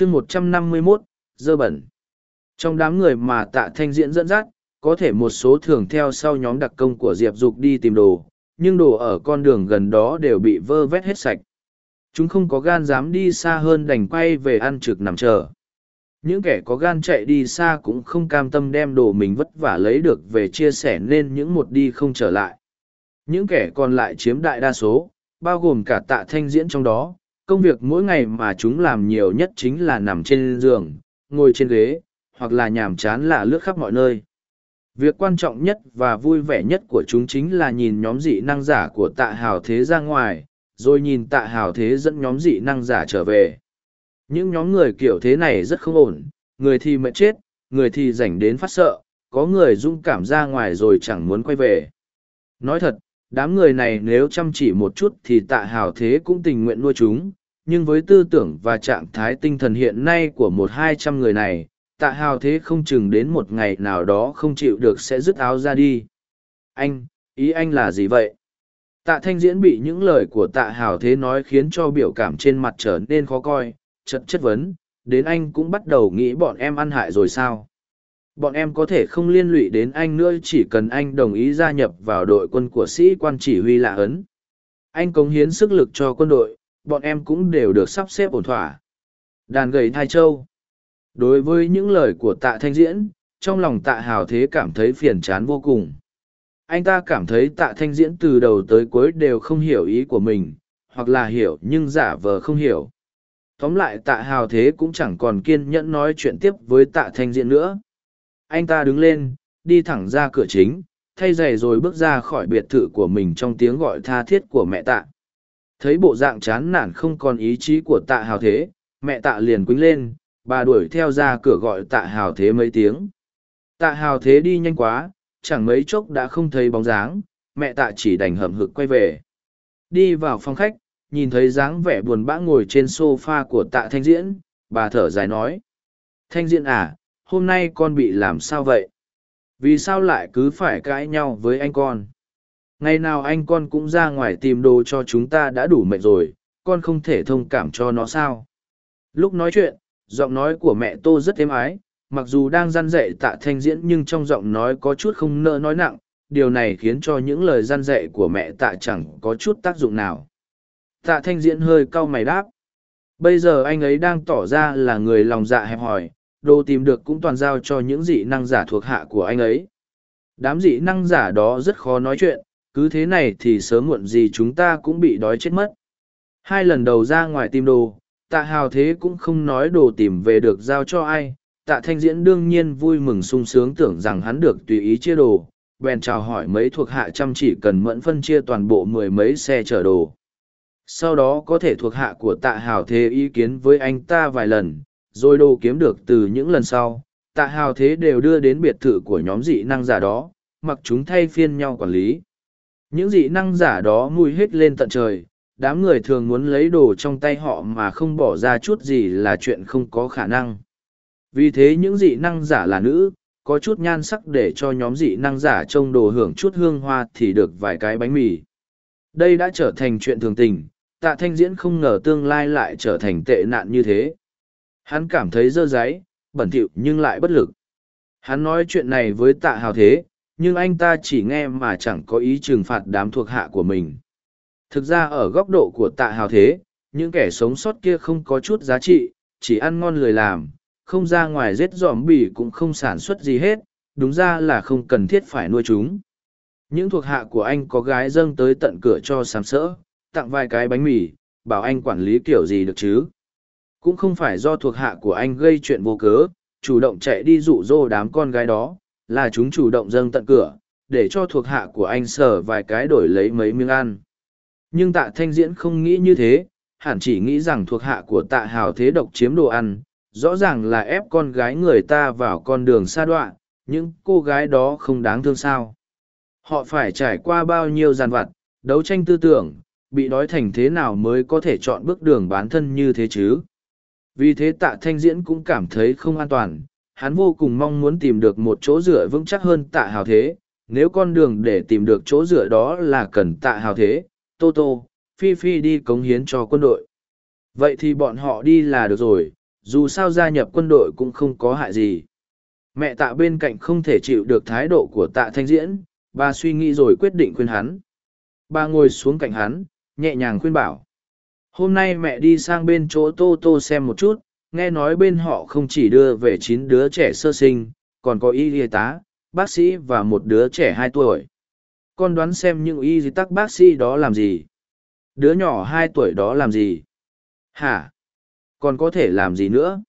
chương một trăm năm mươi 151, dơ bẩn. Trong đám người mà tạ thanh diễn dẫn dắt, có thể một số thường theo sau nhóm đặc công của Diệp Dục đi tìm đồ, nhưng đồ ở con đường gần đó đều bị vơ vét hết sạch. Chúng không có gan dám đi xa hơn đành quay về ăn trực nằm chờ. Những kẻ có gan chạy đi xa cũng không cam tâm đem đồ mình vất vả lấy được về chia sẻ nên những một đi không trở lại. Những kẻ còn lại chiếm đại đa số, bao gồm cả tạ thanh diễn trong đó, công việc mỗi ngày mà chúng làm nhiều nhất chính là nằm trên giường, ngồi trên ghế, hoặc là nhàm chán là lướt khắp mọi nơi. Việc quan trọng nhất và vui vẻ nhất của chúng chính là nhìn nhóm dị năng giả của tạ hào thế ra ngoài, rồi nhìn tạ hào thế dẫn nhóm dị năng giả trở về. Những nhóm người kiểu thế này rất không ổn, người thì mệt chết, người thì rảnh đến phát sợ, có người dung cảm ra ngoài rồi chẳng muốn quay về. Nói thật, đám người này nếu chăm chỉ một chút thì tạ hào thế cũng tình nguyện nuôi chúng, nhưng với tư tưởng và trạng thái tinh thần hiện nay của một hai trăm người này, tạ hào thế không chừng đến một ngày nào đó không chịu được sẽ dứt áo ra đi. Anh, ý anh là gì vậy? Tạ thanh diễn bị những lời của tạ hào thế nói khiến cho biểu cảm trên mặt trở nên khó coi, chất chất vấn, đến anh cũng bắt đầu nghĩ bọn em ăn hại rồi sao? Bọn em có thể không liên lụy đến anh nữa chỉ cần anh đồng ý gia nhập vào đội quân của sĩ quan chỉ huy lạ ấn. Anh cống hiến sức lực cho quân đội, bọn em cũng đều được sắp xếp ổn thỏa. Đàn gầy thai châu. Đối với những lời của tạ thanh diễn, trong lòng tạ hào thế cảm thấy phiền chán vô cùng. Anh ta cảm thấy tạ thanh diễn từ đầu tới cuối đều không hiểu ý của mình, hoặc là hiểu nhưng giả vờ không hiểu. Tóm lại tạ hào thế cũng chẳng còn kiên nhẫn nói chuyện tiếp với tạ thanh diễn nữa. Anh ta đứng lên, đi thẳng ra cửa chính, thay giày rồi bước ra khỏi biệt thự của mình trong tiếng gọi tha thiết của mẹ tạ. Thấy bộ dạng chán nản không còn ý chí của tạ hào thế, mẹ tạ liền quýnh lên, bà đuổi theo ra cửa gọi tạ hào thế mấy tiếng. Tạ hào thế đi nhanh quá, chẳng mấy chốc đã không thấy bóng dáng, mẹ tạ chỉ đành hầm hực quay về. Đi vào phòng khách, nhìn thấy dáng vẻ buồn bã ngồi trên sofa của tạ thanh diễn, bà thở dài nói. Thanh diễn à, hôm nay con bị làm sao vậy? Vì sao lại cứ phải cãi nhau với anh con? Ngày nào anh con cũng ra ngoài tìm đồ cho chúng ta đã đủ mệt rồi, con không thể thông cảm cho nó sao? Lúc nói chuyện, giọng nói của mẹ tô rất êm ái mặc dù đang răn dạy tạ thanh diễn nhưng trong giọng nói có chút không nỡ nói nặng điều này khiến cho những lời răn dạy của mẹ tạ chẳng có chút tác dụng nào. Tạ thanh diễn hơi cau mày đáp. Bây giờ anh ấy đang tỏ ra là người lòng dạ hẹp hòi đồ tìm được cũng toàn giao cho những dị năng giả thuộc hạ của anh ấy. Đám dị năng giả đó rất khó nói chuyện cứ thế này thì sớm muộn gì chúng ta cũng bị đói chết mất. Hai lần đầu ra ngoài tìm đồ, tạ hào thế cũng không nói đồ tìm về được giao cho ai. Tạ thanh diễn đương nhiên vui mừng sung sướng tưởng rằng hắn được tùy ý chia đồ, bèn chào hỏi mấy thuộc hạ chăm chỉ cần mẫn phân chia toàn bộ mười mấy xe chở đồ. Sau đó có thể thuộc hạ của tạ hào thế ý kiến với anh ta vài lần, rồi đồ kiếm được từ những lần sau. Tạ hào thế đều đưa đến biệt thự của nhóm dị năng giả đó, mặc chúng thay phiên nhau quản lý những dị năng giả đó mùi hết lên tận trời đám người thường muốn lấy đồ trong tay họ mà không bỏ ra chút gì là chuyện không có khả năng. Vì thế những dị năng giả là nữ có chút nhan sắc để cho nhóm dị năng giả trông đồ hưởng chút hương hoa thì được vài cái bánh mì. Đây đã trở thành chuyện thường tình tạ thanh diễn không ngờ tương lai lại trở thành tệ nạn như thế. Hắn cảm thấy dơ giấy, bẩn thỉu nhưng lại bất lực. Hắn nói chuyện này với tạ hào thế nhưng anh ta chỉ nghe mà chẳng có ý trừng phạt đám thuộc hạ của mình Thực ra ở góc độ của tạ hào thế, những kẻ sống sót kia không có chút giá trị, chỉ ăn ngon lười làm, không ra ngoài giết giòm bỉ cũng không sản xuất gì hết, đúng ra là không cần thiết phải nuôi chúng. Những thuộc hạ của anh có gái dâng tới tận cửa cho sám sỡ, tặng vài cái bánh mì, bảo anh quản lý kiểu gì được chứ. Cũng không phải do thuộc hạ của anh gây chuyện vô cớ, chủ động chạy đi dụ dỗ đám con gái đó, là chúng chủ động dâng tận cửa, để cho thuộc hạ của anh sở vài cái đổi lấy mấy miếng ăn. Nhưng tạ thanh diễn không nghĩ như thế, hẳn chỉ nghĩ rằng thuộc hạ của tạ hào thế độc chiếm đồ ăn, rõ ràng là ép con gái người ta vào con đường xa đoạn, những cô gái đó không đáng thương sao. Họ phải trải qua bao nhiêu giàn vặt, đấu tranh tư tưởng, bị đói thành thế nào mới có thể chọn bước đường bán thân như thế chứ. Vì thế tạ thanh diễn cũng cảm thấy không an toàn, hắn vô cùng mong muốn tìm được một chỗ dựa vững chắc hơn tạ hào thế, nếu con đường để tìm được chỗ dựa đó là cần tạ hào thế, Tô Tô, Phi Phi đi cống hiến cho quân đội. Vậy thì bọn họ đi là được rồi, dù sao gia nhập quân đội cũng không có hại gì. Mẹ tạ bên cạnh không thể chịu được thái độ của tạ thanh diễn, bà suy nghĩ rồi quyết định khuyên hắn. Bà ngồi xuống cạnh hắn, nhẹ nhàng khuyên bảo. Hôm nay mẹ đi sang bên chỗ Tô Tô xem một chút, nghe nói bên họ không chỉ đưa về chín đứa trẻ sơ sinh, còn có y y tá, bác sĩ và một đứa trẻ hai tuổi. Con đoán xem những y tắc bác sĩ đó làm gì? Đứa nhỏ hai tuổi đó làm gì? Hả? Còn có thể làm gì nữa?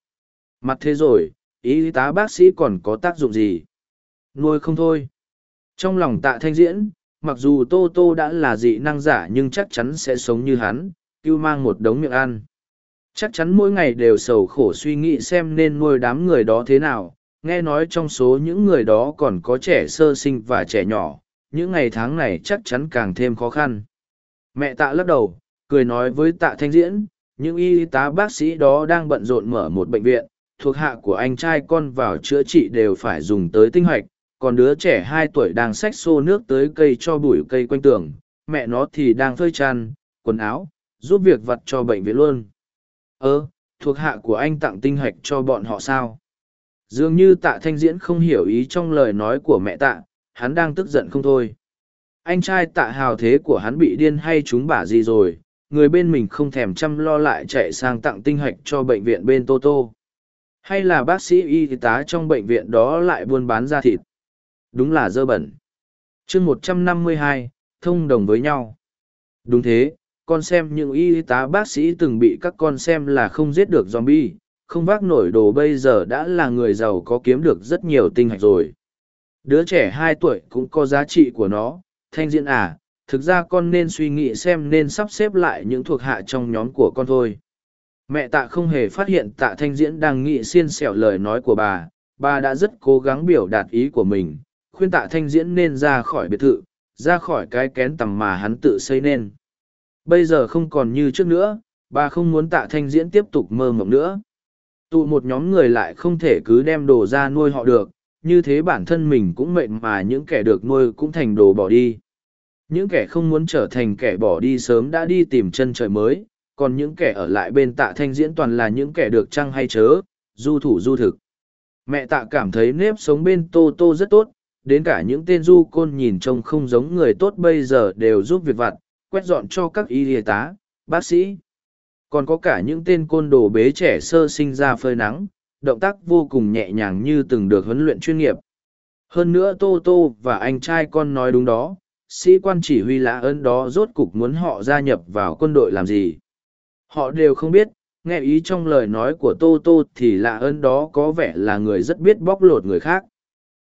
Mặt thế rồi, y tá bác sĩ còn có tác dụng gì? Nuôi không thôi. Trong lòng tạ thanh diễn, mặc dù Tô Tô đã là dị năng giả nhưng chắc chắn sẽ sống như hắn, cưu mang một đống miệng ăn. Chắc chắn mỗi ngày đều sầu khổ suy nghĩ xem nên nuôi đám người đó thế nào, nghe nói trong số những người đó còn có trẻ sơ sinh và trẻ nhỏ, những ngày tháng này chắc chắn càng thêm khó khăn. Mẹ tạ lắc đầu, cười nói với tạ thanh diễn, những y tá bác sĩ đó đang bận rộn mở một bệnh viện, thuộc hạ của anh trai con vào chữa trị đều phải dùng tới tinh hoạch, còn đứa trẻ hai tuổi đang xách xô nước tới cây cho bụi cây quanh tường, mẹ nó thì đang phơi chăn, quần áo, giúp việc vặt cho bệnh viện luôn. Ơ, thuộc hạ của anh tặng tinh hạch cho bọn họ sao? Dường như tạ thanh diễn không hiểu ý trong lời nói của mẹ tạ, hắn đang tức giận không thôi. Anh trai tạ hào thế của hắn bị điên hay chúng bả gì rồi, người bên mình không thèm chăm lo lại chạy sang tặng tinh hạch cho bệnh viện bên Tô Tô. Hay là bác sĩ y tá trong bệnh viện đó lại buôn bán da thịt. Đúng là dơ bẩn. chương một trăm năm mươi hai thông đồng với nhau. Đúng thế, con xem những y tá bác sĩ từng bị các con xem là không giết được zombie, không vác nổi đồ bây giờ đã là người giàu có kiếm được rất nhiều tinh hạch rồi. Đứa trẻ hai tuổi cũng có giá trị của nó, thanh diễn à, thực ra con nên suy nghĩ xem nên sắp xếp lại những thuộc hạ trong nhóm của con thôi. Mẹ tạ không hề phát hiện tạ thanh diễn đang nghĩ xiên xẻo lời nói của bà, bà đã rất cố gắng biểu đạt ý của mình, khuyên tạ thanh diễn nên ra khỏi biệt thự, ra khỏi cái kén tầm mà hắn tự xây nên. Bây giờ không còn như trước nữa, bà không muốn tạ thanh diễn tiếp tục mơ mộng nữa. Tụ một nhóm người lại không thể cứ đem đồ ra nuôi họ được, như thế bản thân mình cũng mệnh mà những kẻ được nuôi cũng thành đồ bỏ đi. Những kẻ không muốn trở thành kẻ bỏ đi sớm đã đi tìm chân trời mới, còn những kẻ ở lại bên tạ thanh diễn toàn là những kẻ được trăng hay chớ, du thủ du thực. Mẹ tạ cảm thấy nếp sống bên tô tô rất tốt, đến cả những tên du côn nhìn trông không giống người tốt bây giờ đều giúp việc vặt, quét dọn cho các y y tá, bác sĩ. Còn có cả những tên côn đồ bế trẻ sơ sinh ra phơi nắng, động tác vô cùng nhẹ nhàng như từng được huấn luyện chuyên nghiệp. Hơn nữa Tô Tô và anh trai con nói đúng đó, sĩ quan chỉ huy lã ơn đó rốt cục muốn họ gia nhập vào quân đội làm gì. Họ đều không biết, nghe ý trong lời nói của Tô Tô thì lạ ơn đó có vẻ là người rất biết bóc lột người khác.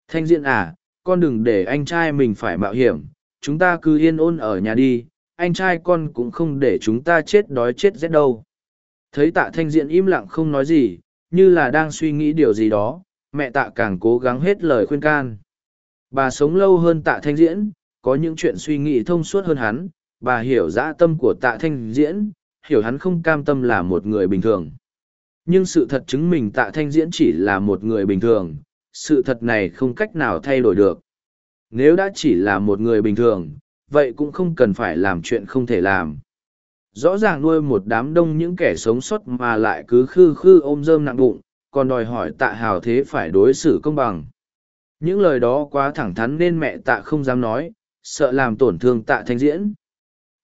Thanh diện à, con đừng để anh trai mình phải mạo hiểm, chúng ta cứ yên ôn ở nhà đi, anh trai con cũng không để chúng ta chết đói chết rét đâu. Thấy tạ thanh diện im lặng không nói gì, như là đang suy nghĩ điều gì đó, mẹ tạ càng cố gắng hết lời khuyên can. Bà sống lâu hơn tạ thanh diễn, có những chuyện suy nghĩ thông suốt hơn hắn, bà hiểu dã tâm của tạ thanh diễn, hiểu hắn không cam tâm là một người bình thường. Nhưng sự thật chứng minh tạ thanh diễn chỉ là một người bình thường, sự thật này không cách nào thay đổi được. Nếu đã chỉ là một người bình thường, vậy cũng không cần phải làm chuyện không thể làm. Rõ ràng nuôi một đám đông những kẻ sống sót mà lại cứ khư khư ôm rơm nặng bụng, còn đòi hỏi tạ hào thế phải đối xử công bằng. Những lời đó quá thẳng thắn nên mẹ tạ không dám nói, sợ làm tổn thương tạ thanh diễn.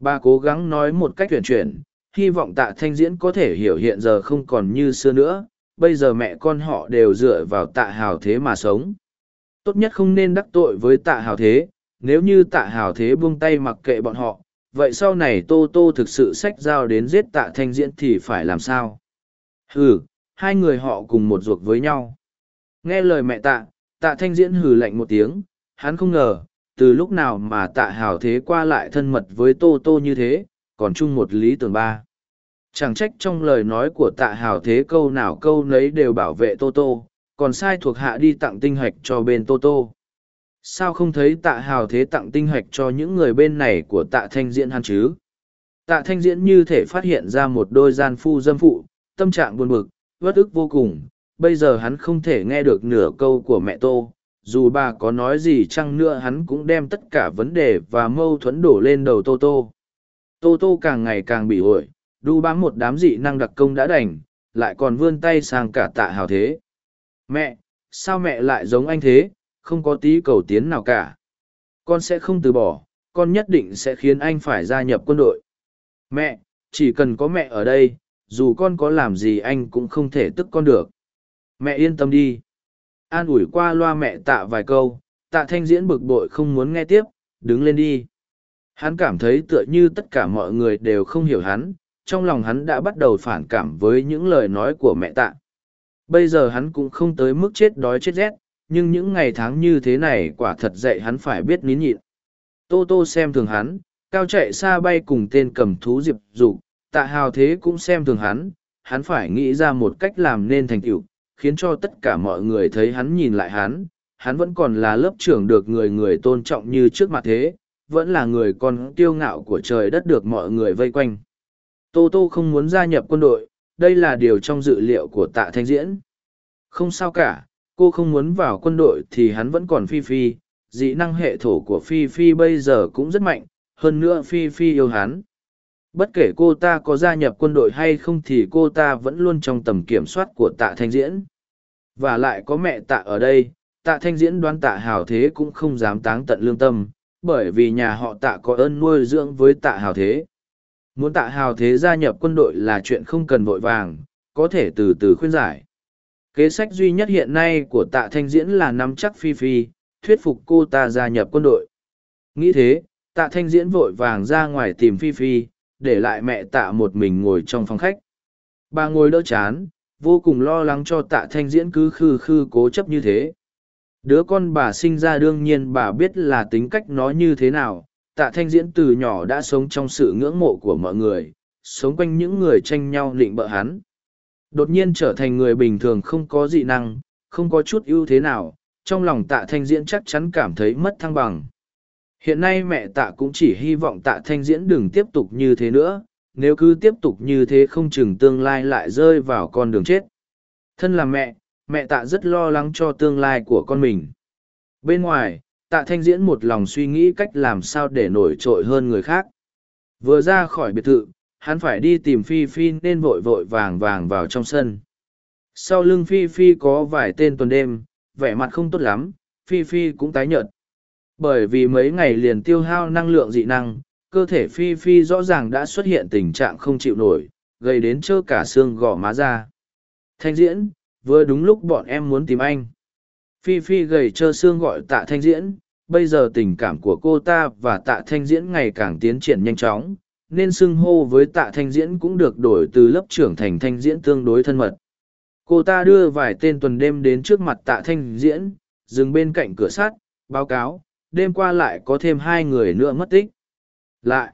Bà cố gắng nói một cách tuyển chuyển, hy vọng tạ thanh diễn có thể hiểu hiện giờ không còn như xưa nữa, bây giờ mẹ con họ đều dựa vào tạ hào thế mà sống. Tốt nhất không nên đắc tội với tạ hào thế, nếu như tạ hào thế buông tay mặc kệ bọn họ, vậy sau này tô tô thực sự sách dao đến giết tạ thanh diễn thì phải làm sao? Hừ, hai người họ cùng một ruột với nhau. Nghe lời mẹ tạ, tạ thanh diễn hừ lạnh một tiếng, hắn không ngờ, từ lúc nào mà tạ hào thế qua lại thân mật với tô tô như thế, còn chung một lý tưởng ba. Chẳng trách trong lời nói của tạ hào thế câu nào câu nấy đều bảo vệ tô tô, còn sai thuộc hạ đi tặng tinh hạch cho bên tô tô. Sao không thấy tạ hào thế tặng tinh hạch cho những người bên này của tạ thanh diễn hắn chứ? Tạ thanh diễn như thể phát hiện ra một đôi gian phu dâm phụ, tâm trạng buồn bực, uất ức vô cùng, bây giờ hắn không thể nghe được nửa câu của mẹ tô dù bà có nói gì chăng nữa hắn cũng đem tất cả vấn đề và mâu thuẫn đổ lên đầu tô tô tô tô càng ngày càng bị ổi đu bám một đám dị năng đặc công đã đành lại còn vươn tay sang cả tạ hào thế. Mẹ, sao mẹ lại giống anh thế, không có tí cầu tiến nào cả. Con sẽ không từ bỏ, con nhất định sẽ khiến anh phải gia nhập quân đội. Mẹ, chỉ cần có mẹ ở đây, dù con có làm gì anh cũng không thể tức con được. Mẹ yên tâm đi. An ủi qua loa mẹ tạ vài câu, tạ thanh diễn bực bội không muốn nghe tiếp, đứng lên đi. Hắn cảm thấy tựa như tất cả mọi người đều không hiểu hắn, trong lòng hắn đã bắt đầu phản cảm với những lời nói của mẹ tạ. Bây giờ hắn cũng không tới mức chết đói chết rét, nhưng những ngày tháng như thế này quả thật dạy hắn phải biết nín nhịn. Tô Tô xem thường hắn, cao chạy xa bay cùng tên cầm thú diệp dục tạ hào thế cũng xem thường hắn, hắn phải nghĩ ra một cách làm nên thành tựu, khiến cho tất cả mọi người thấy hắn nhìn lại hắn, hắn vẫn còn là lớp trưởng được người người tôn trọng như trước mặt thế, vẫn là người con kiêu ngạo của trời đất được mọi người vây quanh. Tô Tô không muốn gia nhập quân đội, đây là điều trong dự liệu của tạ thanh diễn. Không sao cả, cô không muốn vào quân đội thì hắn vẫn còn phi phi, dị năng hệ thổ của phi phi bây giờ cũng rất mạnh, hơn nữa phi phi yêu hắn. Bất kể cô ta có gia nhập quân đội hay không thì cô ta vẫn luôn trong tầm kiểm soát của tạ thanh diễn. Và lại có mẹ tạ ở đây, tạ thanh diễn đoán tạ hào thế cũng không dám táng tận lương tâm, bởi vì nhà họ tạ có ơn nuôi dưỡng với tạ hào thế. Muốn tạ hào thế gia nhập quân đội là chuyện không cần vội vàng, có thể từ từ khuyên giải. Kế sách duy nhất hiện nay của tạ thanh diễn là nắm chắc Phi Phi, thuyết phục cô ta gia nhập quân đội. Nghĩ thế, tạ thanh diễn vội vàng ra ngoài tìm Phi Phi, để lại mẹ tạ một mình ngồi trong phòng khách. Bà ngồi đỡ chán, vô cùng lo lắng cho tạ thanh diễn cứ khư khư cố chấp như thế. Đứa con bà sinh ra đương nhiên bà biết là tính cách nó như thế nào, tạ thanh diễn từ nhỏ đã sống trong sự ngưỡng mộ của mọi người, sống quanh những người tranh nhau định bợ hắn. Đột nhiên trở thành người bình thường không có dị năng, không có chút ưu thế nào, trong lòng tạ thanh diễn chắc chắn cảm thấy mất thăng bằng. Hiện nay mẹ tạ cũng chỉ hy vọng tạ thanh diễn đừng tiếp tục như thế nữa, nếu cứ tiếp tục như thế không chừng tương lai lại rơi vào con đường chết. Thân là mẹ, mẹ tạ rất lo lắng cho tương lai của con mình. Bên ngoài, tạ thanh diễn một lòng suy nghĩ cách làm sao để nổi trội hơn người khác. Vừa ra khỏi biệt thự, hắn phải đi tìm Phi Phi nên vội vội vàng vàng vào trong sân. Sau lưng Phi Phi có vài tên tuần đêm, vẻ mặt không tốt lắm, Phi Phi cũng tái nhợt. Bởi vì mấy ngày liền tiêu hao năng lượng dị năng, cơ thể Phi Phi rõ ràng đã xuất hiện tình trạng không chịu nổi, gây đến trơ cả xương gò má ra. Thanh diễn, vừa đúng lúc bọn em muốn tìm anh. Phi Phi gầy trơ xương gọi tạ thanh diễn, bây giờ tình cảm của cô ta và tạ thanh diễn ngày càng tiến triển nhanh chóng, nên xưng hô với tạ thanh diễn cũng được đổi từ lớp trưởng thành thanh diễn tương đối thân mật. Cô ta đưa vài tên tuần đêm đến trước mặt tạ thanh diễn, dừng bên cạnh cửa sắt, báo cáo, đêm qua lại có thêm hai người nữa mất tích. Lại,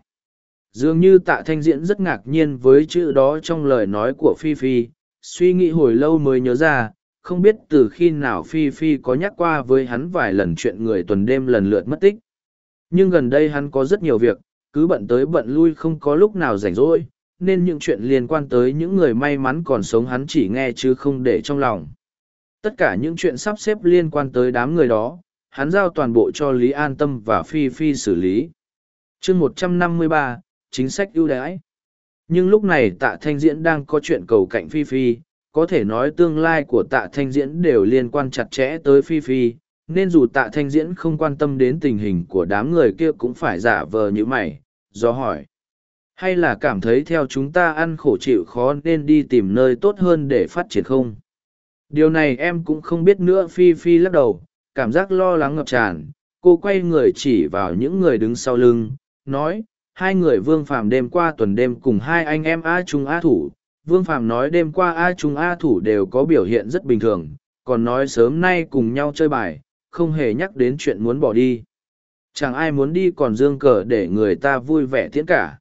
dường như tạ thanh diễn rất ngạc nhiên với chữ đó trong lời nói của Phi Phi, suy nghĩ hồi lâu mới nhớ ra, không biết từ khi nào Phi Phi có nhắc qua với hắn vài lần chuyện người tuần đêm lần lượt mất tích. Nhưng gần đây hắn có rất nhiều việc, cứ bận tới bận lui không có lúc nào rảnh rỗi, nên những chuyện liên quan tới những người may mắn còn sống hắn chỉ nghe chứ không để trong lòng. Tất cả những chuyện sắp xếp liên quan tới đám người đó, hắn giao toàn bộ cho Lý An Tâm và Phi Phi xử lý. chương một trăm năm mươi ba chính sách ưu đãi. Nhưng lúc này tạ thanh diễn đang có chuyện cầu cạnh Phi Phi, có thể nói tương lai của tạ thanh diễn đều liên quan chặt chẽ tới Phi Phi, nên dù tạ thanh diễn không quan tâm đến tình hình của đám người kia cũng phải giả vờ như mày, do hỏi. Hay là cảm thấy theo chúng ta ăn khổ chịu khó nên đi tìm nơi tốt hơn để phát triển không? Điều này em cũng không biết nữa Phi Phi lắc đầu, cảm giác lo lắng ngập tràn, cô quay người chỉ vào những người đứng sau lưng, nói, hai người Vương Phàm đêm qua tuần đêm cùng hai anh em A Trung A Thủ. Vương Phàm nói đêm qua A Trung A Thủ đều có biểu hiện rất bình thường, còn nói sớm nay cùng nhau chơi bài, không hề nhắc đến chuyện muốn bỏ đi. Chẳng ai muốn đi còn dương cờ để người ta vui vẻ tiễn cả.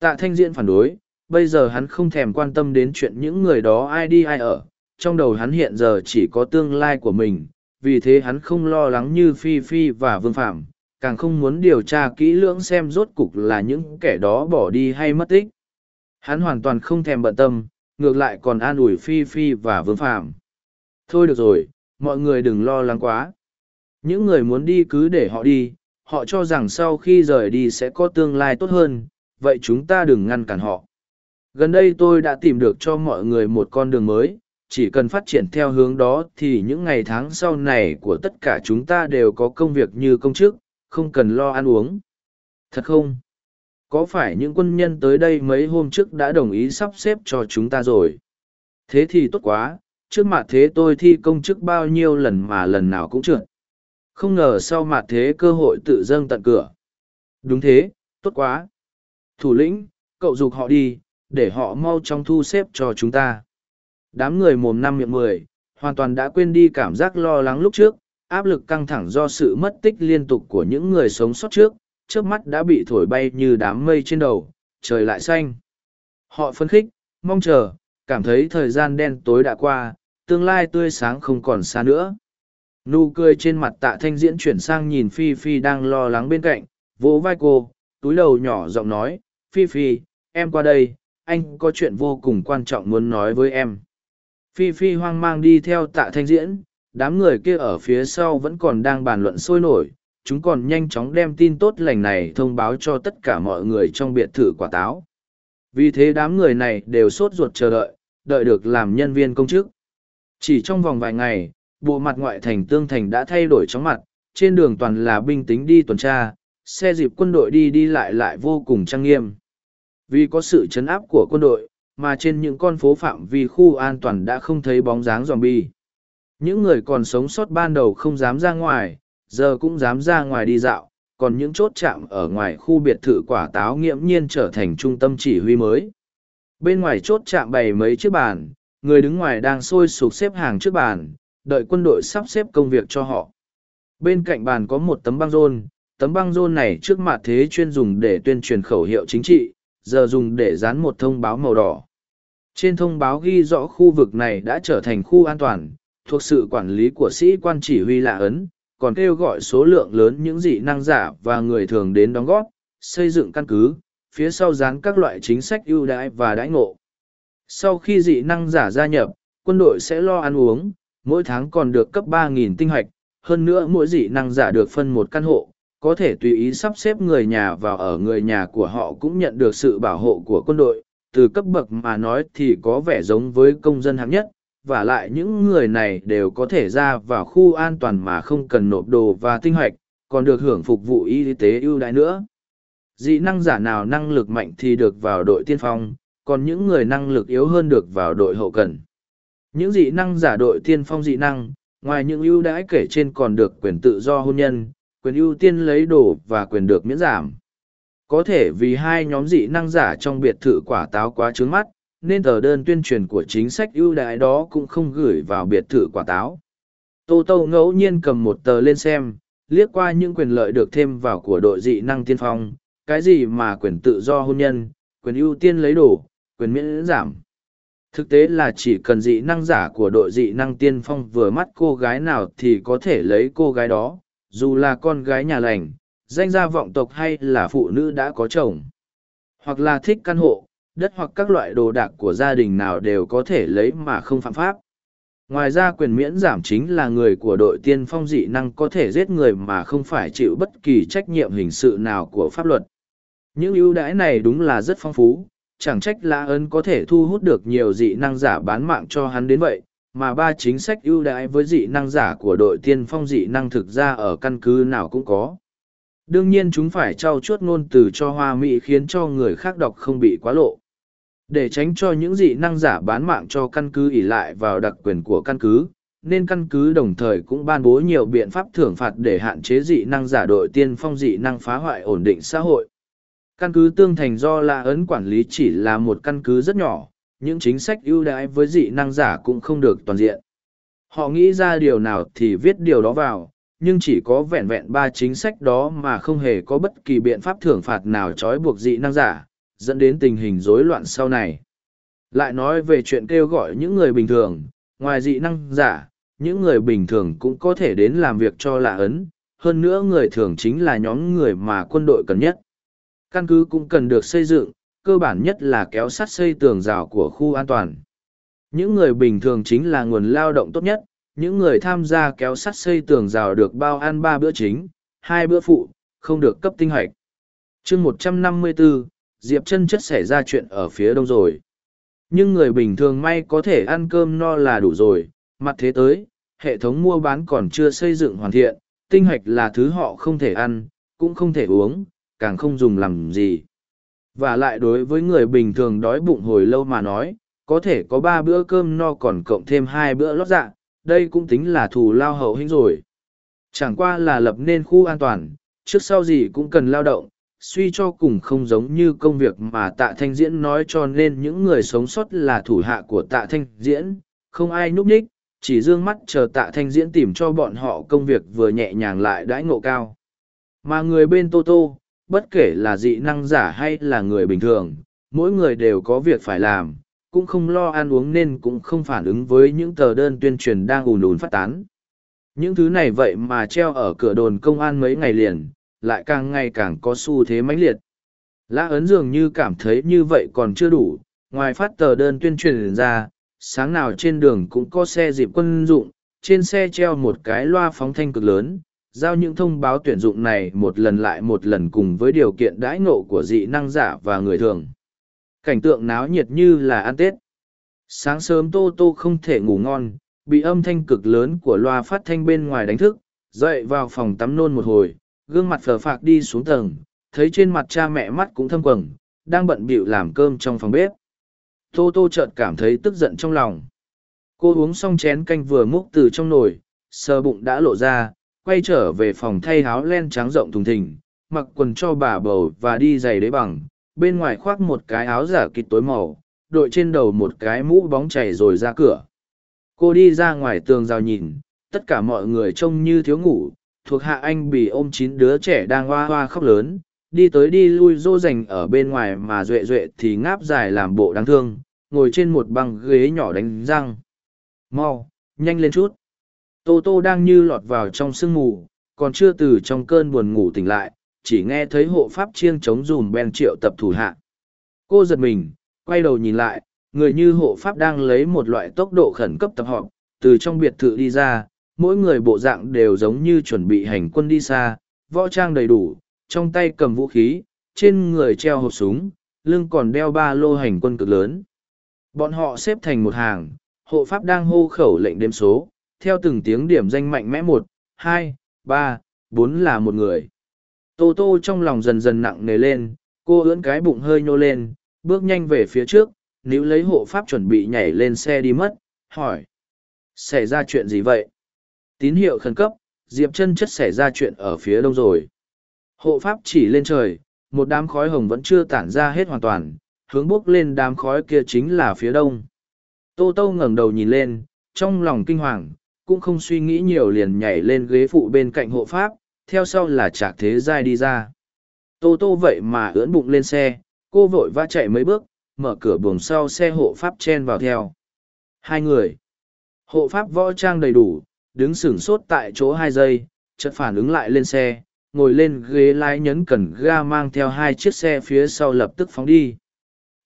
Tạ Thanh Diễn phản đối, bây giờ hắn không thèm quan tâm đến chuyện những người đó ai đi ai ở, trong đầu hắn hiện giờ chỉ có tương lai của mình, vì thế hắn không lo lắng như Phi Phi và Vương Phạm, càng không muốn điều tra kỹ lưỡng xem rốt cục là những kẻ đó bỏ đi hay mất tích. Hắn hoàn toàn không thèm bận tâm, ngược lại còn an ủi Phi Phi và Vương Phạm. Thôi được rồi, mọi người đừng lo lắng quá. Những người muốn đi cứ để họ đi, họ cho rằng sau khi rời đi sẽ có tương lai tốt hơn, vậy chúng ta đừng ngăn cản họ. Gần đây tôi đã tìm được cho mọi người một con đường mới, chỉ cần phát triển theo hướng đó thì những ngày tháng sau này của tất cả chúng ta đều có công việc như công chức, không cần lo ăn uống. Thật không? Có phải những quân nhân tới đây mấy hôm trước đã đồng ý sắp xếp cho chúng ta rồi? Thế thì tốt quá, trước mặt thế tôi thi công chức bao nhiêu lần mà lần nào cũng trượt. Không ngờ sau mặt thế cơ hội tự dâng tận cửa. Đúng thế, tốt quá. Thủ lĩnh, cậu dục họ đi, để họ mau chóng thu xếp cho chúng ta. Đám người mồm năm miệng mười, hoàn toàn đã quên đi cảm giác lo lắng lúc trước, áp lực căng thẳng do sự mất tích liên tục của những người sống sót trước, trước mắt đã bị thổi bay như đám mây trên đầu, trời lại xanh. Họ phấn khích, mong chờ, cảm thấy thời gian đen tối đã qua, tương lai tươi sáng không còn xa nữa. Nụ cười trên mặt tạ thanh diễn chuyển sang nhìn Phi Phi đang lo lắng bên cạnh, vỗ vai cô, túi đầu nhỏ giọng nói, Phi Phi, em qua đây, anh có chuyện vô cùng quan trọng muốn nói với em. Phi Phi hoang mang đi theo tạ thanh diễn, đám người kia ở phía sau vẫn còn đang bàn luận sôi nổi, chúng còn nhanh chóng đem tin tốt lành này thông báo cho tất cả mọi người trong biệt thự quả táo. Vì thế đám người này đều sốt ruột chờ đợi, đợi được làm nhân viên công chức. Chỉ trong vòng vài ngày, bộ mặt ngoại thành tương thành đã thay đổi chóng mặt, trên đường toàn là binh tính đi tuần tra, xe dịp quân đội đi đi lại lại vô cùng trang nghiêm. Vì có sự chấn áp của quân đội, mà trên những con phố phạm vi khu an toàn đã không thấy bóng dáng zombie. Những người còn sống sót ban đầu không dám ra ngoài, giờ cũng dám ra ngoài đi dạo, còn những chốt chạm ở ngoài khu biệt thự quả táo nghiễm nhiên trở thành trung tâm chỉ huy mới. Bên ngoài chốt chạm bày mấy chiếc bàn, người đứng ngoài đang sôi sục xếp hàng trước bàn, đợi quân đội sắp xếp công việc cho họ. Bên cạnh bàn có một tấm băng rôn, tấm băng rôn này trước mặt thế chuyên dùng để tuyên truyền khẩu hiệu chính trị, giờ dùng để dán một thông báo màu đỏ. Trên thông báo ghi rõ khu vực này đã trở thành khu an toàn, thuộc sự quản lý của sĩ quan chỉ huy lạ ấn, còn kêu gọi số lượng lớn những dị năng giả và người thường đến đóng góp, xây dựng căn cứ, phía sau dán các loại chính sách ưu đãi và đãi ngộ. Sau khi dị năng giả gia nhập, quân đội sẽ lo ăn uống, mỗi tháng còn được cấp 3.000 tinh hoạch, hơn nữa mỗi dị năng giả được phân một căn hộ, có thể tùy ý sắp xếp người nhà vào ở người nhà của họ cũng nhận được sự bảo hộ của quân đội, từ cấp bậc mà nói thì có vẻ giống với công dân hạng nhất, và lại những người này đều có thể ra vào khu an toàn mà không cần nộp đồ và tinh hoạch, còn được hưởng phục vụ y tế ưu đãi nữa. Dị năng giả nào năng lực mạnh thì được vào đội tiên phong, còn những người năng lực yếu hơn được vào đội hậu cần. Những dị năng giả đội tiên phong dị năng, ngoài những ưu đãi kể trên còn được quyền tự do hôn nhân, quyền ưu tiên lấy đồ và quyền được miễn giảm. Có thể vì hai nhóm dị năng giả trong biệt thự quả táo quá trướng mắt, nên tờ đơn tuyên truyền của chính sách ưu đãi đó cũng không gửi vào biệt thự quả táo. Tô Tô ngẫu nhiên cầm một tờ lên xem, liếc qua những quyền lợi được thêm vào của đội dị năng tiên phong, cái gì mà quyền tự do hôn nhân, quyền ưu tiên lấy đồ, quyền miễn giảm. Thực tế là chỉ cần dị năng giả của đội dị năng tiên phong vừa mắt cô gái nào thì có thể lấy cô gái đó, dù là con gái nhà lành, danh gia vọng tộc hay là phụ nữ đã có chồng. Hoặc là thích căn hộ, đất hoặc các loại đồ đạc của gia đình nào đều có thể lấy mà không phạm pháp. Ngoài ra quyền miễn giảm chính là người của đội tiên phong dị năng có thể giết người mà không phải chịu bất kỳ trách nhiệm hình sự nào của pháp luật. Những ưu đãi này đúng là rất phong phú, chẳng trách lã ấn có thể thu hút được nhiều dị năng giả bán mạng cho hắn đến vậy, mà ba chính sách ưu đãi với dị năng giả của đội tiên phong dị năng thực ra ở căn cứ nào cũng có. Đương nhiên chúng phải trao chuốt ngôn từ cho hoa mỹ khiến cho người khác đọc không bị quá lộ. Để tránh cho những dị năng giả bán mạng cho căn cứ ỉ lại vào đặc quyền của căn cứ, nên căn cứ đồng thời cũng ban bố nhiều biện pháp thưởng phạt để hạn chế dị năng giả đội tiên phong dị năng phá hoại ổn định xã hội. Căn cứ tương thành do lạ Ấn quản lý chỉ là một căn cứ rất nhỏ, những chính sách ưu đãi với dị năng giả cũng không được toàn diện. Họ nghĩ ra điều nào thì viết điều đó vào, nhưng chỉ có vẹn vẹn ba chính sách đó mà không hề có bất kỳ biện pháp thưởng phạt nào trói buộc dị năng giả, dẫn đến tình hình rối loạn sau này. Lại nói về chuyện kêu gọi những người bình thường, ngoài dị năng giả, những người bình thường cũng có thể đến làm việc cho lạ ấn, hơn nữa người thường chính là nhóm người mà quân đội cần nhất. Căn cứ cũng cần được xây dựng, cơ bản nhất là kéo sắt xây tường rào của khu an toàn. Những người bình thường chính là nguồn lao động tốt nhất, những người tham gia kéo sắt xây tường rào được bao ăn ba bữa chính, hai bữa phụ, không được cấp tinh hoạch. chương 154, Diệp chân chất xảy ra chuyện ở phía đông rồi. Nhưng người bình thường may có thể ăn cơm no là đủ rồi, mặt thế tới, hệ thống mua bán còn chưa xây dựng hoàn thiện, tinh hoạch là thứ họ không thể ăn, cũng không thể uống, càng không dùng làm gì. Và lại đối với người bình thường đói bụng hồi lâu mà nói, có thể có ba bữa cơm no còn cộng thêm hai bữa lót dạ, đây cũng tính là thù lao hậu hĩnh rồi. Chẳng qua là lập nên khu an toàn, trước sau gì cũng cần lao động, suy cho cùng không giống như công việc mà tạ thanh diễn nói cho nên những người sống sót là thủ hạ của tạ thanh diễn, không ai núp ních, chỉ d ư ơ n g mắt chờ tạ thanh diễn tìm cho bọn họ công việc vừa nhẹ nhàng lại đãi ngộ cao. Mà người bên Tô Tô, bất kể là dị năng giả hay là người bình thường, mỗi người đều có việc phải làm, cũng không lo ăn uống nên cũng không phản ứng với những tờ đơn tuyên truyền đang ùn ùn phát tán. Những thứ này vậy mà treo ở cửa đồn công an mấy ngày liền, lại càng ngày càng có xu thế mãnh liệt. Lã ấn dường như cảm thấy như vậy còn chưa đủ, ngoài phát tờ đơn tuyên truyền ra, sáng nào trên đường cũng có xe dịp quân dụng, trên xe treo một cái loa phóng thanh cực lớn, giao những thông báo tuyển dụng này một lần lại một lần cùng với điều kiện đãi ngộ của dị năng giả và người thường. Cảnh tượng náo nhiệt như là ăn Tết. Sáng sớm Tô Tô không thể ngủ ngon, bị âm thanh cực lớn của loa phát thanh bên ngoài đánh thức, dậy vào phòng tắm nôn một hồi, gương mặt phờ phạc đi xuống tầng, thấy trên mặt cha mẹ mắt cũng thâm quầng, đang bận bịu làm cơm trong phòng bếp. Tô Tô chợt cảm thấy tức giận trong lòng. Cô uống xong chén canh vừa múc từ trong nồi, sờ bụng đã lộ ra, quay trở về phòng thay áo len trắng rộng thùng thình, mặc quần cho bà bầu và đi giày đế bằng, bên ngoài khoác một cái áo giả kịt tối màu, đội trên đầu một cái mũ bóng chảy rồi ra cửa. Cô đi ra ngoài tường rào nhìn, tất cả mọi người trông như thiếu ngủ, thuộc hạ anh bị ôm chín đứa trẻ đang hoa hoa khóc lớn, đi tới đi lui dô dành ở bên ngoài mà duệ duệ thì ngáp dài làm bộ đáng thương, ngồi trên một băng ghế nhỏ đánh răng. Mau, nhanh lên chút. Tô Tô đang như lọt vào trong sương mù, còn chưa từ trong cơn buồn ngủ tỉnh lại, chỉ nghe thấy hộ pháp chiêng chống dùm ben triệu tập thủ hạ. Cô giật mình, quay đầu nhìn lại, người như hộ pháp đang lấy một loại tốc độ khẩn cấp tập họp, từ trong biệt thự đi ra, mỗi người bộ dạng đều giống như chuẩn bị hành quân đi xa, võ trang đầy đủ, trong tay cầm vũ khí, trên người treo hộp súng, lưng còn đeo ba lô hành quân cực lớn. Bọn họ xếp thành một hàng, hộ pháp đang hô khẩu lệnh đếm số, theo từng tiếng điểm danh mạnh mẽ một, hai, ba, bốn là một người. Tô tô trong lòng dần dần nặng nề lên, cô ưỡn cái bụng hơi nhô lên, bước nhanh về phía trước, nếu lấy hộ pháp chuẩn bị nhảy lên xe đi mất, hỏi. Xảy ra chuyện gì vậy? Tín hiệu khẩn cấp, Diệp chân chất xảy ra chuyện ở phía đông rồi. Hộ pháp chỉ lên trời, một đám khói hồng vẫn chưa tản ra hết hoàn toàn, hướng bốc lên đám khói kia chính là phía đông. Tô Tô ngẩng đầu nhìn lên, trong lòng kinh hoàng, cũng không suy nghĩ nhiều liền nhảy lên ghế phụ bên cạnh hộ pháp, theo sau là trạc thế giai đi ra. Tô Tô vậy mà ưỡn bụng lên xe, cô vội vã chạy mấy bước, mở cửa buồng sau xe hộ pháp chen vào theo. Hai người. Hộ pháp võ trang đầy đủ, đứng sửng sốt tại chỗ hai giây, chợt phản ứng lại lên xe, ngồi lên ghế lái nhấn cần ga mang theo hai chiếc xe phía sau lập tức phóng đi.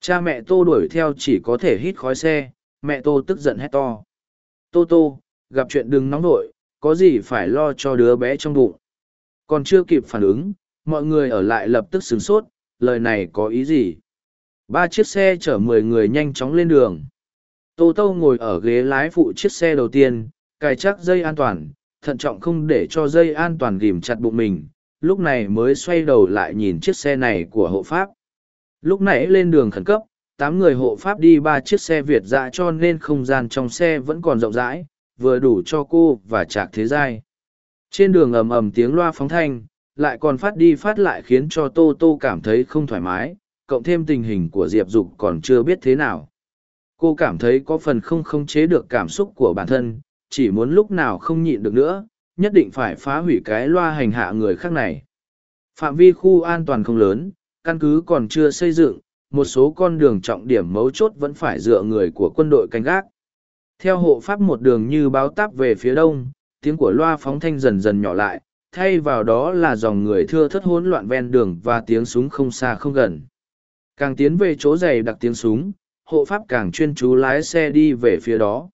Cha mẹ Tô đuổi theo chỉ có thể hít khói xe, mẹ Tô tức giận hét to. Tô Tô, gặp chuyện đừng nóng vội có gì phải lo cho đứa bé trong bụng. Còn chưa kịp phản ứng, mọi người ở lại lập tức sửng sốt, lời này có ý gì? Ba chiếc xe chở mười người nhanh chóng lên đường. Tô Tô ngồi ở ghế lái phụ chiếc xe đầu tiên, cài chắc dây an toàn, thận trọng không để cho dây an toàn ghìm chặt bụng mình, lúc này mới xoay đầu lại nhìn chiếc xe này của hộ pháp. Lúc nãy lên đường khẩn cấp, tám người hộ pháp đi ba chiếc xe Việt dạ cho nên không gian trong xe vẫn còn rộng rãi, vừa đủ cho cô và Trạc Thế Giai. Trên đường ầm ầm tiếng loa phóng thanh, lại còn phát đi phát lại khiến cho Tô Tô cảm thấy không thoải mái, cộng thêm tình hình của Diệp Dục còn chưa biết thế nào. Cô cảm thấy có phần không khống chế được cảm xúc của bản thân, chỉ muốn lúc nào không nhịn được nữa, nhất định phải phá hủy cái loa hành hạ người khác này. Phạm vi khu an toàn không lớn, căn cứ còn chưa xây dựng, một số con đường trọng điểm mấu chốt vẫn phải dựa người của quân đội canh gác. Theo hộ pháp một đường như báo táp về phía đông, tiếng của loa phóng thanh dần dần nhỏ lại, thay vào đó là dòng người thưa thất hỗn loạn ven đường và tiếng súng không xa không gần. Càng tiến về chỗ dày đặc tiếng súng, hộ pháp càng chuyên chú lái xe đi về phía đó.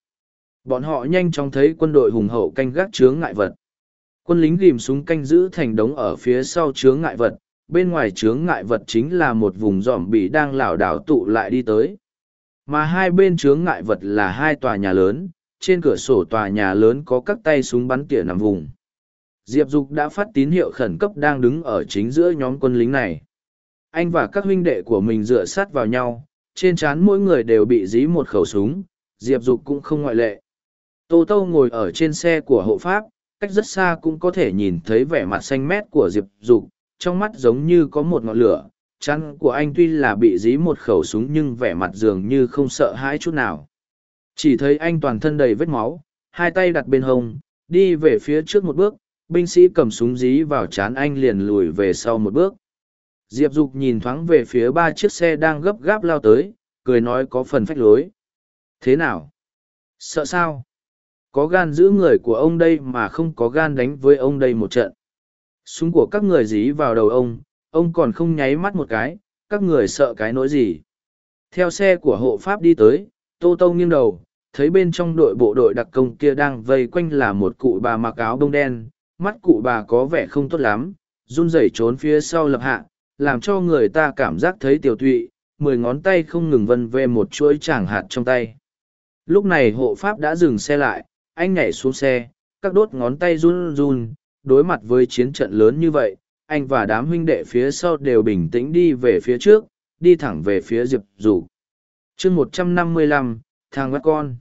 Bọn họ nhanh chóng thấy quân đội hùng hậu canh gác chướng ngại vật. Quân lính ghìm súng canh giữ thành đống ở phía sau chướng ngại vật bên ngoài chướng ngại vật chính là một vùng giỏm bị đang lảo đảo tụ lại đi tới mà hai bên chướng ngại vật là hai tòa nhà lớn, trên cửa sổ tòa nhà lớn có các tay súng bắn tỉa nằm vùng. Diệp dục đã phát tín hiệu khẩn cấp đang đứng ở chính giữa nhóm quân lính này. Anh và các huynh đệ của mình dựa sát vào nhau, trên trán mỗi người đều bị dí một khẩu súng, diệp dục cũng không ngoại lệ. Tô tô ngồi ở trên xe của hộ pháp, cách rất xa cũng có thể nhìn thấy vẻ mặt xanh mét của diệp dục, trong mắt giống như có một ngọn lửa chắn của anh tuy là bị dí một khẩu súng nhưng vẻ mặt dường như không sợ hãi chút nào. Chỉ thấy anh toàn thân đầy vết máu, hai tay đặt bên hông, đi về phía trước một bước, binh sĩ cầm súng dí vào chán anh liền lùi về sau một bước. Diệp dục nhìn thoáng về phía ba chiếc xe đang gấp gáp lao tới, cười nói có phần phách lối. Thế nào? Sợ sao? Có gan giữ người của ông đây mà không có gan đánh với ông đây một trận. Súng của các người dí vào đầu ông ông còn không nháy mắt một cái, các người sợ cái nỗi gì? Theo xe của hộ pháp đi tới, tô tô nghiêng đầu, thấy bên trong đội bộ đội đặc công kia đang vây quanh là một cụ bà mặc áo bông đen, mắt cụ bà có vẻ không tốt lắm, run rẩy trốn phía sau lập hạ, làm cho người ta cảm giác thấy tiểu tụy, mười ngón tay không ngừng vân về một chuỗi tràng hạt trong tay. Lúc này hộ pháp đã dừng xe lại, anh nhảy xuống xe, các đốt ngón tay run run, đối mặt với chiến trận lớn như vậy anh và đám huynh đệ phía sau đều bình tĩnh đi về phía trước, đi thẳng về phía diệp dục chương một trăm năm mươi lăm, thang bắt con.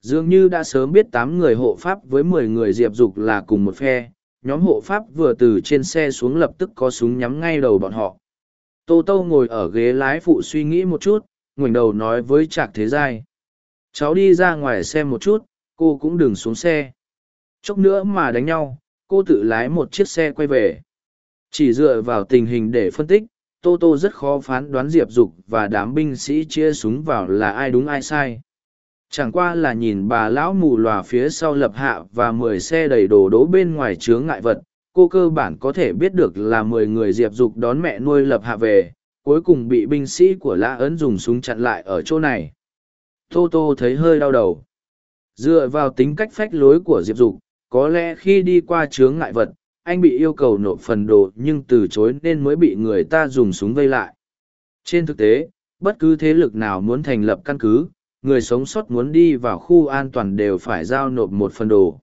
Dường như đã sớm biết tám người hộ pháp với mười người diệp dục là cùng một phe, nhóm hộ pháp vừa từ trên xe xuống lập tức có súng nhắm ngay đầu bọn họ. Tô tô ngồi ở ghế lái phụ suy nghĩ một chút, ngoảnh đầu nói với trạc thế giai. Cháu đi ra ngoài xem một chút, cô cũng đừng xuống xe. Chốc nữa mà đánh nhau, cô tự lái một chiếc xe quay về chỉ dựa vào tình hình để phân tích, tô tô rất khó phán đoán diệp dục và đám binh sĩ chia súng vào là ai đúng ai sai. Chẳng qua là nhìn bà lão mù lòa phía sau lập hạ và mười xe đầy đồ đỗ bên ngoài chướng ngại vật, cô cơ bản có thể biết được là mười người diệp dục đón mẹ nuôi lập hạ về, cuối cùng bị binh sĩ của lã ấn dùng súng chặn lại ở chỗ này. Tô tô thấy hơi đau đầu. Dựa vào tính cách phách lối của diệp dục, có lẽ khi đi qua chướng ngại vật anh bị yêu cầu nộp phần đồ nhưng từ chối nên mới bị người ta dùng súng vây lại. Trên thực tế, bất cứ thế lực nào muốn thành lập căn cứ, người sống sót muốn đi vào khu an toàn đều phải giao nộp một phần đồ.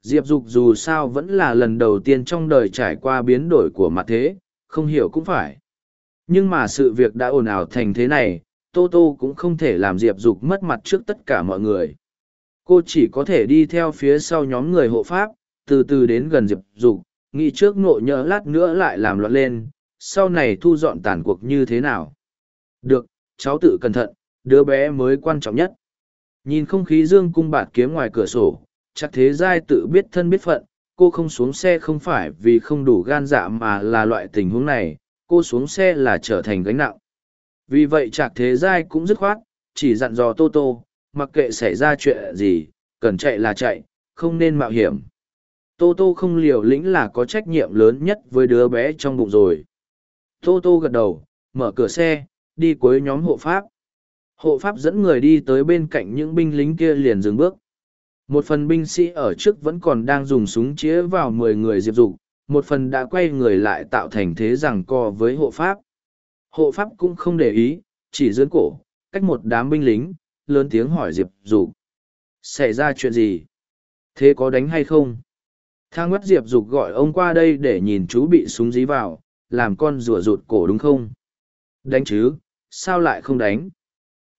Diệp dục dù sao vẫn là lần đầu tiên trong đời trải qua biến đổi của mặt thế, không hiểu cũng phải. Nhưng mà sự việc đã ồn ào thành thế này, tô tô cũng không thể làm diệp dục mất mặt trước tất cả mọi người. Cô chỉ có thể đi theo phía sau nhóm người hộ pháp, từ từ đến gần diệp dục nghĩ trước nộ nhỡ lát nữa lại làm loạn lên, sau này thu dọn tàn cuộc như thế nào? Được, cháu tự cẩn thận, đứa bé mới quan trọng nhất. Nhìn không khí dương cung bạt kiếm ngoài cửa sổ, chắc thế giai tự biết thân biết phận, cô không xuống xe không phải vì không đủ gan dạ mà là loại tình huống này, cô xuống xe là trở thành gánh nặng. Vì vậy trạc thế giai cũng dứt khoát, chỉ dặn dò tô tô, mặc kệ xảy ra chuyện gì, cần chạy là chạy, không nên mạo hiểm tô tô không liều lĩnh là có trách nhiệm lớn nhất với đứa bé trong bụng rồi. Tô tô gật đầu, mở cửa xe, đi cuối nhóm hộ pháp. Hộ pháp dẫn người đi tới bên cạnh những binh lính kia liền dừng bước. Một phần binh sĩ ở trước vẫn còn đang dùng súng chĩa vào mười người diệp dục, một phần đã quay người lại tạo thành thế rằng co với hộ pháp. Hộ pháp cũng không để ý, chỉ dưỡng cổ, cách một đám binh lính, lớn tiếng hỏi diệp dục. Xảy ra chuyện gì? Thế có đánh hay không? Thang ngất diệp dục gọi ông qua đây để nhìn chú bị súng dí vào, làm con rủa rụt cổ đúng không? Đánh chứ, sao lại không đánh?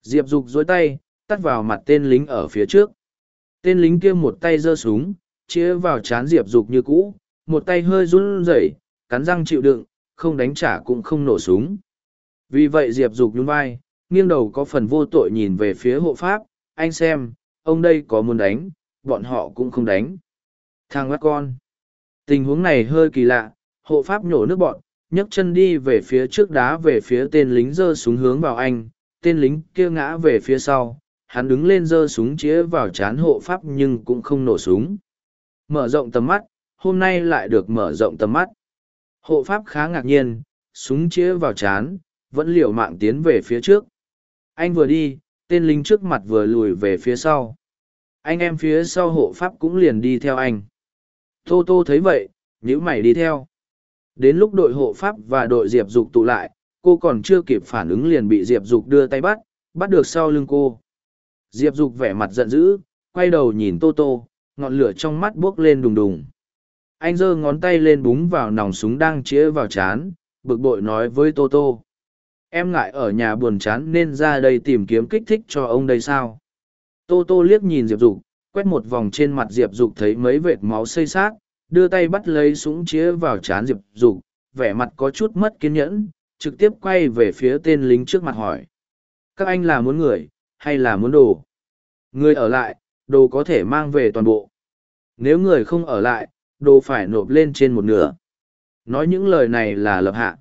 Diệp dục dối tay, tắt vào mặt tên lính ở phía trước. Tên lính kia một tay giơ súng, chĩa vào c h á n diệp dục như cũ, một tay hơi run rẩy, cắn răng chịu đựng, không đánh trả cũng không nổ súng. Vì vậy diệp dục nhún vai, nghiêng đầu có phần vô tội nhìn về phía hộ pháp, anh xem, ông đây có muốn đánh, bọn họ cũng không đánh thang mắt con. Tình huống này hơi kỳ lạ, hộ pháp nhổ nước bọn, nhấc chân đi về phía trước đá về phía tên lính giơ súng hướng vào anh, tên lính kia ngã về phía sau, hắn đứng lên giơ súng chĩa vào chán hộ pháp nhưng cũng không nổ súng. Mở rộng tầm mắt, hôm nay lại được mở rộng tầm mắt. Hộ pháp khá ngạc nhiên, súng chĩa vào chán, vẫn liều mạng tiến về phía trước. Anh vừa đi, tên lính trước mặt vừa lùi về phía sau. Anh em phía sau hộ pháp cũng liền đi theo anh tô tô thấy vậy nhữ mày đi theo đến lúc đội hộ pháp và đội diệp dục tụ lại cô còn chưa kịp phản ứng liền bị diệp dục đưa tay bắt bắt được sau lưng cô. Diệp Dục vẻ mặt giận dữ, quay đầu nhìn Tô Tô, ngọn lửa trong mắt buốc lên đùng đùng. Anh giơ ngón tay lên búng vào nòng súng đang chĩa vào chán, bực bội nói với Tô Tô. Em ngại ở nhà buồn chán nên ra đây tìm kiếm kích thích cho ông đây sao? Tô Tô liếc nhìn Diệp Dục, quét một vòng trên mặt Diệp Dục thấy mấy vệt máu xây xác, đưa tay bắt lấy súng chĩa vào chán Diệp Dục, vẻ mặt có chút mất kiên nhẫn, trực tiếp quay về phía tên lính trước mặt hỏi. Các anh là muốn người, hay là muốn đồ? Người ở lại, đồ có thể mang về toàn bộ. Nếu người không ở lại, đồ phải nộp lên trên một nửa. Nói những lời này là lập hạ.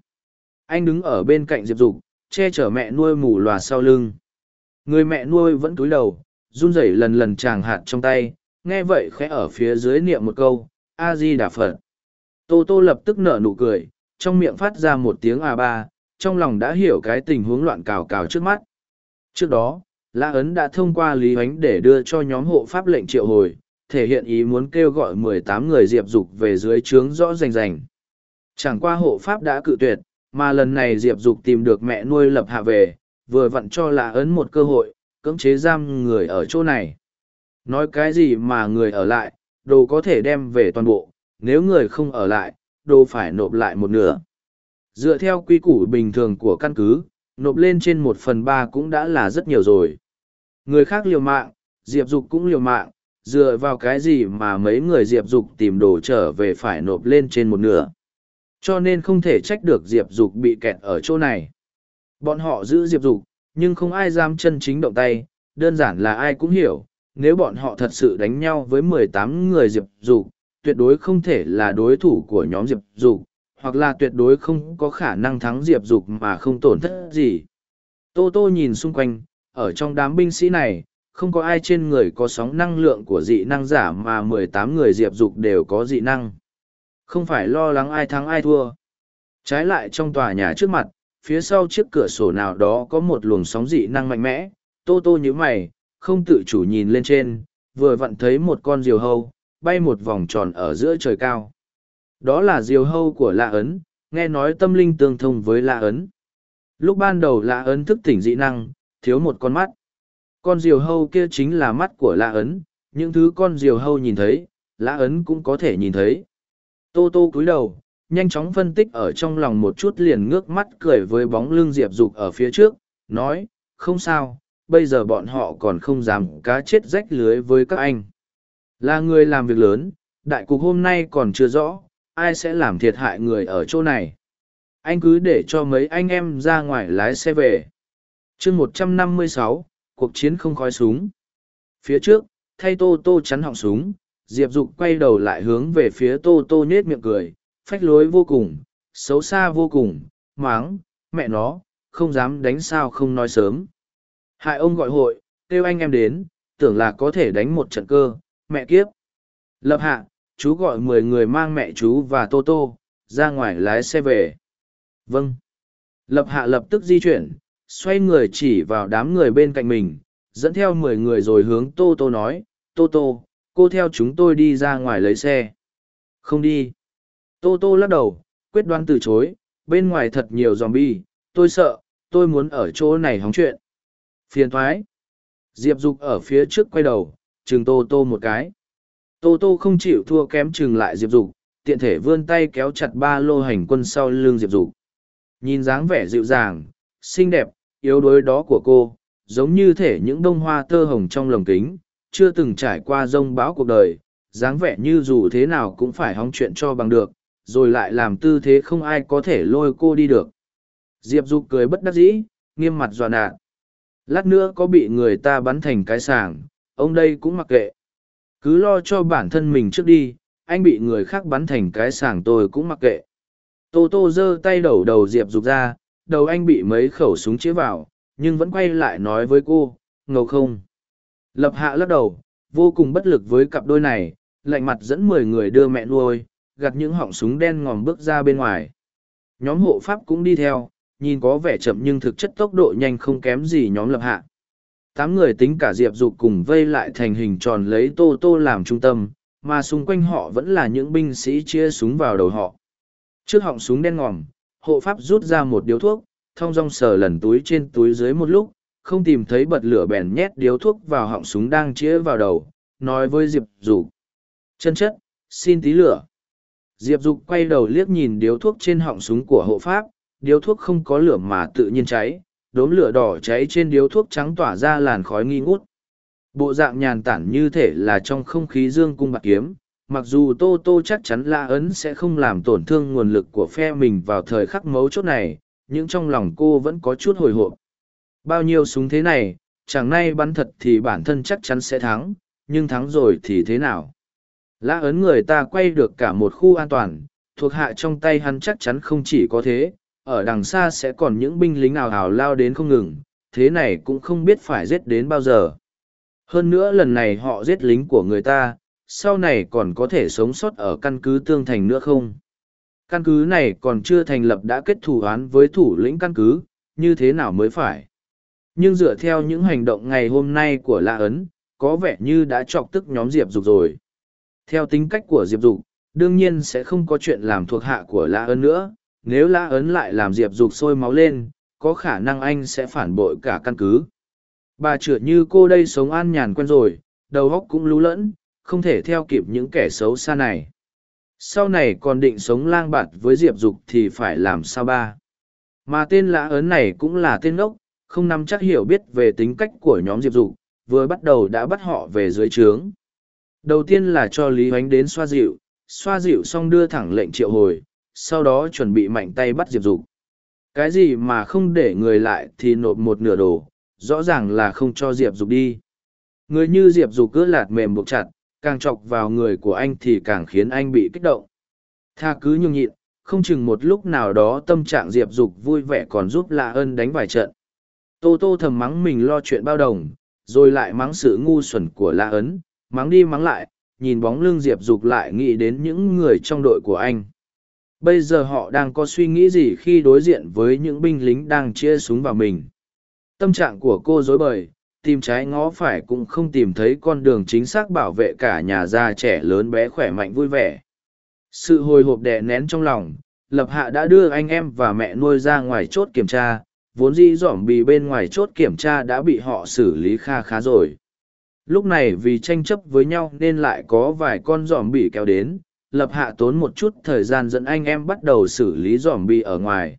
Anh đứng ở bên cạnh Diệp Dục, che chở mẹ nuôi mù lòa sau lưng. Người mẹ nuôi vẫn túi đầu, run rẩy lần lần chàng hạt trong tay, nghe vậy khẽ ở phía dưới niệm một câu, A-di Đà Phật. Tô Tô lập tức nở nụ cười, trong miệng phát ra một tiếng a ba trong lòng đã hiểu cái tình huống loạn cào cào trước mắt trước đó lã ấn đã thông qua lý ánh để đưa cho nhóm hộ pháp lệnh triệu hồi thể hiện ý muốn kêu gọi mười tám người diệp dục về dưới trướng rõ rành rành chẳng qua hộ pháp đã cự tuyệt mà lần này diệp dục tìm được mẹ nuôi lập hạ về vừa vặn cho lã ấn một cơ hội cưỡng chế giam người ở chỗ này nói cái gì mà người ở lại đồ có thể đem về toàn bộ nếu người không ở lại đồ phải nộp lại một nửa. Dựa theo quy củ bình thường của căn cứ, nộp lên trên một phần ba cũng đã là rất nhiều rồi. Người khác liều mạng, Diệp Dục cũng liều mạng, dựa vào cái gì mà mấy người Diệp Dục tìm đồ trở về phải nộp lên trên một nửa. Cho nên không thể trách được Diệp Dục bị kẹt ở chỗ này. Bọn họ giữ Diệp Dục, nhưng không ai dám chân chính động tay, đơn giản là ai cũng hiểu, nếu bọn họ thật sự đánh nhau với mười tám người Diệp Dục, tuyệt đối không thể là đối thủ của nhóm Diệp Dục, hoặc là tuyệt đối không có khả năng thắng Diệp Dục mà không tổn thất gì. Tô Tô nhìn xung quanh, ở trong đám binh sĩ này, không có ai trên người có sóng năng lượng của dị năng giả mà mười tám người Diệp Dục đều có dị năng. Không phải lo lắng ai thắng ai thua. Trái lại trong tòa nhà trước mặt, phía sau chiếc cửa sổ nào đó có một luồng sóng dị năng mạnh mẽ, Tô Tô như mày, không tự chủ nhìn lên trên, vừa vặn thấy một con diều hâu, bay một vòng tròn ở giữa trời cao. Đó là diều hâu của La Ấn, nghe nói tâm linh tương thông với La Ấn. Lúc ban đầu La Ấn thức tỉnh dị năng, thiếu một con mắt. Con diều hâu kia chính là mắt của La Ấn, những thứ con diều hâu nhìn thấy, La Ấn cũng có thể nhìn thấy. Tô tô cúi đầu, nhanh chóng phân tích ở trong lòng một chút liền ngước mắt cười với bóng lưng Diệp Dục ở phía trước, nói, không sao, bây giờ bọn họ còn không dám cá chết rách lưới với các anh. Là người làm việc lớn, đại cục hôm nay còn chưa rõ, ai sẽ làm thiệt hại người ở chỗ này. Anh cứ để cho mấy anh em ra ngoài lái xe về. chương một trăm năm mươi sáu, cuộc chiến không khói súng. Phía trước, thay Tô Tô chắn họng súng, Diệp Dục quay đầu lại hướng về phía Tô Tô nhết miệng cười, phách lối vô cùng, xấu xa vô cùng, máng, mẹ nó, không dám đánh sao không nói sớm. Hại ông gọi hội, kêu anh em đến, tưởng là có thể đánh một trận cơ, mẹ kiếp. Lập hạ, chú gọi mười người mang mẹ chú và Tô Tô, ra ngoài lái xe về. Vâng. Lập hạ lập tức di chuyển, xoay người chỉ vào đám người bên cạnh mình, dẫn theo mười người rồi hướng Tô Tô nói, Tô Tô, cô theo chúng tôi đi ra ngoài lấy xe. Không đi. Tô Tô lắc đầu, quyết đoán từ chối, bên ngoài thật nhiều zombie, tôi sợ, tôi muốn ở chỗ này hóng chuyện. Phiền thoái. Diệp Dục ở phía trước quay đầu, chừng tô tô một cái tô tô không chịu thua kém chừng lại diệp dục tiện thể vươn tay kéo chặt ba lô hành quân sau lưng diệp dục nhìn dáng vẻ dịu dàng xinh đẹp yếu đuối đó của cô giống như thể những bông hoa tơ hồng trong lồng kính chưa từng trải qua rông bão cuộc đời dáng vẻ như dù thế nào cũng phải hóng chuyện cho bằng được rồi lại làm tư thế không ai có thể lôi cô đi được. Diệp dục cười bất đắc dĩ, nghiêm mặt dọa nạn. lát nữa có bị người ta bắn thành cái sàng ông đây cũng mặc kệ. Cứ lo cho bản thân mình trước đi, anh bị người khác bắn thành cái sàng tôi cũng mặc kệ. Tô tô giơ tay đầu đầu diệp dục ra, đầu anh bị mấy khẩu súng chĩa vào, nhưng vẫn quay lại nói với cô, ngầu không? Lập hạ lắc đầu, vô cùng bất lực với cặp đôi này, lạnh mặt dẫn mười người đưa mẹ nuôi gặt những họng súng đen ngòm bước ra bên ngoài nhóm hộ pháp cũng đi theo nhìn có vẻ chậm nhưng thực chất tốc độ nhanh không kém gì nhóm lập hạ tám người tính cả diệp dục cùng vây lại thành hình tròn lấy tô tô làm trung tâm mà xung quanh họ vẫn là những binh sĩ chia súng vào đầu họ trước họng súng đen ngòm hộ pháp rút ra một điếu thuốc thong dong sờ lần túi trên túi dưới một lúc không tìm thấy bật lửa bèn nhét điếu thuốc vào họng súng đang chĩa vào đầu, nói với Diệp Dục. Chân chất, xin tí lửa. Diệp Dục quay đầu liếc nhìn điếu thuốc trên họng súng của hộ pháp, điếu thuốc không có lửa mà tự nhiên cháy, đốm lửa đỏ cháy trên điếu thuốc trắng tỏa ra làn khói nghi ngút. Bộ dạng nhàn tản như thể là trong không khí dương cung bạc kiếm, mặc dù Tô Tô chắc chắn La Ấn sẽ không làm tổn thương nguồn lực của phe mình vào thời khắc mấu chốt này, nhưng trong lòng cô vẫn có chút hồi hộp. Bao nhiêu súng thế này, chẳng nay bắn thật thì bản thân chắc chắn sẽ thắng, nhưng thắng rồi thì thế nào? La Ấn người ta quay được cả một khu an toàn, thuộc hạ trong tay hắn chắc chắn không chỉ có thế, ở đằng xa sẽ còn những binh lính nào hào lao đến không ngừng, thế này cũng không biết phải giết đến bao giờ. Hơn nữa lần này họ giết lính của người ta, sau này còn có thể sống sót ở căn cứ tương thành nữa không? Căn cứ này còn chưa thành lập đã kết thủ án với thủ lĩnh căn cứ, như thế nào mới phải? Nhưng dựa theo những hành động ngày hôm nay của Lạ Ấn, có vẻ như đã chọc tức nhóm Diệp Dục rồi. Theo tính cách của Diệp Dục, đương nhiên sẽ không có chuyện làm thuộc hạ của La Ấn nữa, nếu La Ấn lại làm Diệp Dục sôi máu lên, có khả năng anh sẽ phản bội cả căn cứ. Bà chửa như cô đây sống an nhàn quen rồi, đầu óc cũng lú lẫn, không thể theo kịp những kẻ xấu xa này. Sau này còn định sống lang bạt với Diệp Dục thì phải làm sao ba? Mà tên lã ấn này cũng là tên ngốc, không nắm chắc hiểu biết về tính cách của nhóm Diệp Dục, vừa bắt đầu đã bắt họ về dưới trướng. Đầu tiên là cho Lý Hoánh đến xoa dịu, xoa dịu xong đưa thẳng lệnh triệu hồi, sau đó chuẩn bị mạnh tay bắt Diệp Dục. Cái gì mà không để người lại thì nộp một nửa đồ, rõ ràng là không cho diệp dục đi. Người như diệp dục cứ lạt mềm buộc chặt càng chọc vào người của anh thì càng khiến anh bị kích động. Tha cứ nhường nhịn không chừng một lúc nào đó tâm trạng diệp dục vui vẻ còn giúp lạ ơn đánh vài trận. Tô tô thầm mắng mình lo chuyện bao đồng rồi lại mắng sự ngu xuẩn của lạ ấn mắng đi mắng lại, nhìn bóng lưng diệp dục lại nghĩ đến những người trong đội của anh. Bây giờ họ đang có suy nghĩ gì khi đối diện với những binh lính đang chia súng vào mình? Tâm trạng của cô dối bời, tìm trái ngó phải cũng không tìm thấy con đường chính xác bảo vệ cả nhà già trẻ lớn bé khỏe mạnh vui vẻ. Sự hồi hộp đè nén trong lòng, lập hạ đã đưa anh em và mẹ nuôi ra ngoài chốt kiểm tra, vốn dĩ dỏm bì bên ngoài chốt kiểm tra đã bị họ xử lý kha khá rồi lúc này vì tranh chấp với nhau nên lại có vài con dòm bị kéo đến lập hạ tốn một chút thời gian dẫn anh em bắt đầu xử lý dòm bị ở ngoài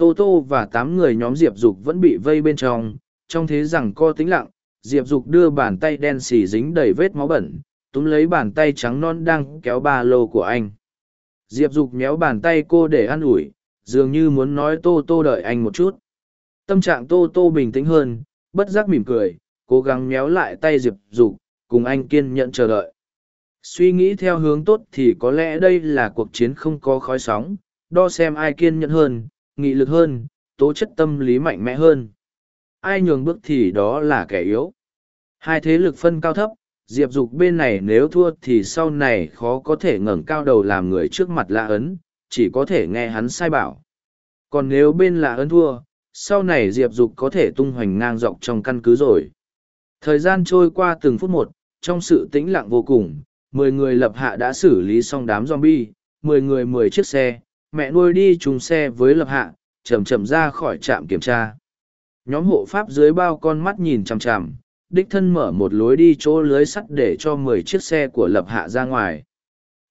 Tô Tô và tám người nhóm Diệp Dục vẫn bị vây bên trong, trong thế rằng co tĩnh lặng, Diệp Dục đưa bàn tay đen xì dính đầy vết máu bẩn, túm lấy bàn tay trắng non đang kéo ba lô của anh. Diệp Dục méo bàn tay cô để an ủi, dường như muốn nói Tô Tô đợi anh một chút. Tâm trạng Tô Tô bình tĩnh hơn, bất giác mỉm cười, cố gắng méo lại tay Diệp Dục, cùng anh kiên nhẫn chờ đợi. Suy nghĩ theo hướng tốt thì có lẽ đây là cuộc chiến không có khói sóng, đo xem ai kiên nhẫn hơn, nghị lực hơn, tố chất tâm lý mạnh mẽ hơn. Ai nhường bước thì đó là kẻ yếu. Hai thế lực phân cao thấp, Diệp Dục bên này nếu thua thì sau này khó có thể ngẩng cao đầu làm người trước mặt lạ ấn, chỉ có thể nghe hắn sai bảo. Còn nếu bên lạ ấn thua, sau này Diệp Dục có thể tung hoành ngang dọc trong căn cứ rồi. Thời gian trôi qua từng phút một, trong sự tĩnh lặng vô cùng, mười người lập hạ đã xử lý xong đám zombie, mười người mười chiếc xe, mẹ nuôi đi chung xe với lập hạ, chậm chậm ra khỏi trạm kiểm tra. Nhóm hộ pháp dưới bao con mắt nhìn chằm chằm, đích thân mở một lối đi chỗ lưới sắt để cho mười chiếc xe của lập hạ ra ngoài.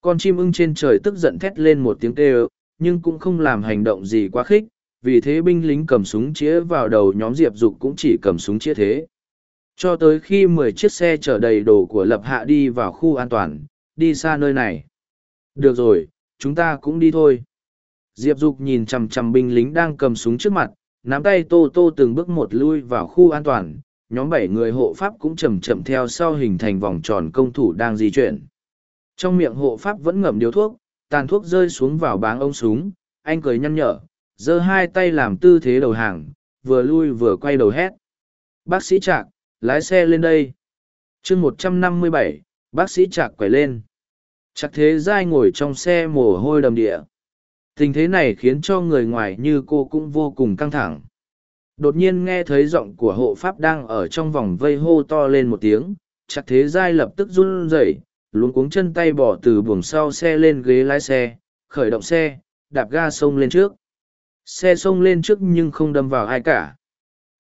Con chim ưng trên trời tức giận thét lên một tiếng kêu, nhưng cũng không làm hành động gì quá khích, vì thế binh lính cầm súng chĩa vào đầu nhóm diệp dục cũng chỉ cầm súng chĩa thế. Cho tới khi mười chiếc xe chở đầy đồ của lập hạ đi vào khu an toàn, đi xa nơi này. Được rồi, chúng ta cũng đi thôi. Diệp Dục nhìn chằm chằm binh lính đang cầm súng trước mặt, nắm tay Tô Tô từng bước một lui vào khu an toàn, nhóm bảy người hộ pháp cũng chậm chậm theo sau hình thành vòng tròn công thủ đang di chuyển. Trong miệng hộ pháp vẫn ngậm điếu thuốc, tàn thuốc rơi xuống vào báng ông súng, anh cười nhăn nhở, giơ hai tay làm tư thế đầu hàng, vừa lui vừa quay đầu hét. Bác sĩ Trạc, lái xe lên đây. chương một trăm năm mươi bảy, bác sĩ chạc quẩy lên. Chắc thế giai ngồi trong xe mồ hôi đầm địa tình thế này khiến cho người ngoài như cô cũng vô cùng căng thẳng đột nhiên nghe thấy giọng của hộ pháp đang ở trong vòng vây hô to lên một tiếng chắc thế giai lập tức run rẩy luống cuống chân tay bỏ từ buồng sau xe lên ghế lái xe khởi động xe đạp ga xông lên trước xe xông lên trước nhưng không đâm vào ai cả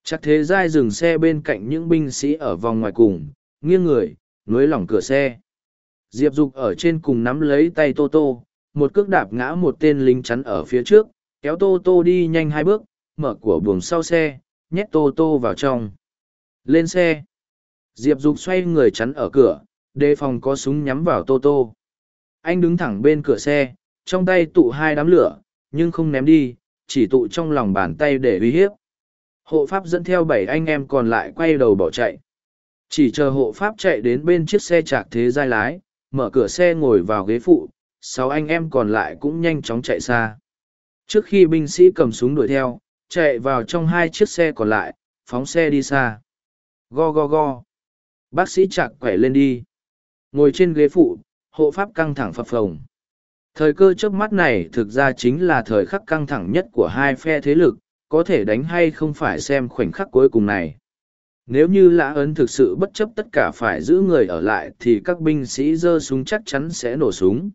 chắc thế giai dừng xe bên cạnh những binh sĩ ở vòng ngoài cùng, nghiêng người, nối lỏng cửa xe. Diệp dục ở trên cùng nắm lấy tay tô tô, một cước đạp ngã một tên lính chắn ở phía trước, kéo tô tô đi nhanh hai bước, mở của buồng sau xe, nhét tô tô vào trong. Lên xe. Diệp dục xoay người chắn ở cửa, đề phòng có súng nhắm vào tô tô. Anh đứng thẳng bên cửa xe, trong tay tụ hai đám lửa, nhưng không ném đi, chỉ tụ trong lòng bàn tay để uy hiếp hộ pháp dẫn theo bảy anh em còn lại quay đầu bỏ chạy. Chỉ chờ hộ pháp chạy đến bên chiếc xe chạc thế giai lái, mở cửa xe ngồi vào ghế phụ, sáu anh em còn lại cũng nhanh chóng chạy xa. Trước khi binh sĩ cầm súng đuổi theo, chạy vào trong hai chiếc xe còn lại, phóng xe đi xa. Go go go. Bác sĩ chạc quẻ lên đi. Ngồi trên ghế phụ, hộ pháp căng thẳng phập phồng. Thời cơ trước mắt này thực ra chính là thời khắc căng thẳng nhất của hai phe thế lực có thể đánh hay không phải xem khoảnh khắc cuối cùng này. Nếu như lã ấn thực sự bất chấp tất cả phải giữ người ở lại thì các binh sĩ giơ súng chắc chắn sẽ nổ súng.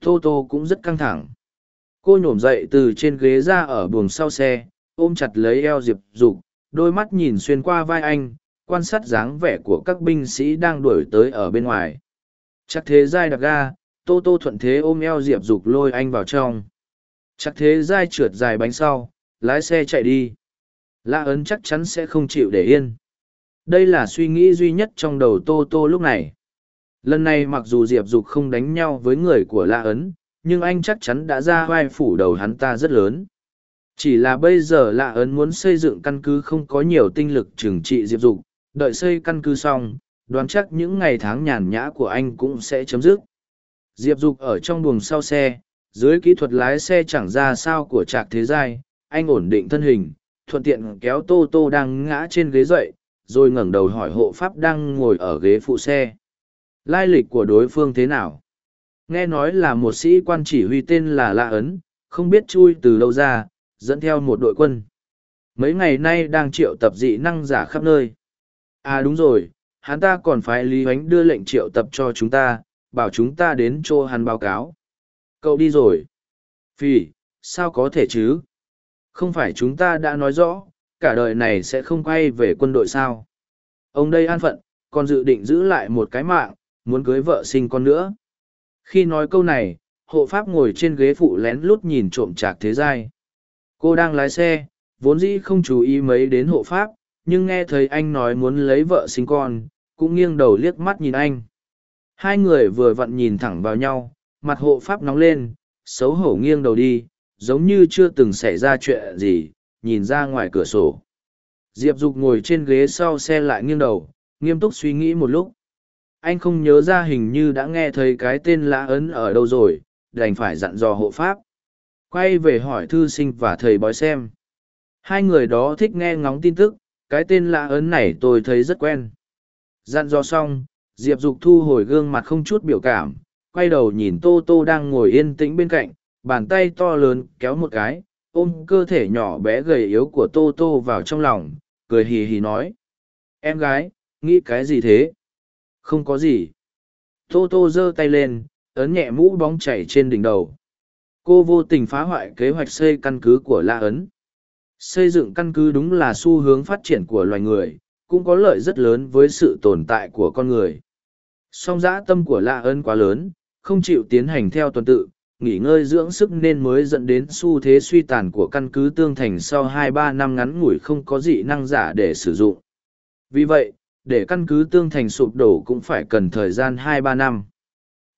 Tô tô cũng rất căng thẳng. Cô nhổm dậy từ trên ghế ra ở buồng sau xe, ôm chặt lấy eo diệp dục, đôi mắt nhìn xuyên qua vai anh, quan sát dáng vẻ của các binh sĩ đang đuổi tới ở bên ngoài. Chắc thế giai đặc ga, tô tô thuận thế ôm eo diệp dục lôi anh vào trong. Chắc thế giai trượt dài bánh sau lái xe chạy đi. Lã ấn chắc chắn sẽ không chịu để yên. Đây là suy nghĩ duy nhất trong đầu tô tô lúc này. Lần này mặc dù diệp dục không đánh nhau với người của lã ấn, nhưng anh chắc chắn đã ra vai phủ đầu hắn ta rất lớn. Chỉ là bây giờ lạ ấn muốn xây dựng căn cứ không có nhiều tinh lực trừng trị diệp dục, đợi xây căn cứ xong, đoán chắc những ngày tháng nhàn nhã của anh cũng sẽ chấm dứt. Diệp dục ở trong buồng sau xe, dưới kỹ thuật lái xe chẳng ra sao của trạc thế giai anh ổn định thân hình, thuận tiện kéo tô tô đang ngã trên ghế dậy, rồi ngẩng đầu hỏi hộ pháp đang ngồi ở ghế phụ xe. Lai lịch của đối phương thế nào? Nghe nói là một sĩ quan chỉ huy tên là lạ ấn, không biết chui từ lâu ra, dẫn theo một đội quân. Mấy ngày nay đang triệu tập dị năng giả khắp nơi. À đúng rồi, hắn ta còn phải lý h đưa lệnh triệu tập cho chúng ta, bảo chúng ta đến chỗ hắn báo cáo. Cậu đi rồi. Phì, sao có thể chứ? Không phải chúng ta đã nói rõ, cả đời này sẽ không quay về quân đội sao? Ông đây an phận, còn dự định giữ lại một cái mạng, muốn cưới vợ sinh con nữa. Khi nói câu này, hộ pháp ngồi trên ghế phụ lén lút nhìn trộm chạc thế giai. Cô đang lái xe, vốn dĩ không chú ý mấy đến hộ pháp, nhưng nghe thấy anh nói muốn lấy vợ sinh con, cũng nghiêng đầu liếc mắt nhìn anh. Hai người vừa vặn nhìn thẳng vào nhau, mặt hộ pháp nóng lên, xấu hổ nghiêng đầu đi giống như chưa từng xảy ra chuyện gì, nhìn ra ngoài cửa sổ. Diệp dục ngồi trên ghế sau xe lại nghiêng đầu, nghiêm túc suy nghĩ một lúc. Anh không nhớ ra hình như đã nghe thấy cái tên lã ấn ở đâu rồi, đành phải dặn dò hộ pháp. Quay về hỏi thư sinh và thầy bói xem. Hai người đó thích nghe ngóng tin tức, cái tên lạ ấn này tôi thấy rất quen. Dặn dò xong, diệp dục thu hồi gương mặt không chút biểu cảm, quay đầu nhìn tô tô đang ngồi yên tĩnh bên cạnh bàn tay to lớn kéo một cái, ôm cơ thể nhỏ bé gầy yếu của tô tô vào trong lòng, cười hì hì nói. Em gái, nghĩ cái gì thế? Không có gì. Tô tô giơ tay lên, ấn nhẹ mũ bóng chảy trên đỉnh đầu. Cô vô tình phá hoại kế hoạch xây căn cứ của la ấn. Xây dựng căn cứ đúng là xu hướng phát triển của loài người, cũng có lợi rất lớn với sự tồn tại của con người. Song dã tâm của la ấn quá lớn, không chịu tiến hành theo tuần tự nghỉ ngơi dưỡng sức nên mới dẫn đến xu thế suy tàn của căn cứ tương thành sau hai ba năm ngắn ngủi không có dị năng giả để sử dụng vì vậy để căn cứ tương thành sụp đổ cũng phải cần thời gian hai ba năm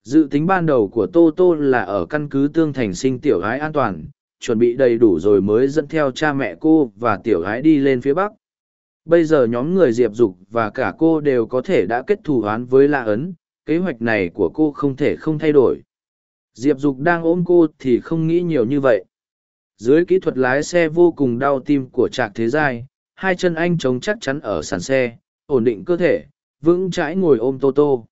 Dự tính ban đầu của Tô Tô là ở căn cứ tương thành sinh tiểu gái an toàn, chuẩn bị đầy đủ rồi mới dẫn theo cha mẹ cô và tiểu gái đi lên phía Bắc. Bây giờ nhóm người Diệp Dục và cả cô đều có thể đã kết thù oán với La Ấn, kế hoạch này của cô không thể không thay đổi. Diệp Dục đang ôm cô thì không nghĩ nhiều như vậy. Dưới kỹ thuật lái xe vô cùng đau tim của Trạc Thế Giai, hai chân anh chống chắc chắn ở sàn xe, ổn định cơ thể, vững chãi ngồi ôm Tô Tô.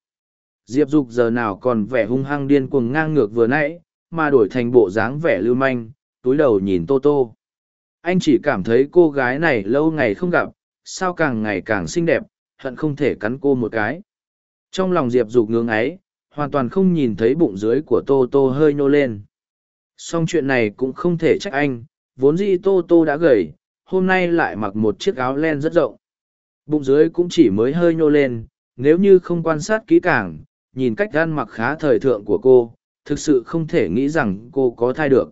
Diệp Dục giờ nào còn vẻ hung hăng điên cuồng ngang ngược vừa nãy, mà đổi thành bộ dáng vẻ lưu manh, túi đầu nhìn Tô Tô. Anh chỉ cảm thấy cô gái này lâu ngày không gặp, sao càng ngày càng xinh đẹp, hận không thể cắn cô một cái. Trong lòng Diệp Dục ngưỡng ấy, hoàn toàn không nhìn thấy bụng dưới của Tô Tô hơi nhô lên. Song chuyện này cũng không thể trách anh, vốn dĩ Tô Tô đã gầy, hôm nay lại mặc một chiếc áo len rất rộng. Bụng dưới cũng chỉ mới hơi nhô lên, nếu như không quan sát kỹ càng, nhìn cách gan mặc khá thời thượng của cô, thực sự không thể nghĩ rằng cô có thai được.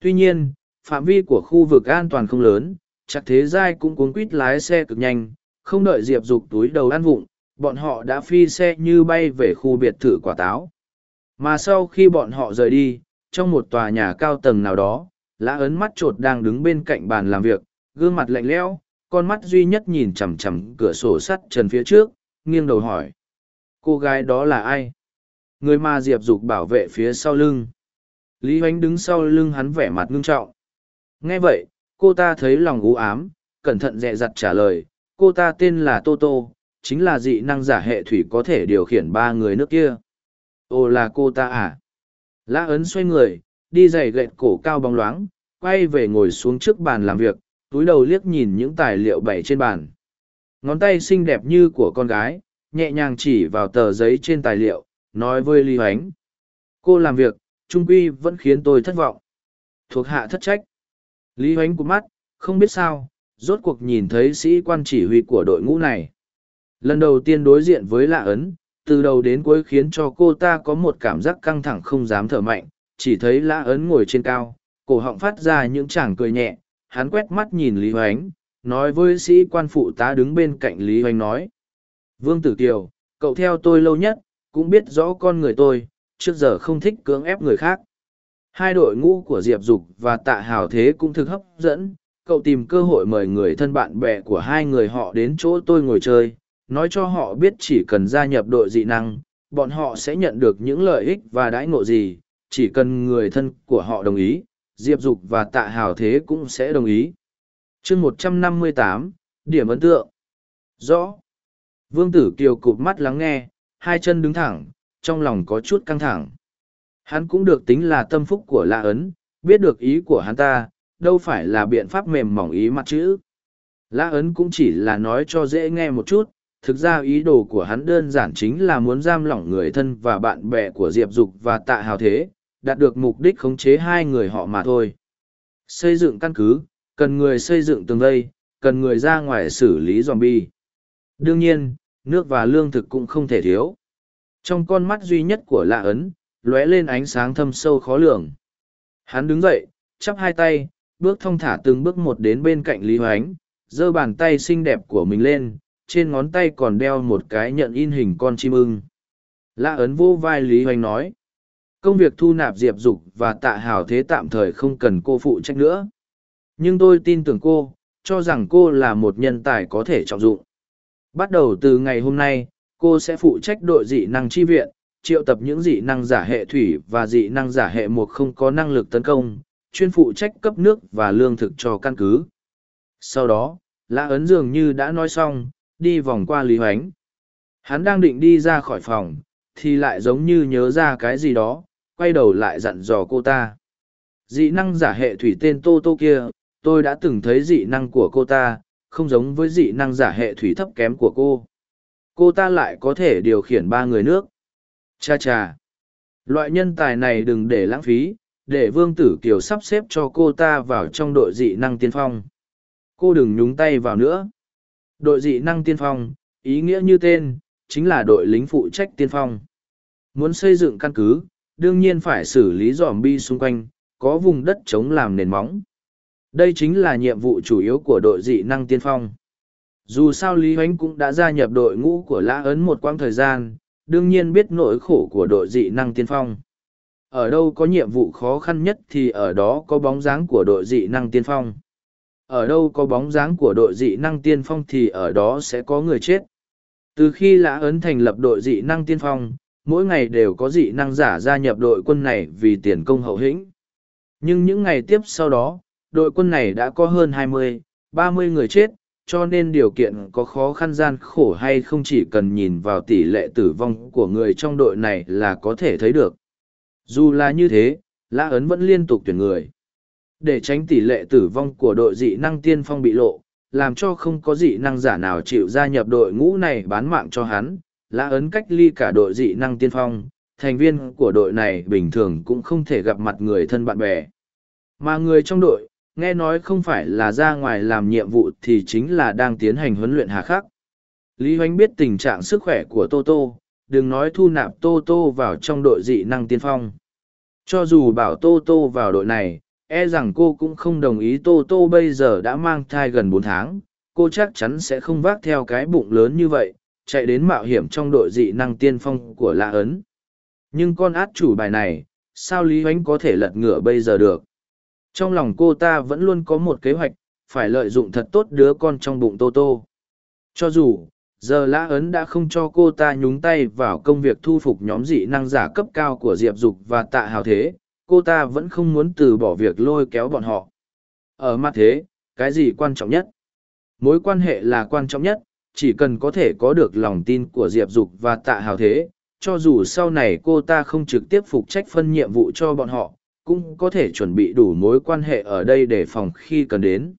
Tuy nhiên, phạm vi của khu vực an toàn không lớn, chắc thế giai cũng cuốn quít lái xe cực nhanh, không đợi Diệp Dục túi đầu ăn vụng, bọn họ đã phi xe như bay về khu biệt thự quả táo. Mà sau khi bọn họ rời đi, trong một tòa nhà cao tầng nào đó, lã ấn mắt trột đang đứng bên cạnh bàn làm việc, gương mặt lạnh lẽo, con mắt duy nhất nhìn chằm chằm cửa sổ sắt trần phía trước, nghiêng đầu hỏi. Cô gái đó là ai? Người mà Diệp Dục bảo vệ phía sau lưng. Lý Hoánh đứng sau lưng hắn vẻ mặt ngưng trọng. Nghe vậy, cô ta thấy lòng u ám, cẩn thận dè dặt trả lời, cô ta tên là Tô Tô, chính là dị năng giả hệ thủy có thể điều khiển ba người nước kia. Ồ là cô ta à? Lã ấn xoay người, đi giày gậy cổ cao bóng loáng, quay về ngồi xuống trước bàn làm việc, túi đầu liếc nhìn những tài liệu bày trên bàn. Ngón tay xinh đẹp như của con gái, nhẹ nhàng chỉ vào tờ giấy trên tài liệu, nói với Lý Hoánh. Cô làm việc, trung quy vẫn khiến tôi thất vọng. Thuộc hạ thất trách. Lý Hoánh của mắt, không biết sao, rốt cuộc nhìn thấy sĩ quan chỉ huy của đội ngũ này. Lần đầu tiên đối diện với lạ ấn, từ đầu đến cuối khiến cho cô ta có một cảm giác căng thẳng không dám thở mạnh, chỉ thấy lạ ấn ngồi trên cao, cổ họng phát ra những chàng cười nhẹ, hắn quét mắt nhìn Lý Hoánh, nói với sĩ quan phụ tá đứng bên cạnh Lý Hoánh nói. Vương Tử Kiều, cậu theo tôi lâu nhất, cũng biết rõ con người tôi, trước giờ không thích cưỡng ép người khác. Hai đội ngũ của Diệp Dục và Tạ Hào Thế cũng thực hấp dẫn, cậu tìm cơ hội mời người thân bạn bè của hai người họ đến chỗ tôi ngồi chơi, nói cho họ biết chỉ cần gia nhập đội dị năng, bọn họ sẽ nhận được những lợi ích và đãi ngộ gì, chỉ cần người thân của họ đồng ý, Diệp Dục và Tạ Hào Thế cũng sẽ đồng ý. chương một trăm năm mươi tám điểm ấn tượng. Rõ. Vương Tử Kiều cụp mắt lắng nghe, hai chân đứng thẳng, trong lòng có chút căng thẳng. Hắn cũng được tính là tâm phúc của Lạ Ấn, biết được ý của hắn ta, đâu phải là biện pháp mềm mỏng ý mặt chữ. La ấn cũng chỉ là nói cho dễ nghe một chút, thực ra ý đồ của hắn đơn giản chính là muốn giam lỏng người thân và bạn bè của Diệp Dục và Tạ Hào Thế, đạt được mục đích khống chế hai người họ mà thôi. Xây dựng căn cứ, cần người xây dựng tường vây, cần người ra ngoài xử lý zombie. Đương nhiên, nước và lương thực cũng không thể thiếu. Trong con mắt duy nhất của lạ ấn, lóe lên ánh sáng thâm sâu khó lường. Hắn đứng dậy, chắp hai tay, bước thong thả từng bước một đến bên cạnh Lý Hoánh, giơ bàn tay xinh đẹp của mình lên, trên ngón tay còn đeo một cái nhận in hình con chim ưng. lã ấn vô vai Lý Hoành nói. Công việc thu nạp diệp dục và tạ hào thế tạm thời không cần cô phụ trách nữa. Nhưng tôi tin tưởng cô, cho rằng cô là một nhân tài có thể trọng dụng. Bắt đầu từ ngày hôm nay, cô sẽ phụ trách đội dị năng tri viện, triệu tập những dị năng giả hệ thủy và dị năng giả hệ một không có năng lực tấn công, chuyên phụ trách cấp nước và lương thực cho căn cứ. Sau đó, Lã Ấn dường như đã nói xong, đi vòng qua Lý Hoánh. Hắn đang định đi ra khỏi phòng, thì lại giống như nhớ ra cái gì đó, quay đầu lại dặn dò cô ta. Dị năng giả hệ thủy tên Tô Tô kia, tôi đã từng thấy dị năng của cô ta, không giống với dị năng giả hệ thủy thấp kém của cô. Cô ta lại có thể điều khiển ba người nước. Cha cha! Loại nhân tài này đừng để lãng phí, để Vương Tử Kiều sắp xếp cho cô ta vào trong đội dị năng tiên phong. Cô đừng nhúng tay vào nữa. Đội dị năng tiên phong, ý nghĩa như tên, chính là đội lính phụ trách tiên phong. Muốn xây dựng căn cứ, đương nhiên phải xử lý dòm bi xung quanh, có vùng đất chống làm nền móng. Đây chính là nhiệm vụ chủ yếu của đội dị năng tiên phong. Dù sao Lý Hoánh cũng đã gia nhập đội ngũ của Lã Ấn một quãng thời gian, đương nhiên biết nỗi khổ của đội dị năng tiên phong. Ở đâu có nhiệm vụ khó khăn nhất thì ở đó có bóng dáng của đội dị năng tiên phong. Ở đâu có bóng dáng của đội dị năng tiên phong thì ở đó sẽ có người chết. Từ khi Lã Ấn thành lập đội dị năng tiên phong, mỗi ngày đều có dị năng giả gia nhập đội quân này vì tiền công hậu hĩnh. Nhưng những ngày tiếp sau đó, đội quân này đã có hơn 20, 30 người chết, cho nên điều kiện có khó khăn gian khổ hay không chỉ cần nhìn vào tỷ lệ tử vong của người trong đội này là có thể thấy được. Dù là như thế, Lã Ấn vẫn liên tục tuyển người. Để tránh tỷ lệ tử vong của đội dị năng tiên phong bị lộ, làm cho không có dị năng giả nào chịu gia nhập đội ngũ này bán mạng cho hắn, Lã Ấn cách ly cả đội dị năng tiên phong, thành viên của đội này bình thường cũng không thể gặp mặt người thân bạn bè. Mà người trong đội, nghe nói không phải là ra ngoài làm nhiệm vụ thì chính là đang tiến hành huấn luyện hà khắc. Lý hoánh biết tình trạng sức khỏe của tô tô đừng nói thu nạp tô tô vào trong đội dị năng tiên phong. Cho dù bảo tô tô vào đội này e rằng cô cũng không đồng ý tô tô bây giờ đã mang thai gần bốn tháng, cô chắc chắn sẽ không vác theo cái bụng lớn như vậy, chạy đến mạo hiểm trong đội dị năng tiên phong của lạ ấn. Nhưng con át chủ bài này, sao lý oánh có thể lật ngửa bây giờ được? Trong lòng cô ta vẫn luôn có một kế hoạch, phải lợi dụng thật tốt đứa con trong bụng tô tô. Cho dù, giờ lã ấn đã không cho cô ta nhúng tay vào công việc thu phục nhóm dị năng giả cấp cao của diệp dục và tạ hào thế cô ta vẫn không muốn từ bỏ việc lôi kéo bọn họ. Ở mặt thế, cái gì quan trọng nhất? Mối quan hệ là quan trọng nhất, chỉ cần có thể có được lòng tin của diệp dục và tạ hào thế, cho dù sau này cô ta không trực tiếp phục trách phân nhiệm vụ cho bọn họ, cũng có thể chuẩn bị đủ mối quan hệ ở đây để phòng khi cần đến.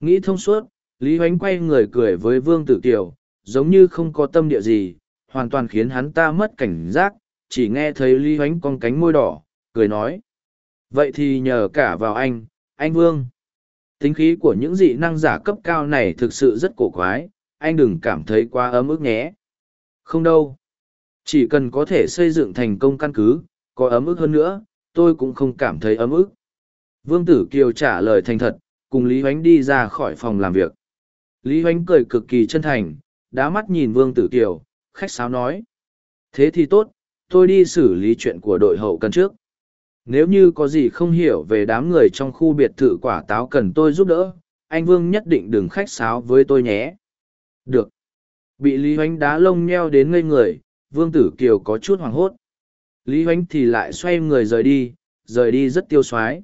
Nghĩ thông suốt, lý hoánh quay người cười với vương tử kiều, giống như không có tâm địa gì, hoàn toàn khiến hắn ta mất cảnh giác, chỉ nghe thấy lý hoánh con cánh môi đỏ cười nói. Vậy thì nhờ cả vào anh anh vương. Tính khí của những dị năng giả cấp cao này thực sự rất cổ quái, anh đừng cảm thấy quá ấm ức nhé. Không đâu. Chỉ cần có thể xây dựng thành công căn cứ, có ấm ức hơn nữa, tôi cũng không cảm thấy ấm ức. Vương tử kiều trả lời thành thật, cùng lý hoánh đi ra khỏi phòng làm việc. Lý hoánh cười cực kỳ chân thành, đá mắt nhìn vương tử kiều, khách sáo nói. Thế thì tốt, tôi đi xử lý chuyện của đội hậu cần trước nếu như có gì không hiểu về đám người trong khu biệt thự quả táo cần tôi giúp đỡ, anh vương nhất định đừng khách sáo với tôi nhé. Được. Bị lý hoánh đá lông nheo đến ngây người, vương tử kiều có chút hoảng hốt. Lý hoánh thì lại xoay người rời đi rời đi rất tiêu xoái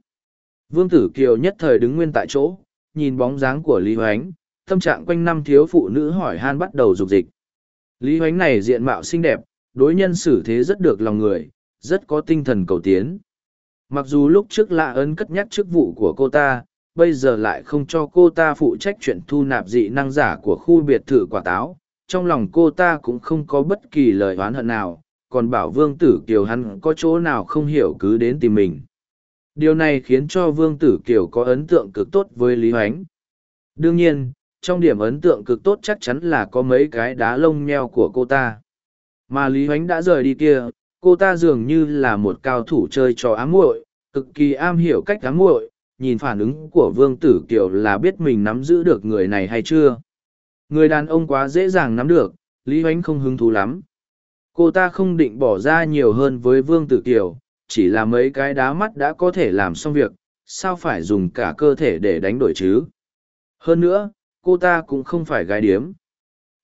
vương tử kiều nhất thời đứng nguyên tại chỗ, nhìn bóng dáng của lý hoánh, tâm trạng quanh năm thiếu phụ nữ hỏi han bắt đầu rục dịch. Lý hoánh này diện mạo xinh đẹp, đối nhân xử thế rất được lòng người, rất có tinh thần cầu tiến mặc dù lúc trước lạ ấn cất nhắc chức vụ của cô ta, bây giờ lại không cho cô ta phụ trách chuyện thu nạp dị năng giả của khu biệt thự quả táo, trong lòng cô ta cũng không có bất kỳ lời oán hận nào, còn bảo vương tử kiều hắn có chỗ nào không hiểu cứ đến tìm mình. Điều này khiến cho vương tử kiều có ấn tượng cực tốt với lý hoánh. Đương nhiên, trong điểm ấn tượng cực tốt chắc chắn là có mấy cái đá lông nheo của cô ta. Mà lý hoánh đã rời đi kia cô ta dường như là một cao thủ chơi trò ám muội, cực kỳ am hiểu cách ám muội, nhìn phản ứng của vương tử kiều là biết mình nắm giữ được người này hay chưa. Người đàn ông quá dễ dàng nắm được, lý hoánh không hứng thú lắm. Cô ta không định bỏ ra nhiều hơn với vương tử kiều chỉ là mấy cái đá mắt đã có thể làm xong việc, sao phải dùng cả cơ thể để đánh đổi chứ? Hơn nữa, cô ta cũng không phải gái điếm.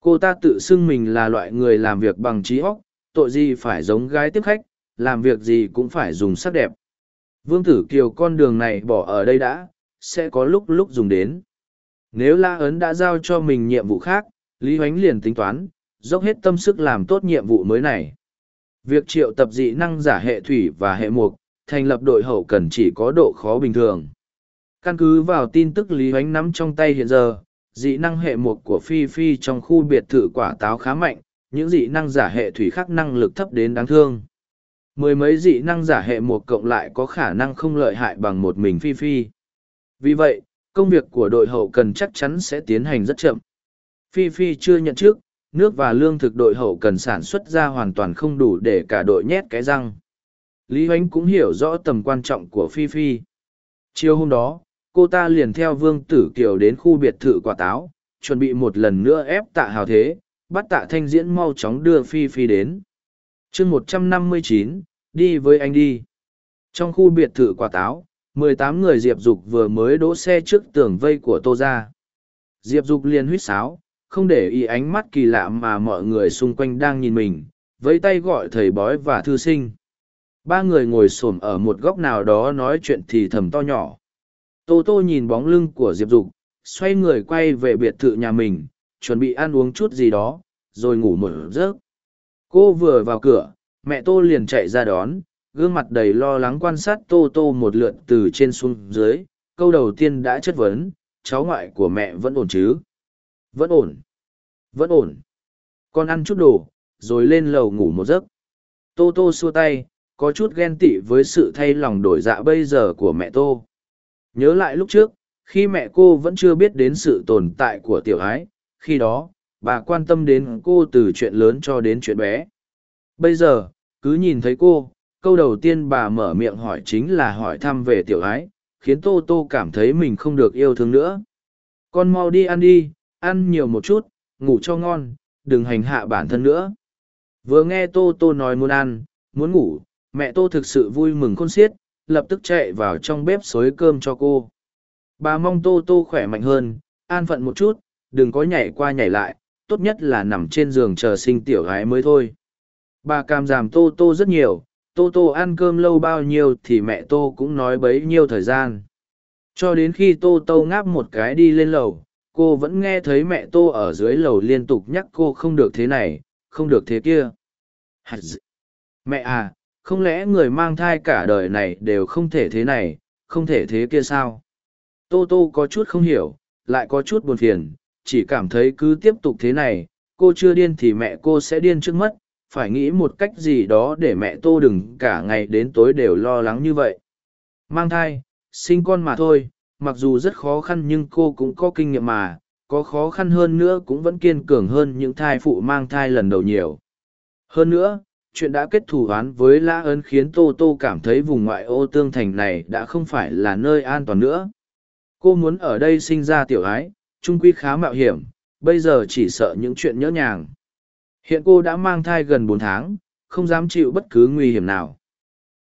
Cô ta tự xưng mình là loại người làm việc bằng trí óc tội gì phải giống gái tiếp khách, làm việc gì cũng phải dùng sắc đẹp. Vương tử kiều con đường này bỏ ở đây đã, sẽ có lúc lúc dùng đến. Nếu la ấn đã giao cho mình nhiệm vụ khác, lý Huánh liền tính toán, dốc hết tâm sức làm tốt nhiệm vụ mới này. Việc triệu tập dị năng giả hệ thủy và hệ mục, thành lập đội hậu cần chỉ có độ khó bình thường. Căn cứ vào tin tức lý Huánh nắm trong tay hiện giờ, dị năng hệ mục của phi phi trong khu biệt thự quả táo khá mạnh những dị năng giả hệ thủy khắc năng lực thấp đến đáng thương. Mười mấy dị năng giả hệ một cộng lại có khả năng không lợi hại bằng một mình phi phi. Vì vậy, công việc của đội hậu cần chắc chắn sẽ tiến hành rất chậm. Phi phi chưa nhận trước, nước và lương thực đội hậu cần sản xuất ra hoàn toàn không đủ để cả đội nhét cái răng. Lý hoánh cũng hiểu rõ tầm quan trọng của phi phi. Chiều hôm đó, cô ta liền theo vương tử kiều đến khu biệt thự quả táo, chuẩn bị một lần nữa ép tạ hào thế bắt tạ thanh diễn mau chóng đưa phi phi đến. Chương một trăm năm mươi chín, đi với anh đi. Trong khu biệt thự quả táo, mười tám người diệp dục vừa mới đỗ xe trước tường vây của tô ra diệp dục liền huýt sáo, không để ý ánh mắt kỳ lạ mà mọi người xung quanh đang nhìn mình, vẫy tay gọi thầy bói và thư sinh. Ba người ngồi s ổ m ở một góc nào đó nói chuyện thì thầm to nhỏ. Tô tô nhìn bóng lưng của diệp dục, xoay người quay về biệt thự nhà mình chuẩn bị ăn uống chút gì đó rồi ngủ một giấc. Cô vừa vào cửa mẹ tô liền chạy ra đón gương mặt đầy lo lắng quan sát tô tô một lượt từ trên xuống dưới câu đầu tiên đã chất vấn cháu ngoại của mẹ vẫn ổn chứ? Vẫn ổn. Vẫn ổn. Con ăn chút đồ rồi lên lầu ngủ một giấc. Tô tô xua tay có chút ghen tị với sự thay lòng đổi dạ bây giờ của mẹ tô. Nhớ lại lúc trước, khi mẹ cô vẫn chưa biết đến sự tồn tại của tiểu ái, khi đó, bà quan tâm đến cô từ chuyện lớn cho đến chuyện bé. Bây giờ, cứ nhìn thấy cô, câu đầu tiên bà mở miệng hỏi chính là hỏi thăm về tiểu ái, khiến Tô Tô cảm thấy mình không được yêu thương nữa. Con mau đi ăn đi, ăn nhiều một chút, ngủ cho ngon, đừng hành hạ bản thân nữa. Vừa nghe Tô Tô nói muốn ăn, muốn ngủ, mẹ Tô thực sự vui mừng khôn xiết, lập tức chạy vào trong bếp xối cơm cho cô. Bà mong Tô Tô khỏe mạnh hơn, an phận một chút, đừng có nhảy qua nhảy lại, tốt nhất là nằm trên giường chờ sinh tiểu gái mới thôi. Bà cam giảm Tô Tô rất nhiều, Tô Tô ăn cơm lâu bao nhiêu thì mẹ Tô cũng nói bấy nhiêu thời gian. Cho đến khi Tô Tô ngáp một cái đi lên lầu, cô vẫn nghe thấy mẹ Tô ở dưới lầu liên tục nhắc cô không được thế này, không được thế kia. Mẹ à, không lẽ người mang thai cả đời này đều không thể thế này, không thể thế kia sao? Tô Tô có chút không hiểu, lại có chút buồn phiền, chỉ cảm thấy cứ tiếp tục thế này, cô chưa điên thì mẹ cô sẽ điên trước mất, phải nghĩ một cách gì đó để mẹ Tô đừng cả ngày đến tối đều lo lắng như vậy. Mang thai, sinh con mà thôi, mặc dù rất khó khăn nhưng cô cũng có kinh nghiệm mà, có khó khăn hơn nữa cũng vẫn kiên cường hơn những thai phụ mang thai lần đầu nhiều. Hơn nữa, chuyện đã kết thù oán với lã ấn khiến tô tô cảm thấy vùng ngoại ô tương thành này đã không phải là nơi an toàn nữa cô muốn ở đây sinh ra tiểu ái trung quy khá mạo hiểm bây giờ chỉ sợ những chuyện nhỡ nhàng hiện cô đã mang thai gần bốn tháng không dám chịu bất cứ nguy hiểm nào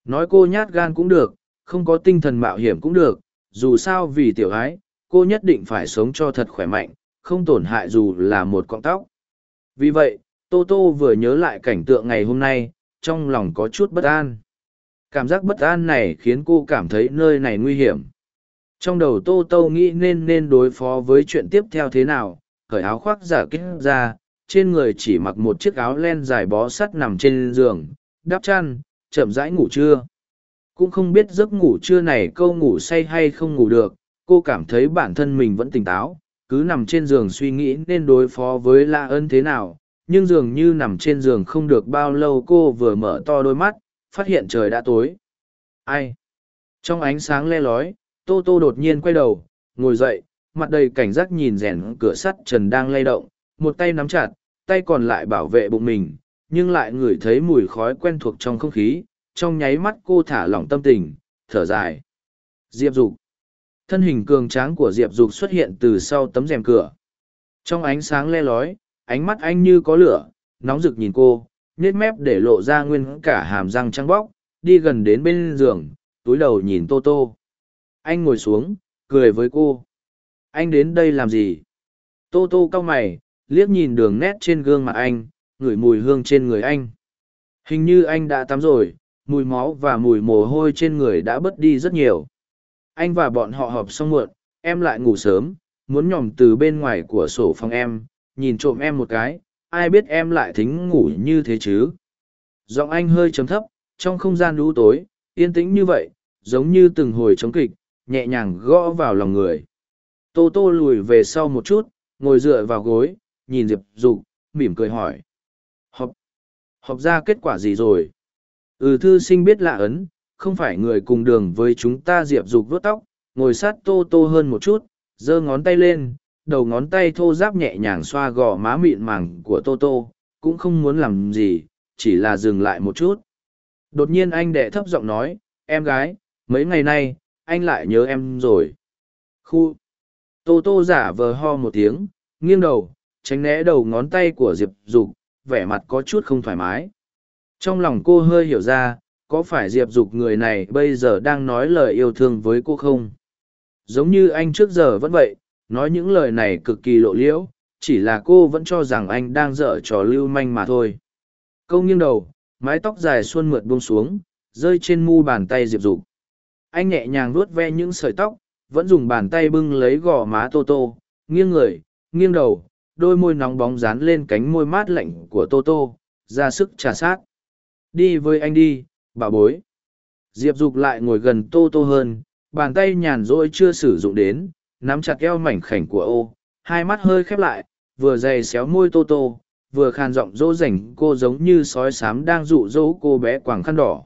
nói cô nhát gan cũng được không có tinh thần mạo hiểm cũng được dù sao vì tiểu ái cô nhất định phải sống cho thật khỏe mạnh không tổn hại dù là một cọng tóc vì vậy Tô Tô vừa nhớ lại cảnh tượng ngày hôm nay, trong lòng có chút bất an. Cảm giác bất an này khiến cô cảm thấy nơi này nguy hiểm. Trong đầu Tô Tô nghĩ nên nên đối phó với chuyện tiếp theo thế nào, khởi áo khoác giả kết ra, trên người chỉ mặc một chiếc áo len dài bó sắt nằm trên giường, đắp chăn, chậm rãi ngủ trưa. Cũng không biết giấc ngủ trưa này câu ngủ say hay không ngủ được, cô cảm thấy bản thân mình vẫn tỉnh táo, cứ nằm trên giường suy nghĩ nên đối phó với La Ân thế nào, nhưng dường như nằm trên giường không được bao lâu cô vừa mở to đôi mắt phát hiện trời đã tối. Ai? Trong ánh sáng le lói tô tô đột nhiên quay đầu ngồi dậy mặt đầy cảnh giác nhìn rèn cửa sắt trần đang lay động một tay nắm chặt tay còn lại bảo vệ bụng mình nhưng lại ngửi thấy mùi khói quen thuộc trong không khí trong nháy mắt cô thả lỏng tâm tình thở dài. Diệp dục. Thân hình cường tráng của diệp dục xuất hiện từ sau tấm rèm cửa. Trong ánh sáng le lói ánh mắt anh như có lửa, nóng rực nhìn cô, nết mép để lộ ra nguyên cả hàm răng trắng bóc, đi gần đến bên giường, túi đầu nhìn Tô Tô. Anh ngồi xuống, cười với cô. Anh đến đây làm gì? Tô Tô cau mày, liếc nhìn đường nét trên gương mặt anh, ngửi mùi hương trên người anh. Hình như anh đã tắm rồi, mùi máu và mùi mồ hôi trên người đã bớt đi rất nhiều. Anh và bọn họ họp xong muộn, em lại ngủ sớm, muốn nhòm từ bên ngoài của sổ phòng em, nhìn trộm em một cái, ai biết em lại thính ngủ như thế chứ. Giọng anh hơi chấm thấp, trong không gian lũ tối, yên tĩnh như vậy, giống như từng hồi chống kịch, nhẹ nhàng gõ vào lòng người. Tô tô lùi về sau một chút, ngồi dựa vào gối, nhìn Diệp Dục, mỉm cười hỏi. Họp, họp ra kết quả gì rồi? Ừ thư sinh biết lạ ấn, không phải người cùng đường với chúng ta Diệp Dục vuốt tóc, ngồi sát tô tô hơn một chút, giơ ngón tay lên, đầu ngón tay thô ráp nhẹ nhàng xoa gò má mịn màng của tô tô cũng không muốn làm gì chỉ là dừng lại một chút đột nhiên anh đệ thấp giọng nói em gái mấy ngày nay anh lại nhớ em rồi. Khu. Tô tô giả vờ ho một tiếng, nghiêng đầu, tránh né đầu ngón tay của diệp dục, vẻ mặt có chút không thoải mái. Trong lòng cô hơi hiểu ra, có phải diệp dục người này bây giờ đang nói lời yêu thương với cô không? Giống như anh trước giờ vẫn vậy, nói những lời này cực kỳ lộ liễu, chỉ là cô vẫn cho rằng anh đang dở trò lưu manh mà thôi. Câu nghiêng đầu, mái tóc dài xuân mượt buông xuống, rơi trên mu bàn tay diệp dục anh nhẹ nhàng vuốt ve những sợi tóc vẫn dùng bàn tay bưng lấy gò má tô tô nghiêng người nghiêng đầu đôi môi nóng bóng dán lên cánh môi mát lạnh của tô tô ra sức trà sát đi với anh đi bà bối diệp dục lại ngồi gần tô tô hơn bàn tay nhàn rỗi chưa sử dụng đến nắm chặt eo mảnh khảnh của ô, hai mắt hơi khép lại, vừa dày xéo môi tô tô, vừa khàn giọng dỗ dành cô giống như sói sám đang dụ dỗ cô bé quàng khăn đỏ.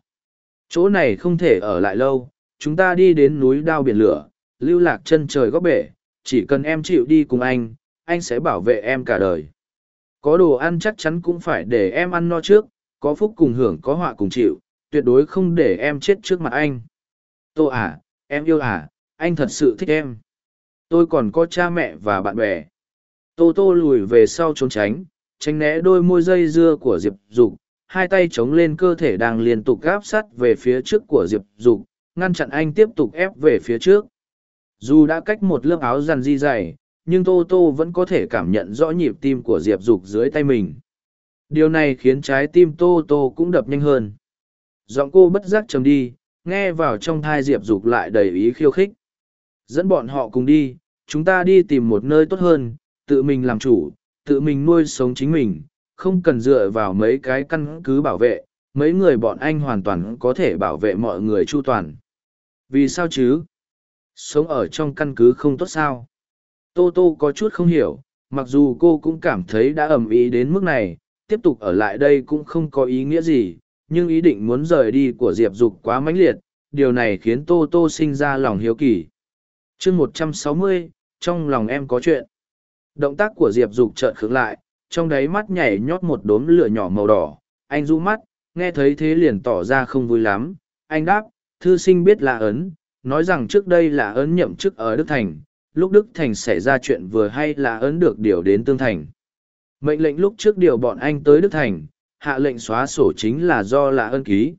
Chỗ này không thể ở lại lâu, chúng ta đi đến núi đao biển lửa, lưu lạc chân trời góc bể, chỉ cần em chịu đi cùng anh, anh sẽ bảo vệ em cả đời. Có đồ ăn chắc chắn cũng phải để em ăn no trước, có phúc cùng hưởng có họa cùng chịu, tuyệt đối không để em chết trước mặt anh. Tô à, em yêu à, anh thật sự thích em. Tôi còn có cha mẹ và bạn bè. Tô tô lùi về sau trốn tránh, tránh né đôi môi dây dưa của Diệp Dục, hai tay chống lên cơ thể đang liên tục gáp sắt về phía trước của Diệp Dục, ngăn chặn anh tiếp tục ép về phía trước. Dù đã cách một lớp áo rằn di dày, nhưng Tô Tô vẫn có thể cảm nhận rõ nhịp tim của Diệp Dục dưới tay mình. Điều này khiến trái tim Tô Tô cũng đập nhanh hơn. Giọng cô bất giác trầm đi, nghe vào trong thai Diệp Dục lại đầy ý khiêu khích. Dẫn bọn họ cùng đi, chúng ta đi tìm một nơi tốt hơn, tự mình làm chủ, tự mình nuôi sống chính mình, không cần dựa vào mấy cái căn cứ bảo vệ, mấy người bọn anh hoàn toàn có thể bảo vệ mọi người chu toàn. Vì sao chứ? Sống ở trong căn cứ không tốt sao? Tô Tô có chút không hiểu, mặc dù cô cũng cảm thấy đã ầm ý đến mức này, tiếp tục ở lại đây cũng không có ý nghĩa gì, nhưng ý định muốn rời đi của Diệp Dục quá mãnh liệt, điều này khiến Tô Tô sinh ra lòng hiếu kỳ. chương một trăm sáu mươi, trong lòng em có chuyện. Động tác của Diệp Dục chợt khứng lại, trong đáy mắt nhảy nhót một đốm lửa nhỏ màu đỏ, anh rũ mắt, nghe thấy thế liền tỏ ra không vui lắm. Anh đáp, thư sinh biết là ấn, nói rằng trước đây là ấn nhậm chức ở Đức Thành, lúc Đức Thành xảy ra chuyện vừa hay là ấn được điều đến Tương Thành. Mệnh lệnh lúc trước điều bọn anh tới Đức Thành, hạ lệnh xóa sổ chính là do là ấn ký.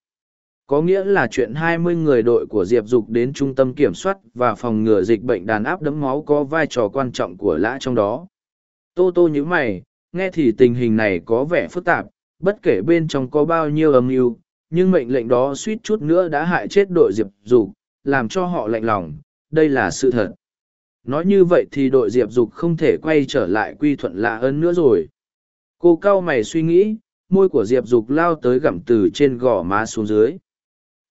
Có nghĩa là chuyện 20 người đội của Diệp Dục đến trung tâm kiểm soát và phòng ngừa dịch bệnh đàn áp đấm máu có vai trò quan trọng của lã trong đó. Tô tô như mày, nghe thì tình hình này có vẻ phức tạp, bất kể bên trong có bao nhiêu âm mưu nhưng mệnh lệnh đó suýt chút nữa đã hại chết đội Diệp Dục, làm cho họ lạnh lòng, đây là sự thật. Nói như vậy thì đội Diệp Dục không thể quay trở lại quy thuận lạ ơn nữa rồi. Cô cao mày suy nghĩ, môi của Diệp Dục lao tới gặm từ trên gò má xuống dưới.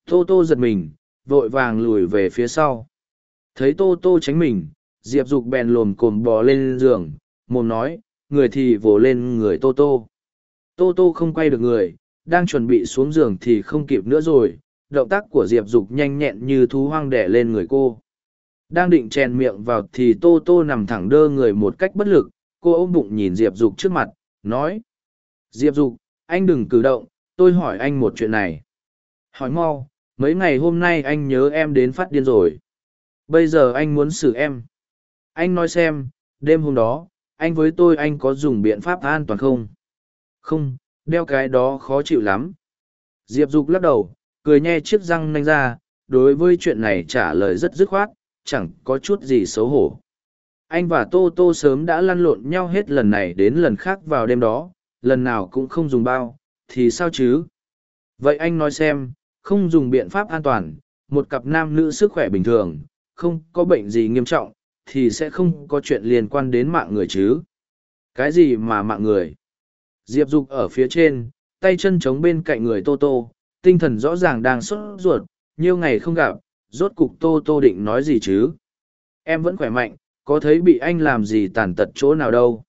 Tô Tô giật mình, vội vàng lùi về phía sau. Thấy Tô Tô tránh mình, Diệp Dục bèn lồm cồm bò lên giường, mồm nói, người thì vồ lên người Tô Tô. Tô Tô không quay được người, đang chuẩn bị xuống giường thì không kịp nữa rồi, động tác của Diệp Dục nhanh nhẹn như thú hoang đẻ lên người cô. Đang định chèn miệng vào thì Tô Tô nằm thẳng đơ người một cách bất lực, cô ôm bụng nhìn Diệp Dục trước mặt, nói. Diệp Dục, anh đừng cử động, tôi hỏi anh một chuyện này. Hỏi mau, mấy ngày hôm nay anh nhớ em đến phát điên rồi. Bây giờ anh muốn xử em. Anh nói xem, đêm hôm đó, anh với tôi anh có dùng biện pháp an toàn không? Không, đeo cái đó khó chịu lắm. Diệp Dục lắc đầu, cười nhe chiếc răng nanh ra, đối với chuyện này trả lời rất dứt khoát, chẳng có chút gì xấu hổ. Anh và Tô Tô sớm đã lăn lộn nhau hết lần này đến lần khác vào đêm đó, lần nào cũng không dùng bao, thì sao chứ? Vậy anh nói xem, không dùng biện pháp an toàn, một cặp nam nữ sức khỏe bình thường, không có bệnh gì nghiêm trọng, thì sẽ không có chuyện liên quan đến mạng người chứ. Cái gì mà mạng người? Diệp Dục ở phía trên, tay chân chống bên cạnh người Tô Tô, tinh thần rõ ràng đang sốt ruột, nhiều ngày không gặp, rốt cục Tô Tô định nói gì chứ? Em vẫn khỏe mạnh, có thấy bị anh làm gì tàn tật chỗ nào đâu?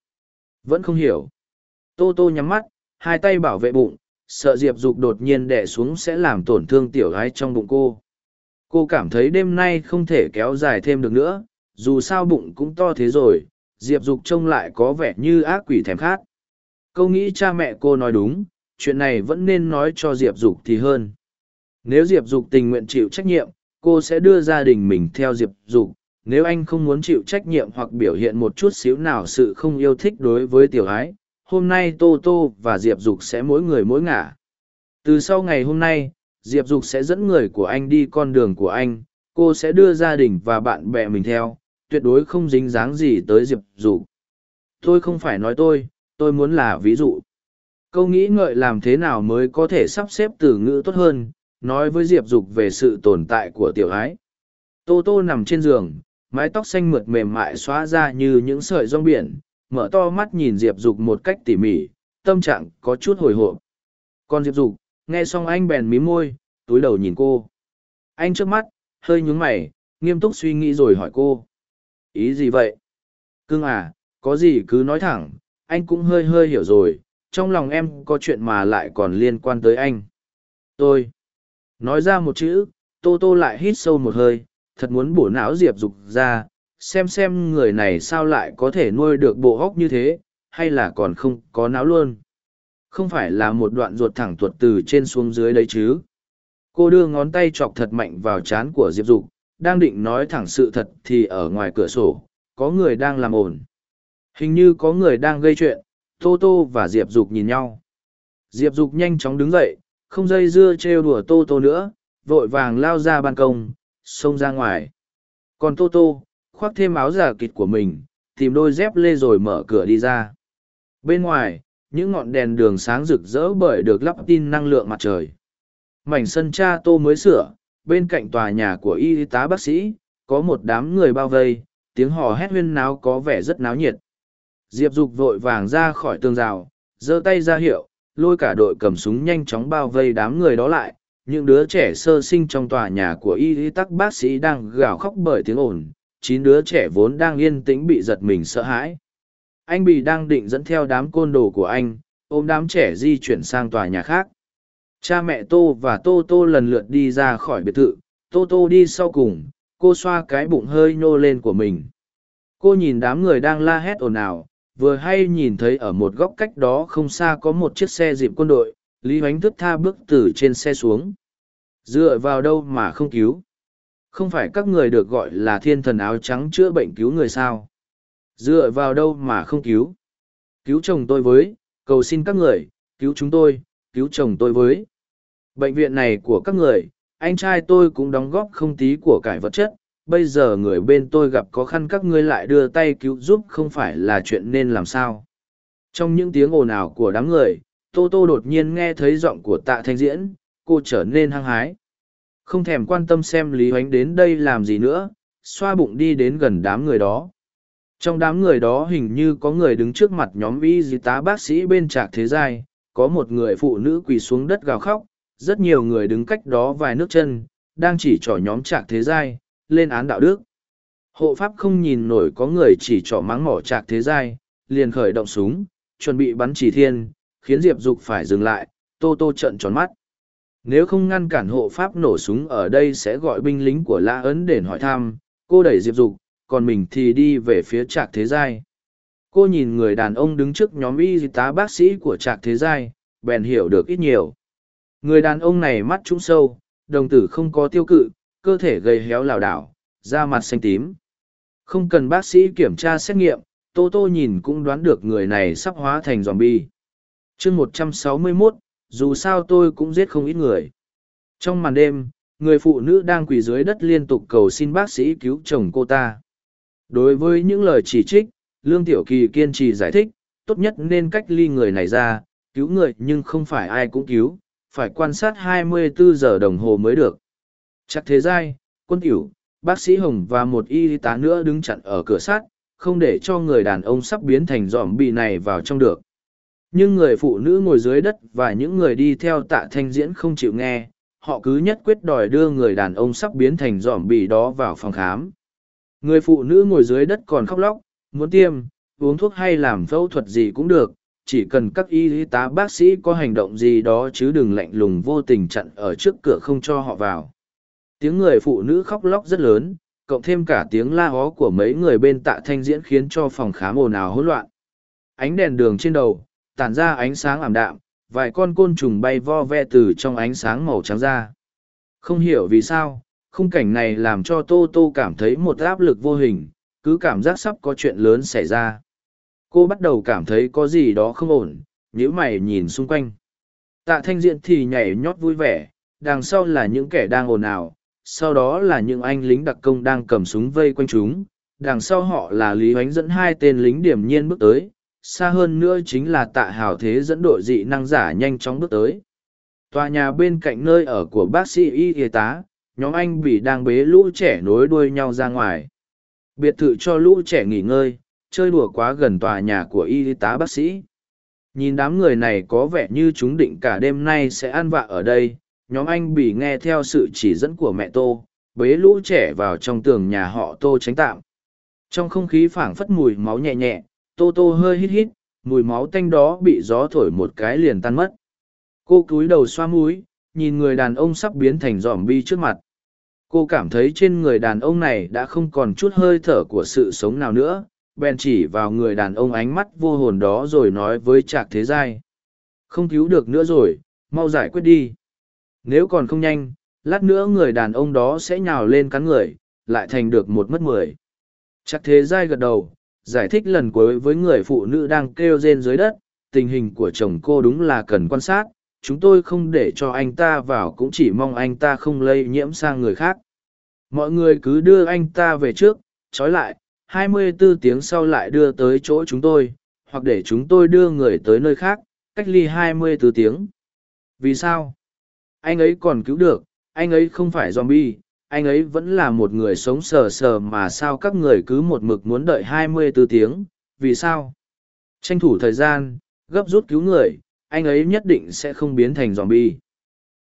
Vẫn không hiểu. Tô Tô nhắm mắt, hai tay bảo vệ bụng, sợ Diệp Dục đột nhiên đẻ xuống sẽ làm tổn thương tiểu gái trong bụng cô. Cô cảm thấy đêm nay không thể kéo dài thêm được nữa, dù sao bụng cũng to thế rồi, Diệp Dục trông lại có vẻ như ác quỷ thèm khát. Câu nghĩ cha mẹ cô nói đúng, chuyện này vẫn nên nói cho Diệp Dục thì hơn. Nếu Diệp Dục tình nguyện chịu trách nhiệm, cô sẽ đưa gia đình mình theo Diệp Dục. Nếu anh không muốn chịu trách nhiệm hoặc biểu hiện một chút xíu nào sự không yêu thích đối với tiểu ái, hôm nay Tô Tô và Diệp Dục sẽ mỗi người mỗi ngả. Từ sau ngày hôm nay, Diệp Dục sẽ dẫn người của anh đi con đường của anh, cô sẽ đưa gia đình và bạn bè mình theo, tuyệt đối không dính dáng gì tới Diệp Dục. Tôi không phải nói tôi, tôi muốn là ví dụ. Câu nghĩ ngợi làm thế nào mới có thể sắp xếp từ ngữ tốt hơn, nói với Diệp Dục về sự tồn tại của tiểu ái. Tô Tô nằm trên giường, mái tóc xanh mượt mềm mại xóa ra như những sợi rong biển, mở to mắt nhìn diệp dục một cách tỉ mỉ tâm trạng có chút hồi hộp còn diệp dục nghe xong anh bèn mí môi túi đầu nhìn cô anh trước mắt hơi nhún mày nghiêm túc suy nghĩ rồi hỏi cô ý gì vậy cưng à có gì cứ nói thẳng anh cũng hơi hơi hiểu rồi, trong lòng em có chuyện mà lại còn liên quan tới anh. Tôi, nói ra một chữ, tô tô lại hít sâu một hơi, thật muốn bổ não diệp dục ra, xem xem người này sao lại có thể nuôi được bộ hóc như thế, hay là còn không có não luôn. Không phải là một đoạn ruột thẳng tuột từ trên xuống dưới đấy chứ. Cô đưa ngón tay chọc thật mạnh vào trán của diệp dục, đang định nói thẳng sự thật thì ở ngoài cửa sổ, có người đang làm ổn hình như có người đang gây chuyện, tô tô và diệp dục nhìn nhau. Diệp dục nhanh chóng đứng dậy, không dây dưa trêu đùa tô tô nữa, vội vàng lao ra ban công, xông ra ngoài. Còn tô tô, khoác thêm áo giả kịt của mình, tìm đôi dép lê rồi mở cửa đi ra. Bên ngoài, những ngọn đèn đường sáng rực rỡ bởi được lắp tin năng lượng mặt trời. Mảnh sân cha tô mới sửa, bên cạnh tòa nhà của y tá bác sĩ, có một đám người bao vây, tiếng hò hét huyên náo có vẻ rất náo nhiệt diệp dục vội vàng ra khỏi tường rào, giơ tay ra hiệu, lôi cả đội cầm súng nhanh chóng bao vây đám người đó lại. Những đứa trẻ sơ sinh trong tòa nhà của y tắc bác sĩ đang gào khóc bởi tiếng ồn. Chín đứa trẻ vốn đang yên tĩnh bị giật mình sợ hãi. Anh bị đang định dẫn theo đám côn đồ của anh, ôm đám trẻ di chuyển sang tòa nhà khác. Cha mẹ tô và tô tô lần lượt đi ra khỏi biệt thự. Tô tô đi sau cùng, cô xoa cái bụng hơi nhô lên của mình. Cô nhìn đám người đang la hét ồn ào vừa hay nhìn thấy ở một góc cách đó không xa có một chiếc xe dịp quân đội, lý hoánh thức tha bước từ trên xe xuống. Dựa vào đâu mà không cứu? Không phải các người được gọi là thiên thần áo trắng chữa bệnh cứu người sao? Dựa vào đâu mà không cứu? Cứu chồng tôi với, cầu xin các người, cứu chúng tôi, cứu chồng tôi với. Bệnh viện này của các người, anh trai tôi cũng đóng góp không tí của cải vật chất bây giờ người bên tôi gặp khó khăn các ngươi lại đưa tay cứu giúp không phải là chuyện nên làm sao. Trong những tiếng ồn ào của đám người, tô tô đột nhiên nghe thấy giọng của tạ thanh diễn, cô trở nên hăng hái. Không thèm quan tâm xem lý hoánh đến đây làm gì nữa, xoa bụng đi đến gần đám người đó. Trong đám người đó hình như có người đứng trước mặt nhóm y di tá bác sĩ bên trạc thế giai, có một người phụ nữ quỳ xuống đất gào khóc, rất nhiều người đứng cách đó vài nước chân, đang chỉ trỏ nhóm trạc thế giai lên án đạo đức. Hộ pháp không nhìn nổi có người chỉ trỏ mắng mỏ trạc thế giai, liền khởi động súng, chuẩn bị bắn chỉ thiên, khiến diệp dục phải dừng lại, tô tô trợn tròn mắt. Nếu không ngăn cản hộ pháp nổ súng ở đây sẽ gọi binh lính của La ấn để hỏi thăm, cô đẩy diệp dục, còn mình thì đi về phía trạc thế giai. Cô nhìn người đàn ông đứng trước nhóm y tá bác sĩ của trạc thế giai, bèn hiểu được ít nhiều. Người đàn ông này mắt trũng sâu, đồng tử không có tiêu cự cơ thể gầy héo lảo đảo, da mặt xanh tím. Không cần bác sĩ kiểm tra xét nghiệm, tô tô nhìn cũng đoán được người này sắp hóa thành dòm bi chương một trăm sáu mươi mốt, dù sao tôi cũng giết không ít người. Trong màn đêm, người phụ nữ đang quỳ dưới đất liên tục cầu xin bác sĩ cứu chồng cô ta. Đối với những lời chỉ trích, lương tiểu kỳ kiên trì giải thích, tốt nhất nên cách ly người này ra, cứu người nhưng không phải ai cũng cứu, phải quan sát 24 giờ đồng hồ mới được chắc thế giai, quân tiểu bác sĩ hồng và một y tá nữa đứng chặn ở cửa sắt, không để cho người đàn ông sắp biến thành giỏm bị này vào trong được. Nhưng người phụ nữ ngồi dưới đất và những người đi theo tạ thanh diễn không chịu nghe, họ cứ nhất quyết đòi đưa người đàn ông sắp biến thành giỏm bị đó vào phòng khám. Người phụ nữ ngồi dưới đất còn khóc lóc, muốn tiêm, uống thuốc hay làm phẫu thuật gì cũng được, chỉ cần các y tá bác sĩ có hành động gì đó chứ đừng lạnh lùng vô tình chặn ở trước cửa không cho họ vào tiếng người phụ nữ khóc lóc rất lớn, cộng thêm cả tiếng la hó của mấy người bên tạ thanh diễn khiến cho phòng khám ồn ào hỗn loạn. Ánh đèn đường trên đầu, tản ra ánh sáng ảm đạm, vài con côn trùng bay vo ve từ trong ánh sáng màu trắng ra. Không hiểu vì sao, khung cảnh này làm cho tô tô cảm thấy một áp lực vô hình, cứ cảm giác sắp có chuyện lớn xảy ra. Cô bắt đầu cảm thấy có gì đó không ổn nhữ mày nhìn xung quanh. Tạ thanh diện thì nhảy nhót vui vẻ, đằng sau là những kẻ đang ồn ào sau đó là những anh lính đặc công đang cầm súng vây quanh chúng, đằng sau họ là lý oánh dẫn hai tên lính điểm nhiên bước tới, xa hơn nữa chính là tạ hào thế dẫn đội dị năng giả nhanh chóng bước tới. Tòa nhà bên cạnh nơi ở của bác sĩ y y tá, nhóm anh bị đang bế lũ trẻ nối đuôi nhau ra ngoài. Biệt thự cho lũ trẻ nghỉ ngơi, chơi đùa quá gần tòa nhà của y tá bác sĩ. Nhìn đám người này có vẻ như chúng định cả đêm nay sẽ ăn vạ ở đây nhóm anh bị nghe theo sự chỉ dẫn của mẹ tô, bế lũ trẻ vào trong tường nhà họ tô tránh tạm. Trong không khí phảng phất mùi máu nhẹ nhẹ, tô tô hơi hít hít, mùi máu tanh đó bị gió thổi một cái liền tan mất. Cô cúi đầu xoa múi nhìn người đàn ông sắp biến thành dòm bi trước mặt. Cô cảm thấy trên người đàn ông này đã không còn chút hơi thở của sự sống nào nữa, bèn chỉ vào người đàn ông ánh mắt vô hồn đó rồi nói với trạc thế giai. Không cứu được nữa rồi, mau giải quyết đi nếu còn không nhanh, lát nữa người đàn ông đó sẽ nhào lên cắn người, lại thành được một mất mười. Chắc thế giai gật đầu, giải thích lần cuối với người phụ nữ đang kêu rên dưới đất, tình hình của chồng cô đúng là cần quan sát, chúng tôi không để cho anh ta vào cũng chỉ mong anh ta không lây nhiễm sang người khác. Mọi người cứ đưa anh ta về trước, trói lại 24 tiếng sau lại đưa tới chỗ chúng tôi, hoặc để chúng tôi đưa người tới nơi khác, cách ly 24 tiếng. Vì sao? Anh ấy còn cứu được, anh ấy không phải zombie, anh ấy vẫn là một người sống sờ sờ mà sao các người cứ một mực muốn đợi 24 tiếng, vì sao? Tranh thủ thời gian, gấp rút cứu người, anh ấy nhất định sẽ không biến thành zombie. bi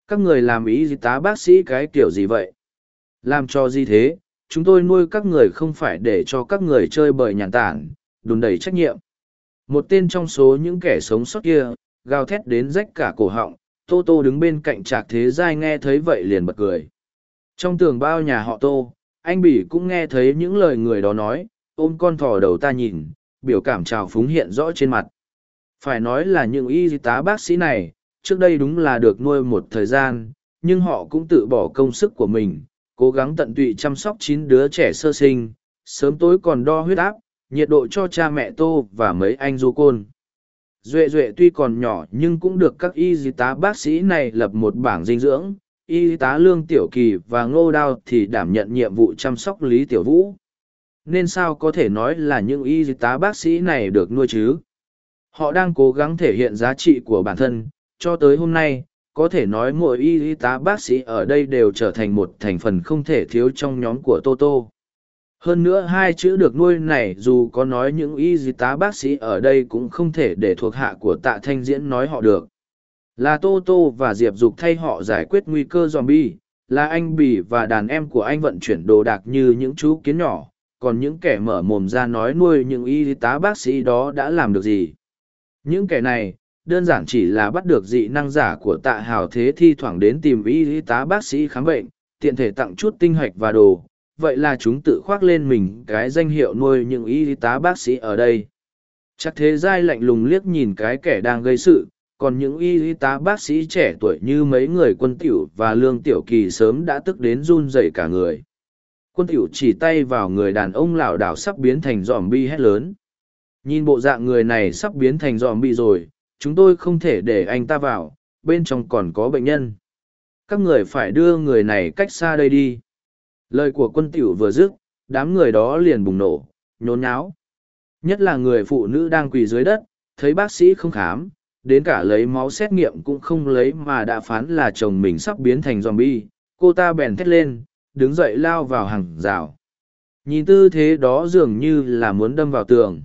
các người làm ý gì tá bác sĩ cái kiểu gì vậy? Làm cho gì thế? Chúng tôi nuôi các người không phải để cho các người chơi bời nhàn tản, đùn đầy trách nhiệm. Một tên trong số những kẻ sống sót kia, gào thét đến rách cả cổ họng tô tô đứng bên cạnh trạc thế giai nghe thấy vậy liền bật cười. Trong tường bao nhà họ tô, anh bỉ cũng nghe thấy những lời người đó nói, ôm con thỏ đầu ta nhìn, biểu cảm trào phúng hiện rõ trên mặt. Phải nói là những y tá bác sĩ này, trước đây đúng là được nuôi một thời gian, nhưng họ cũng tự bỏ công sức của mình, cố gắng tận tụy chăm sóc chín đứa trẻ sơ sinh, sớm tối còn đo huyết áp, nhiệt độ cho cha mẹ tô và mấy anh du côn duệ duệ tuy còn nhỏ nhưng cũng được các y tá bác sĩ này lập một bảng dinh dưỡng. Y tá lương tiểu kỳ và ngô đao thì đảm nhận nhiệm vụ chăm sóc lý tiểu vũ. Nên sao có thể nói là những y tá bác sĩ này được nuôi chứ? Họ đang cố gắng thể hiện giá trị của bản thân. Cho tới hôm nay, có thể nói mỗi y tá bác sĩ ở đây đều trở thành một thành phần không thể thiếu trong nhóm của toto hơn nữa hai chữ được nuôi này dù có nói những y tá bác sĩ ở đây cũng không thể để thuộc hạ của tạ thanh diễn nói họ được. Là tô tô và diệp dục thay họ giải quyết nguy cơ z o m bi e là anh bì và đàn em của anh vận chuyển đồ đạc như những chú kiến nhỏ, còn những kẻ mở mồm ra nói nuôi những y tá bác sĩ đó đã làm được gì? Những kẻ này, đơn giản chỉ là bắt được dị năng giả của tạ hào thế thi thoảng đến tìm y tá bác sĩ khám bệnh, tiện thể tặng chút tinh hoạch và đồ vậy là chúng tự khoác lên mình cái danh hiệu nuôi những y tá bác sĩ ở đây. Chắc thế giai lạnh lùng liếc nhìn cái kẻ đang gây sự, còn những y tá bác sĩ trẻ tuổi như mấy người quân tiểu và lương tiểu kỳ sớm đã tức đến run rẩy cả người. Quân tiểu chỉ tay vào người đàn ông lảo đảo sắp biến thành dòm bi hét lớn. Nhìn bộ dạng người này sắp biến thành dòm bi rồi, chúng tôi không thể để anh ta vào, bên trong còn có bệnh nhân. Các người phải đưa người này cách xa đây đi lời của quân tiểu vừa dứt đám người đó liền bùng nổ nhốn nháo nhất là người phụ nữ đang quỳ dưới đất thấy bác sĩ không khám đến cả lấy máu xét nghiệm cũng không lấy mà đã phán là chồng mình sắp biến thành zombie. Cô ta bèn thét lên, đứng dậy lao vào hàng rào. Nhìn tư thế đó dường như là muốn đâm vào tường.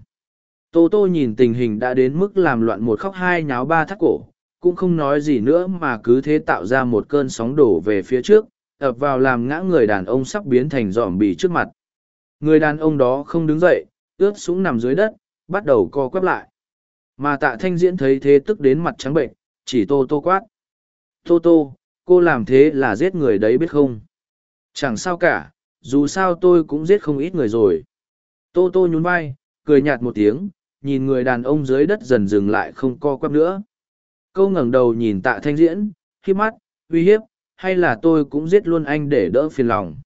Tô Tô nhìn tình hình đã đến mức làm loạn một khóc hai nháo ba thắt cổ, cũng không nói gì nữa mà cứ thế tạo ra một cơn sóng đổ về phía trước, ập vào làm ngã người đàn ông sắp biến thành giòm bì trước mặt. Người đàn ông đó không đứng dậy, ướt súng nằm dưới đất, bắt đầu co quắp lại. Mà tạ thanh diễn thấy thế tức đến mặt trắng bệnh, chỉ tô tô quát. Tô tô, cô làm thế là giết người đấy biết không? Chẳng sao cả, dù sao tôi cũng giết không ít người rồi. Tô tô nhún vai, cười nhạt một tiếng, nhìn người đàn ông dưới đất dần dừng lại không co quắp nữa. Câu ngẩng đầu nhìn tạ thanh diễn, khi mắt, uy hiếp, hay là tôi cũng giết luôn anh để đỡ phiền lòng.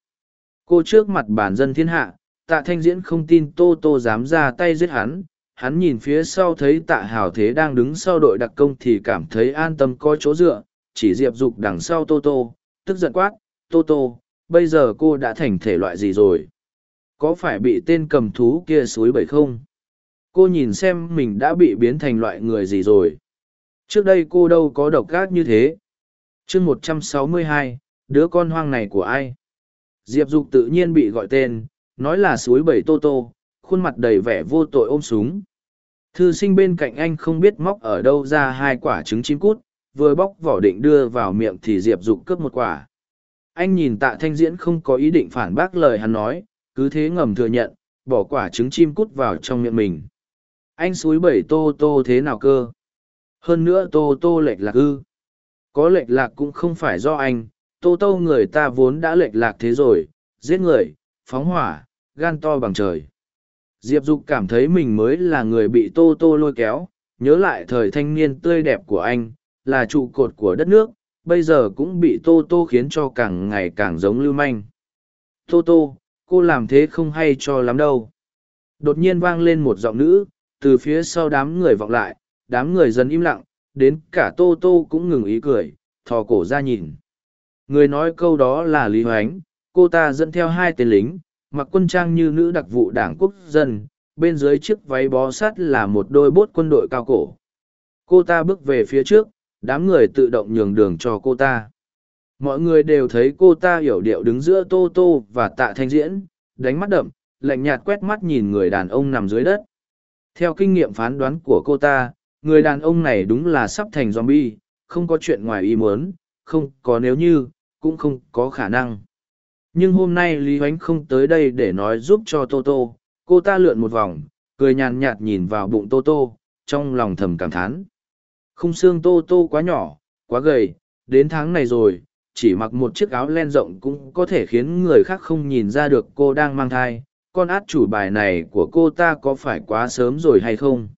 Cô trước mặt bản dân thiên hạ, tạ thanh diễn không tin tô tô dám ra tay giết hắn, hắn nhìn phía sau thấy tạ hào thế đang đứng sau đội đặc công thì cảm thấy an tâm có chỗ dựa chỉ diệp dục đằng sau tô tô tức giận quát tô tô bây giờ cô đã thành thể loại gì rồi? Có phải bị tên cầm thú kia suối bẩy không? Cô nhìn xem mình đã bị biến thành loại người gì rồi. Trước đây cô đâu có độc gác như thế chương một trăm sáu mươi hai đứa con hoang này của ai diệp dục tự nhiên bị gọi tên nói là suối Bảy tô tô khuôn mặt đầy vẻ vô tội ôm súng Thư sinh bên cạnh anh không biết móc ở đâu ra hai quả trứng chim cút, vừa bóc vỏ định đưa vào miệng thì Diệp Dục cướp một quả. Anh nhìn tạ thanh diễn không có ý định phản bác lời hắn nói, cứ thế ngầm thừa nhận, bỏ quả trứng chim cút vào trong miệng mình. Anh suối bảy tô tô thế nào cơ? Hơn nữa tô tô lệch lạc ư. Có lệch lạc cũng không phải do anh, tô tô người ta vốn đã lệch lạc thế rồi giết người phóng hỏa gan to bằng trời. Diệp dục cảm thấy mình mới là người bị tô tô lôi kéo nhớ lại thời thanh niên tươi đẹp của anh là trụ cột của đất nước bây giờ cũng bị tô tô khiến cho càng ngày càng giống lưu manh. Tô tô cô làm thế không hay cho lắm đâu. Đột nhiên vang lên một giọng nữ từ phía sau đám người vọng lại đám người dần im lặng đến cả tô tô cũng ngừng ý cười, thò cổ ra nhìn. Người nói câu đó là lý hoánh, cô ta dẫn theo hai tên lính, mặc quân trang như nữ đặc vụ đảng quốc dân, bên dưới chiếc váy bó sắt là một đôi bốt quân đội cao cổ. Cô ta bước về phía trước, đám người tự động nhường đường cho cô ta. Mọi người đều thấy cô ta hiểu điệu đứng giữa tô tô và tạ thanh diễn, đánh mắt đậm, lạnh nhạt quét mắt nhìn người đàn ông nằm dưới đất. Theo kinh nghiệm phán đoán của cô ta người đàn ông này đúng là sắp thành zombie, không có chuyện ngoài ý muốn, không có nếu như, cũng không có khả năng. Nhưng hôm nay lý hoánh không tới đây để nói giúp cho tô tô, cô ta lượn một vòng, cười nhàn nhạt nhìn vào bụng tô tô, trong lòng thầm cảm thán. Khung xương tô tô quá nhỏ, quá gầy, đến tháng này rồi, chỉ mặc một chiếc áo len rộng cũng có thể khiến người khác không nhìn ra được cô đang mang thai. Con át chủ bài này của cô ta có phải quá sớm rồi hay không?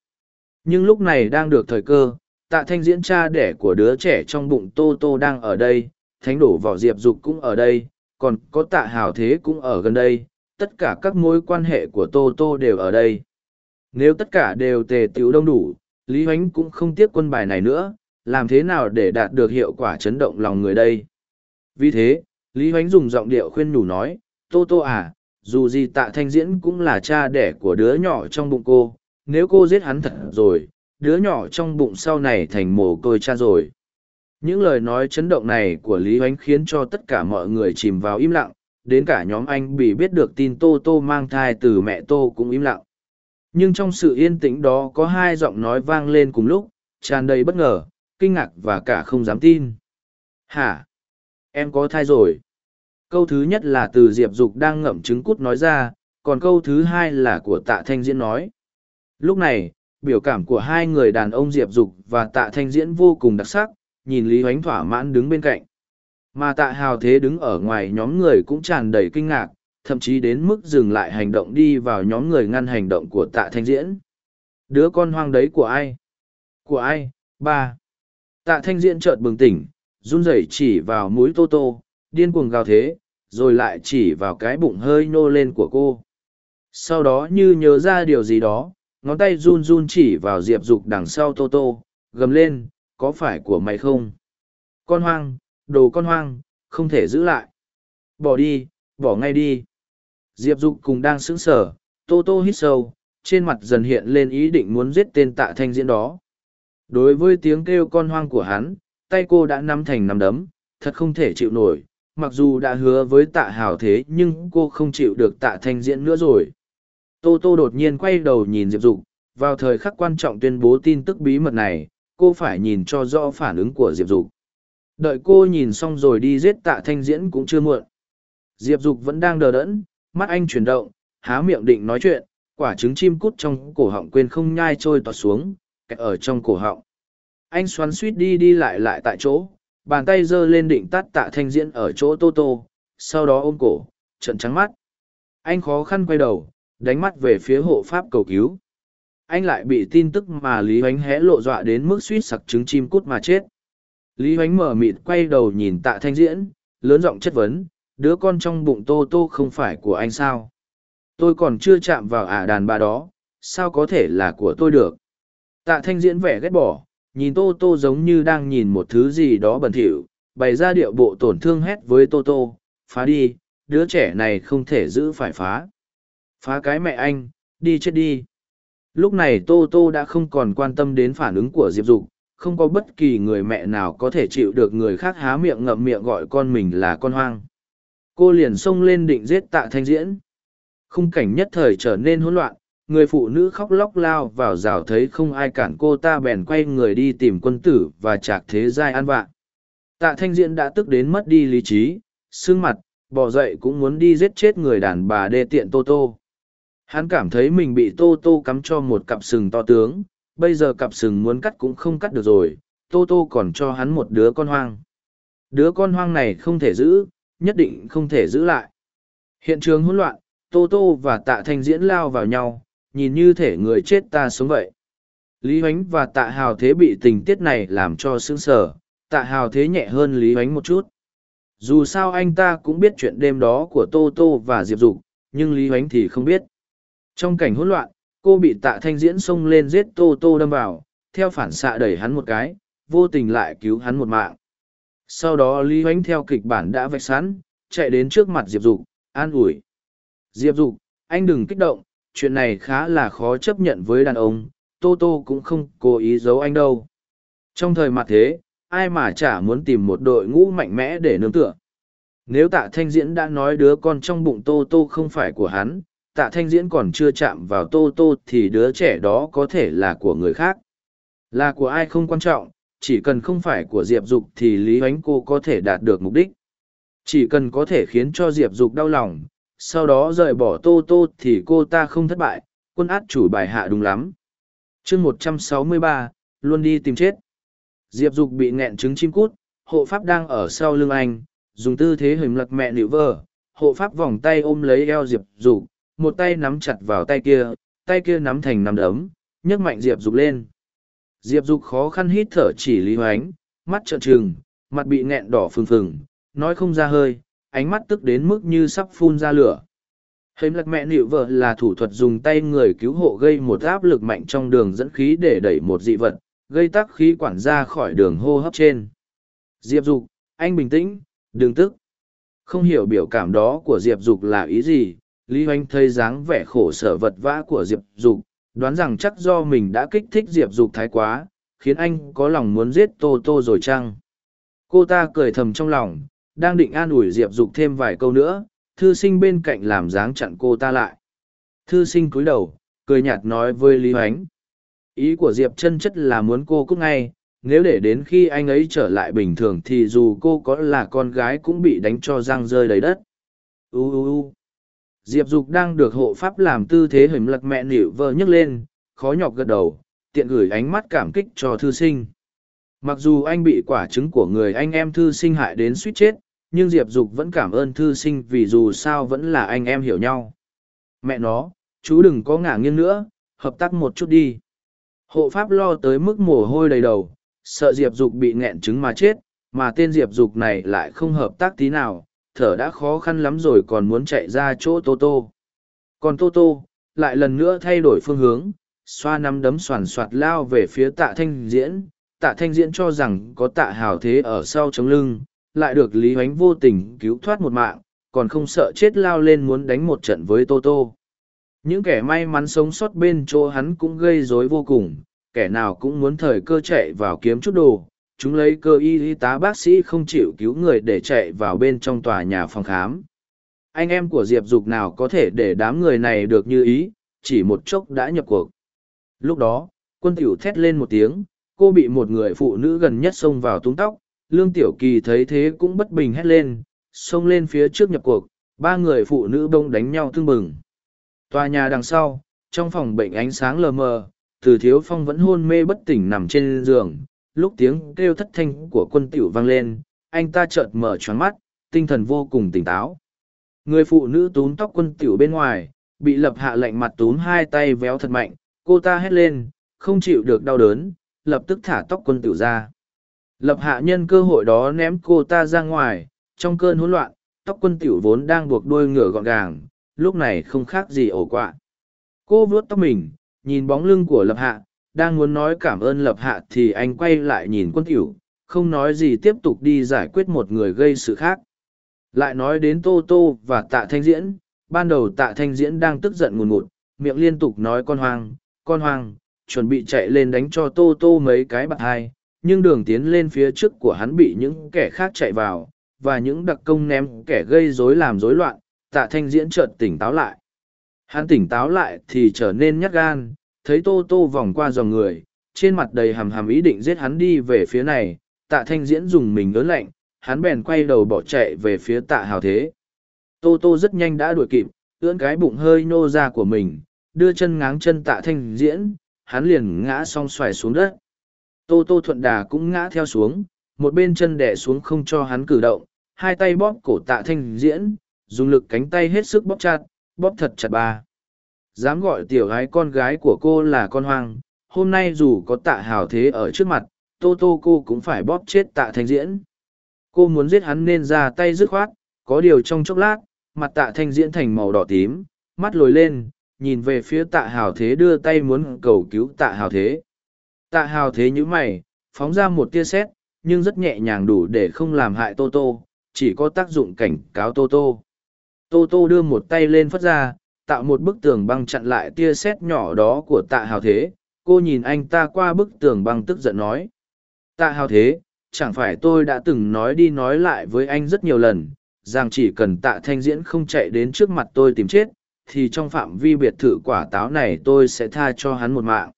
Nhưng lúc này đang được thời cơ, tạ thanh diễn cha đẻ của đứa trẻ trong bụng tô tô đang ở đây, thánh đổ vỏ diệp dục cũng ở đây, còn có tạ hào thế cũng ở gần đây, tất cả các mối quan hệ của tô tô đều ở đây. Nếu tất cả đều tề tiểu đông đủ, lý hoánh cũng không tiếc quân bài này nữa, làm thế nào để đạt được hiệu quả chấn động lòng người đây? Vì thế, lý hoánh dùng giọng điệu khuyên nhủ nói, tô tô à dù gì tạ thanh diễn cũng là cha đẻ của đứa nhỏ trong bụng cô nếu cô giết hắn thật rồi, đứa nhỏ trong bụng sau này thành mồ côi cha rồi. Những lời nói chấn động này của lý oánh khiến cho tất cả mọi người chìm vào im lặng, đến cả nhóm anh bị biết được tin tô tô mang thai từ mẹ tô cũng im lặng. Nhưng trong sự yên tĩnh đó có hai giọng nói vang lên cùng lúc, tràn đầy bất ngờ, kinh ngạc và cả không dám tin. Hả? Em có thai rồi. Câu thứ nhất là từ diệp dục đang ngậm trứng cút nói ra, còn câu thứ hai là của tạ thanh diễn nói lúc này, biểu cảm của hai người đàn ông diệp dục và tạ thanh diễn vô cùng đặc sắc, nhìn lý hoánh thỏa mãn đứng bên cạnh. Mà tạ hào thế đứng ở ngoài nhóm người cũng tràn đầy kinh ngạc, thậm chí đến mức dừng lại hành động đi vào nhóm người ngăn hành động của tạ thanh diễn. Đứa con hoang đấy của ai? Của ai? Ba. Tạ thanh diễn chợt bừng tỉnh, run rẩy chỉ vào mũi tô tô, điên cuồng gào thế, rồi lại chỉ vào cái bụng hơi nô lên của cô. Sau đó như nhớ ra điều gì đó ngón tay run run chỉ vào diệp dục đằng sau tô tô, gầm lên, có phải của mày không? Con hoang, đồ con hoang, không thể giữ lại. Bỏ đi, bỏ ngay đi. Diệp dục cùng đang sững sờ, tô tô hít sâu, trên mặt dần hiện lên ý định muốn giết tên tạ thanh diễn đó. Đối với tiếng kêu con hoang của hắn, tay cô đã nắm thành nắm đấm, thật không thể chịu nổi, mặc dù đã hứa với tạ hào thế nhưng cô không chịu được tạ thanh diễn nữa rồi tô tô đột nhiên quay đầu nhìn diệp dục, vào thời khắc quan trọng tuyên bố tin tức bí mật này, cô phải nhìn cho rõ phản ứng của diệp dục. Đợi cô nhìn xong rồi đi giết tạ thanh diễn cũng chưa muộn. Diệp dục vẫn đang đờ đẫn, mắt anh chuyển động, há miệng định nói chuyện, quả trứng chim cút trong cổ họng quên không nhai trôi tọt xuống, kẹt ở trong cổ họng. Anh xoắn suýt đi đi lại lại tại chỗ, bàn tay giơ lên định tắt tạ thanh diễn ở chỗ tô tô, sau đó ôm cổ trận trắng mắt. Anh khó khăn quay đầu đánh mắt về phía hộ pháp cầu cứu. Anh lại bị tin tức mà lý hoánh hé lộ dọa đến mức suýt sặc trứng chim cút mà chết. Lý hoánh mở mịt quay đầu nhìn tạ thanh diễn, lớn giọng chất vấn, đứa con trong bụng tô tô không phải của anh sao? Tôi còn chưa chạm vào ả đàn bà đó, sao có thể là của tôi được? Tạ thanh diễn vẻ ghét bỏ, nhìn tô tô giống như đang nhìn một thứ gì đó bẩn thỉu, bày ra điệu bộ tổn thương hét với tô tô, phá đi, đứa trẻ này không thể giữ phải phá phá cái mẹ anh, đi chết đi. Lúc này tô tô đã không còn quan tâm đến phản ứng của diệp dục, không có bất kỳ người mẹ nào có thể chịu được người khác há miệng ngậm miệng gọi con mình là con hoang. Cô liền xông lên định giết tạ thanh diễn. Khung cảnh nhất thời trở nên hỗn loạn, người phụ nữ khóc lóc lao vào rào thấy không ai cản cô ta bèn quay người đi tìm quân tử và chạc thế giai an vạn tạ thanh diễn đã tức đến mất đi lý trí sưng mặt bỏ dậy cũng muốn đi giết chết người đàn bà đê tiện tô tô hắn cảm thấy mình bị tô tô cắm cho một cặp sừng to tướng bây giờ cặp sừng muốn cắt cũng không cắt được rồi tô tô còn cho hắn một đứa con hoang Đứa con hoang này không thể giữ, nhất định không thể giữ lại. Hiện trường hỗn loạn, Tô Tô và Tạ Thanh Diễn lao vào nhau, nhìn như thể người chết ta sống vậy. Lý Huánh và Tạ Hào Thế bị tình tiết này làm cho sững sờ, Tạ Hào Thế nhẹ hơn Lý Huánh một chút. Dù sao anh ta cũng biết chuyện đêm đó của Tô Tô và Diệp Dục, nhưng Lý Huánh thì không biết. Trong cảnh hỗn loạn, cô bị Tạ Thanh Diễn xông lên giết Tô Tô đâm vào, theo phản xạ đẩy hắn một cái, vô tình lại cứu hắn một mạng. Sau đó Lý Huánh theo kịch bản đã vạch sẵn, chạy đến trước mặt Diệp Dục, an ủi. Diệp Dục, anh đừng kích động, chuyện này khá là khó chấp nhận với đàn ông, Tô Tô cũng không cố ý giấu anh đâu. Trong thời mặt thế, ai mà chả muốn tìm một đội ngũ mạnh mẽ để nương tựa. Nếu tạ thanh diễn đã nói đứa con trong bụng Tô Tô không phải của hắn, tạ thanh diễn còn chưa chạm vào Tô Tô thì đứa trẻ đó có thể là của người khác. Là của ai không quan trọng, chỉ cần không phải của Diệp Dục thì Lý Huánh cô có thể đạt được mục đích. Chỉ cần có thể khiến cho Diệp Dục đau lòng, sau đó rời bỏ Tô Tô thì cô ta không thất bại, quân át chủ bài hạ đúng lắm. chương một trăm sáu mươi ba luôn đi tìm chết. Diệp Dục bị nghẹn trứng chim cút, hộ pháp đang ở sau lưng anh, dùng tư thế hình lật mẹ nữ vơ, hộ pháp vòng tay ôm lấy eo Diệp Dục, một tay nắm chặt vào tay kia, tay kia nắm thành nắm đấm, nhấc mạnh Diệp Dục lên. Diệp Dục khó khăn hít thở chỉ Lý Hoánh, mắt trợn trừng, mặt bị nghẹn đỏ phừng phừng, nói không ra hơi, ánh mắt tức đến mức như sắp phun ra lửa. Hình lật mẹ nịu vợ là thủ thuật dùng tay người cứu hộ gây một áp lực mạnh trong đường dẫn khí để đẩy một dị vật, gây tắc khí quản ra khỏi đường hô hấp trên. Diệp Dục, anh bình tĩnh, đừng tức. Không hiểu biểu cảm đó của Diệp Dục là ý gì, Lý Hoành thấy dáng vẻ khổ sở vật vã của Diệp Dục, đoán rằng chắc do mình đã kích thích Diệp Dục thái quá, khiến anh có lòng muốn giết Tô Tô rồi chăng? Cô ta cười thầm trong lòng, đang định an ủi Diệp Dục thêm vài câu nữa, thư sinh bên cạnh làm dáng chặn cô ta lại. Thư sinh cúi đầu, cười nhạt nói với Lý Hoánh. Ý của Diệp chân chất là muốn cô cút ngay, nếu để đến khi anh ấy trở lại bình thường thì dù cô có là con gái cũng bị đánh cho răng rơi đầy đất. U u u. Diệp Dục đang được hộ pháp làm tư thế hình lật mẹ nịu vơ nhấc lên, khó nhọc gật đầu, tiện gửi ánh mắt cảm kích cho thư sinh. Mặc dù anh bị quả trứng của người anh em thư sinh hại đến suýt chết, nhưng Diệp Dục vẫn cảm ơn thư sinh vì dù sao vẫn là anh em hiểu nhau. Mẹ nó, chú đừng có ngả nghiêng nữa, hợp tác một chút đi. Hộ pháp lo tới mức mồ hôi đầy đầu, sợ Diệp Dục bị nghẹn trứng mà chết, mà tên Diệp Dục này lại không hợp tác tí nào, thở đã khó khăn lắm rồi còn muốn chạy ra chỗ Tô Tô. Còn Tô Tô, lại lần nữa thay đổi phương hướng, xoa nắm đấm soàn soạt lao về phía tạ thanh diễn, tạ thanh diễn cho rằng có tạ hào thế ở sau chống lưng, lại được Lý ánh vô tình cứu thoát một mạng, còn không sợ chết lao lên muốn đánh một trận với Tô Tô. Những kẻ may mắn sống sót bên chỗ hắn cũng gây rối vô cùng, kẻ nào cũng muốn thời cơ chạy vào kiếm chút đồ. Chúng lấy cơ y y tá bác sĩ không chịu cứu người để chạy vào bên trong tòa nhà phòng khám. Anh em của Diệp Dục nào có thể để đám người này được như ý, chỉ một chốc đã nhập cuộc. Lúc đó, quân tiểu thét lên một tiếng, cô bị một người phụ nữ gần nhất xông vào túng tóc, Lương Tiểu Kỳ thấy thế cũng bất bình hét lên, xông lên phía trước nhập cuộc, ba người phụ nữ bông đánh nhau thương bừng. Tòa nhà đằng sau, trong phòng bệnh ánh sáng lờ mờ, từ thiếu phong vẫn hôn mê bất tỉnh nằm trên giường, lúc tiếng kêu thất thanh của quân tiểu vang lên, anh ta chợt mở choáng mắt, tinh thần vô cùng tỉnh táo. Người phụ nữ túm tóc quân tiểu bên ngoài, bị lập hạ lệnh mặt túm hai tay véo thật mạnh, cô ta hét lên, không chịu được đau đớn, lập tức thả tóc quân tiểu ra. Lập hạ nhân cơ hội đó ném cô ta ra ngoài, trong cơn hỗn loạn, tóc quân tiểu vốn đang buộc đuôi ngựa gọn gàng, lúc này không khác gì ổ quạ. Cô vuốt tóc mình, nhìn bóng lưng của lập hạ, đang muốn nói cảm ơn lập hạ thì anh quay lại nhìn quân tiểu, không nói gì tiếp tục đi giải quyết một người gây sự khác. Lại nói đến Tô Tô và tạ thanh diễn, ban đầu tạ thanh diễn đang tức giận ngùn ngụt, miệng liên tục nói con hoang, con hoang, chuẩn bị chạy lên đánh cho Tô Tô mấy cái bạc hai, nhưng đường tiến lên phía trước của hắn bị những kẻ khác chạy vào, và những đặc công ném kẻ gây rối làm rối loạn, tạ thanh diễn chợt tỉnh táo lại. Hắn tỉnh táo lại thì trở nên nhát gan, thấy tô tô vòng qua dòng người, trên mặt đầy hàm hàm ý định giết hắn đi về phía này, tạ thanh diễn dùng mình ớn lạnh, hắn bèn quay đầu bỏ chạy về phía tạ hào thế. Tô tô rất nhanh đã đuổi kịp, ưỡn cái bụng hơi nô ra của mình, đưa chân ngáng chân tạ thanh diễn, hắn liền ngã song xoài xuống đất. Tô tô thuận đà cũng ngã theo xuống, một bên chân đẻ xuống không cho hắn cử động, hai tay bóp cổ tạ thanh diễn, dùng lực cánh tay hết sức bóp chặt, bóp thật chặt ba. Dám gọi tiểu gái con gái của cô là con hoang, hôm nay dù có tạ hào thế ở trước mặt, tô tô cô cũng phải bóp chết tạ thanh diễn. Cô muốn giết hắn nên ra tay dứt khoát, có điều trong chốc lát, mặt tạ thanh diễn thành màu đỏ tím, mắt lồi lên, nhìn về phía tạ hào thế đưa tay muốn cầu cứu tạ hào thế. Tạ hào thế nhữ mày, phóng ra một tia sét, nhưng rất nhẹ nhàng đủ để không làm hại Tô Tô, chỉ có tác dụng cảnh cáo Tô Tô. Tô Tô đưa một tay lên phất ra, tạo một bức tường băng chặn lại tia sét nhỏ đó của tạ hào thế. Cô nhìn anh ta qua bức tường băng tức giận nói. Tạ hào thế, chẳng phải tôi đã từng nói đi nói lại với anh rất nhiều lần, rằng chỉ cần tạ thanh diễn không chạy đến trước mặt tôi tìm chết, thì trong phạm vi biệt thự quả táo này tôi sẽ tha cho hắn một mạng.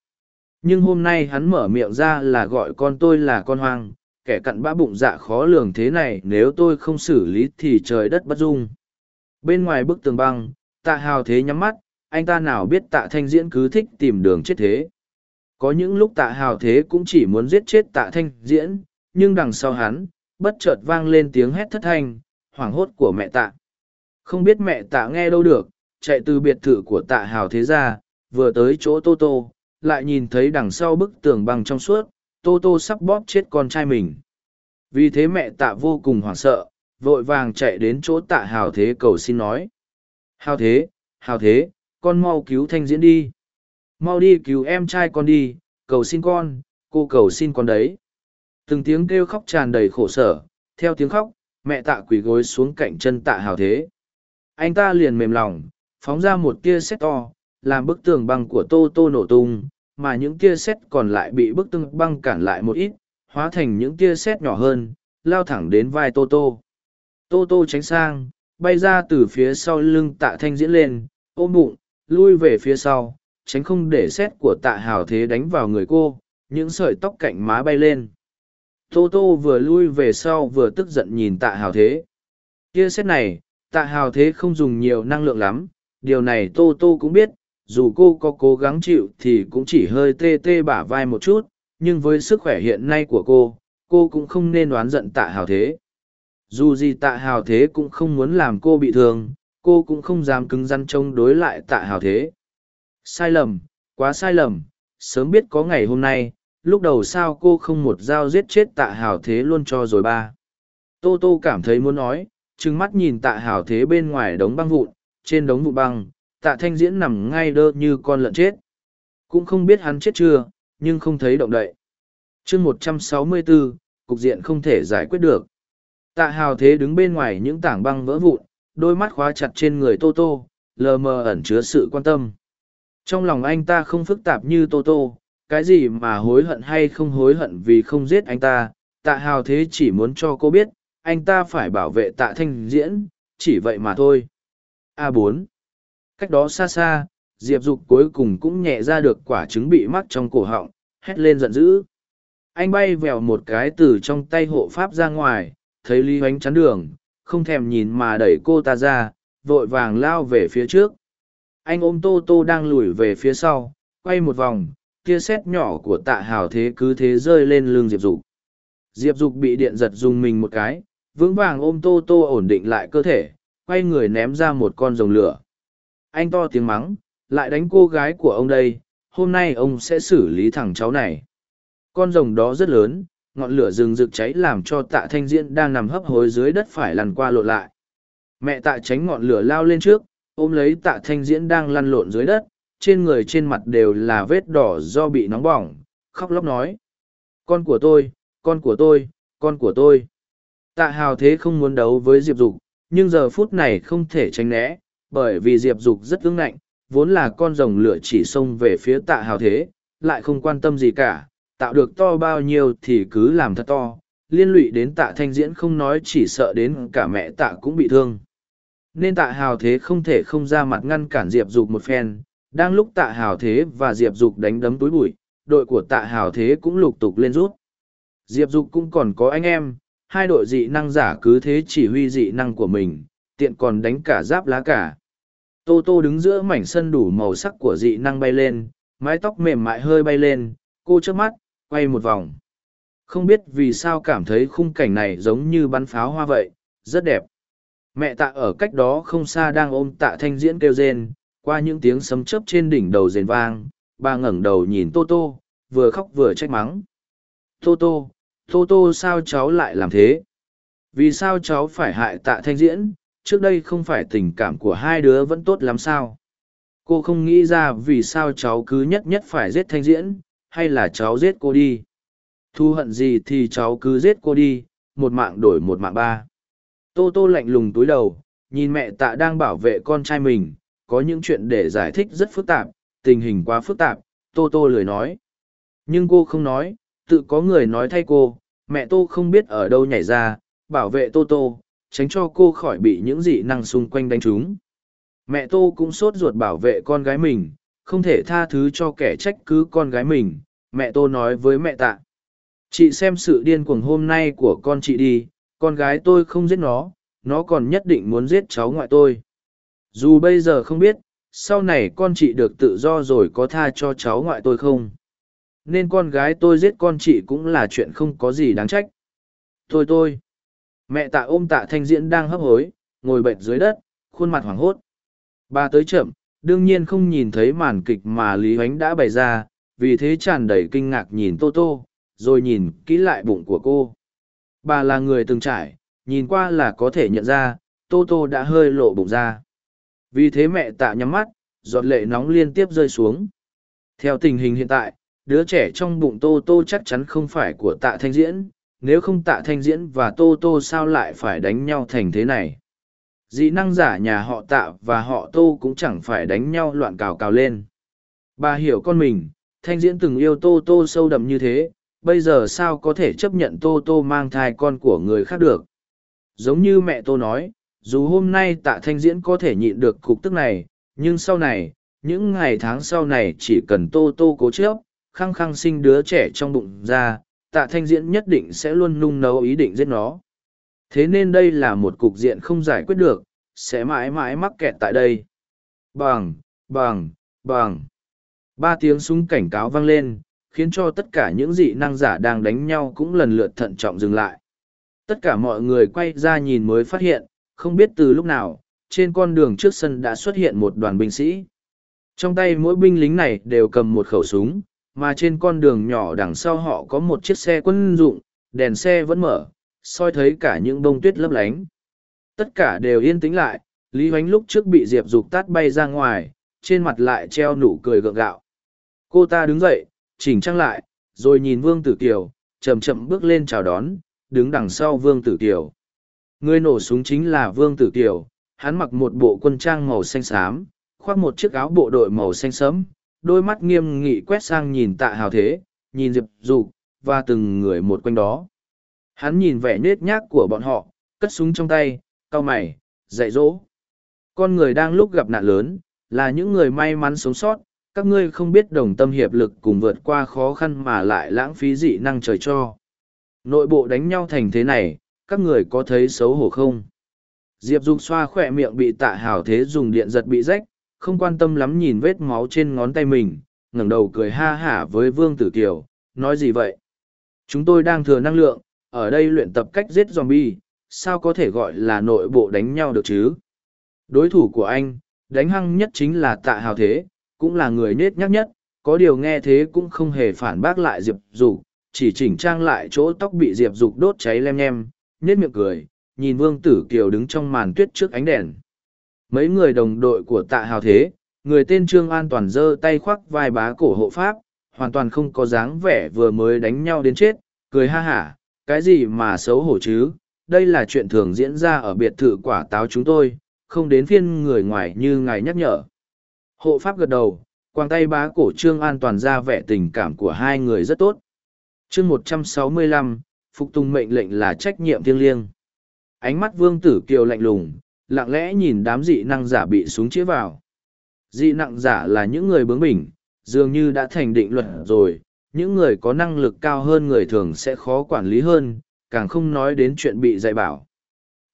Nhưng hôm nay hắn mở miệng ra là gọi con tôi là con hoang, kẻ cặn bã bụng dạ khó lường thế này nếu tôi không xử lý thì trời đất bất dung. Bên ngoài bức tường băng, tạ hào thế nhắm mắt, anh ta nào biết tạ thanh diễn cứ thích tìm đường chết thế. Có những lúc tạ hào thế cũng chỉ muốn giết chết tạ thanh diễn, nhưng đằng sau hắn, bất chợt vang lên tiếng hét thất thanh, hoảng hốt của mẹ tạ. Không biết mẹ tạ nghe đâu được, chạy từ biệt thự của tạ hào thế ra, vừa tới chỗ Tô Tô, lại nhìn thấy đằng sau bức tường bằng trong suốt, Tô Tô sắp bóp chết con trai mình. Vì thế mẹ tạ vô cùng hoảng sợ, vội vàng chạy đến chỗ tạ hào thế cầu xin nói. Hào thế, hào thế, con mau cứu thanh diễn đi. Mau đi cứu em trai con đi, cầu xin con, cô cầu xin con đấy. Từng tiếng kêu khóc tràn đầy khổ sở, theo tiếng khóc, mẹ tạ quỳ gối xuống cạnh chân tạ hào thế. Anh ta liền mềm lòng, phóng ra một tia sét to, làm bức tường băng của tô tô nổ tung, mà những tia sét còn lại bị bức tường băng cản lại một ít, hóa thành những tia sét nhỏ hơn, lao thẳng đến vai tô tô. Tô tô tránh sang, bay ra từ phía sau lưng tạ thanh diễn lên, ôm bụng, lui về phía sau, tránh không để xét của tạ hào thế đánh vào người cô, những sợi tóc cạnh má bay lên. Tô tô vừa lui về sau vừa tức giận nhìn tạ hào thế. Kia xét này, tạ hào thế không dùng nhiều năng lượng lắm, điều này tô tô cũng biết dù cô có cố gắng chịu thì cũng chỉ hơi tê tê bả vai một chút nhưng với sức khỏe hiện nay của cô cô cũng không nên oán giận tạ hào thế dù gì tạ hào thế cũng không muốn làm cô bị thương cô cũng không dám cứng rắn chống đối lại tạ hào thế sai lầm quá sai lầm sớm biết có ngày hôm nay lúc đầu sao cô không một dao giết chết tạ hào thế luôn cho rồi ba tô tô cảm thấy muốn nói trừng mắt nhìn tạ hào thế bên ngoài đống băng vụn trên đống vụ băng, tạ thanh diễn nằm ngay đơ như con lợn chết. Cũng không biết hắn chết chưa, nhưng không thấy động đậy. chương một trăm sáu mươi bốn, cục diện không thể giải quyết được. Tạ hào thế đứng bên ngoài những tảng băng vỡ vụn, đôi mắt khóa chặt trên người Tô Tô, lờ mờ ẩn chứa sự quan tâm. Trong lòng anh ta không phức tạp như Tô Tô, cái gì mà hối hận hay không hối hận vì không giết anh ta, tạ hào thế chỉ muốn cho cô biết, anh ta phải bảo vệ tạ thanh diễn, chỉ vậy mà thôi. a bốn cách đó xa xa diệp dục cuối cùng cũng nhẹ ra được quả trứng bị mắc trong cổ họng hét lên giận dữ anh bay vèo một cái từ trong tay hộ pháp ra ngoài thấy lý hoánh chắn đường không thèm nhìn mà đẩy cô ta ra vội vàng lao về phía trước anh ôm tô tô đang lùi về phía sau quay một vòng tia sét nhỏ của tạ hào thế cứ thế rơi lên lưng diệp dục diệp dục bị điện giật dùng mình một cái vững vàng ôm tô tô ổn định lại cơ thể quay người ném ra một con rồng lửa. Anh to tiếng mắng, lại đánh cô gái của ông đây, hôm nay ông sẽ xử lý thằng cháu này. Con rồng đó rất lớn, ngọn lửa rừng rực cháy làm cho tạ thanh diễn đang nằm hấp hối dưới đất phải lăn qua lộn lại. Mẹ tạ tránh ngọn lửa lao lên trước, ôm lấy tạ thanh diễn đang lăn lộn dưới đất, trên người trên mặt đều là vết đỏ do bị nóng bỏng, khóc lóc nói. Con của tôi, con của tôi, con của tôi. Tạ hào thế không muốn đấu với Diệp Dục, nhưng giờ phút này không thể tránh né, bởi vì Diệp Dục rất ương ngạnh, vốn là con rồng lửa chỉ xông về phía tạ hào thế, lại không quan tâm gì cả, tạo được to bao nhiêu thì cứ làm thật to, liên lụy đến tạ thanh diễn không nói chỉ sợ đến cả mẹ tạ cũng bị thương. Nên tạ hào thế không thể không ra mặt ngăn cản Diệp Dục một phen, đang lúc tạ hào thế và Diệp Dục đánh đấm túi bụi, đội của tạ hào thế cũng lục tục lên rút. Diệp Dục cũng còn có anh em, hai đội dị năng giả cứ thế chỉ huy dị năng của mình, tiện còn đánh cả giáp lá cả. Tô Tô đứng giữa mảnh sân đủ màu sắc của dị năng bay lên, mái tóc mềm mại hơi bay lên, cô chớp mắt, quay một vòng. không biết vì sao cảm thấy khung cảnh này giống như bắn pháo hoa vậy, rất đẹp. Mẹ tạ ở cách đó không xa đang ôm tạ thanh diễn kêu rên, qua những tiếng sấm chớp trên đỉnh đầu rền vang, bà ngẩng đầu nhìn tô tô, vừa khóc vừa trách mắng. Tô tô tô tô sao cháu lại làm thế? Vì sao cháu phải hại tạ thanh diễn? Trước đây không phải tình cảm của hai đứa vẫn tốt lắm sao? Cô không nghĩ ra vì sao cháu cứ nhất nhất phải giết thanh diễn hay là cháu giết cô đi? Thu hận gì thì cháu cứ giết cô đi, một mạng đổi một mạng ba. Tô tô lạnh lùng túi đầu, nhìn mẹ tạ đang bảo vệ con trai mình, có những chuyện để giải thích rất phức tạp, tình hình quá phức tạp, tô tô lười nói. Nhưng cô không nói, tự có người nói thay cô, mẹ tô không biết ở đâu nhảy ra, bảo vệ tô tô, tránh cho cô khỏi bị những dị năng xung quanh đánh trúng. Mẹ tô cũng sốt ruột bảo vệ con gái mình không thể tha thứ cho kẻ trách cứ con gái mình, mẹ tô nói với mẹ tạ. Chị xem sự điên cuồng hôm nay của con chị đi, con gái tôi không giết nó nó còn nhất định muốn giết cháu ngoại tôi. Dù bây giờ không biết, sau này con chị được tự do rồi có tha cho cháu ngoại tôi không? Nên con gái tôi giết con chị cũng là chuyện không có gì đáng trách. Tôi tôi. Mẹ tạ ôm tạ thanh diễn đang hấp hối, ngồi bệt dưới đất, khuôn mặt hoảng hốt. Bà tới chậm đương nhiên không nhìn thấy màn kịch mà lý ánh đã bày ra, vì thế tràn đầy kinh ngạc nhìn tô tô, rồi nhìn kỹ lại bụng của cô. Bà là người từng trải, nhìn qua là có thể nhận ra, tô tô đã hơi lộ bụng ra. Vì thế mẹ tạ nhắm mắt, giọt lệ nóng liên tiếp rơi xuống. Theo tình hình hiện tại, đứa trẻ trong bụng tô tô chắc chắn không phải của tạ thanh diễn, nếu không tạ thanh diễn và tô tô sao lại phải đánh nhau thành thế này? Dị năng giả nhà họ tạ và họ tô cũng chẳng phải đánh nhau loạn cào cào lên. Bà hiểu con mình, thanh diễn từng yêu tô tô sâu đậm như thế, bây giờ sao có thể chấp nhận tô tô mang thai con của người khác được? Giống như mẹ tô nói, dù hôm nay tạ thanh diễn có thể nhịn được cục tức này, nhưng sau này, những ngày tháng sau này chỉ cần tô tô cố chớp khăng khăng sinh đứa trẻ trong bụng ra, tạ thanh diễn nhất định sẽ luôn nung nấu ý định giết nó thế nên đây là một cục diện không giải quyết được, sẽ mãi mãi mắc kẹt tại đây. Bằng bằng bằng. Ba tiếng súng cảnh cáo vang lên, khiến cho tất cả những dị năng giả đang đánh nhau cũng lần lượt thận trọng dừng lại. Tất cả mọi người quay ra nhìn mới phát hiện, không biết từ lúc nào, trên con đường trước sân đã xuất hiện một đoàn binh sĩ. Trong tay mỗi binh lính này đều cầm một khẩu súng, mà trên con đường nhỏ đằng sau họ có một chiếc xe quân dụng, đèn xe vẫn mở soi thấy cả những bông tuyết lấp lánh. Tất cả đều yên tĩnh lại, lý Hoánh lúc trước bị diệp dục tát bay ra ngoài, trên mặt lại treo nụ cười gượng gạo. Cô ta đứng dậy, chỉnh trang lại, rồi nhìn vương tử kiều, chậm chậm bước lên chào đón, đứng đằng sau vương tử kiều. Người nổ súng chính là vương tử kiều, hắn mặc một bộ quân trang màu xanh xám, khoác một chiếc áo bộ đội màu xanh sẫm, đôi mắt nghiêm nghị quét sang nhìn tạ hào thế, nhìn diệp dục và từng người một quanh đó hắn nhìn vẻ nết nhác của bọn họ, cất súng trong tay, cau mày, dạy dỗ. Con người đang lúc gặp nạn lớn, là những người may mắn sống sót, các ngươi không biết đồng tâm hiệp lực cùng vượt qua khó khăn mà lại lãng phí dị năng trời cho. Nội bộ đánh nhau thành thế này, các người có thấy xấu hổ không? Diệp dục xoa khỏe miệng bị tạ hào thế dùng điện giật bị rách, không quan tâm lắm nhìn vết máu trên ngón tay mình, ngẩng đầu cười ha hả với vương tử kiều, nói gì vậy? Chúng tôi đang thừa năng lượng ở đây luyện tập cách giết zombie, sao có thể gọi là nội bộ đánh nhau được chứ? Đối thủ của anh, đánh hăng nhất chính là tạ hào thế, cũng là người nết nhắc nhất, có điều nghe thế cũng không hề phản bác lại diệp dục, chỉ chỉnh trang lại chỗ tóc bị diệp dục đốt cháy lem nhem nết miệng cười, nhìn vương tử kiều đứng trong màn tuyết trước ánh đèn. Mấy người đồng đội của tạ hào thế, người tên trương an toàn giơ tay khoác vai bá cổ hộ pháp, hoàn toàn không có dáng vẻ vừa mới đánh nhau đến chết, cười ha hả cái gì mà xấu hổ chứ? Đây là chuyện thường diễn ra ở biệt thự quả táo chúng tôi không đến phiên người ngoài như ngài nhắc nhở. Hộ pháp gật đầu quàng tay bá cổ trương an toàn ra vẻ tình cảm của hai người rất tốt. Chương một trăm sáu mươi lăm phục tùng mệnh lệnh là trách nhiệm thiêng liêng. Ánh mắt vương tử kiều lạnh lùng lặng lẽ nhìn đám dị năng giả bị súng chĩa vào. Dị năng giả là những người bướng bỉnh, dường như đã thành định luật rồi, những người có năng lực cao hơn người thường sẽ khó quản lý hơn, càng không nói đến chuyện bị dạy bảo.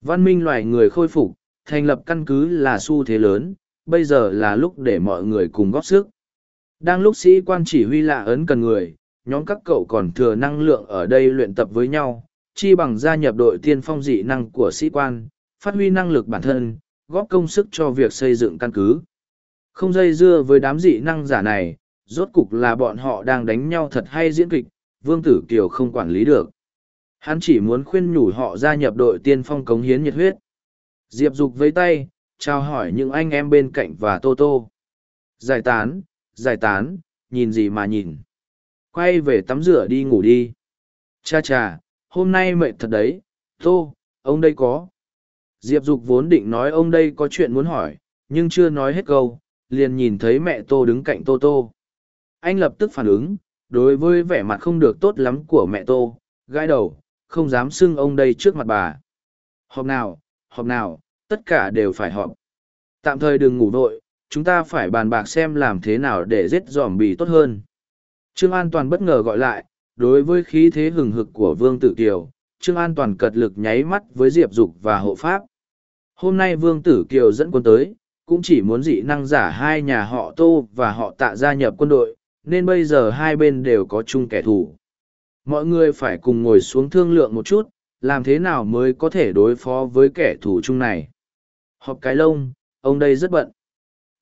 Văn minh loài người khôi phục, thành lập căn cứ là xu thế lớn, bây giờ là lúc để mọi người cùng góp sức. Đang lúc sĩ quan chỉ huy lạ ấn cần người, nhóm các cậu còn thừa năng lượng ở đây luyện tập với nhau, chi bằng gia nhập đội tiên phong dị năng của sĩ quan, phát huy năng lực bản thân, góp công sức cho việc xây dựng căn cứ. Không dây dưa với đám dị năng giả này, rốt cục là bọn họ đang đánh nhau thật hay diễn kịch, Vương Tử Kiều không quản lý được. Hắn chỉ muốn khuyên nhủ họ gia nhập đội tiên phong cống hiến nhiệt huyết. Diệp Dục với tay, chào hỏi những anh em bên cạnh và Tô Tô. Giải tán, giải tán, nhìn gì mà nhìn. Quay về tắm rửa đi ngủ đi. Cha cha, hôm nay mệt thật đấy, Tô, ông đây có. Diệp Dục vốn định nói ông đây có chuyện muốn hỏi, nhưng chưa nói hết câu, liền nhìn thấy mẹ Tô đứng cạnh Tô Tô. Anh lập tức phản ứng, đối với vẻ mặt không được tốt lắm của mẹ Tô, gãi đầu, không dám xưng ông đây trước mặt bà. Họp nào, họp nào, tất cả đều phải họp. Tạm thời đừng ngủ vội, chúng ta phải bàn bạc xem làm thế nào để giết giòm bì tốt hơn. Trương An Toàn bất ngờ gọi lại, đối với khí thế hừng hực của Vương Tử Kiều, Trương An Toàn cật lực nháy mắt với Diệp Dục và hộ pháp. Hôm nay Vương Tử Kiều dẫn quân tới, cũng chỉ muốn dị năng giả hai nhà họ Tô và họ tạ gia nhập quân đội, nên bây giờ hai bên đều có chung kẻ thù. Mọi người phải cùng ngồi xuống thương lượng một chút, làm thế nào mới có thể đối phó với kẻ thù chung này. Họp cái lông, ông đây rất bận.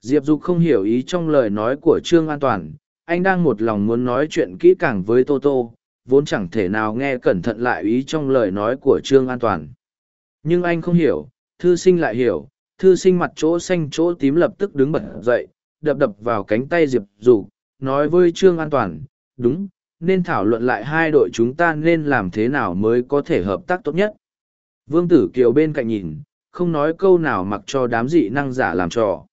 Diệp Dục không hiểu ý trong lời nói của Trương An Toàn, anh đang một lòng muốn nói chuyện kỹ càng với Tô Tô, vốn chẳng thể nào nghe cẩn thận lại ý trong lời nói của Trương An Toàn. Nhưng anh không hiểu, thư sinh lại hiểu, thư sinh mặt chỗ xanh chỗ tím lập tức đứng bật dậy, đập đập vào cánh tay Diệp Dục, nói với Trương An Toàn, đúng, nên thảo luận lại hai đội chúng ta nên làm thế nào mới có thể hợp tác tốt nhất. Vương Tử Kiều bên cạnh nhìn, không nói câu nào mặc cho đám dị năng giả làm trò.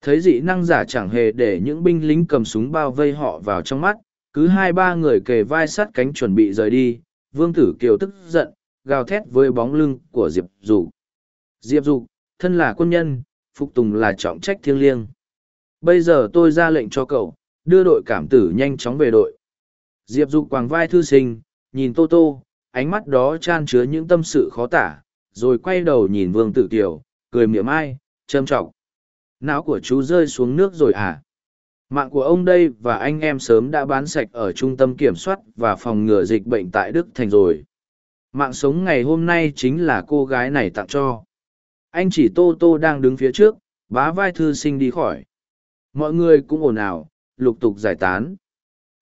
Thấy dị năng giả chẳng hề để những binh lính cầm súng bao vây họ vào trong mắt, cứ hai ba người kề vai sát cánh chuẩn bị rời đi, Vương Tử Kiều tức giận, gào thét với bóng lưng của Diệp Dục. Diệp Dục, thân là quân nhân, phục tùng là trọng trách thiêng liêng. Bây giờ tôi ra lệnh cho cậu, đưa đội cảm tử nhanh chóng về đội. Diệp Dục quàng vai thư sinh, nhìn Tô Tô, ánh mắt đó chan chứa những tâm sự khó tả, rồi quay đầu nhìn Vương Tử Kiều, cười miệng ai, trâm trọng. Não của chú rơi xuống nước rồi à? Mạng của ông đây và anh em sớm đã bán sạch ở trung tâm kiểm soát và phòng ngừa dịch bệnh tại Đức Thành rồi. Mạng sống ngày hôm nay chính là cô gái này tặng cho. Anh chỉ Tô Tô đang đứng phía trước, bá vai thư sinh đi khỏi. Mọi người cũng ồn ào, lục tục giải tán.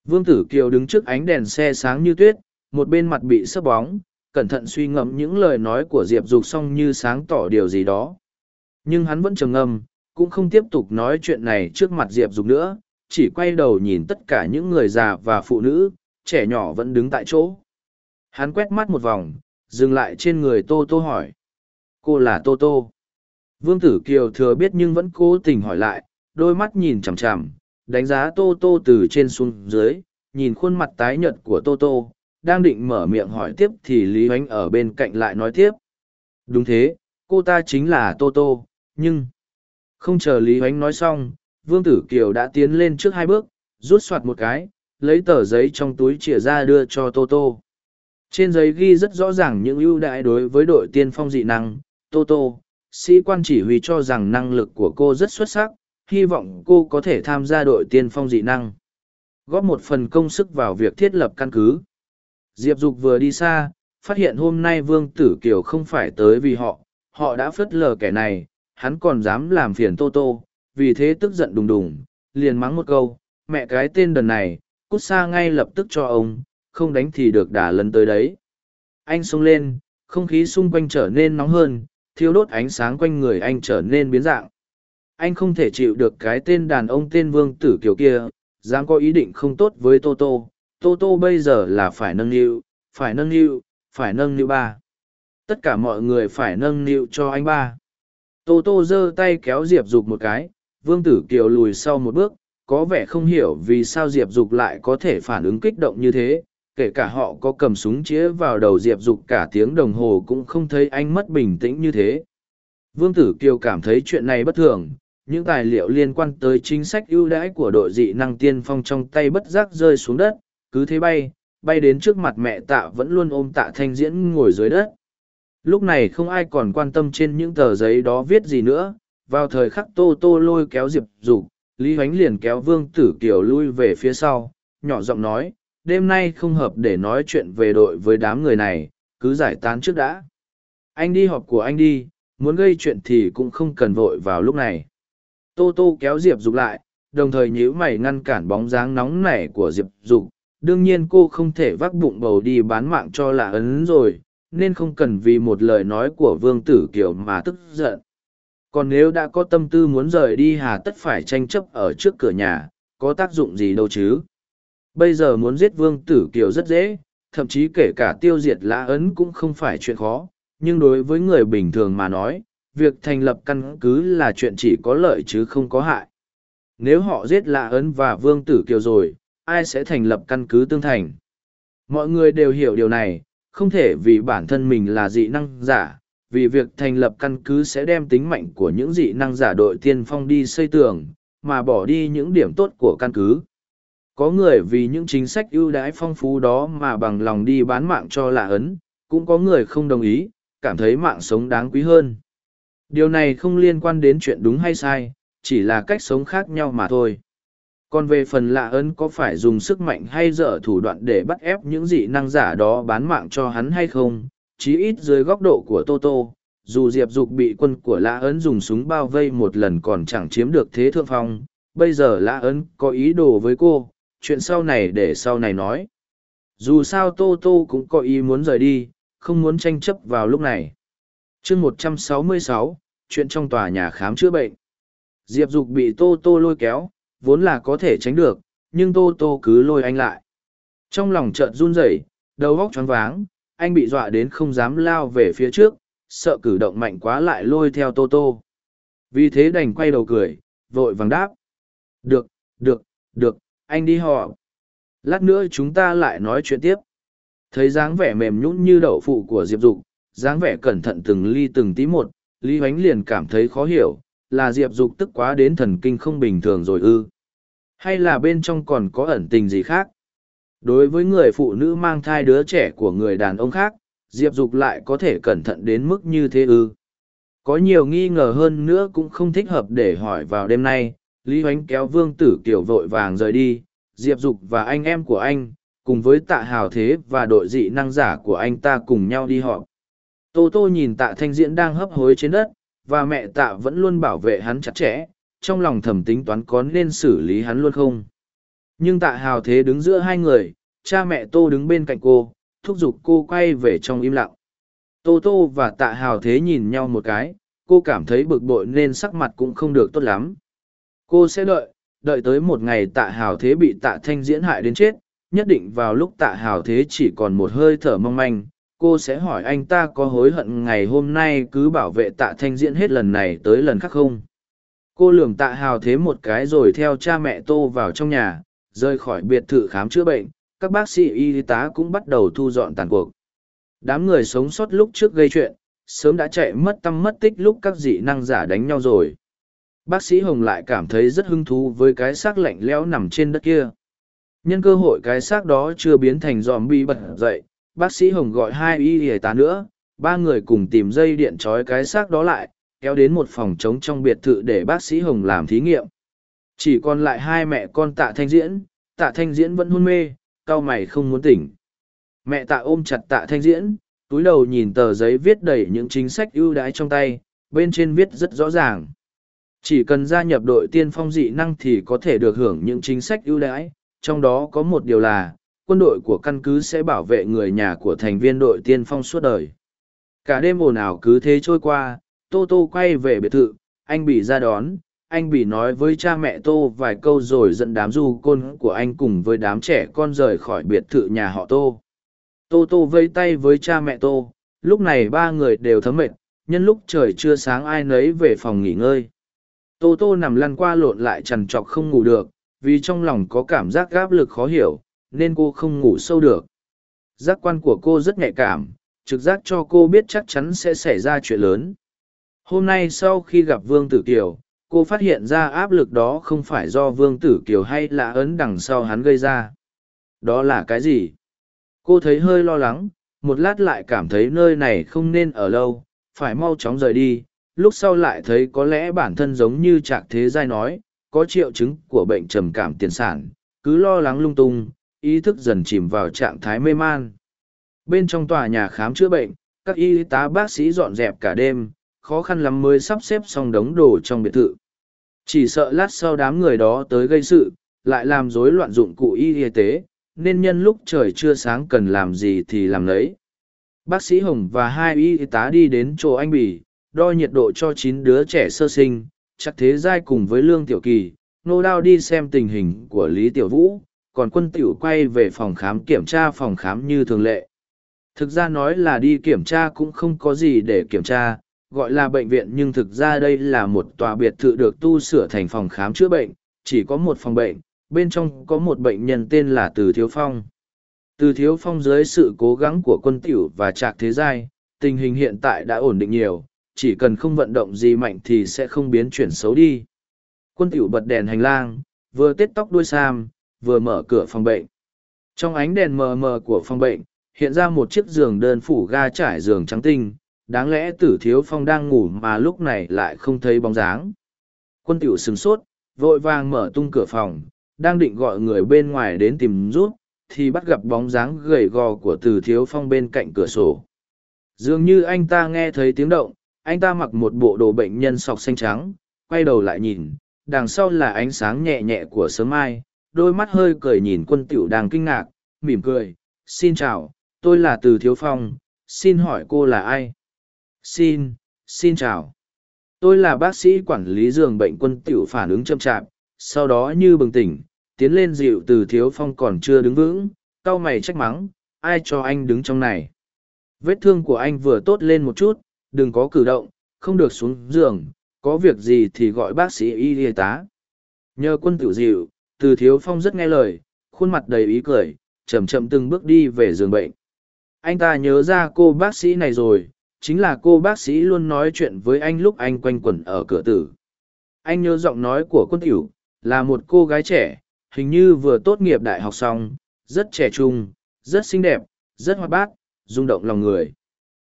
Vương Tử Kiều đứng trước ánh đèn xe sáng như tuyết, một bên mặt bị sấp bóng, cẩn thận suy ngẫm những lời nói của Diệp Dục xong như sáng tỏ điều gì đó. Nhưng hắn vẫn trầm ngâm, cũng không tiếp tục nói chuyện này trước mặt Diệp Dục nữa, chỉ quay đầu nhìn tất cả những người già và phụ nữ, trẻ nhỏ vẫn đứng tại chỗ. Hắn quét mắt một vòng, dừng lại trên người Tô Tô hỏi. Cô là Tô Tô. Vương Tử Kiều thừa biết nhưng vẫn cố tình hỏi lại, đôi mắt nhìn chằm chằm, đánh giá Tô Tô từ trên xuống dưới, nhìn khuôn mặt tái nhợt của Tô Tô, đang định mở miệng hỏi tiếp thì Lý oánh ở bên cạnh lại nói tiếp. Đúng thế, cô ta chính là Tô Tô, nhưng... Không chờ Lý oánh nói xong, Vương Tử Kiều đã tiến lên trước hai bước, rút soạt một cái, lấy tờ giấy trong túi chìa ra đưa cho Tô Tô. Trên giấy ghi rất rõ ràng những ưu đãi đối với đội tiên phong dị năng, Tô Tô, sĩ quan chỉ huy cho rằng năng lực của cô rất xuất sắc, hy vọng cô có thể tham gia đội tiên phong dị năng. Góp một phần công sức vào việc thiết lập căn cứ. Diệp Dục vừa đi xa, phát hiện hôm nay Vương Tử Kiều không phải tới vì họ, họ đã phớt lờ kẻ này, hắn còn dám làm phiền Tô Tô, vì thế tức giận đùng đùng, liền mắng một câu, mẹ cái tên đần này, cút xa ngay lập tức cho ông, không đánh thì được đả lần tới đấy. Anh xông lên, không khí xung quanh trở nên nóng hơn, thiêu đốt ánh sáng quanh người anh trở nên biến dạng. Anh không thể chịu được cái tên đàn ông tên Vương Tử Kiều kia, dám có ý định không tốt với Toto. Toto bây giờ là phải nâng niu, phải nâng niu, phải nâng niu ba. Tất cả mọi người phải nâng niu cho anh ba. Toto giơ tay kéo Diệp Dục một cái, Vương Tử Kiều lùi sau một bước, có vẻ không hiểu vì sao Diệp Dục lại có thể phản ứng kích động như thế, kể cả họ có cầm súng chĩa vào đầu Diệp Dục cả tiếng đồng hồ cũng không thấy anh mất bình tĩnh như thế. Vương Tử Kiều cảm thấy chuyện này bất thường, những tài liệu liên quan tới chính sách ưu đãi của đội dị năng tiên phong trong tay bất giác rơi xuống đất, cứ thế bay, bay đến trước mặt mẹ tạ vẫn luôn ôm tạ thanh diễn ngồi dưới đất. Lúc này không ai còn quan tâm trên những tờ giấy đó viết gì nữa, vào thời khắc tô tô lôi kéo diệp dục lý hoánh liền kéo vương tử kiều lui về phía sau nhỏ giọng nói đêm nay không hợp để nói chuyện về đội với đám người này, cứ giải tán trước đã. Anh đi họp của anh đi, muốn gây chuyện thì cũng không cần vội vào lúc này. Tô Tô kéo Diệp Dục lại, đồng thời nhíu mày ngăn cản bóng dáng nóng nảy của Diệp Dục. Đương nhiên cô không thể vác bụng bầu đi bán mạng cho lạ ấn rồi, nên không cần vì một lời nói của Vương Tử Kiều mà tức giận. Còn nếu đã có tâm tư muốn rời đi hà tất phải tranh chấp ở trước cửa nhà, có tác dụng gì đâu chứ. Bây giờ muốn giết Vương Tử Kiều rất dễ, thậm chí kể cả tiêu diệt lã ấn cũng không phải chuyện khó, nhưng đối với người bình thường mà nói, việc thành lập căn cứ là chuyện chỉ có lợi chứ không có hại. Nếu họ giết lã ấn và Vương Tử Kiều rồi, ai sẽ thành lập căn cứ tương thành? Mọi người đều hiểu điều này, không thể vì bản thân mình là dị năng giả, vì việc thành lập căn cứ sẽ đem tính mạnh của những dị năng giả đội tiên phong đi xây tường, mà bỏ đi những điểm tốt của căn cứ. Có người vì những chính sách ưu đãi phong phú đó mà bằng lòng đi bán mạng cho lạ ấn, cũng có người không đồng ý, cảm thấy mạng sống đáng quý hơn. Điều này không liên quan đến chuyện đúng hay sai, chỉ là cách sống khác nhau mà thôi. Còn về phần lạ ấn có phải dùng sức mạnh hay dở thủ đoạn để bắt ép những dị năng giả đó bán mạng cho hắn hay không, chí ít dưới góc độ của Toto, dù Diệp Dục bị quân của lạ Ấn dùng súng bao vây một lần còn chẳng chiếm được thế thượng phong, bây giờ lạ Ấn có ý đồ với cô, chuyện sau này để sau này nói. Dù sao Toto cũng có ý muốn rời đi, không muốn tranh chấp vào lúc này. chương một trăm sáu mươi sáu, chuyện trong tòa nhà khám chữa bệnh. Diệp Dục bị Tô Tô lôi kéo, vốn là có thể tránh được, nhưng Tô Tô cứ lôi anh lại. Trong lòng chợt run rẩy, đầu óc choáng váng, anh bị dọa đến không dám lao về phía trước, sợ cử động mạnh quá lại lôi theo Tô Tô. Vì thế đành quay đầu cười, vội vàng đáp. Được, được, được, anh đi họ. Lát nữa chúng ta lại nói chuyện tiếp. Thấy dáng vẻ mềm nhũn như đậu phụ của Diệp Dục, dáng vẻ cẩn thận từng ly từng tí một, Lý Hoánh liền cảm thấy khó hiểu, là Diệp Dục tức quá đến thần kinh không bình thường rồi ư. Hay là bên trong còn có ẩn tình gì khác? đối với người phụ nữ mang thai đứa trẻ của người đàn ông khác diệp dục lại có thể cẩn thận đến mức như thế ư có nhiều nghi ngờ hơn nữa cũng không thích hợp để hỏi vào đêm nay lý hoánh kéo vương tử kiểu vội vàng rời đi diệp dục và anh em của anh cùng với tạ hào thế và đội dị năng giả của anh ta cùng nhau đi họp tô tô nhìn tạ thanh diễn đang hấp hối trên đất, và mẹ tạ vẫn luôn bảo vệ hắn chặt chẽ, trong lòng thầm tính toán có nên xử lý hắn luôn không. Nhưng tạ hào thế đứng giữa hai người, cha mẹ tô đứng bên cạnh cô, thúc giục cô quay về trong im lặng. Tô tô và tạ hào thế nhìn nhau một cái, cô cảm thấy bực bội nên sắc mặt cũng không được tốt lắm. Cô sẽ đợi đợi tới một ngày tạ hào thế bị tạ thanh diễn hại đến chết, nhất định vào lúc tạ hào thế chỉ còn một hơi thở mong manh cô sẽ hỏi anh ta có hối hận ngày hôm nay cứ bảo vệ tạ thanh diễn hết lần này tới lần khác không cô lường tạ hào thế một cái rồi theo cha mẹ tô vào trong nhà rời khỏi biệt thự khám chữa bệnh, các bác sĩ y tá cũng bắt đầu thu dọn tàn cuộc. Đám người sống sót lúc trước gây chuyện, sớm đã chạy mất tâm mất tích lúc các dị năng giả đánh nhau rồi. Bác sĩ Hồng lại cảm thấy rất hứng thú với cái xác lạnh lẽo nằm trên đất kia. Nhân cơ hội cái xác đó chưa biến thành zombie bật dậy, bác sĩ Hồng gọi hai y y tá nữa, ba người cùng tìm dây điện trói cái xác đó lại, kéo đến một phòng trống trong biệt thự để bác sĩ Hồng làm thí nghiệm. Chỉ còn lại hai mẹ con tạ thanh diễn, tạ thanh diễn vẫn hôn mê, cao mày không muốn tỉnh. Mẹ tạ ôm chặt tạ thanh diễn, túi đầu nhìn tờ giấy viết đầy những chính sách ưu đãi trong tay, bên trên viết rất rõ ràng. Chỉ cần gia nhập đội tiên phong dị năng thì có thể được hưởng những chính sách ưu đãi, trong đó có một điều là, quân đội của căn cứ sẽ bảo vệ người nhà của thành viên đội tiên phong suốt đời. Cả đêm ồn ào cứ thế trôi qua, Tô Tô quay về biệt thự, anh bị ra đón, anh bị nói với cha mẹ tô vài câu rồi dẫn đám du côn của anh cùng với đám trẻ con rời khỏi biệt thự nhà họ tô tô tô vây tay với cha mẹ tô lúc này ba người đều thấm mệt nhân lúc trời chưa sáng ai nấy về phòng nghỉ ngơi tô tô nằm lăn qua lộn lại trằn trọc không ngủ được vì trong lòng có cảm giác gáp lực khó hiểu nên cô không ngủ sâu được. Giác quan của cô rất nhạy cảm, trực giác cho cô biết chắc chắn sẽ xảy ra chuyện lớn. Hôm nay sau khi gặp vương tử kiều, cô phát hiện ra áp lực đó không phải do vương tử kiều hay là ấn đằng sau hắn gây ra. Đó là cái gì? Cô thấy hơi lo lắng, một lát lại cảm thấy nơi này không nên ở lâu, phải mau chóng rời đi. Lúc sau lại thấy có lẽ bản thân giống như trạc thế giai nói, có triệu chứng của bệnh trầm cảm tiền sản, cứ lo lắng lung tung ý thức dần chìm vào trạng thái mê man. Bên trong tòa nhà khám chữa bệnh, các y tá bác sĩ dọn dẹp cả đêm, khó khăn lắm mới sắp xếp xong đống đồ trong biệt thự. Chỉ sợ lát sau đám người đó tới gây sự, lại làm rối loạn dụng cụ y y tế, nên nhân lúc trời chưa sáng cần làm gì thì làm lấy. Bác sĩ Hồng và hai y tá đi đến chỗ anh Bỉ, đo nhiệt độ cho chín đứa trẻ sơ sinh, chắc thế giai cùng với Lương Tiểu Kỳ, nô đao đi xem tình hình của Lý Tiểu Vũ, còn quân tiểu quay về phòng khám kiểm tra phòng khám như thường lệ. Thực ra nói là đi kiểm tra cũng không có gì để kiểm tra, gọi là bệnh viện nhưng thực ra đây là một tòa biệt thự được tu sửa thành phòng khám chữa bệnh, chỉ có một phòng bệnh, bên trong có một bệnh nhân tên là Từ Thiếu Phong. Từ Thiếu Phong dưới sự cố gắng của quân tiểu và trạc thế giai, tình hình hiện tại đã ổn định nhiều, chỉ cần không vận động gì mạnh thì sẽ không biến chuyển xấu đi. Quân tiểu bật đèn hành lang, vừa tết tóc đuôi sam, vừa mở cửa phòng bệnh. Trong ánh đèn mờ mờ của phòng bệnh, hiện ra một chiếc giường đơn phủ ga trải giường trắng tinh, đáng lẽ tử thiếu phong đang ngủ mà lúc này lại không thấy bóng dáng. Quân tiểu sừng sốt, vội vàng mở tung cửa phòng, đang định gọi người bên ngoài đến tìm rút, thì bắt gặp bóng dáng gầy gò của tử thiếu phong bên cạnh cửa sổ. Dường như anh ta nghe thấy tiếng động, anh ta mặc một bộ đồ bệnh nhân sọc xanh trắng, quay đầu lại nhìn, đằng sau là ánh sáng nhẹ nhẹ của sớm mai, đôi mắt hơi cười nhìn quân tiểu đang kinh ngạc, mỉm cười, xin chào, tôi là từ thiếu phong, xin hỏi cô là ai? Xin, xin chào. Tôi là bác sĩ quản lý giường bệnh quân tiểu phản ứng chậm chạp, sau đó như bừng tỉnh, tiến lên dịu từ thiếu phong còn chưa đứng vững, cau mày trách mắng, ai cho anh đứng trong này. Vết thương của anh vừa tốt lên một chút, đừng có cử động, không được xuống giường, có việc gì thì gọi bác sĩ y y tá. Nhờ quân tiểu dịu, từ thiếu phong rất nghe lời, khuôn mặt đầy ý cười, chậm chậm từng bước đi về giường bệnh. Anh ta nhớ ra cô bác sĩ này rồi, chính là cô bác sĩ luôn nói chuyện với anh lúc anh quanh quẩn ở cửa tử. Anh nhớ giọng nói của quân tiểu, là một cô gái trẻ, hình như vừa tốt nghiệp đại học xong, rất trẻ trung, rất xinh đẹp, rất hoạt bát, rung động lòng người.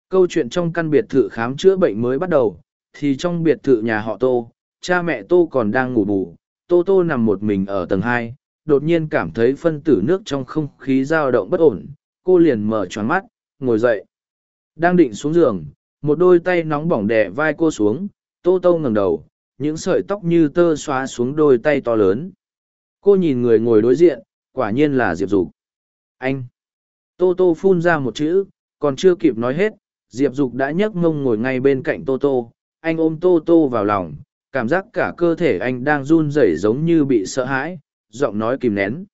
Câu chuyện trong căn biệt thự khám chữa bệnh mới bắt đầu, thì trong biệt thự nhà họ Tô, cha mẹ Tô còn đang ngủ bù, Tô Tô nằm một mình ở tầng hai, đột nhiên cảm thấy phân tử nước trong không khí dao động bất ổn, cô liền mở tròn mắt, ngồi dậy. Đang định xuống giường, một đôi tay nóng bỏng đè vai cô xuống, Tô Tô ngẩng đầu, những sợi tóc như tơ xóa xuống đôi tay to lớn. Cô nhìn người ngồi đối diện, quả nhiên là Diệp Dục. Anh! Tô Tô phun ra một chữ, còn chưa kịp nói hết, Diệp Dục đã nhấc mông ngồi ngay bên cạnh Tô Tô, anh ôm Tô Tô vào lòng, cảm giác cả cơ thể anh đang run rẩy giống như bị sợ hãi, giọng nói kìm nén.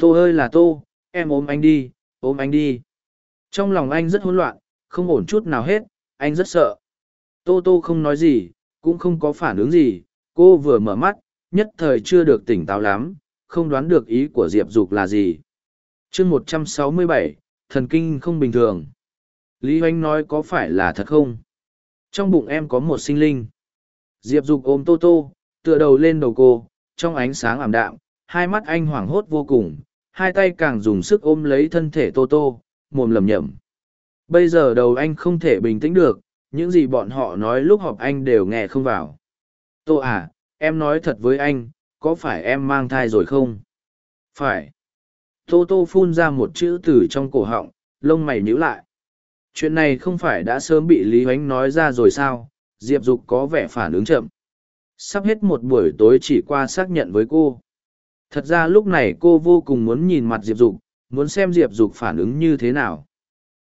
Tô ơi là Tô, em ôm anh đi, ôm anh đi. Trong lòng anh rất hỗn loạn, không ổn chút nào hết, anh rất sợ. Tô Tô không nói gì, cũng không có phản ứng gì, cô vừa mở mắt, nhất thời chưa được tỉnh táo lắm, không đoán được ý của Diệp Dục là gì. chương một trăm sáu mươi bảy, thần kinh không bình thường. Lý Hoanh nói có phải là thật không? Trong bụng em có một sinh linh. Diệp Dục ôm Tô Tô, tựa đầu lên đầu cô, trong ánh sáng ảm đạm, hai mắt anh hoảng hốt vô cùng, hai tay càng dùng sức ôm lấy thân thể Tô Tô, mồm lầm nhầm. Bây giờ đầu anh không thể bình tĩnh được, những gì bọn họ nói lúc họp anh đều nghe không vào. Tô à, em nói thật với anh, có phải em mang thai rồi không? Phải. Tô Tô phun ra một chữ từ trong cổ họng, lông mày nhíu lại. Chuyện này không phải đã sớm bị Lý Huánh nói ra rồi sao, Diệp Dục có vẻ phản ứng chậm. Sắp hết một buổi tối chỉ qua xác nhận với cô. Thật ra lúc này cô vô cùng muốn nhìn mặt Diệp Dục, muốn xem Diệp Dục phản ứng như thế nào.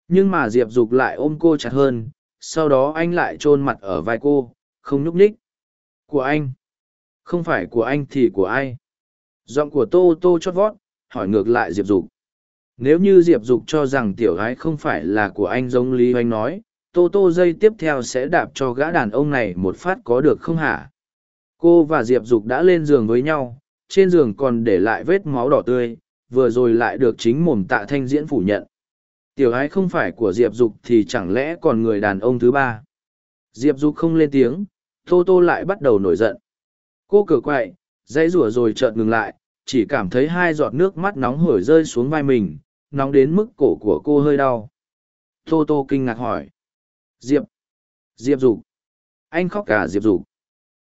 Nhưng mà Diệp Dục lại ôm cô chặt hơn, sau đó anh lại chôn mặt ở vai cô, không nhúc ních. Của anh? Không phải của anh thì của ai? Giọng của Tô Tô chót vót, hỏi ngược lại Diệp Dục. Nếu như Diệp Dục cho rằng tiểu gái không phải là của anh giống Lý Oanh nói, Tô Tô dây tiếp theo sẽ đạp cho gã đàn ông này một phát có được không hả? Cô và Diệp Dục đã lên giường với nhau, trên giường còn để lại vết máu đỏ tươi, vừa rồi lại được chính mồm tạ thanh diễn phủ nhận. Tiểu ái không phải của Diệp Dục thì chẳng lẽ còn người đàn ông thứ ba? Diệp Dục không lên tiếng, Tô Tô lại bắt đầu nổi giận. Cô cửa quậy, dãy rủa rồi chợt ngừng lại, chỉ cảm thấy hai giọt nước mắt nóng hổi rơi xuống vai mình, nóng đến mức cổ của cô hơi đau. Tô Tô kinh ngạc hỏi. Diệp. Diệp Dục. Anh khóc cả Diệp Dục.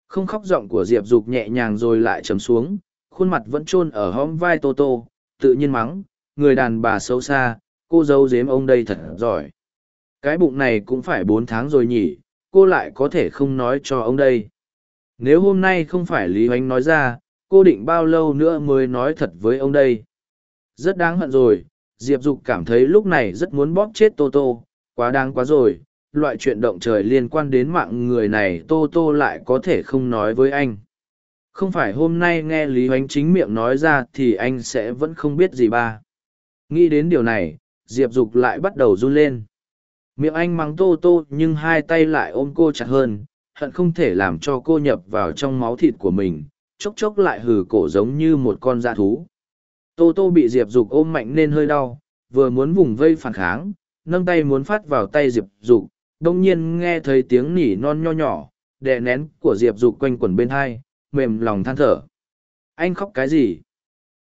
Không khóc giọng của Diệp Dục nhẹ nhàng rồi lại trầm xuống, khuôn mặt vẫn chôn ở hõm vai Tô Tô, tự nhiên mắng, người đàn bà xấu xa, cô giấu giếm ông đây thật giỏi. Cái bụng này cũng phải bốn tháng rồi nhỉ, cô lại có thể không nói cho ông đây. Nếu hôm nay không phải Lý Hoánh nói ra, cô định bao lâu nữa mới nói thật với ông đây. Rất đáng hận rồi, Diệp Dục cảm thấy lúc này rất muốn bóp chết Tô Tô, quá đáng quá rồi, loại chuyện động trời liên quan đến mạng người này Tô Tô lại có thể không nói với anh. Không phải hôm nay nghe Lý Hoánh chính miệng nói ra thì anh sẽ vẫn không biết gì ba. Nghĩ đến điều này, Diệp Dục lại bắt đầu run lên. Miệng anh mắng Tô Tô nhưng hai tay lại ôm cô chặt hơn, hận không thể làm cho cô nhập vào trong máu thịt của mình, chốc chốc lại hừ cổ giống như một con dã thú. Tô Tô bị Diệp Dục ôm mạnh nên hơi đau, vừa muốn vùng vây phản kháng, nâng tay muốn phát vào tay Diệp Dục, đông nhiên nghe thấy tiếng nỉ non nho nhỏ, đè nén của Diệp Dục quanh quẩn bên hai, mềm lòng than thở. Anh khóc cái gì?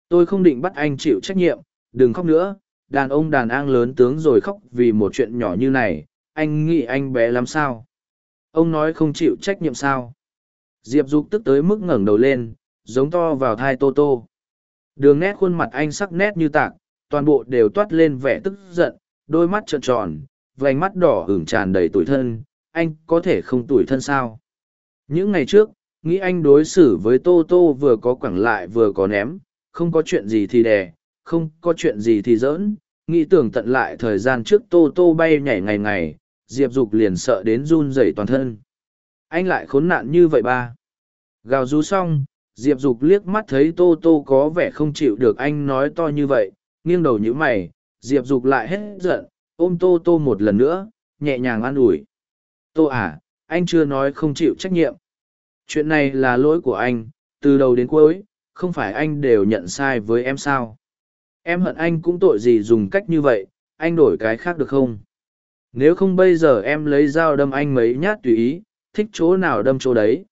Tôi không định bắt anh chịu trách nhiệm, đừng khóc nữa, đàn ông đàn an lớn tướng rồi khóc vì một chuyện nhỏ như này, anh nghĩ anh bé lắm sao? Ông nói không chịu trách nhiệm sao? Diệp Dục tức tới mức ngẩng đầu lên, giống to vào thai Tô Tô. Đường nét khuôn mặt anh sắc nét như tạc, toàn bộ đều toát lên vẻ tức giận, đôi mắt trợn tròn, vành mắt đỏ hửng tràn đầy tuổi thân, anh có thể không tuổi thân sao? Những ngày trước, nghĩ anh đối xử với Tô Tô vừa có quẳng lại vừa có ném, không có chuyện gì thì đè, không có chuyện gì thì giỡn, nghĩ tưởng tận lại thời gian trước Tô Tô bay nhảy ngày ngày, Diệp Dục liền sợ đến run rẩy toàn thân. Anh lại khốn nạn như vậy ba. Gào rú xong, Diệp Dục liếc mắt thấy Tô Tô có vẻ không chịu được anh nói to như vậy, nghiêng đầu như mày, Diệp Dục lại hết giận, ôm Tô Tô một lần nữa, nhẹ nhàng an ủi. Tô à, anh chưa nói không chịu trách nhiệm. Chuyện này là lỗi của anh, từ đầu đến cuối, không phải anh đều nhận sai với em sao. Em hận anh cũng tội gì dùng cách như vậy, anh đổi cái khác được không? Nếu không bây giờ em lấy dao đâm anh mấy nhát tùy ý, thích chỗ nào đâm chỗ đấy.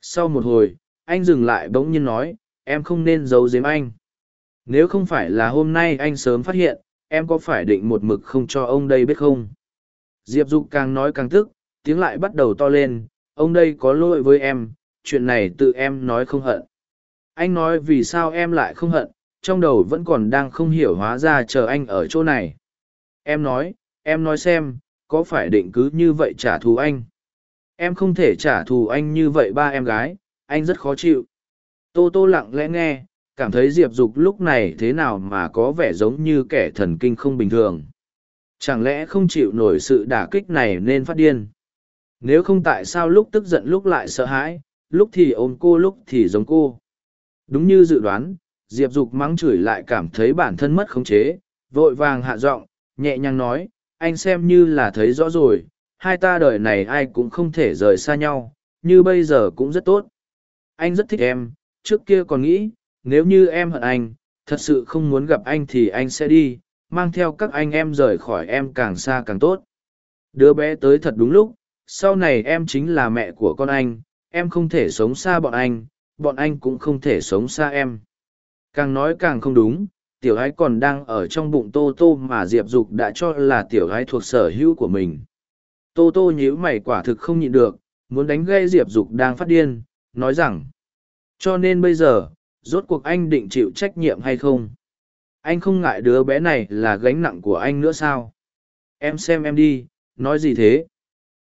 Sau một hồi, anh dừng lại bỗng nhiên nói, em không nên giấu giếm anh. Nếu không phải là hôm nay anh sớm phát hiện, em có phải định một mực không cho ông đây biết không? Diệp Dục càng nói càng tức, tiếng lại bắt đầu to lên, ông đây có lỗi với em, chuyện này tự em nói không hận. Anh nói vì sao em lại không hận, trong đầu vẫn còn đang không hiểu hóa ra chờ anh ở chỗ này. Em nói, em nói xem, có phải định cứ như vậy trả thù anh? Em không thể trả thù anh như vậy ba em gái, anh rất khó chịu. Tô Tô lặng lẽ nghe, cảm thấy Diệp Dục lúc này thế nào mà có vẻ giống như kẻ thần kinh không bình thường. Chẳng lẽ không chịu nổi sự đả kích này nên phát điên? Nếu không tại sao lúc tức giận lúc lại sợ hãi, lúc thì ôm cô lúc thì giống cô. Đúng như dự đoán, Diệp Dục mắng chửi lại cảm thấy bản thân mất khống chế, vội vàng hạ giọng, nhẹ nhàng nói, anh xem như là thấy rõ rồi, hai ta đời này ai cũng không thể rời xa nhau, như bây giờ cũng rất tốt. Anh rất thích em, trước kia còn nghĩ, nếu như em hận anh, thật sự không muốn gặp anh thì anh sẽ đi, mang theo các anh em rời khỏi em càng xa càng tốt. Đứa bé tới thật đúng lúc, sau này em chính là mẹ của con anh, em không thể sống xa bọn anh, bọn anh cũng không thể sống xa em. Càng nói càng không đúng, tiểu gái còn đang ở trong bụng tô tô mà diệp dục đã cho là tiểu gái thuộc sở hữu của mình tô tô nhíu mày quả thực không nhịn được muốn đánh gây diệp dục đang phát điên nói rằng cho nên bây giờ rốt cuộc anh định chịu trách nhiệm hay không anh không ngại đứa bé này là gánh nặng của anh nữa sao em xem em đi nói gì thế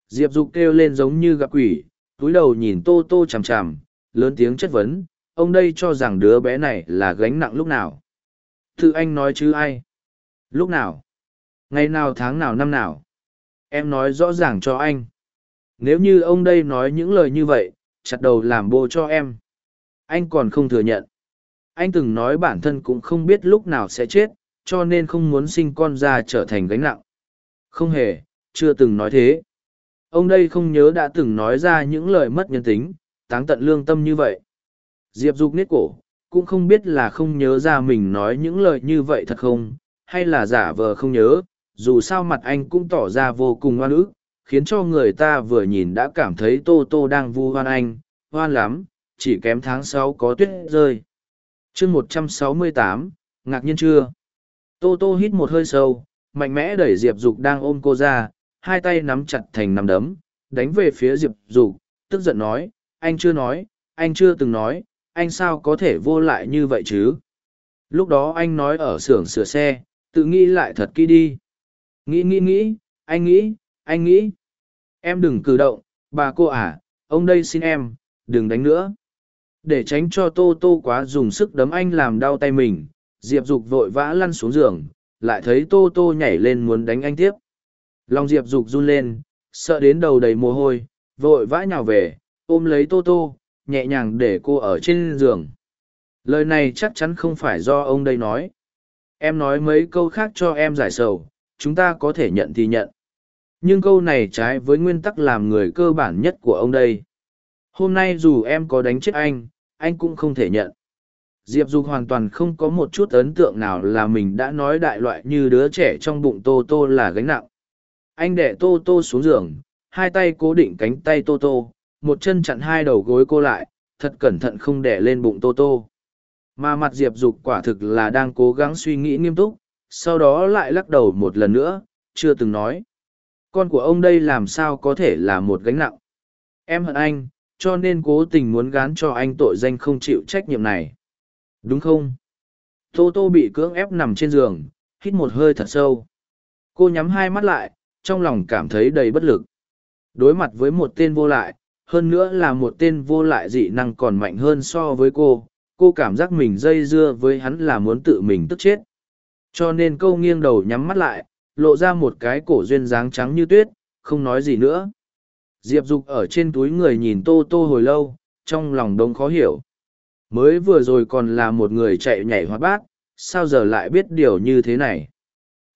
diệp dục kêu lên giống như gặp quỷ túi đầu nhìn tô tô chằm chằm lớn tiếng chất vấn ông đây cho rằng đứa bé này là gánh nặng lúc nào thư anh nói chứ ai? Lúc nào? Ngày nào tháng nào năm nào? Em nói rõ ràng cho anh. Nếu như ông đây nói những lời như vậy, chặt đầu làm bô cho em. Anh còn không thừa nhận. Anh từng nói bản thân cũng không biết lúc nào sẽ chết, cho nên không muốn sinh con ra trở thành gánh nặng. Không hề, chưa từng nói thế. Ông đây không nhớ đã từng nói ra những lời mất nhân tính, táng tận lương tâm như vậy. Diệp Dục nết cổ, cũng không biết là không nhớ ra mình nói những lời như vậy thật không, hay là giả vờ không nhớ, dù sao mặt anh cũng tỏ ra vô cùng oan ức, khiến cho người ta vừa nhìn đã cảm thấy Tô Tô đang vu hoan anh, hoan lắm, chỉ kém tháng sáu có tuyết rơi. chương một trăm sáu mươi tám ngạc nhiên chưa? Tô Tô hít một hơi sâu, mạnh mẽ đẩy Diệp Dục đang ôm cô ra, hai tay nắm chặt thành nắm đấm, đánh về phía Diệp Dục, tức giận nói, anh chưa nói, anh chưa từng nói, anh sao có thể vô lại như vậy chứ? lúc đó anh nói ở xưởng sửa xe tự nghĩ lại thật kỹ đi nghĩ nghĩ nghĩ anh nghĩ anh nghĩ em đừng cử động bà cô à ông đây xin em đừng đánh nữa để tránh cho tô tô quá dùng sức đấm anh làm đau tay mình, diệp dục vội vã lăn xuống giường, lại thấy tô tô nhảy lên muốn đánh anh tiếp. Lòng diệp dục run lên, sợ đến đầu đầy mồ hôi, vội vã nhào về, ôm lấy tô tô, nhẹ nhàng để cô ở trên giường. Lời này chắc chắn không phải do ông đây nói. Em nói mấy câu khác cho em giải sầu, chúng ta có thể nhận thì nhận. Nhưng câu này trái với nguyên tắc làm người cơ bản nhất của ông đây. Hôm nay dù em có đánh chết anh anh cũng không thể nhận. Diệp dục hoàn toàn không có một chút ấn tượng nào là mình đã nói đại loại như đứa trẻ trong bụng tô tô là gánh nặng. Anh đẻ tô tô xuống giường, hai tay cố định cánh tay tô tô, một chân chặn hai đầu gối cô lại, thật cẩn thận không đẻ lên bụng tô tô. Mà mặt diệp dục quả thực là đang cố gắng suy nghĩ nghiêm túc, sau đó lại lắc đầu một lần nữa, chưa từng nói. Con của ông đây làm sao có thể là một gánh nặng? Em hận anh cho nên cố tình muốn gán cho anh tội danh không chịu trách nhiệm này. Đúng không? Tô tô bị cưỡng ép nằm trên giường, hít một hơi thật sâu. Cô nhắm hai mắt lại, trong lòng cảm thấy đầy bất lực. Đối mặt với một tên vô lại, hơn nữa là một tên vô lại dị năng còn mạnh hơn so với cô cô cảm giác mình dây dưa với hắn là muốn tự mình tức chết. Cho nên câu nghiêng đầu nhắm mắt lại, lộ ra một cái cổ duyên dáng trắng như tuyết, không nói gì nữa diệp dục ở trên túi người nhìn tô tô hồi lâu, trong lòng đông khó hiểu. Mới vừa rồi còn là một người chạy nhảy hoạt bát, sao giờ lại biết điều như thế này?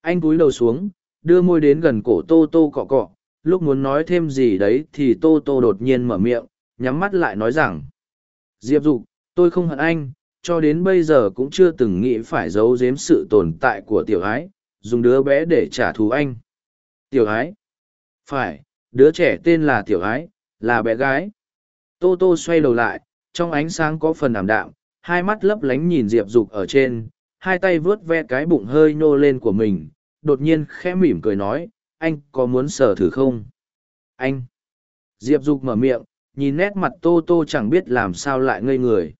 Anh cúi đầu xuống, đưa môi đến gần cổ tô tô cọ cọ, lúc muốn nói thêm gì đấy thì tô tô đột nhiên mở miệng, nhắm mắt lại nói rằng, diệp dục, tôi không hận anh, cho đến bây giờ cũng chưa từng nghĩ phải giấu giếm sự tồn tại của tiểu ái, dùng đứa bé để trả thù anh. Tiểu ái? Phải đứa trẻ tên là tiểu ái, là bé gái. Tô tô xoay đầu lại, trong ánh sáng có phần ảm đạm, hai mắt lấp lánh nhìn diệp dục ở trên, hai tay vớt ve cái bụng hơi nô lên của mình, đột nhiên khẽ mỉm cười nói, anh có muốn sờ thử không? Anh. Diệp dục mở miệng, nhìn nét mặt tô tô chẳng biết làm sao lại ngây người.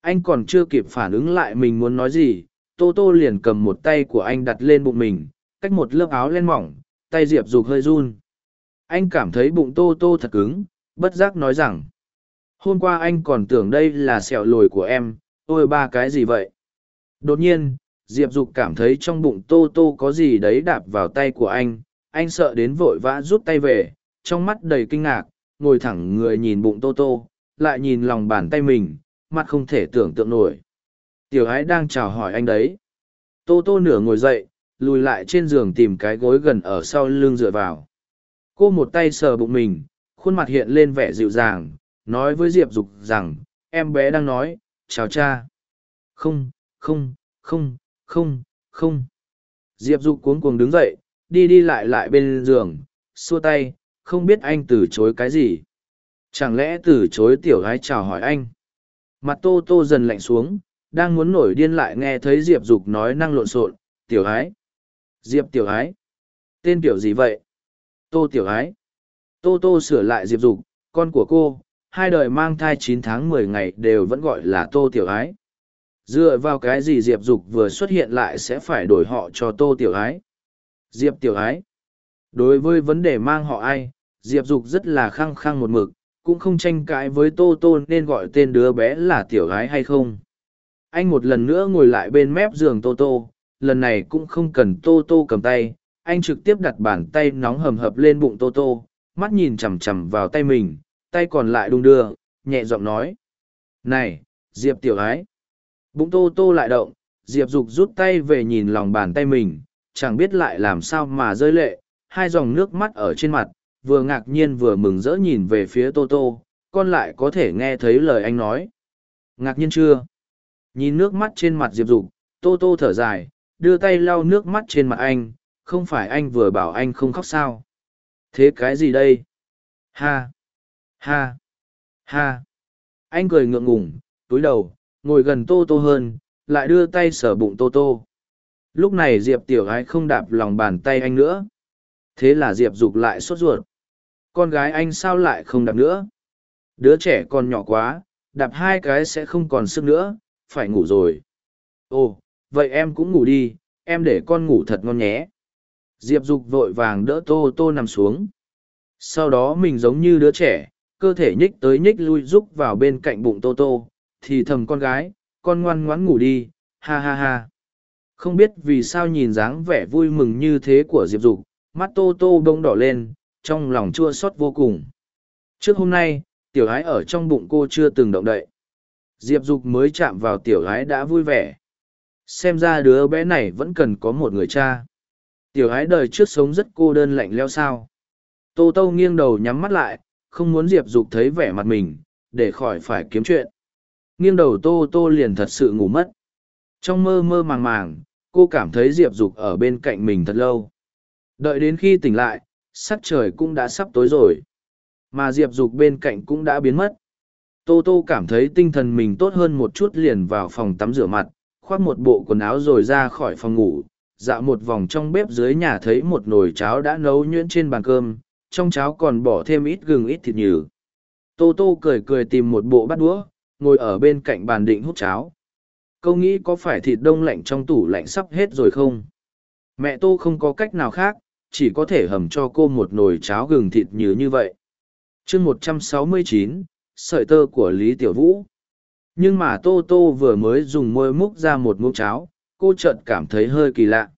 Anh còn chưa kịp phản ứng lại mình muốn nói gì, tô tô liền cầm một tay của anh đặt lên bụng mình, cách một lớp áo len mỏng, tay diệp dục hơi run anh cảm thấy bụng tô tô thật cứng, bất giác nói rằng, hôm qua anh còn tưởng đây là sẹo lồi của em, ôi ba cái gì vậy? Đột nhiên, diệp dục cảm thấy trong bụng tô tô có gì đấy đạp vào tay của anh anh sợ đến vội vã rút tay về, trong mắt đầy kinh ngạc, ngồi thẳng người nhìn bụng tô tô, lại nhìn lòng bàn tay mình mắt không thể tưởng tượng nổi. Tiểu ái đang chào hỏi anh đấy. Tô tô nửa ngồi dậy, lùi lại trên giường tìm cái gối gần ở sau lưng dựa vào cô một tay sờ bụng mình khuôn mặt hiện lên vẻ dịu dàng nói với diệp dục rằng em bé đang nói chào cha. Không không không không không. Diệp dục cuống cuồng đứng dậy đi đi lại lại bên giường xua tay không biết anh từ chối cái gì. Chẳng lẽ từ chối tiểu gái chào hỏi anh? Mặt tô tô dần lạnh xuống đang muốn nổi điên lại nghe thấy diệp dục nói năng lộn xộn tiểu gái, diệp tiểu gái, tên tiểu gì vậy? Tô tiểu ái. Tô tô sửa lại diệp dục, con của cô, hai đời mang thai chín tháng mười ngày đều vẫn gọi là tô tiểu ái. Dựa vào cái gì diệp dục vừa xuất hiện lại sẽ phải đổi họ cho tô tiểu ái? Diệp tiểu ái. Đối với vấn đề mang họ ai, diệp dục rất là khăng khăng một mực, cũng không tranh cãi với tô tô nên gọi tên đứa bé là tiểu ái hay không. Anh một lần nữa ngồi lại bên mép giường tô tô, lần này cũng không cần tô tô cầm tay anh trực tiếp đặt bàn tay nóng hầm hập lên bụng tô tô, mắt nhìn chằm chằm vào tay mình, tay còn lại đung đưa, nhẹ giọng nói. Này, diệp tiểu ái. Bụng tô tô lại động, diệp dục rút tay về nhìn lòng bàn tay mình, chẳng biết lại làm sao mà rơi lệ, hai dòng nước mắt ở trên mặt, vừa ngạc nhiên vừa mừng rỡ nhìn về phía tô tô, con lại có thể nghe thấy lời anh nói. Ngạc nhiên chưa? Nhìn nước mắt trên mặt diệp dục, tô tô thở dài, đưa tay lau nước mắt trên mặt anh không phải anh vừa bảo anh không khóc sao? Thế cái gì đây? Ha! Ha! Ha! Anh cười ngượng ngùng, túi đầu, ngồi gần tô tô hơn, lại đưa tay sờ bụng tô tô. Lúc này diệp tiểu gái không đạp lòng bàn tay anh nữa. Thế là diệp dục lại sốt ruột. Con gái anh sao lại không đạp nữa? Đứa trẻ còn nhỏ quá, đạp hai cái sẽ không còn sức nữa, phải ngủ rồi. Ồ, vậy em cũng ngủ đi, em để con ngủ thật ngon nhé diệp dục vội vàng đỡ tô tô nằm xuống. Sau đó mình giống như đứa trẻ, cơ thể nhích tới nhích lui rúc vào bên cạnh bụng tô tô, thì thầm con gái, con ngoan ngoãn ngủ đi, ha ha ha. Không biết vì sao nhìn dáng vẻ vui mừng như thế của diệp dục, mắt tô tô bông đỏ lên, trong lòng chua xót vô cùng. Trước hôm nay, tiểu gái ở trong bụng cô chưa từng động đậy. Diệp dục mới chạm vào tiểu gái đã vui vẻ. Xem ra đứa bé này vẫn cần có một người cha tiểu ái đời trước sống rất cô đơn lạnh leo sao? Tô tô nghiêng đầu nhắm mắt lại, không muốn diệp dục thấy vẻ mặt mình, để khỏi phải kiếm chuyện. Nghiêng đầu tô tô liền thật sự ngủ mất. Trong mơ mơ màng màng, cô cảm thấy diệp dục ở bên cạnh mình thật lâu. Đợi đến khi tỉnh lại, sắc trời cũng đã sắp tối rồi. Mà diệp dục bên cạnh cũng đã biến mất. Tô tô cảm thấy tinh thần mình tốt hơn một chút liền vào phòng tắm rửa mặt, khoác một bộ quần áo rồi ra khỏi phòng ngủ dạo một vòng trong bếp dưới nhà thấy một nồi cháo đã nấu nhuyễn trên bàn cơm, trong cháo còn bỏ thêm ít gừng ít thịt nhừ. Tô tô cười cười tìm một bộ bát đũa, ngồi ở bên cạnh bàn định hút cháo. Câu nghĩ có phải thịt đông lạnh trong tủ lạnh sắp hết rồi không? Mẹ tô không có cách nào khác, chỉ có thể hầm cho cô một nồi cháo gừng thịt nhừ như vậy. Chương một trăm sáu mươi chín, sợi tơ của lý tiểu vũ. Nhưng mà tô tô vừa mới dùng môi múc ra một muỗng cháo cô chợt cảm thấy hơi kỳ lạ.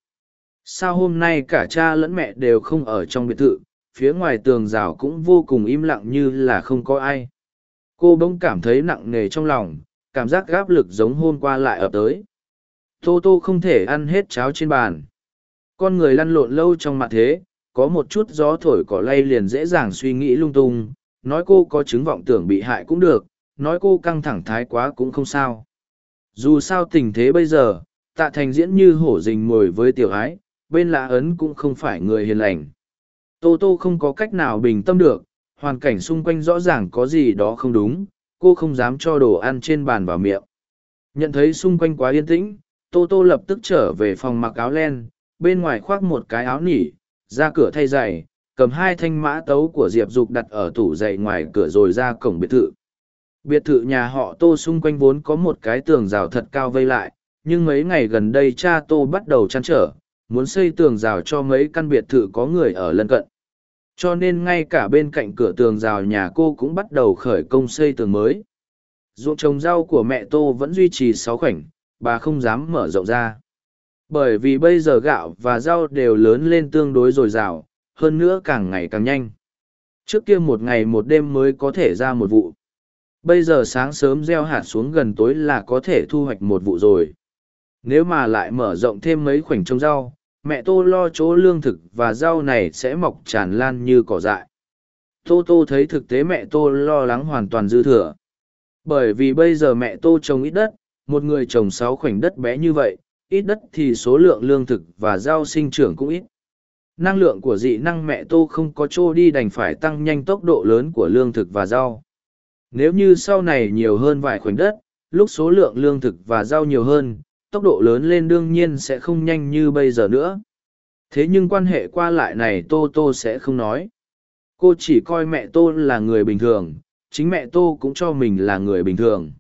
Sao hôm nay cả cha lẫn mẹ đều không ở trong biệt thự, phía ngoài tường rào cũng vô cùng im lặng như là không có ai. Cô bỗng cảm thấy nặng nề trong lòng, cảm giác gáp lực giống hôm qua lại ập tới. Tô tô không thể ăn hết cháo trên bàn. Con người lăn lộn lâu trong mặt thế, có một chút gió thổi cỏ lay liền dễ dàng suy nghĩ lung tung. Nói cô có chứng vọng tưởng bị hại cũng được, nói cô căng thẳng thái quá cũng không sao. Dù sao tình thế bây giờ tạ thành diễn như hổ rình mồi với tiểu ái, bên lã ấn cũng không phải người hiền lành. Tô tô không có cách nào bình tâm được, hoàn cảnh xung quanh rõ ràng có gì đó không đúng, cô không dám cho đồ ăn trên bàn vào miệng. Nhận thấy xung quanh quá yên tĩnh, tô tô lập tức trở về phòng mặc áo len, bên ngoài khoác một cái áo nỉ, ra cửa thay giày, cầm hai thanh mã tấu của diệp dục đặt ở tủ dậy ngoài cửa rồi ra cổng biệt thự. Biệt thự nhà họ tô xung quanh vốn có một cái tường rào thật cao vây lại nhưng mấy ngày gần đây cha tô bắt đầu chăn trở, muốn xây tường rào cho mấy căn biệt thự có người ở lân cận. Cho nên ngay cả bên cạnh cửa tường rào nhà cô cũng bắt đầu khởi công xây tường mới. Ruộng trồng rau của mẹ tô vẫn duy trì sáu khoảnh, bà không dám mở rộng ra. Bởi vì bây giờ gạo và rau đều lớn lên tương đối dồi dào, hơn nữa càng ngày càng nhanh. Trước kia một ngày một đêm mới có thể ra một vụ. Bây giờ sáng sớm gieo hạt xuống gần tối là có thể thu hoạch một vụ rồi nếu mà lại mở rộng thêm mấy khoảnh trồng rau, mẹ tô lo chỗ lương thực và rau này sẽ mọc tràn lan như cỏ dại. Tô tô thấy thực tế mẹ tô lo lắng hoàn toàn dư thừa. Bởi vì bây giờ mẹ tô trồng ít đất, một người trồng sáu khoảnh đất bé như vậy, ít đất thì số lượng lương thực và rau sinh trưởng cũng ít. Năng lượng của dị năng mẹ tô không có chỗ đi đành phải tăng nhanh tốc độ lớn của lương thực và rau. Nếu như sau này nhiều hơn vài khoảnh đất, lúc số lượng lương thực và rau nhiều hơn tốc độ lớn lên đương nhiên sẽ không nhanh như bây giờ nữa. Thế nhưng quan hệ qua lại này tô tô sẽ không nói. Cô chỉ coi mẹ tô là người bình thường, chính mẹ tô cũng cho mình là người bình thường.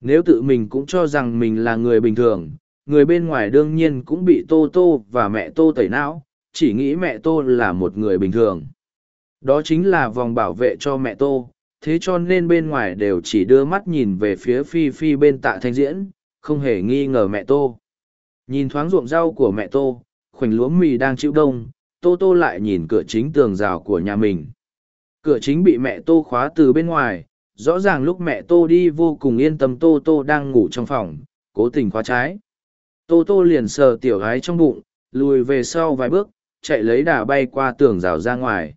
Nếu tự mình cũng cho rằng mình là người bình thường, người bên ngoài đương nhiên cũng bị tô tô và mẹ tô tẩy não, chỉ nghĩ mẹ tô là một người bình thường. Đó chính là vòng bảo vệ cho mẹ tô, thế cho nên bên ngoài đều chỉ đưa mắt nhìn về phía phi phi bên tạ thanh diễn không hề nghi ngờ mẹ tô. Nhìn thoáng ruộng rau của mẹ tô, khoảnh lúa mì đang chịu đông, tô tô lại nhìn cửa chính tường rào của nhà mình. Cửa chính bị mẹ tô khóa từ bên ngoài, rõ ràng lúc mẹ tô đi vô cùng yên tâm tô tô đang ngủ trong phòng, cố tình khóa trái. Tô tô liền sờ tiểu gái trong bụng, lùi về sau vài bước, chạy lấy đà bay qua tường rào ra ngoài.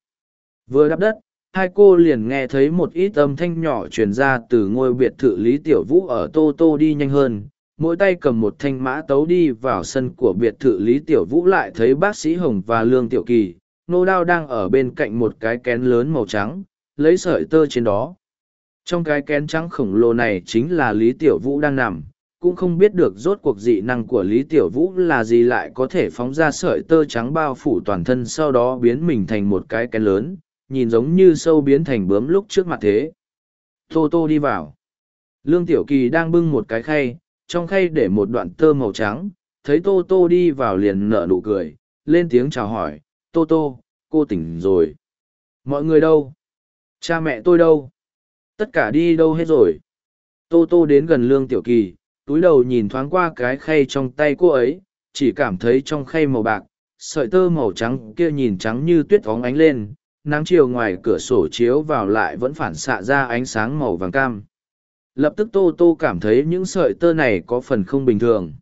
Vừa đắp đất, hai cô liền nghe thấy một ít âm thanh nhỏ truyền ra từ ngôi biệt thự lý tiểu vũ ở tô tô đi nhanh hơn mỗi tay cầm một thanh mã tấu đi vào sân của biệt thự lý tiểu vũ lại thấy bác sĩ hồng và lương tiểu kỳ, nô đao đang ở bên cạnh một cái kén lớn màu trắng, lấy sợi tơ trên đó. Trong cái kén trắng khổng lồ này chính là lý tiểu vũ đang nằm, cũng không biết được rốt cuộc dị năng của lý tiểu vũ là gì lại có thể phóng ra sợi tơ trắng bao phủ toàn thân sau đó biến mình thành một cái kén lớn, nhìn giống như sâu biến thành bướm lúc trước mặt thế. Tô tô đi vào. Lương tiểu kỳ đang bưng một cái khay trong khay để một đoạn tơ màu trắng, thấy Tô Tô đi vào liền nở nụ cười, lên tiếng chào hỏi, Tô Tô, cô tỉnh rồi. Mọi người đâu? Cha mẹ tôi đâu? Tất cả đi đâu hết rồi? Tô Tô đến gần Lương Tiểu Kỳ, túi đầu nhìn thoáng qua cái khay trong tay cô ấy, chỉ cảm thấy trong khay màu bạc, sợi tơ màu trắng kia nhìn trắng như tuyết óng ánh lên, nắng chiều ngoài cửa sổ chiếu vào lại vẫn phản xạ ra ánh sáng màu vàng cam. Lập tức Tô Tô cảm thấy những sợi tơ này có phần không bình thường.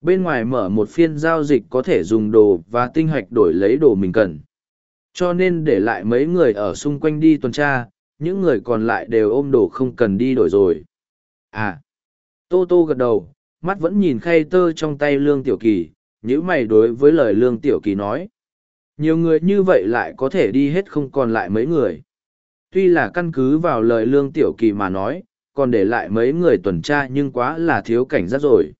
Bên ngoài mở một phiên giao dịch có thể dùng đồ và tinh hạch đổi lấy đồ mình cần. Cho nên để lại mấy người ở xung quanh đi tuần tra, những người còn lại đều ôm đồ không cần đi đổi rồi. À, Tô Tô gật đầu, mắt vẫn nhìn khay tơ trong tay Lương Tiểu Kỳ, nhữ mày đối với lời Lương Tiểu Kỳ nói. Nhiều người như vậy lại có thể đi hết không còn lại mấy người. Tuy là căn cứ vào lời Lương Tiểu Kỳ mà nói, còn để lại mấy người tuần tra nhưng quá là thiếu cảnh giác rồi.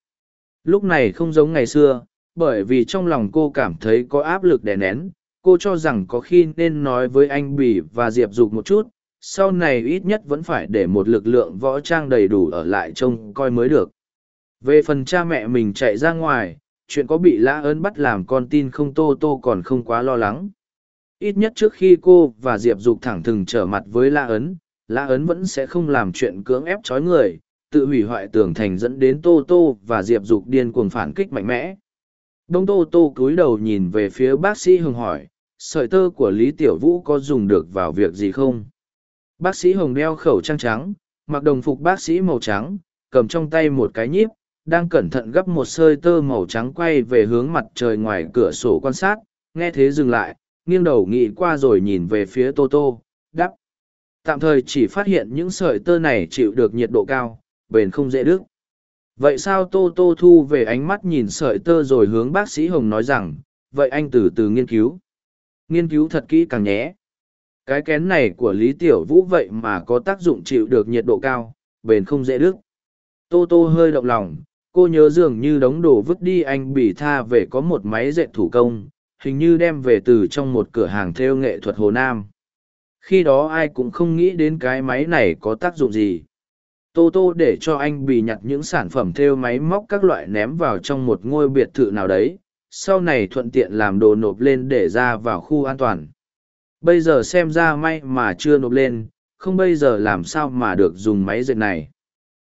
Lúc này không giống ngày xưa, bởi vì trong lòng cô cảm thấy có áp lực đè nén, cô cho rằng có khi nên nói với anh Bỉ và Diệp Dục một chút, sau này ít nhất vẫn phải để một lực lượng võ trang đầy đủ ở lại trông coi mới được. Về phần cha mẹ mình chạy ra ngoài, chuyện có bị lã ơn bắt làm con tin không tô tô còn không quá lo lắng. Ít nhất trước khi cô và Diệp Dục thẳng thừng trở mặt với lã ấn, lã ấn vẫn sẽ không làm chuyện cưỡng ép trói người, tự hủy hoại tường thành dẫn đến tô tô và Diệp Dục điên cuồng phản kích mạnh mẽ. Đông tô tô cúi đầu nhìn về phía bác sĩ hưng hỏi, sợi tơ của Lý Tiểu Vũ có dùng được vào việc gì không? Bác sĩ Hồng đeo khẩu trang trắng, mặc đồng phục bác sĩ màu trắng, cầm trong tay một cái nhíp, đang cẩn thận gấp một sợi tơ màu trắng quay về hướng mặt trời ngoài cửa sổ quan sát, nghe thế dừng lại, nghiêng đầu nghĩ qua rồi nhìn về phía Tô Tô, đắp. Tạm thời chỉ phát hiện những sợi tơ này chịu được nhiệt độ cao, bền không dễ đứt. Vậy sao Tô Tô thu về ánh mắt nhìn sợi tơ rồi hướng bác sĩ Hồng nói rằng, vậy anh từ từ nghiên cứu. Nghiên cứu thật kỹ càng nhé cái kén này của lý tiểu vũ vậy mà có tác dụng chịu được nhiệt độ cao bền không dễ đứt tô tô hơi động lòng cô nhớ dường như đống đồ vứt đi anh bị tha về có một máy dệt thủ công hình như đem về từ trong một cửa hàng thêu nghệ thuật hồ nam khi đó ai cũng không nghĩ đến cái máy này có tác dụng gì tô tô để cho anh bì nhặt những sản phẩm thêu máy móc các loại ném vào trong một ngôi biệt thự nào đấy sau này thuận tiện làm đồ nộp lên để ra vào khu an toàn Bây giờ xem ra may mà chưa nộp lên, không bây giờ làm sao mà được dùng máy dệt này.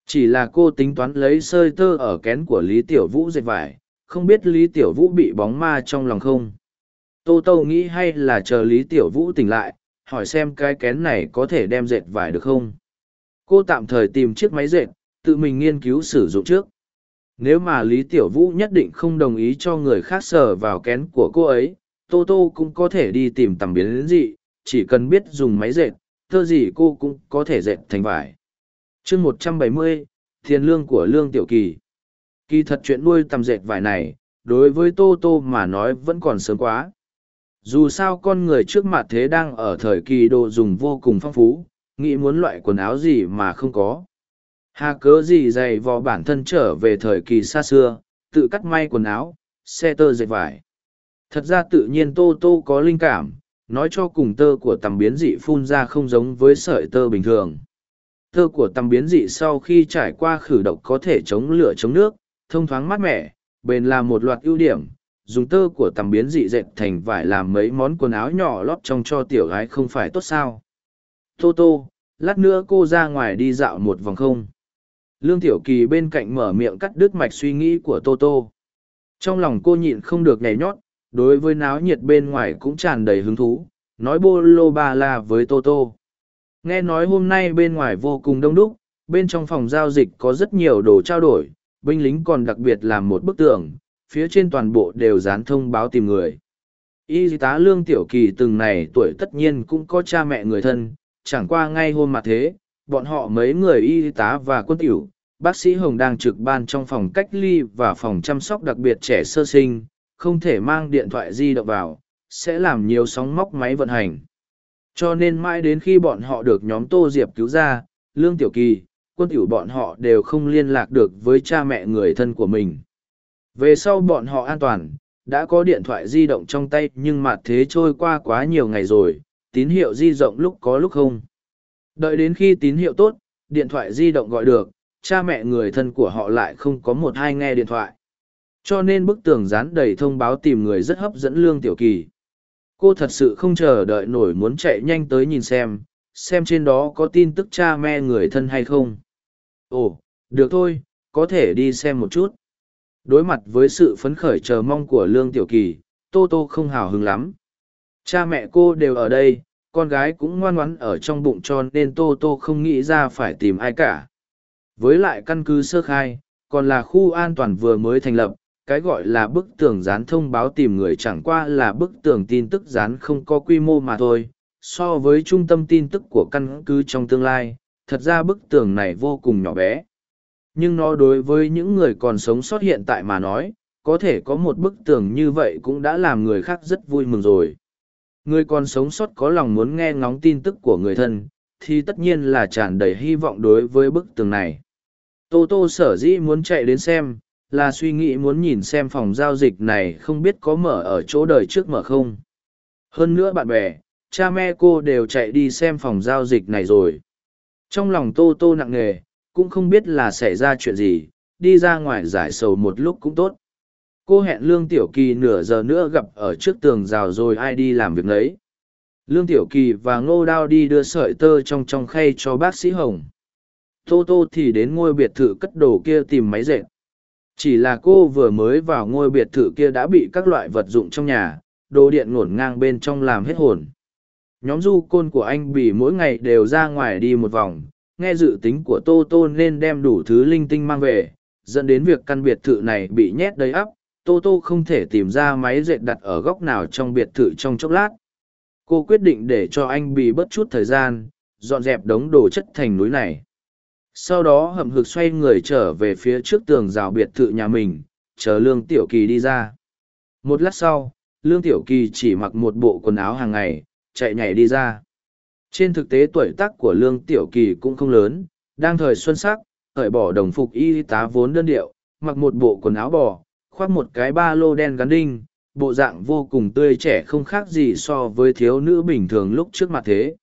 Chỉ là cô tính toán lấy sơi tơ ở kén của Lý Tiểu Vũ dệt vải, không biết Lý Tiểu Vũ bị bóng ma trong lòng không. Tô Tô nghĩ hay là chờ Lý Tiểu Vũ tỉnh lại, hỏi xem cái kén này có thể đem dệt vải được không. Cô tạm thời tìm chiếc máy dệt, tự mình nghiên cứu sử dụng trước. Nếu mà Lý Tiểu Vũ nhất định không đồng ý cho người khác sờ vào kén của cô ấy, tô tô cũng có thể đi tìm tầm biến đến dị chỉ cần biết dùng máy dệt thơ gì cô cũng có thể dệt thành vải chương một trăm bảy mươi tiền lương của lương tiểu kỳ kỳ thật chuyện nuôi tầm dệt vải này đối với tô tô mà nói vẫn còn sớm quá dù sao con người trước mặt thế đang ở thời kỳ đồ dùng vô cùng phong phú nghĩ muốn loại quần áo gì mà không có hà cớ gì dày vò bản thân trở về thời kỳ xa xưa tự cắt may quần áo xe tơ dệt vải Thật ra tự nhiên Tô Tô có linh cảm, nói cho cùng tơ của tầm biến dị phun ra không giống với sợi tơ bình thường. Tơ của tầm biến dị sau khi trải qua khử độc có thể chống lửa chống nước, thông thoáng mát mẻ, bền là một loạt ưu điểm. Dùng tơ của tầm biến dị dệt thành vải làm mấy món quần áo nhỏ lót trong cho tiểu gái không phải tốt sao. Tô tô, lát nữa cô ra ngoài đi dạo một vòng không. Lương Tiểu Kỳ bên cạnh mở miệng cắt đứt mạch suy nghĩ của Tô Tô. Trong lòng cô nhịn không được nhảy nhót, đối với náo nhiệt bên ngoài cũng tràn đầy hứng thú nói bô lô ba la với tô tô nghe nói hôm nay bên ngoài vô cùng đông đúc bên trong phòng giao dịch có rất nhiều đồ trao đổi binh lính còn đặc biệt làm một bức tường phía trên toàn bộ đều dán thông báo tìm người y tá lương tiểu kỳ từng này tuổi tất nhiên cũng có cha mẹ người thân chẳng qua ngay hôm mà thế bọn họ mấy người y tá và quân tiểu bác sĩ hồng đang trực ban trong phòng cách ly và phòng chăm sóc đặc biệt trẻ sơ sinh không thể mang điện thoại di động vào, sẽ làm nhiều sóng móc máy vận hành. Cho nên mãi đến khi bọn họ được nhóm Tô Diệp cứu ra, Lương Tiểu Kỳ, quân tiểu bọn họ đều không liên lạc được với cha mẹ người thân của mình. Về sau bọn họ an toàn, đã có điện thoại di động trong tay nhưng mà thế trôi qua quá nhiều ngày rồi, tín hiệu di rộng lúc có lúc không. Đợi đến khi tín hiệu tốt, điện thoại di động gọi được, cha mẹ người thân của họ lại không có một hai nghe điện thoại. Cho nên bức tường dán đầy thông báo tìm người rất hấp dẫn Lương Tiểu Kỳ. Cô thật sự không chờ đợi nổi muốn chạy nhanh tới nhìn xem, xem trên đó có tin tức cha mẹ người thân hay không. Ồ, được thôi, có thể đi xem một chút. Đối mặt với sự phấn khởi chờ mong của Lương Tiểu Kỳ, Tô Tô không hào hứng lắm. Cha mẹ cô đều ở đây, con gái cũng ngoan ngoãn ở trong bụng cho nên Tô Tô không nghĩ ra phải tìm ai cả. Với lại căn cứ sơ khai, còn là khu an toàn vừa mới thành lập, cái gọi là bức tường dán thông báo tìm người chẳng qua là bức tường tin tức dán không có quy mô mà thôi. So với trung tâm tin tức của căn cứ trong tương lai, thật ra bức tường này vô cùng nhỏ bé. Nhưng nó đối với những người còn sống sót hiện tại mà nói, có thể có một bức tường như vậy cũng đã làm người khác rất vui mừng rồi. Người còn sống sót có lòng muốn nghe ngóng tin tức của người thân, thì tất nhiên là tràn đầy hy vọng đối với bức tường này. Tô Tô sở dĩ muốn chạy đến xem, là suy nghĩ muốn nhìn xem phòng giao dịch này không biết có mở ở chỗ đời trước mở không. Hơn nữa bạn bè, cha mẹ cô đều chạy đi xem phòng giao dịch này rồi. Trong lòng Tô Tô nặng nề, cũng không biết là xảy ra chuyện gì, đi ra ngoài giải sầu một lúc cũng tốt. Cô hẹn Lương Tiểu Kỳ nửa giờ nữa gặp ở trước tường rào rồi ai đi làm việc đấy. Lương Tiểu Kỳ và Ngô Đao đi đưa sợi tơ trong trong khay cho bác sĩ Hồng. Tô Tô thì đến ngôi biệt thự cất đồ kia tìm máy dệt. Chỉ là cô vừa mới vào ngôi biệt thự kia đã bị các loại vật dụng trong nhà, đồ điện ngổn ngang bên trong làm hết hồn. Nhóm du côn của anh bị mỗi ngày đều ra ngoài đi một vòng, nghe dự tính của Tô Tô nên đem đủ thứ linh tinh mang về, dẫn đến việc căn biệt thự này bị nhét đầy ắp, Tô Tô không thể tìm ra máy dệt đặt ở góc nào trong biệt thự trong chốc lát. Cô quyết định để cho anh bị bớt chút thời gian, dọn dẹp đống đồ chất thành núi này. Sau đó hậm hực xoay người trở về phía trước tường rào biệt thự nhà mình chờ lương tiểu kỳ đi ra. Một lát sau lương tiểu kỳ chỉ mặc một bộ quần áo hàng ngày chạy nhảy đi ra trên thực tế tuổi tác của lương tiểu kỳ cũng không lớn đang thời xuân sắc khởi bỏ đồng phục y tá vốn đơn điệu mặc một bộ quần áo bò khoác một cái ba lô đen gắn đinh bộ dạng vô cùng tươi trẻ không khác gì so với thiếu nữ bình thường lúc trước mặt thế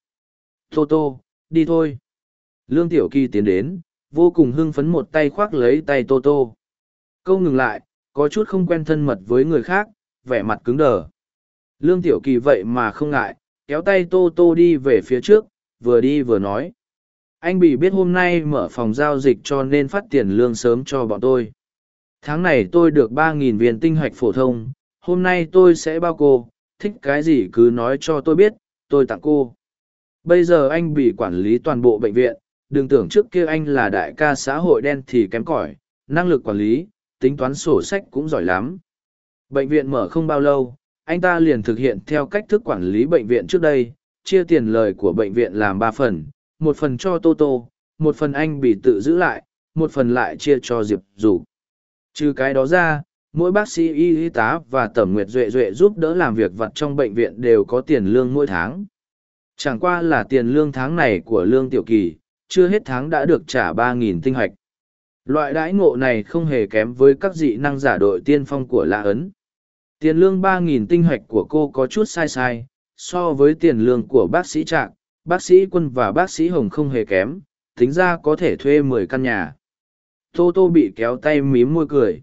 tô tô đi thôi Lương Tiểu Kỳ tiến đến, vô cùng hưng phấn một tay khoác lấy tay Tô Tô. Câu ngừng lại, có chút không quen thân mật với người khác, vẻ mặt cứng đờ. Lương Tiểu Kỳ vậy mà không ngại, kéo tay Tô Tô đi về phía trước, vừa đi vừa nói. Anh bị biết hôm nay mở phòng giao dịch cho nên phát tiền lương sớm cho bọn tôi. Tháng này tôi được ba nghìn viên tinh hoạch phổ thông, hôm nay tôi sẽ bao cô, thích cái gì cứ nói cho tôi biết, tôi tặng cô. Bây giờ anh bị quản lý toàn bộ bệnh viện, đừng tưởng trước kia anh là đại ca xã hội đen thì kém cỏi năng lực quản lý tính toán sổ sách cũng giỏi lắm bệnh viện mở không bao lâu anh ta liền thực hiện theo cách thức quản lý bệnh viện trước đây, chia tiền lời của bệnh viện làm ba phần, một phần cho tô tô một phần anh bị tự giữ lại, một phần lại chia cho diệp dù trừ cái đó ra, mỗi bác sĩ y tá và tẩm nguyệt duệ duệ giúp đỡ làm việc vặt trong bệnh viện đều có tiền lương mỗi tháng chẳng qua là tiền lương tháng này của lương tiểu kỳ, chưa hết tháng đã được trả ba nghìn tinh hạch. Loại đãi ngộ này không hề kém với các dị năng giả đội tiên phong của Lạ Ấn. Tiền lương ba nghìn tinh hạch của cô có chút sai sai, so với tiền lương của bác sĩ Trạng, bác sĩ Quân và bác sĩ Hồng không hề kém, tính ra có thể thuê mười căn nhà. Tô Tô bị kéo tay mím môi cười.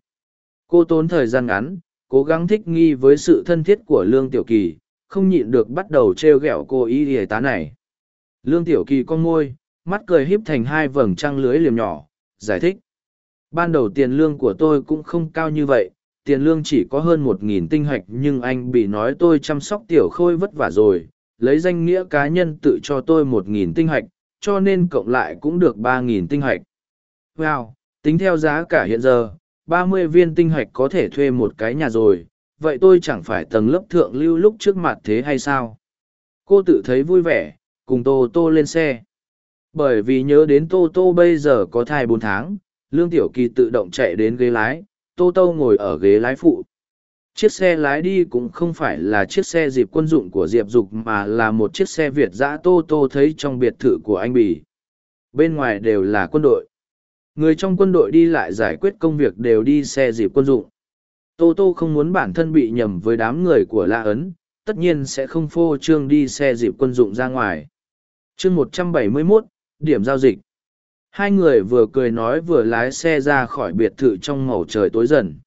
Cô tốn thời gian ngắn, cố gắng thích nghi với sự thân thiết của Lương Tiểu Kỳ, không nhịn được bắt đầu trêu ghẹo cô y y tá này. Lương Tiểu Kỳ con môi, mắt cười híp thành hai vầng trăng lưới liềm nhỏ, giải thích. Ban đầu tiền lương của tôi cũng không cao như vậy, tiền lương chỉ có hơn một nghìn tinh hạch nhưng anh bị nói tôi chăm sóc tiểu khôi vất vả rồi, lấy danh nghĩa cá nhân tự cho tôi một nghìn tinh hạch, cho nên cộng lại cũng được ba nghìn tinh hạch. Wow, tính theo giá cả hiện giờ, ba mươi viên tinh hạch có thể thuê một cái nhà rồi, vậy tôi chẳng phải tầng lớp thượng lưu lúc trước mặt thế hay sao? Cô tự thấy vui vẻ, cùng Tô Tô lên xe. Bởi vì nhớ đến Tô Tô bây giờ có thai bốn tháng, Lương Tiểu Kỳ tự động chạy đến ghế lái, Tô Tô ngồi ở ghế lái phụ. Chiếc xe lái đi cũng không phải là chiếc xe dịp quân dụng của Diệp Dục mà là một chiếc xe Việt dã Tô Tô thấy trong biệt thự của anh Bì. Bên ngoài đều là quân đội. Người trong quân đội đi lại giải quyết công việc đều đi xe dịp quân dụng. Tô Tô không muốn bản thân bị nhầm với đám người của La Ấn, tất nhiên sẽ không phô trương đi xe dịp quân dụng ra ngoài. chương một trăm bảy mươi 171, điểm giao dịch hai người vừa cười nói vừa lái xe ra khỏi biệt thự trong màu trời tối dần.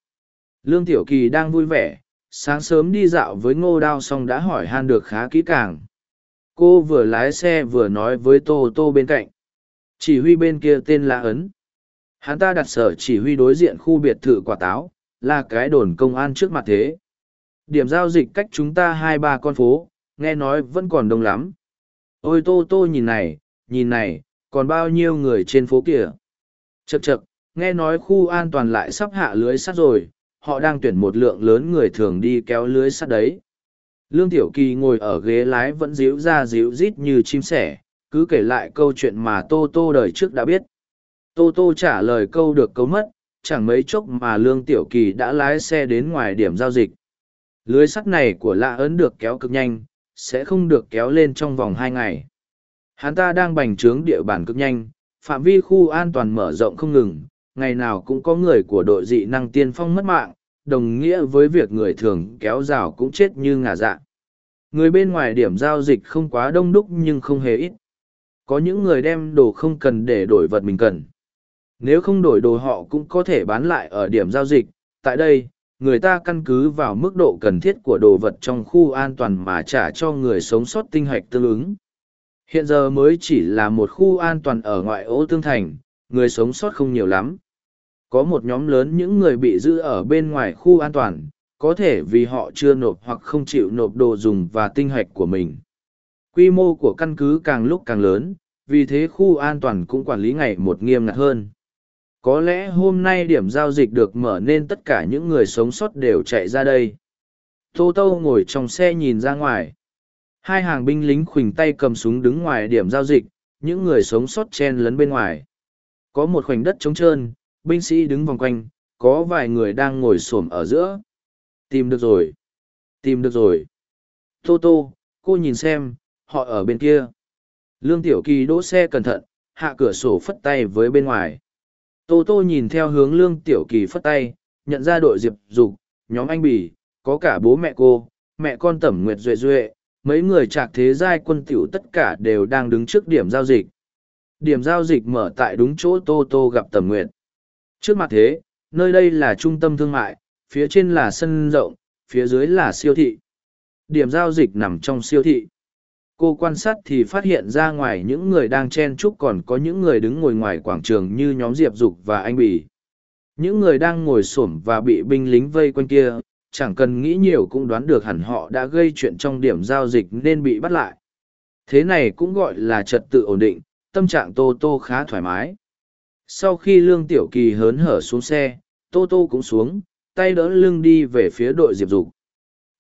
Lương tiểu kỳ đang vui vẻ, sáng sớm đi dạo với ngô đao xong đã hỏi han được khá kỹ càng. Cô vừa lái xe vừa nói với tô tô bên cạnh. Chỉ huy bên kia tên là ấn. Hắn ta đặt sở chỉ huy đối diện khu biệt thự quả táo, là cái đồn công an trước mặt thế. Điểm giao dịch cách chúng ta hai ba con phố, nghe nói vẫn còn đông lắm. Ôi tô tô nhìn này nhìn này còn bao nhiêu người trên phố kìa. Chật chật nghe nói khu an toàn lại sắp hạ lưới sắt rồi, họ đang tuyển một lượng lớn người thường đi kéo lưới sắt đấy. Lương tiểu kỳ ngồi ở ghế lái vẫn díu ra díu rít như chim sẻ, cứ kể lại câu chuyện mà tô tô đời trước đã biết. Tô tô trả lời câu được câu mất, chẳng mấy chốc mà lương tiểu kỳ đã lái xe đến ngoài điểm giao dịch. Lưới sắt này của lạ ấn được kéo cực nhanh, sẽ không được kéo lên trong vòng hai ngày hắn ta đang bành trướng địa bàn cực nhanh, phạm vi khu an toàn mở rộng không ngừng, ngày nào cũng có người của đội dị năng tiên phong mất mạng, đồng nghĩa với việc người thường kéo rào cũng chết như ngả dạ. Người bên ngoài điểm giao dịch không quá đông đúc nhưng không hề ít. Có những người đem đồ không cần để đổi vật mình cần. Nếu không đổi đồ họ cũng có thể bán lại ở điểm giao dịch. Tại đây, người ta căn cứ vào mức độ cần thiết của đồ vật trong khu an toàn mà trả cho người sống sót tinh hạch tương ứng hiện giờ mới chỉ là một khu an toàn ở ngoại ô tương thành, người sống sót không nhiều lắm. Có một nhóm lớn những người bị giữ ở bên ngoài khu an toàn, có thể vì họ chưa nộp hoặc không chịu nộp đồ dùng và tinh hạch của mình. Quy mô của căn cứ càng lúc càng lớn, vì thế khu an toàn cũng quản lý ngày một nghiêm ngặt hơn. Có lẽ hôm nay điểm giao dịch được mở nên tất cả những người sống sót đều chạy ra đây. Tô tô ngồi trong xe nhìn ra ngoài hai hàng binh lính khuỳnh tay cầm súng đứng ngoài điểm giao dịch, những người sống sót chen lấn bên ngoài. Có một khoảnh đất trống trơn, binh sĩ đứng vòng quanh, có vài người đang ngồi xổm ở giữa. Tìm được rồi. Tìm được rồi. Tô tô, cô nhìn xem, họ ở bên kia. Lương tiểu kỳ đỗ xe cẩn thận, hạ cửa sổ phất tay với bên ngoài. Tô tô nhìn theo hướng lương tiểu kỳ phất tay, nhận ra đội diệp dục, nhóm anh bỉ, có cả bố mẹ cô, mẹ con tẩm nguyệt duệ duệ mấy người trạc thế giai quân tiểu tất cả đều đang đứng trước điểm giao dịch. Điểm giao dịch mở tại đúng chỗ tô tô gặp tầm nguyệt. Trước mặt thế, nơi đây là trung tâm thương mại, phía trên là sân rộng, phía dưới là siêu thị. Điểm giao dịch nằm trong siêu thị. Cô quan sát thì phát hiện ra ngoài những người đang chen chúc còn có những người đứng ngồi ngoài quảng trường như nhóm diệp dục và anh bỉ những người đang ngồi s ổ m và bị binh lính vây quanh kia chẳng cần nghĩ nhiều cũng đoán được hẳn họ đã gây chuyện trong điểm giao dịch nên bị bắt lại. Thế này cũng gọi là trật tự ổn định, tâm trạng tô tô khá thoải mái. Sau khi lương tiểu kỳ hớn hở xuống xe, tô tô cũng xuống, tay đỡ lưng đi về phía đội diệp dục.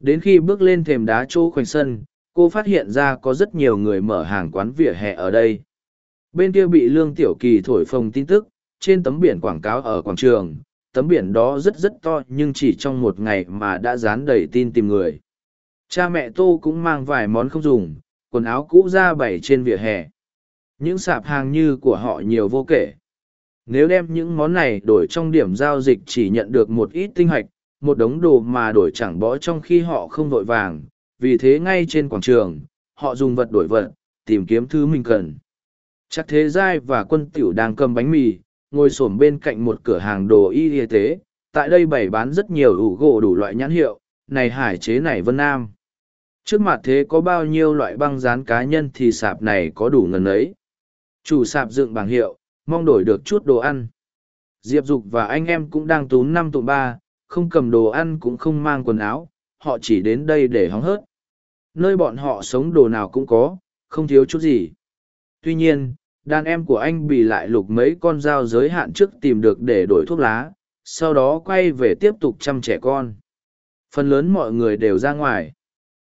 Đến khi bước lên thềm đá chỗ khoanh sân, cô phát hiện ra có rất nhiều người mở hàng quán vỉa hè ở đây. Bên kia bị lương tiểu kỳ thổi phồng tin tức, trên tấm biển quảng cáo ở quảng trường tấm biển đó rất rất to nhưng chỉ trong một ngày mà đã dán đầy tin tìm người. Cha mẹ tô cũng mang vài món không dùng, quần áo cũ ra bày trên vỉa hè. Những sạp hàng như của họ nhiều vô kể. Nếu đem những món này đổi trong điểm giao dịch chỉ nhận được một ít tinh hạch, một đống đồ mà đổi chẳng bó trong khi họ không vội vàng, vì thế ngay trên quảng trường, họ dùng vật đổi vật, tìm kiếm thứ mình cần. Chắc thế giai và quân tiểu đang cầm bánh mì ngồi s ổ m bên cạnh một cửa hàng đồ y y tế, tại đây bày bán rất nhiều ủ gỗ đủ loại nhãn hiệu, này hải chế này vân nam. Trước mặt thế có bao nhiêu loại băng dán cá nhân thì sạp này có đủ ngần ấy. Chủ sạp dựng bảng hiệu, mong đổi được chút đồ ăn. Diệp dục và anh em cũng đang túm năm tụ ba, không cầm đồ ăn cũng không mang quần áo, họ chỉ đến đây để hóng hớt. Nơi bọn họ sống đồ nào cũng có, không thiếu chút gì. Tuy nhiên đàn em của anh bị lại lục mấy con dao giới hạn trước tìm được để đổi thuốc lá, sau đó quay về tiếp tục chăm trẻ con. Phần lớn mọi người đều ra ngoài.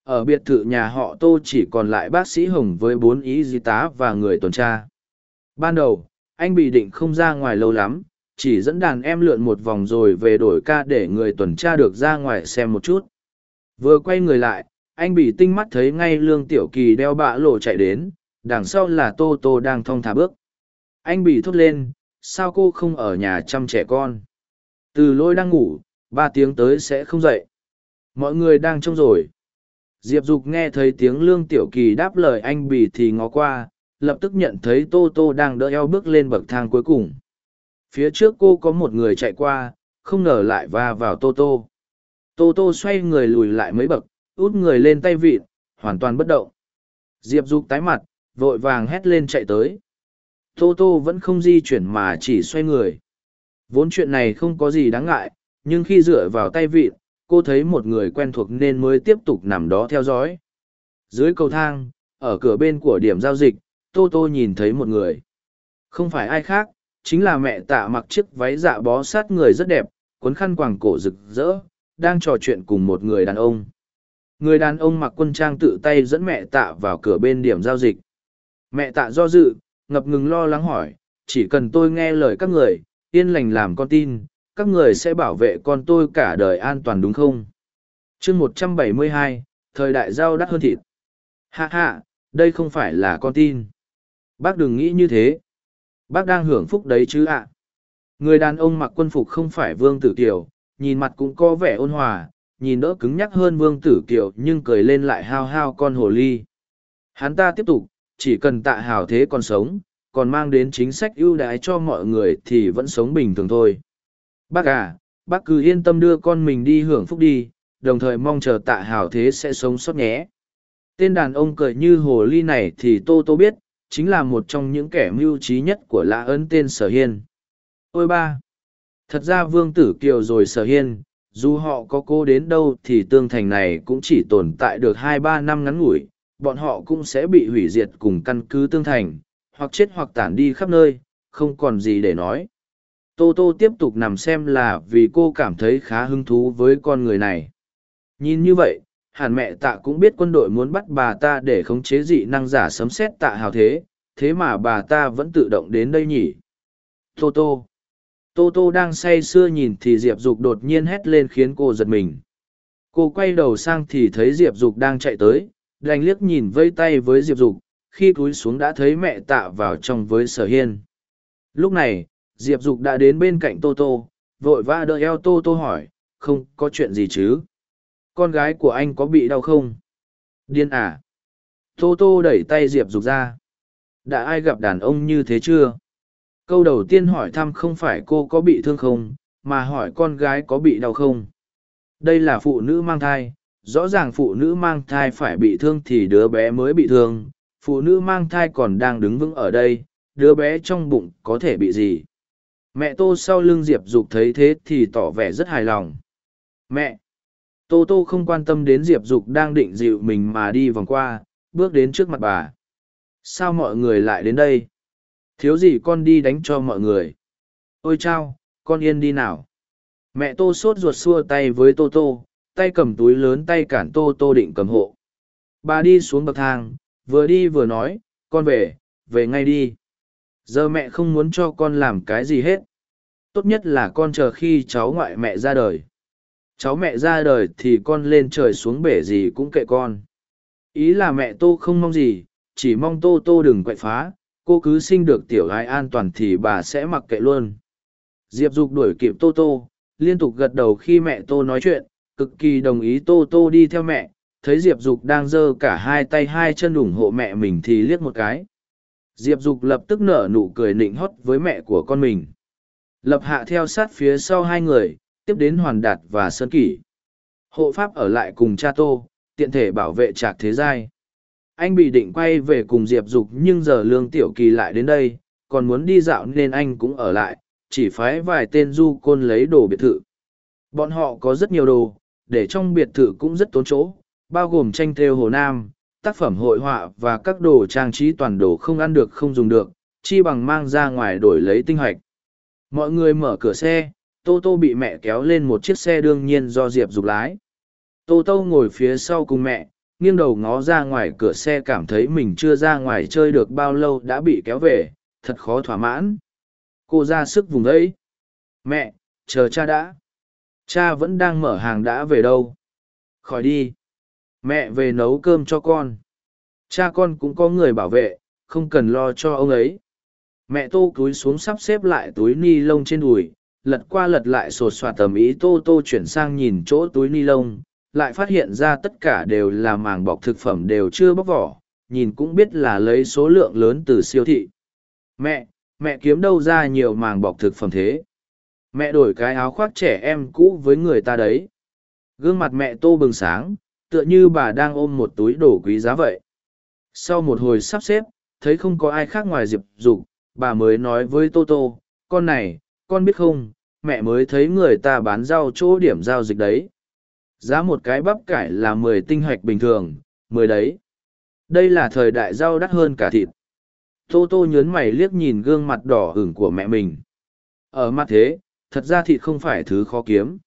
Ở biệt thự nhà họ tô chỉ còn lại bác sĩ hồng với bốn ý di tá và người tuần tra. Ban đầu, anh bị định không ra ngoài lâu lắm, chỉ dẫn đàn em lượn một vòng rồi về đổi ca để người tuần tra được ra ngoài xem một chút. Vừa quay người lại, anh bị tinh mắt thấy ngay lương tiểu kỳ đeo bạ lộ chạy đến đằng sau là tô tô đang thong thả bước. Anh bị thốt lên, sao cô không ở nhà chăm trẻ con? Từ lôi đang ngủ, ba tiếng tới sẽ không dậy. Mọi người đang trông rồi. Diệp dục nghe thấy tiếng lương tiểu kỳ đáp lời anh bì thì ngó qua, lập tức nhận thấy tô tô đang đỡ eo bước lên bậc thang cuối cùng. Phía trước cô có một người chạy qua, không ngờ lại va vào tô tô. Tô tô xoay người lùi lại mấy bậc, út người lên tay vịn, hoàn toàn bất động. Diệp dục tái mặt vội vàng hét lên chạy tới. Tô tô vẫn không di chuyển mà chỉ xoay người. Vốn chuyện này không có gì đáng ngại, nhưng khi dựa vào tay vịn, cô thấy một người quen thuộc nên mới tiếp tục nằm đó theo dõi. Dưới cầu thang, ở cửa bên của điểm giao dịch, tô tô nhìn thấy một người. Không phải ai khác, chính là mẹ tạ mặc chiếc váy dạ bó sát người rất đẹp cuốn khăn quàng cổ rực rỡ, đang trò chuyện cùng một người đàn ông. Người đàn ông mặc quân trang tự tay dẫn mẹ tạ vào cửa bên điểm giao dịch mẹ tạ do dự, ngập ngừng lo lắng hỏi, chỉ cần tôi nghe lời các người, yên lành làm con tin, các người sẽ bảo vệ con tôi cả đời an toàn đúng không? Chương một trăm bảy mươi hai, thời đại giao đắt hơn thịt. Hạ hạ đây không phải là con tin. Bác đừng nghĩ như thế. Bác đang hưởng phúc đấy chứ ạ. Người đàn ông mặc quân phục không phải vương tử kiều, nhìn mặt cũng có vẻ ôn hòa, nhìn đỡ cứng nhắc hơn vương tử kiều nhưng cười lên lại hao hao con hồ ly. Hắn ta tiếp tục chỉ cần tạ hào thế còn sống, còn mang đến chính sách ưu đãi cho mọi người thì vẫn sống bình thường thôi. Bác à bác cứ yên tâm đưa con mình đi hưởng phúc đi, đồng thời mong chờ tạ hào thế sẽ sống sót nhé. Tên đàn ông cười như hồ ly này thì tô tô biết, chính là một trong những kẻ mưu trí nhất của lã ấn tên sở hiên. Ôi ba, thật ra vương tử kiều rồi sở hiên, dù họ có cố đến đâu thì tương thành này cũng chỉ tồn tại được hai ba năm ngắn ngủi bọn họ cũng sẽ bị hủy diệt cùng căn cứ tương thành, hoặc chết hoặc tản đi khắp nơi, không còn gì để nói. Tô tô tiếp tục nằm xem là vì cô cảm thấy khá hứng thú với con người này. Nhìn như vậy hẳn mẹ tạ cũng biết quân đội muốn bắt bà ta để khống chế dị năng giả sấm xét tạ hào thế thế mà bà ta vẫn tự động đến đây nhỉ? Tô tô. Tô tô đang say sưa nhìn thì diệp dục đột nhiên hét lên khiến cô giật mình. Cô quay đầu sang thì thấy diệp dục đang chạy tới đành liếc nhìn vây tay với diệp dục, khi cúi xuống đã thấy mẹ tạ vào trong với sở hiên. Lúc này, diệp dục đã đến bên cạnh tô tô, vội vã đỡ eo tô tô hỏi, không có chuyện gì chứ? Con gái của anh có bị đau không? Điên à? Tô tô đẩy tay diệp dục ra. Đã ai gặp đàn ông như thế chưa? Câu đầu tiên hỏi thăm không phải cô có bị thương không, mà hỏi con gái có bị đau không. Đây là phụ nữ mang thai rõ ràng phụ nữ mang thai phải bị thương thì đứa bé mới bị thương, phụ nữ mang thai còn đang đứng vững ở đây, đứa bé trong bụng có thể bị gì? Mẹ tô sau lưng diệp dục thấy thế thì tỏ vẻ rất hài lòng. Mẹ, tô tô không quan tâm đến diệp dục đang định dịu mình mà đi vòng qua, bước đến trước mặt bà. Sao mọi người lại đến đây? Thiếu gì con đi đánh cho mọi người? Ôi chao, con yên đi nào. Mẹ tô sốt ruột xua tay với tô tô tay cầm túi lớn tay cản tô tô định cầm hộ. Bà đi xuống bậc thang, vừa đi vừa nói, con về về ngay đi. Giờ mẹ không muốn cho con làm cái gì hết. Tốt nhất là con chờ khi cháu ngoại mẹ ra đời. Cháu mẹ ra đời thì con lên trời xuống bể gì cũng kệ con. Ý là mẹ tô không mong gì, chỉ mong tô tô đừng quậy phá. Cô cứ sinh được tiểu gái an toàn thì bà sẽ mặc kệ luôn. Diệp dục đuổi kịp tô tô, liên tục gật đầu khi mẹ tô nói chuyện cực kỳ đồng ý tô tô đi theo mẹ, thấy diệp dục đang giơ cả hai tay hai chân ủng hộ mẹ mình thì liếc một cái. Diệp dục lập tức nở nụ cười nịnh hót với mẹ của con mình. Lập hạ theo sát phía sau hai người, tiếp đến hoàn đạt và sơn kỷ. Hộ pháp ở lại cùng cha tô, tiện thể bảo vệ trạc thế giai. Anh bị định quay về cùng diệp dục nhưng giờ lương tiểu kỳ lại đến đây, còn muốn đi dạo nên anh cũng ở lại, chỉ phái vài tên du côn lấy đồ biệt thự. Bọn họ có rất nhiều đồ để trong biệt thự cũng rất tốn chỗ, bao gồm tranh thêu hồ nam, tác phẩm hội họa và các đồ trang trí toàn đồ không ăn được không dùng được, chi bằng mang ra ngoài đổi lấy tinh hoạch. Mọi người mở cửa xe, tô tô bị mẹ kéo lên một chiếc xe đương nhiên do diệp dục lái. Tô tô ngồi phía sau cùng mẹ, nghiêng đầu ngó ra ngoài cửa xe cảm thấy mình chưa ra ngoài chơi được bao lâu đã bị kéo về, thật khó thỏa mãn. Cô ra sức vùng ấy. Mẹ, chờ cha đã cha vẫn đang mở hàng đã về đâu khỏi đi mẹ về nấu cơm cho con cha con cũng có người bảo vệ không cần lo cho ông ấy mẹ tô cúi xuống sắp xếp lại túi ni lông trên đùi lật qua lật lại sột soạt tầm ý tô tô chuyển sang nhìn chỗ túi ni lông lại phát hiện ra tất cả đều là màng bọc thực phẩm đều chưa bóc vỏ nhìn cũng biết là lấy số lượng lớn từ siêu thị. Mẹ, mẹ kiếm đâu ra nhiều màng bọc thực phẩm thế? Mẹ đổi cái áo khoác trẻ em cũ với người ta đấy. Gương mặt mẹ tô bừng sáng, tựa như bà đang ôm một túi đồ quý giá vậy. Sau một hồi sắp xếp, thấy không có ai khác ngoài Diệp Dục, bà mới nói với Tô Tô, con này, con biết không, mẹ mới thấy người ta bán rau chỗ điểm giao dịch đấy. Giá một cái bắp cải là mười tinh hoạch bình thường, mười đấy. Đây là thời đại rau đắt hơn cả thịt. Tô Tô nhớn mày liếc nhìn gương mặt đỏ hửng của mẹ mình. Ở mặt thế, thật ra thịt không phải thứ khó kiếm.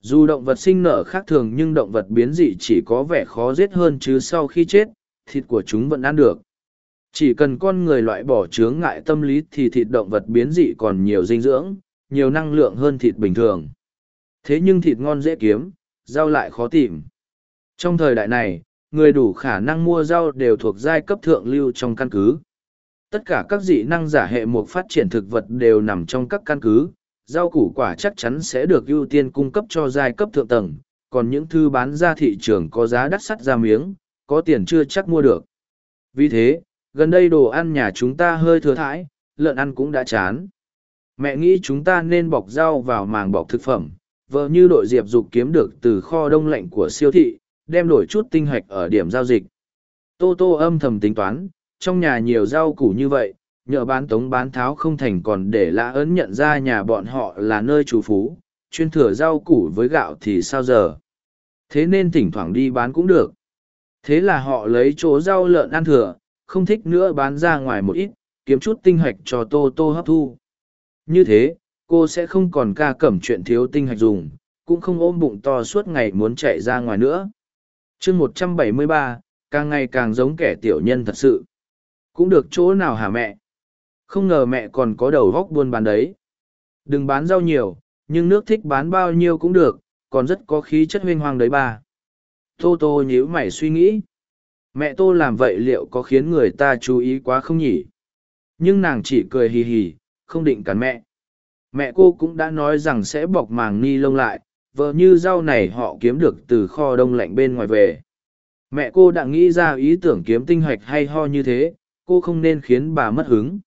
Dù động vật sinh nở khác thường nhưng động vật biến dị chỉ có vẻ khó giết hơn chứ sau khi chết, thịt của chúng vẫn ăn được. Chỉ cần con người loại bỏ chướng ngại tâm lý thì thịt động vật biến dị còn nhiều dinh dưỡng, nhiều năng lượng hơn thịt bình thường. Thế nhưng thịt ngon dễ kiếm, rau lại khó tìm. Trong thời đại này, người đủ khả năng mua rau đều thuộc giai cấp thượng lưu trong căn cứ. Tất cả các dị năng giả hệ mục phát triển thực vật đều nằm trong các căn cứ, rau củ quả chắc chắn sẽ được ưu tiên cung cấp cho giai cấp thượng tầng, còn những thư bán ra thị trường có giá đắt sắt ra miếng, có tiền chưa chắc mua được. Vì thế, gần đây đồ ăn nhà chúng ta hơi thừa thãi, lợn ăn cũng đã chán. Mẹ nghĩ chúng ta nên bọc rau vào màng bọc thực phẩm, vợ như đội diệp dục kiếm được từ kho đông lạnh của siêu thị, đem đổi chút tinh hạch ở điểm giao dịch. Tô Tô âm thầm tính toán, trong nhà nhiều rau củ như vậy, nhờ bán tống bán tháo không thành còn để lã ấn nhận ra nhà bọn họ là nơi chủ phú, chuyên thừa rau củ với gạo thì sao giờ. Thế nên thỉnh thoảng đi bán cũng được. Thế là họ lấy chỗ rau lợn ăn thừa, không thích nữa bán ra ngoài một ít, kiếm chút tinh hạch cho tô tô hấp thu. Như thế, cô sẽ không còn ca cẩm chuyện thiếu tinh hạch dùng, cũng không ôm bụng to suốt ngày muốn chạy ra ngoài nữa. chương một trăm bảy mươi ba, càng ngày càng giống kẻ tiểu nhân thật sự. Cũng được chỗ nào hả mẹ? Không ngờ mẹ còn có đầu góc buôn bán đấy. Đừng bán rau nhiều, nhưng nước thích bán bao nhiêu cũng được, còn rất có khí chất huynh hoang đấy bà. Tô Tô nhíu mày suy nghĩ. Mẹ Tô làm vậy liệu có khiến người ta chú ý quá không nhỉ? Nhưng nàng chỉ cười hì hì, không định cắn mẹ. Mẹ cô cũng đã nói rằng sẽ bọc màng ni lông lại, vợ như rau này họ kiếm được từ kho đông lạnh bên ngoài về. Mẹ cô đã nghĩ ra ý tưởng kiếm tinh hoạch hay ho như thế, cô không nên khiến bà mất hứng.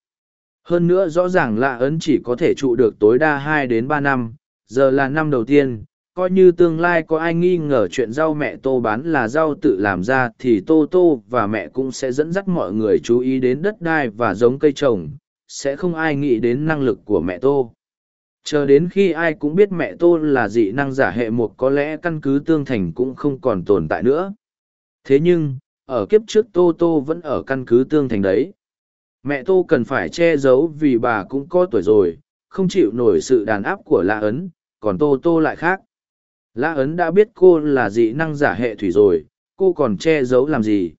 Hơn nữa rõ ràng lạ ấn chỉ có thể trụ được tối đa hai đến ba năm, giờ là năm đầu tiên, coi như tương lai có ai nghi ngờ chuyện rau mẹ tô bán là rau tự làm ra thì tô tô và mẹ cũng sẽ dẫn dắt mọi người chú ý đến đất đai và giống cây trồng sẽ không ai nghĩ đến năng lực của mẹ tô. Chờ đến khi ai cũng biết mẹ tô là dị năng giả hệ một có lẽ căn cứ tương thành cũng không còn tồn tại nữa. Thế nhưng ở kiếp trước tô tô vẫn ở căn cứ tương thành đấy mẹ tô cần phải che giấu vì bà cũng có tuổi rồi, không chịu nổi sự đàn áp của la ấn, còn tô tô lại khác. Lã ấn đã biết cô là dị năng giả hệ thủy rồi, cô còn che giấu làm gì?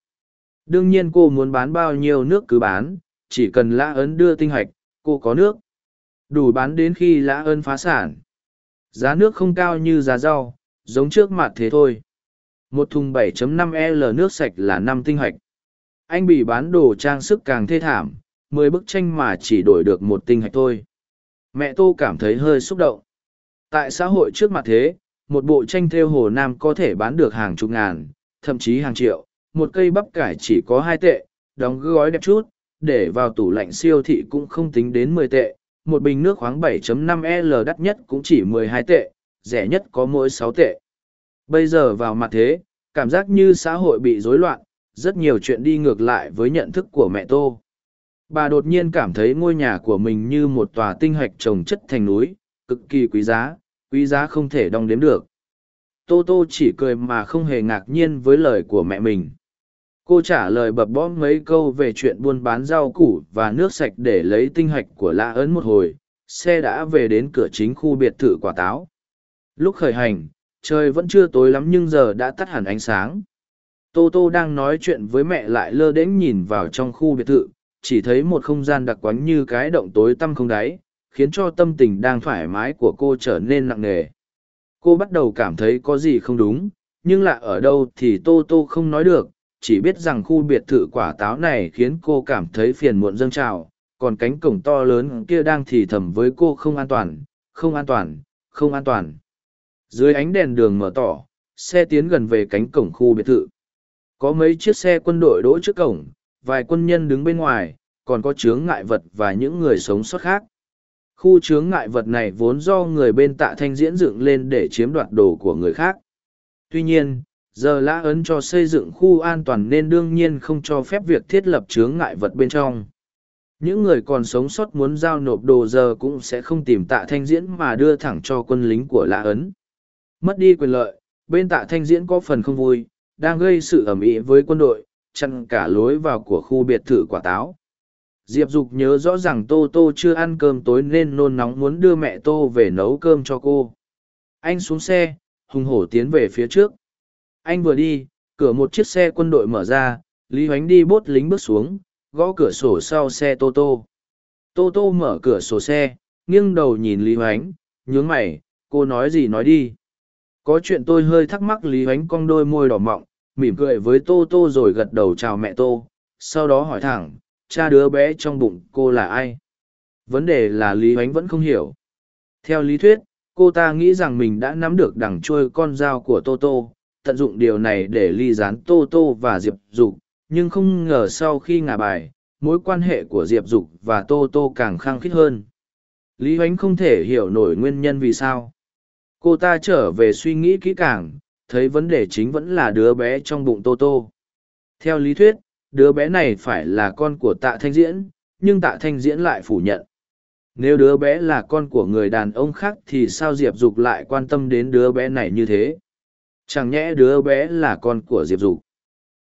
Đương nhiên cô muốn bán bao nhiêu nước cứ bán, chỉ cần lã ấn đưa tinh hạch, cô có nước. Đủ bán đến khi lã ấn phá sản. Giá nước không cao như giá rau, giống trước mặt thế thôi. Một thùng 7.5 l nước sạch là năm tinh hạch anh bị bán đồ trang sức càng thê thảm, mười bức tranh mà chỉ đổi được một tinh hạch thôi. Mẹ tô cảm thấy hơi xúc động. Tại xã hội trước mặt thế, một bộ tranh theo hồ nam có thể bán được hàng chục ngàn, thậm chí hàng triệu. Một cây bắp cải chỉ có hai tệ, đóng gói đẹp chút, để vào tủ lạnh siêu thị cũng không tính đến mười tệ. Một bình nước khoáng 7.5 l đắt nhất cũng chỉ mười hai tệ, rẻ nhất có mỗi sáu tệ. Bây giờ vào mặt thế, cảm giác như xã hội bị rối loạn rất nhiều chuyện đi ngược lại với nhận thức của mẹ tô. Bà đột nhiên cảm thấy ngôi nhà của mình như một tòa tinh hạch trồng chất thành núi, cực kỳ quý giá quý giá không thể đong đếm được. Tô tô chỉ cười mà không hề ngạc nhiên với lời của mẹ mình. Cô trả lời bập bõm mấy câu về chuyện buôn bán rau củ và nước sạch để lấy tinh hạch của lã ấn một hồi, xe đã về đến cửa chính khu biệt thự quả táo. Lúc khởi hành, trời vẫn chưa tối lắm nhưng giờ đã tắt hẳn ánh sáng tô tô đang nói chuyện với mẹ lại lơ đễnh nhìn vào trong khu biệt thự, chỉ thấy một không gian đặc quánh như cái động tối tăm không đáy, khiến cho tâm tình đang thoải mái của cô trở nên nặng nề. Cô bắt đầu cảm thấy có gì không đúng, nhưng lạ ở đâu thì tô tô không nói được, chỉ biết rằng khu biệt thự quả táo này khiến cô cảm thấy phiền muộn dâng trào, còn cánh cổng to lớn kia đang thì thầm với cô không an toàn, không an toàn, không an toàn. Dưới ánh đèn đường mở tỏ, xe tiến gần về cánh cổng khu biệt thự. Có mấy chiếc xe quân đội đỗ trước cổng, vài quân nhân đứng bên ngoài, còn có chướng ngại vật và những người sống sót khác. Khu chướng ngại vật này vốn do người bên tạ thanh diễn dựng lên để chiếm đoạt đồ của người khác. Tuy nhiên, giờ lã ấn cho xây dựng khu an toàn nên đương nhiên không cho phép việc thiết lập chướng ngại vật bên trong những người còn sống sót muốn giao nộp đồ giờ cũng sẽ không tìm tạ thanh diễn mà đưa thẳng cho quân lính của lã ấn mất đi quyền lợi bên tạ thanh diễn có phần không vui đang gây sự ầm ĩ với quân đội, chặn cả lối vào của khu biệt thự quả táo. Diệp dục nhớ rõ rằng tô tô chưa ăn cơm tối nên nôn nóng muốn đưa mẹ tô về nấu cơm cho cô. Anh xuống xe, hùng hổ tiến về phía trước. Anh vừa đi, cửa một chiếc xe quân đội mở ra, lý hoánh đi bốt lính bước xuống, gõ cửa sổ sau xe tô tô. Tô tô mở cửa sổ xe, nghiêng đầu nhìn lý hoánh, nhướng mày, cô nói gì nói đi. Có chuyện tôi hơi thắc mắc, lý hoánh cong đôi môi đỏ mọng mỉm cười với tô tô rồi gật đầu chào mẹ tô, sau đó hỏi thẳng, cha đứa bé trong bụng cô là ai? Vấn đề là lý ánh vẫn không hiểu. Theo lý thuyết, cô ta nghĩ rằng mình đã nắm được đằng trôi con dao của tô tô, tận dụng điều này để ly dán tô tô và diệp dục, nhưng không ngờ sau khi ngả bài, mối quan hệ của diệp dục và tô tô càng khăng khít hơn. Lý h oánh không thể hiểu nổi nguyên nhân vì sao. Cô ta trở về suy nghĩ kỹ càng thấy vấn đề chính vẫn là đứa bé trong bụng tô tô. Theo lý thuyết, đứa bé này phải là con của tạ thanh diễn, nhưng tạ thanh diễn lại phủ nhận. Nếu đứa bé là con của người đàn ông khác thì sao diệp dục lại quan tâm đến đứa bé này như thế? Chẳng nhẽ đứa bé là con của diệp dục?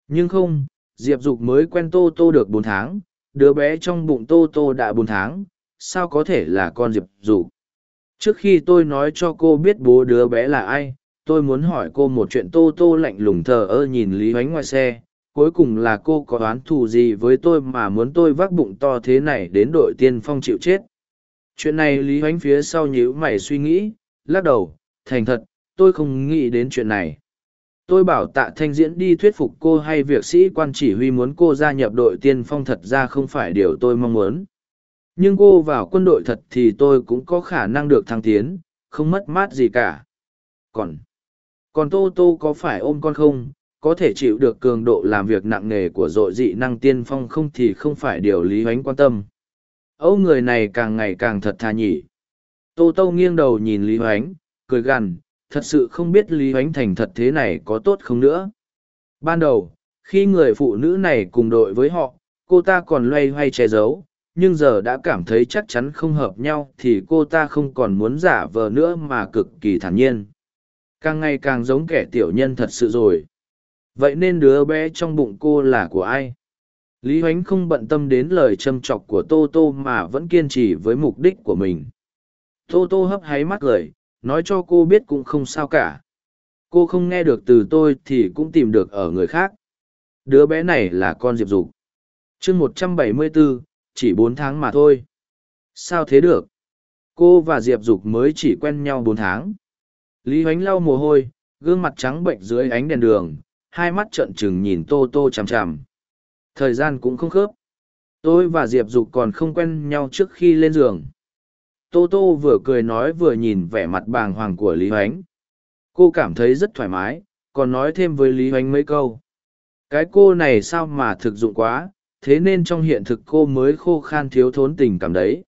Nhưng không, diệp dục mới quen tô tô được bốn tháng, đứa bé trong bụng tô tô đã bốn tháng, sao có thể là con diệp dục? Trước khi tôi nói cho cô biết bố đứa bé là ai tôi muốn hỏi cô một chuyện tô tô lạnh lùng thờ ơ nhìn lý ánh ngoài xe cuối cùng là cô có oán thù gì với tôi mà muốn tôi vác bụng to thế này đến đội tiên phong chịu chết? Chuyện này lý ánh phía sau nhíu mày suy nghĩ, lắc đầu, thành thật, tôi không nghĩ đến chuyện này. Tôi bảo tạ thanh diễn đi thuyết phục cô hay việc sĩ quan chỉ huy muốn cô gia nhập đội tiên phong thật ra không phải điều tôi mong muốn. Nhưng cô vào quân đội thật thì tôi cũng có khả năng được thăng tiến, không mất mát gì cả. Còn còn tô tô có phải ôm con không có thể chịu được cường độ làm việc nặng nề của dội dị năng tiên phong không thì không phải điều lý hoánh quan tâm âu người này càng ngày càng thật thà nhỉ tô tô nghiêng đầu nhìn lý hoánh cười gằn thật sự không biết Lý Hoánh Thành thật thế này có tốt không nữa. Ban đầu, khi người phụ nữ này cùng đội với họ, cô ta còn loay hoay che giấu, nhưng giờ đã cảm thấy chắc chắn không hợp nhau thì cô ta không còn muốn giả vờ nữa mà cực kỳ thản nhiên. Càng ngày càng giống kẻ tiểu nhân thật sự rồi. Vậy nên đứa bé trong bụng cô là của ai? Lý Hoánh không bận tâm đến lời châm chọc của Tô Tô mà vẫn kiên trì với mục đích của mình. Tô Tô hấp háy mắt cười, nói cho cô biết cũng không sao cả cô không nghe được từ tôi thì cũng tìm được ở người khác đứa bé này là con diệp dục chương một trăm bảy mươi bốn chỉ bốn tháng mà thôi sao thế được cô và diệp dục mới chỉ quen nhau bốn tháng lý hoánh lau mồ hôi, gương mặt trắng bệnh dưới ánh đèn đường, hai mắt trợn trừng nhìn tô tô chằm chằm. Thời gian cũng không khớp. Tôi và diệp dục còn không quen nhau trước khi lên giường. Tô tô vừa cười nói vừa nhìn vẻ mặt bàng hoàng của lý hoánh. Cô cảm thấy rất thoải mái, còn nói thêm với lý hoánh mấy câu. Cái cô này sao mà thực dụng quá, thế nên trong hiện thực cô mới khô khan thiếu thốn tình cảm đấy.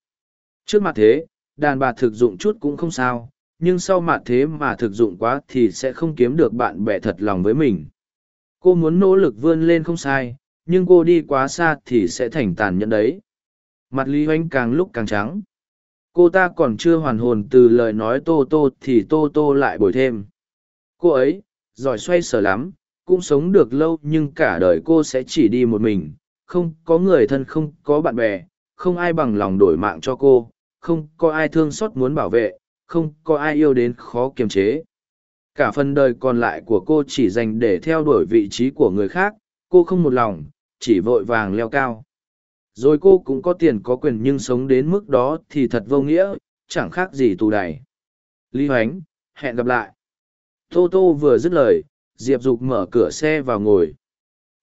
Trước mặt thế, đàn bà thực dụng chút cũng không sao nhưng sau mặt thế mà thực dụng quá thì sẽ không kiếm được bạn bè thật lòng với mình. Cô muốn nỗ lực vươn lên không sai, nhưng cô đi quá xa thì sẽ thành tàn nhẫn đấy. Mặt lý hoánh càng lúc càng trắng. Cô ta còn chưa hoàn hồn từ lời nói tô tô thì tô tô lại bồi thêm. Cô ấy, giỏi xoay sở lắm, cũng sống được lâu nhưng cả đời cô sẽ chỉ đi một mình. Không có người thân, không có bạn bè, không ai bằng lòng đổi mạng cho cô, không có ai thương xót muốn bảo vệ không có ai yêu đến khó kiềm chế. Cả phần đời còn lại của cô chỉ dành để theo đuổi vị trí của người khác, cô không một lòng, chỉ vội vàng leo cao. Rồi cô cũng có tiền có quyền nhưng sống đến mức đó thì thật vô nghĩa, chẳng khác gì tù đày. Lý hoánh, hẹn gặp lại. Tô tô vừa dứt lời, diệp dục mở cửa xe vào ngồi.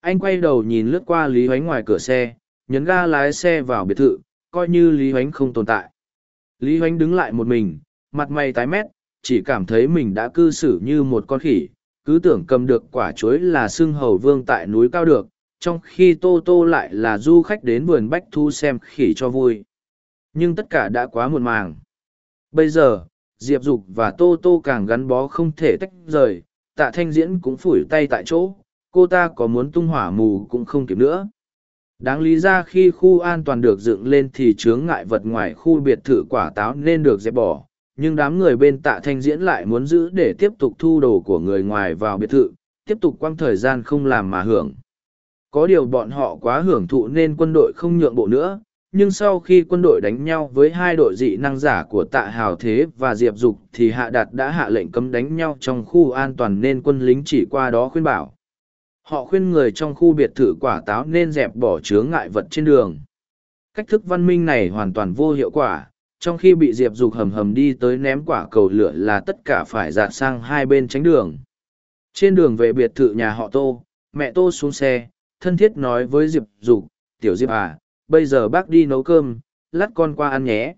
Anh quay đầu nhìn lướt qua lý hoánh ngoài cửa xe, nhấn ga lái xe vào biệt thự, coi như lý hoánh không tồn tại. Lý hoánh đứng lại một mình mặt mày tái mét chỉ cảm thấy mình đã cư xử như một con khỉ cứ tưởng cầm được quả chuối là xưng hầu vương tại núi cao được, trong khi Tô Tô lại là du khách đến vườn bách thu xem khỉ cho vui. Nhưng tất cả đã quá muộn màng. Bây giờ, Diệp Dục và Tô Tô càng gắn bó không thể tách rời, tạ thanh diễn cũng phủi tay tại chỗ, cô ta có muốn tung hỏa mù cũng không kịp nữa. Đáng lý ra khi khu an toàn được dựng lên thì chướng ngại vật ngoài khu biệt thự quả táo nên được dẹp bỏ, nhưng đám người bên tạ thanh diễn lại muốn giữ để tiếp tục thu đồ của người ngoài vào biệt thự, tiếp tục quăng thời gian không làm mà hưởng. Có điều bọn họ quá hưởng thụ nên quân đội không nhượng bộ nữa, nhưng sau khi quân đội đánh nhau với hai đội dị năng giả của tạ hào thế và diệp dục thì hạ đạt đã hạ lệnh cấm đánh nhau trong khu an toàn nên quân lính chỉ qua đó khuyên bảo họ khuyên người trong khu biệt thự quả táo nên dẹp bỏ chướng ngại vật trên đường cách thức văn minh này hoàn toàn vô hiệu quả trong khi bị diệp dục hầm hầm đi tới ném quả cầu lửa là tất cả phải dạt sang hai bên tránh đường. Trên đường về biệt thự nhà họ tô, mẹ tô xuống xe, thân thiết nói với diệp dục, tiểu diệp à bây giờ bác đi nấu cơm, lát con qua ăn nhé.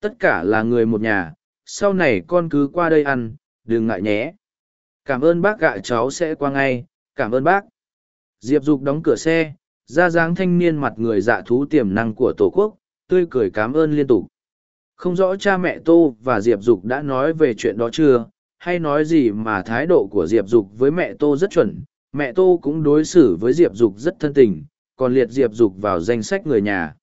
Tất cả là người một nhà, sau này con cứ qua đây ăn, đừng ngại nhé. Cảm ơn bác gạ cháu sẽ qua ngay, cảm ơn bác. Diệp dục đóng cửa xe, ra dáng thanh niên mặt người dạ thú tiềm năng của tổ quốc, tươi cười cảm ơn liên tục không rõ cha mẹ tô và diệp dục đã nói về chuyện đó chưa, hay nói gì mà thái độ của diệp dục với mẹ tô rất chuẩn. Mẹ tô cũng đối xử với diệp dục rất thân tình, còn liệt diệp dục vào danh sách người nhà.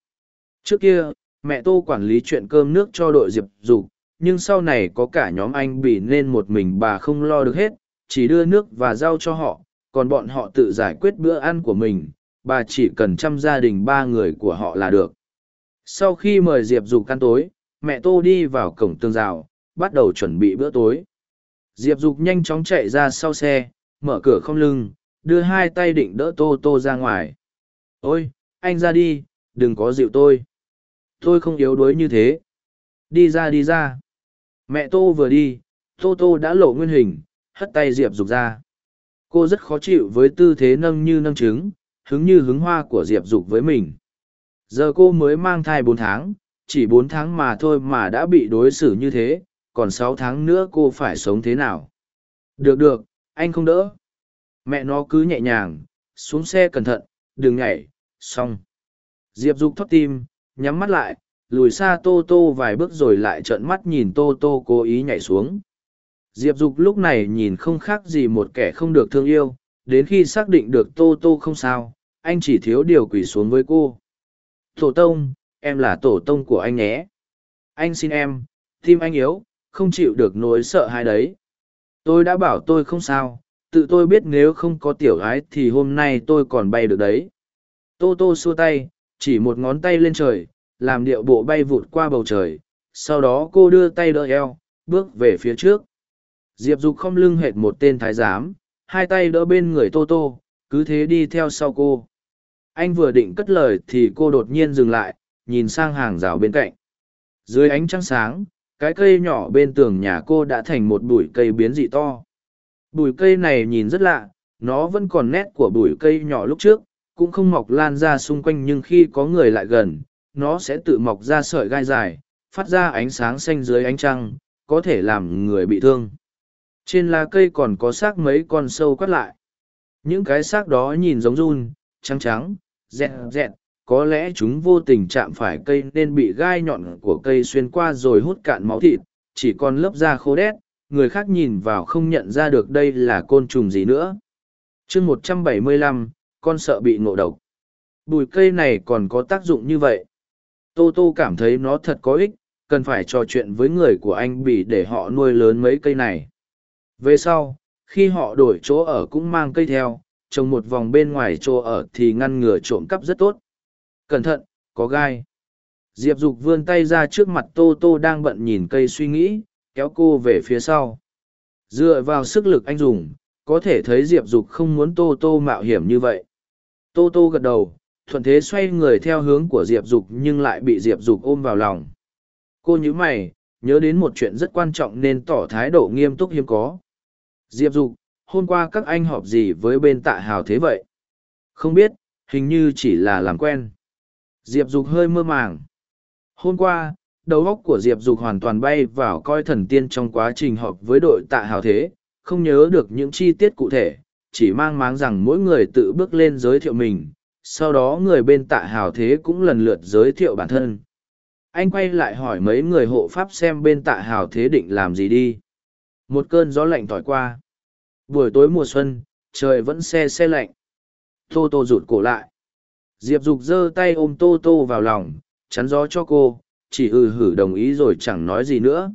Trước kia, mẹ tô quản lý chuyện cơm nước cho đội diệp dục, nhưng sau này có cả nhóm anh bị nên một mình bà không lo được hết, chỉ đưa nước và rau cho họ, còn bọn họ tự giải quyết bữa ăn của mình, bà chỉ cần chăm gia đình ba người của họ là được. Sau khi mời diệp dục ăn tối mẹ tô đi vào cổng tường rào, bắt đầu chuẩn bị bữa tối. Diệp dục nhanh chóng chạy ra sau xe, mở cửa không lưng, đưa hai tay định đỡ tô tô ra ngoài. Ôi, anh ra đi, đừng có dịu tôi. Tôi không yếu đuối như thế. Đi ra đi ra. Mẹ tô vừa đi, tô tô đã lộ nguyên hình, hất tay diệp dục ra. Cô rất khó chịu với tư thế nâng như nâng trứng, hứng như hứng hoa của diệp dục với mình. Giờ cô mới mang thai bốn tháng chỉ bốn tháng mà thôi mà đã bị đối xử như thế, còn sáu tháng nữa cô phải sống thế nào? Được được, anh không đỡ. Mẹ nó cứ nhẹ nhàng, xuống xe cẩn thận, đừng nhảy, xong. Diệp dục thót tim, nhắm mắt lại, lùi xa tô tô vài bước rồi lại trợn mắt nhìn tô tô cố ý nhảy xuống. Diệp dục lúc này nhìn không khác gì một kẻ không được thương yêu, đến khi xác định được tô tô không sao, anh chỉ thiếu điều quỳ xuống với cô. Tổ tông em là tổ tông của anh nhé. Anh xin em, tim anh yếu, không chịu được nỗi sợ hãi đấy. Tôi đã bảo tôi không sao, tự tôi biết nếu không có tiểu gái thì hôm nay tôi còn bay được đấy. Tô tô xua tay, chỉ một ngón tay lên trời, làm điệu bộ bay vụt qua bầu trời, sau đó cô đưa tay đỡ eo, bước về phía trước. Diệp dục không lưng hệt một tên thái giám, hai tay đỡ bên người tô tô, cứ thế đi theo sau cô. Anh vừa định cất lời thì cô đột nhiên dừng lại nhìn sang hàng rào bên cạnh. Dưới ánh trăng sáng, cái cây nhỏ bên tường nhà cô đã thành một bụi cây biến dị to. Bụi cây này nhìn rất lạ, nó vẫn còn nét của bụi cây nhỏ lúc trước, cũng không mọc lan ra xung quanh nhưng khi có người lại gần, nó sẽ tự mọc ra sợi gai dài, phát ra ánh sáng xanh dưới ánh trăng, có thể làm người bị thương. Trên lá cây còn có xác mấy con sâu quắt lại. Những cái xác đó nhìn giống run, trắng trắng, dẹt dẹt có lẽ chúng vô tình chạm phải cây nên bị gai nhọn của cây xuyên qua rồi hút cạn máu thịt, chỉ còn lớp da khô đét, người khác nhìn vào không nhận ra được đây là côn trùng gì nữa. Chương một trăm bảy mươi lăm, con sợ bị ngộ độc. Bùi cây này còn có tác dụng như vậy. Tô tô cảm thấy nó thật có ích, cần phải trò chuyện với người của anh bỉ để họ nuôi lớn mấy cây này. Về sau, khi họ đổi chỗ ở cũng mang cây theo, trồng một vòng bên ngoài chỗ ở thì ngăn ngừa trộm cắp rất tốt cẩn thận, có gai. Diệp dục vươn tay ra trước mặt tô tô đang bận nhìn cây suy nghĩ, kéo cô về phía sau. Dựa vào sức lực anh dùng, có thể thấy diệp dục không muốn tô tô mạo hiểm như vậy. Tô tô gật đầu, thuận thế xoay người theo hướng của diệp dục nhưng lại bị diệp dục ôm vào lòng. Cô nhữ mày, nhớ đến một chuyện rất quan trọng nên tỏ thái độ nghiêm túc hiếm có. Diệp dục, hôm qua các anh họp gì với bên tạ hào thế vậy? Không biết, hình như chỉ là làm quen diệp dục hơi mơ màng hôm qua đầu óc của diệp dục hoàn toàn bay vào coi thần tiên trong quá trình họp với đội tạ hào thế không nhớ được những chi tiết cụ thể, chỉ mang máng rằng mỗi người tự bước lên giới thiệu mình, sau đó người bên tạ hào thế cũng lần lượt giới thiệu bản thân. Anh quay lại hỏi mấy người hộ pháp xem bên tạ hào thế định làm gì đi. Một cơn gió lạnh tỏi qua. Buổi tối mùa xuân, trời vẫn xe xe lạnh. Tô Tô rụt cổ lại. Diệp Dục giơ tay ôm Tô Tô vào lòng, chắn gió cho cô, chỉ hừ hử đồng ý rồi chẳng nói gì nữa.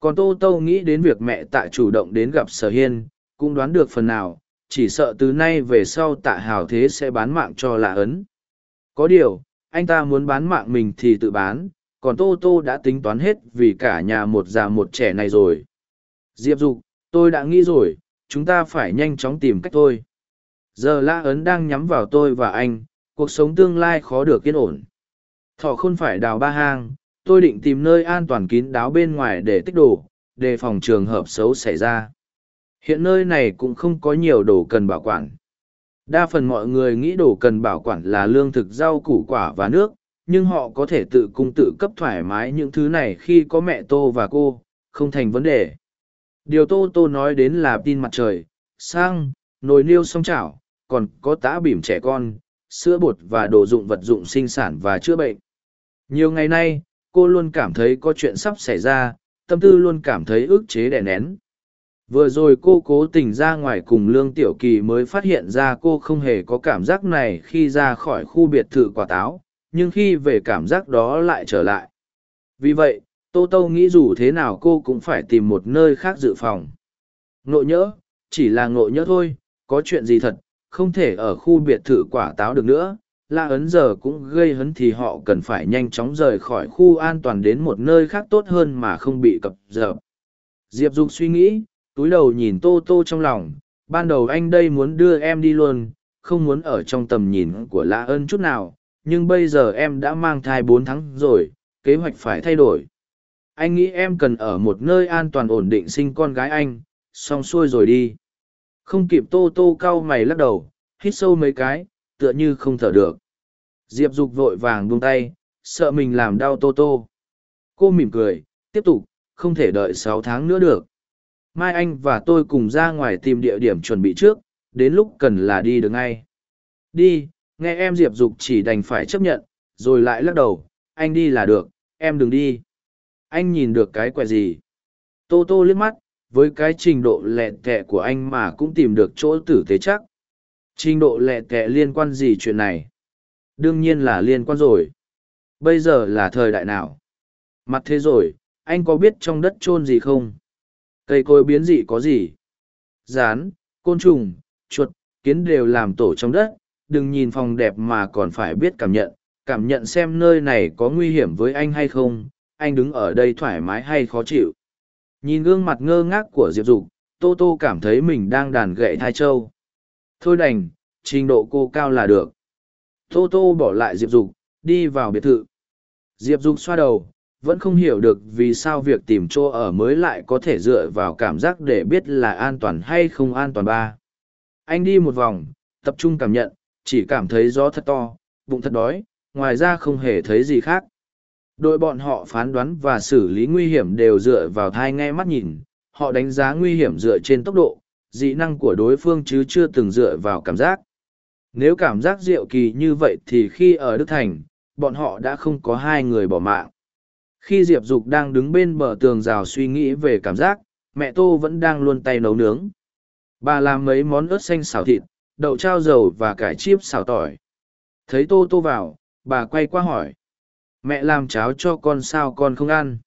Còn Tô Tô nghĩ đến việc mẹ tạ chủ động đến gặp Sở Hiên, cũng đoán được phần nào, chỉ sợ từ nay về sau tạ hào thế sẽ bán mạng cho lạ ấn. Có điều, anh ta muốn bán mạng mình thì tự bán, còn Tô Tô đã tính toán hết vì cả nhà một già một trẻ này rồi. Diệp Dục, tôi đã nghĩ rồi, chúng ta phải nhanh chóng tìm cách thôi. Giờ lạ ấn đang nhắm vào tôi và anh, cuộc sống tương lai khó được yên ổn. Thọ không phải đào ba hang, tôi định tìm nơi an toàn kín đáo bên ngoài để tích đồ, đề phòng trường hợp xấu xảy ra. Hiện nơi này cũng không có nhiều đồ cần bảo quản. Đa phần mọi người nghĩ đồ cần bảo quản là lương thực rau củ quả và nước, nhưng họ có thể tự cung tự cấp thoải mái những thứ này khi có mẹ Tô và cô, không thành vấn đề. Điều Tô Tô nói đến là tin mặt trời, sang, nồi niêu song chảo, còn có tã bỉm trẻ con, sữa bột và đồ dụng vật dụng sinh sản và chữa bệnh. Nhiều ngày nay, cô luôn cảm thấy có chuyện sắp xảy ra, tâm tư luôn cảm thấy ức chế đè nén. Vừa rồi cô cố tình ra ngoài cùng Lương Tiểu Kỳ mới phát hiện ra cô không hề có cảm giác này khi ra khỏi khu biệt thự quả táo, nhưng khi về cảm giác đó lại trở lại. Vì vậy, Tô Tô nghĩ dù thế nào cô cũng phải tìm một nơi khác dự phòng. Ngộ nhỡ, chỉ là ngộ nhỡ thôi, có chuyện gì thật, không thể ở khu biệt thự quả táo được nữa. La ấn giờ cũng gây hấn thì họ cần phải nhanh chóng rời khỏi khu an toàn đến một nơi khác tốt hơn mà không bị cập dập. Diệp Dục suy nghĩ, túi đầu nhìn Tô Tô trong lòng, ban đầu anh đây muốn đưa em đi luôn, không muốn ở trong tầm nhìn của La ấn chút nào, nhưng bây giờ em đã mang thai bốn tháng rồi, kế hoạch phải thay đổi. Anh nghĩ em cần ở một nơi an toàn ổn định sinh con gái anh, xong xuôi rồi đi. Không kịp tô tô cau mày lắc đầu, hít sâu mấy cái, tựa như không thở được. Diệp Dục vội vàng buông tay, sợ mình làm đau tô tô. Cô mỉm cười, tiếp tục, không thể đợi sáu tháng nữa được. Mai anh và tôi cùng ra ngoài tìm địa điểm chuẩn bị trước, đến lúc cần là đi được ngay. Đi, nghe em Diệp Dục chỉ đành phải chấp nhận, rồi lại lắc đầu, anh đi là được, em đừng đi. Anh nhìn được cái quẹ gì? Tô tô liếc mắt, với cái trình độ lẹ tẹ của anh mà cũng tìm được chỗ tử tế chắc. Trình độ lẹ tẹ liên quan gì chuyện này? Đương nhiên là liên quan rồi. Bây giờ là thời đại nào? Mặt thế rồi, anh có biết trong đất chôn gì không? Cây cối biến dị có gì? Rán, côn trùng, chuột, kiến đều làm tổ trong đất. Đừng nhìn phòng đẹp mà còn phải biết cảm nhận. Cảm nhận xem nơi này có nguy hiểm với anh hay không. Anh đứng ở đây thoải mái hay khó chịu? Nhìn gương mặt ngơ ngác của Diệp Dục, Tô Tô cảm thấy mình đang đàn gậy thai châu. Thôi đành, trình độ cô cao là được. Tô Tô bỏ lại Diệp Dục, đi vào biệt thự. Diệp Dục xoa đầu, vẫn không hiểu được vì sao việc tìm chỗ ở mới lại có thể dựa vào cảm giác để biết là an toàn hay không an toàn ba. Anh đi một vòng, tập trung cảm nhận, chỉ cảm thấy gió thật to, bụng thật đói, ngoài ra không hề thấy gì khác đội bọn họ phán đoán và xử lý nguy hiểm đều dựa vào thai nghe mắt nhìn. Họ đánh giá nguy hiểm dựa trên tốc độ, dị năng của đối phương chứ chưa từng dựa vào cảm giác. Nếu cảm giác diệu kỳ như vậy thì khi ở đức thành, bọn họ đã không có hai người bỏ mạng. Khi diệp dục đang đứng bên bờ tường rào suy nghĩ về cảm giác, mẹ tô vẫn đang luôn tay nấu nướng. Bà làm mấy món ớt xanh xào thịt, đậu trao dầu và cải chip xào tỏi. Thấy tô tô vào, bà quay qua hỏi mẹ làm cháo cho con sao con không ăn.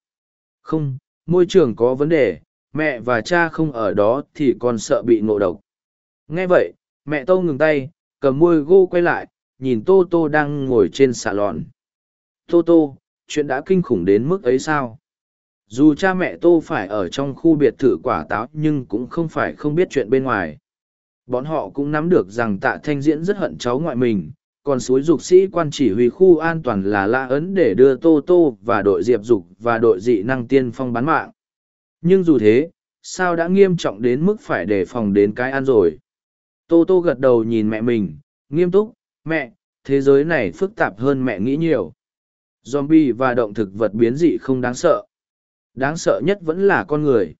Không, môi trường có vấn đề, mẹ và cha không ở đó thì con sợ bị ngộ độc. Nghe vậy, mẹ tô ngừng tay, cầm môi gô quay lại, nhìn tô tô đang ngồi trên xà lòn tô tô, chuyện đã kinh khủng đến mức ấy sao? Dù cha mẹ tô phải ở trong khu biệt thự quả táo nhưng cũng không phải không biết chuyện bên ngoài. Bọn họ cũng nắm được rằng tạ thanh diễn rất hận cháu ngoại mình còn suối dục sĩ quan chỉ huy khu an toàn là la ấn để đưa tô tô và đội diệp dục và đội dị năng tiên phong bán mạng. Nhưng dù thế sao đã nghiêm trọng đến mức phải đề phòng đến cái ăn rồi? Tô tô gật đầu nhìn mẹ mình nghiêm túc mẹ thế giới này phức tạp hơn mẹ nghĩ nhiều. Zombie và động thực vật biến dị không đáng sợ. Đáng sợ nhất vẫn là con người.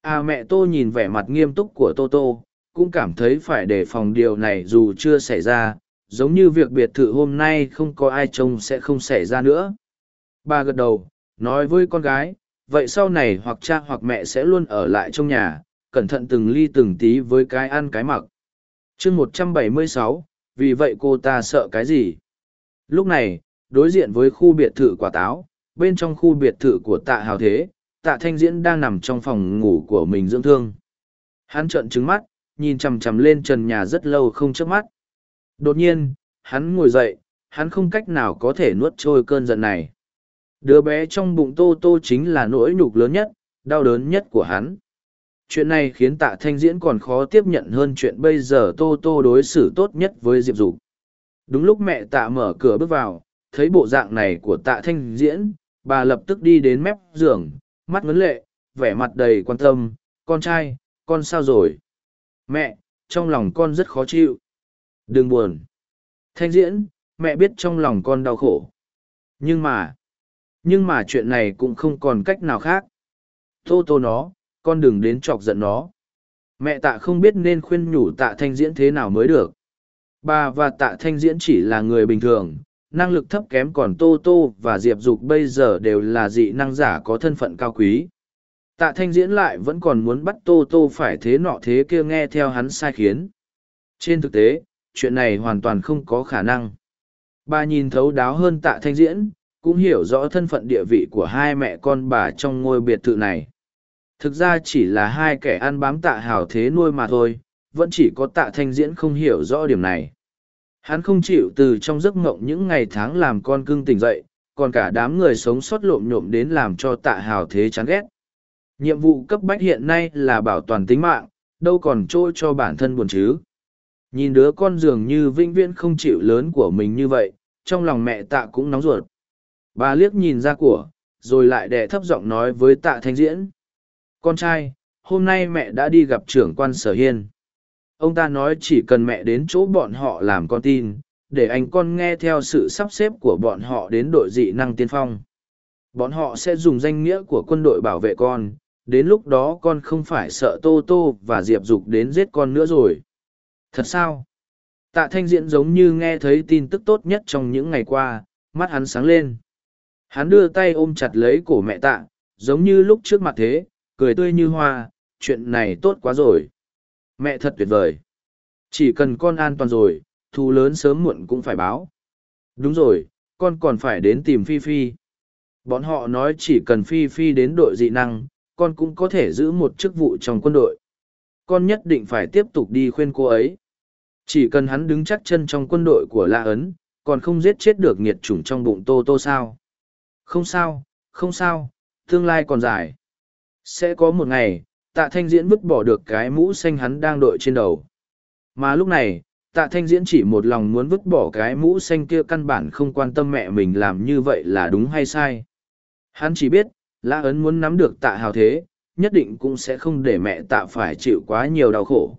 À mẹ Tô nhìn vẻ mặt nghiêm túc của Tô Tô, cũng cảm thấy phải đề phòng điều này dù chưa xảy ra, giống như việc biệt thự hôm nay không có ai trông sẽ không xảy ra nữa. Bà gật đầu, nói với con gái, vậy sau này hoặc cha hoặc mẹ sẽ luôn ở lại trong nhà, cẩn thận từng ly từng tí với cái ăn cái mặc. chương một trăm bảy mươi sáu, vì vậy cô ta sợ cái gì? Lúc này, đối diện với khu biệt thự quả táo, bên trong khu biệt thự của tạ hào thế, tạ thanh diễn đang nằm trong phòng ngủ của mình dưỡng thương. Hắn trợn trứng mắt, nhìn chằm chằm lên trần nhà rất lâu không chớp mắt. Đột nhiên, hắn ngồi dậy, hắn không cách nào có thể nuốt trôi cơn giận này. Đứa bé trong bụng Tô Tô chính là nỗi nhục lớn nhất, đau đớn nhất của hắn. Chuyện này khiến tạ thanh diễn còn khó tiếp nhận hơn chuyện bây giờ Tô Tô đối xử tốt nhất với Diệp Dục. Đúng lúc mẹ tạ mở cửa bước vào, thấy bộ dạng này của tạ thanh diễn, bà lập tức đi đến mép giường, mắt ngấn lệ, vẻ mặt đầy quan tâm, con trai, con sao rồi? Mẹ, trong lòng con rất khó chịu. Đừng buồn. Thanh diễn, mẹ biết trong lòng con đau khổ. Nhưng mà, nhưng mà chuyện này cũng không còn cách nào khác. Tô tô nó, con đừng đến chọc giận nó. Mẹ tạ không biết nên khuyên nhủ tạ thanh diễn thế nào mới được. Bà và tạ thanh diễn chỉ là người bình thường, năng lực thấp kém còn Tô Tô và Diệp Dục bây giờ đều là dị năng giả có thân phận cao quý. Tạ thanh diễn lại vẫn còn muốn bắt Tô Tô phải thế nọ thế kia nghe theo hắn sai khiến. Trên thực tế, chuyện này hoàn toàn không có khả năng. Bà nhìn thấu đáo hơn tạ thanh diễn, cũng hiểu rõ thân phận địa vị của hai mẹ con bà trong ngôi biệt thự này. Thực ra chỉ là hai kẻ ăn bám tạ hào thế nuôi mà thôi, vẫn chỉ có tạ thanh diễn không hiểu rõ điểm này. Hắn không chịu từ trong giấc mộng những ngày tháng làm con cưng tỉnh dậy, còn cả đám người sống sót lộm nhộm đến làm cho tạ hào thế chán ghét. Nhiệm vụ cấp bách hiện nay là bảo toàn tính mạng, đâu còn trôi cho bản thân buồn chứ. Nhìn đứa con dường như vinh viễn không chịu lớn của mình như vậy, trong lòng mẹ tạ cũng nóng ruột. Bà liếc nhìn ra của, rồi lại đẻ thấp giọng nói với tạ thanh diễn. Con trai, hôm nay mẹ đã đi gặp trưởng quan sở hiên. Ông ta nói chỉ cần mẹ đến chỗ bọn họ làm con tin, để anh con nghe theo sự sắp xếp của bọn họ đến đội dị năng tiên phong. Bọn họ sẽ dùng danh nghĩa của quân đội bảo vệ con, đến lúc đó con không phải sợ Tô Tô và Diệp Dục đến giết con nữa rồi. Thật sao? Tạ Thanh Diễn giống như nghe thấy tin tức tốt nhất trong những ngày qua, mắt hắn sáng lên. Hắn đưa tay ôm chặt lấy cổ mẹ tạ, giống như lúc trước mặt thế, cười tươi như hoa, chuyện này tốt quá rồi. Mẹ thật tuyệt vời. Chỉ cần con an toàn rồi, thù lớn sớm muộn cũng phải báo. Đúng rồi, con còn phải đến tìm Phi Phi. Bọn họ nói chỉ cần Phi Phi đến đội dị năng, con cũng có thể giữ một chức vụ trong quân đội. Con nhất định phải tiếp tục đi khuyên cô ấy. Chỉ cần hắn đứng chắc chân trong quân đội của La Ấn, còn không giết chết được nghiệt chủng trong bụng Tô Tô sao. Không sao, không sao, tương lai còn dài. Sẽ có một ngày, tạ thanh diễn vứt bỏ được cái mũ xanh hắn đang đội trên đầu. Mà lúc này, tạ thanh diễn chỉ một lòng muốn vứt bỏ cái mũ xanh kia căn bản không quan tâm mẹ mình làm như vậy là đúng hay sai. Hắn chỉ biết, La Ấn muốn nắm được tạ hào thế, nhất định cũng sẽ không để mẹ tạ phải chịu quá nhiều đau khổ.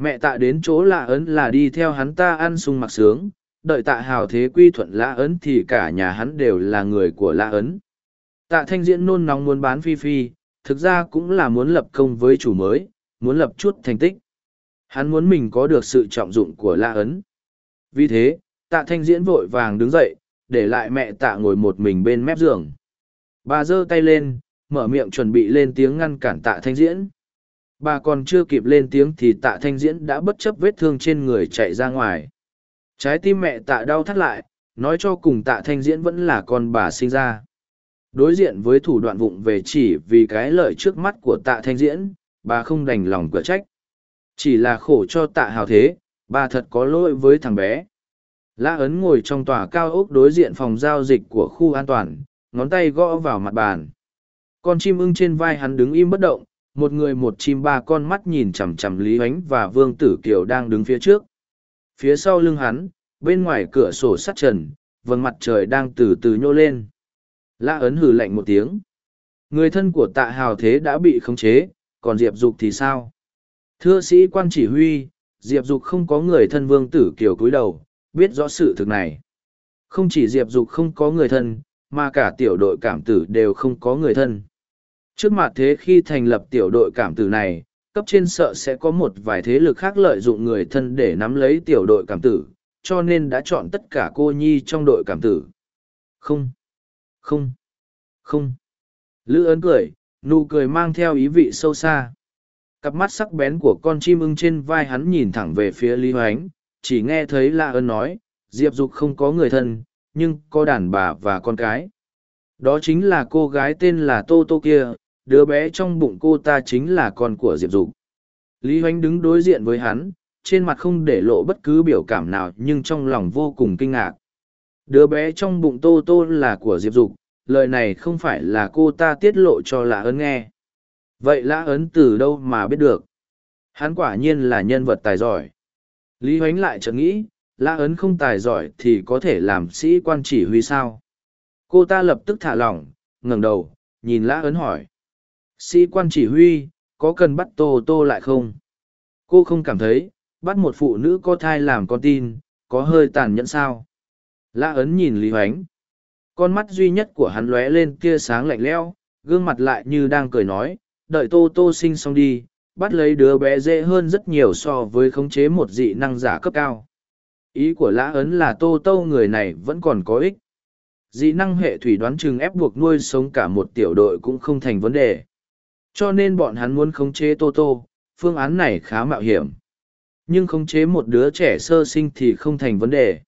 Mẹ tạ đến chỗ La Ấn là đi theo hắn ta ăn sung mặc sướng, đợi tạ hào thế quy thuận La Ấn thì cả nhà hắn đều là người của La Ấn. Tạ thanh diễn nôn nóng muốn bán Phi Phi, thực ra cũng là muốn lập công với chủ mới, muốn lập chút thành tích. Hắn muốn mình có được sự trọng dụng của La Ấn. Vì thế, tạ thanh diễn vội vàng đứng dậy, để lại mẹ tạ ngồi một mình bên mép giường. Bà giơ tay lên, mở miệng chuẩn bị lên tiếng ngăn cản tạ thanh diễn. Bà còn chưa kịp lên tiếng thì tạ thanh diễn đã bất chấp vết thương trên người chạy ra ngoài. Trái tim mẹ tạ đau thắt lại, nói cho cùng tạ thanh diễn vẫn là con bà sinh ra. Đối diện với thủ đoạn vụng về chỉ vì cái lợi trước mắt của tạ thanh diễn, bà không đành lòng cửa trách. Chỉ là khổ cho tạ hào thế, bà thật có lỗi với thằng bé. La ấn ngồi trong tòa cao ốc đối diện phòng giao dịch của khu an toàn, ngón tay gõ vào mặt bàn. Con chim ưng trên vai hắn đứng im bất động, một người một chim ba con mắt nhìn chằm chằm Lý Ánh và Vương Tử Kiều đang đứng phía trước. Phía sau lưng hắn, bên ngoài cửa sổ sắt trần, vầng mặt trời đang từ từ nhô lên. Lã ấn hừ lạnh một tiếng. Người thân của tạ hào thế đã bị khống chế, còn Diệp Dục thì sao? Thưa sĩ quan chỉ huy, Diệp Dục không có người thân Vương Tử Kiều cúi đầu, biết rõ sự thực này. Không chỉ Diệp Dục không có người thân, mà cả tiểu đội cảm tử đều không có người thân. Trước mặt thế khi thành lập tiểu đội cảm tử này, cấp trên sợ sẽ có một vài thế lực khác lợi dụng người thân để nắm lấy tiểu đội cảm tử, cho nên đã chọn tất cả cô nhi trong đội cảm tử. Không, không, không. Lữ ấn cười, nụ cười mang theo ý vị sâu xa. Cặp mắt sắc bén của con chim ưng trên vai hắn nhìn thẳng về phía Lý Hoánh, chỉ nghe thấy Lạ ơn nói, Diệp Dục không có người thân, nhưng có đàn bà và con cái. Đó chính là cô gái tên là Tô Tô kia, đứa bé trong bụng cô ta chính là con của Diệp Dục. Lý Hoánh đứng đối diện với hắn, trên mặt không để lộ bất cứ biểu cảm nào nhưng trong lòng vô cùng kinh ngạc. Đứa bé trong bụng Tô Tô là của Diệp Dục, lời này không phải là cô ta tiết lộ cho Lã Ấn nghe. Vậy Lã Ấn từ đâu mà biết được? Hắn quả nhiên là nhân vật tài giỏi. Lý Hoánh lại chợt nghĩ, Lã Ấn không tài giỏi thì có thể làm sĩ quan chỉ huy sao? Cô ta lập tức thả lỏng, ngẩng đầu, nhìn Lã Ấn hỏi. Sĩ quan chỉ huy, có cần bắt Tô Tô lại không? Cô không cảm thấy, bắt một phụ nữ có thai làm con tin, có hơi tàn nhẫn sao? Lã Ấn nhìn Lý Hoánh. Con mắt duy nhất của hắn lóe lên tia sáng lạnh lẽo, gương mặt lại như đang cười nói, đợi Tô Tô sinh xong đi, bắt lấy đứa bé dễ hơn rất nhiều so với khống chế một dị năng giả cấp cao. Ý của Lã Ấn là Tô Tô người này vẫn còn có ích. Dị năng hệ thủy đoán chừng ép buộc nuôi sống cả một tiểu đội cũng không thành vấn đề. Cho nên bọn hắn muốn khống chế Tô Tô, phương án này khá mạo hiểm. Nhưng khống chế một đứa trẻ sơ sinh thì không thành vấn đề.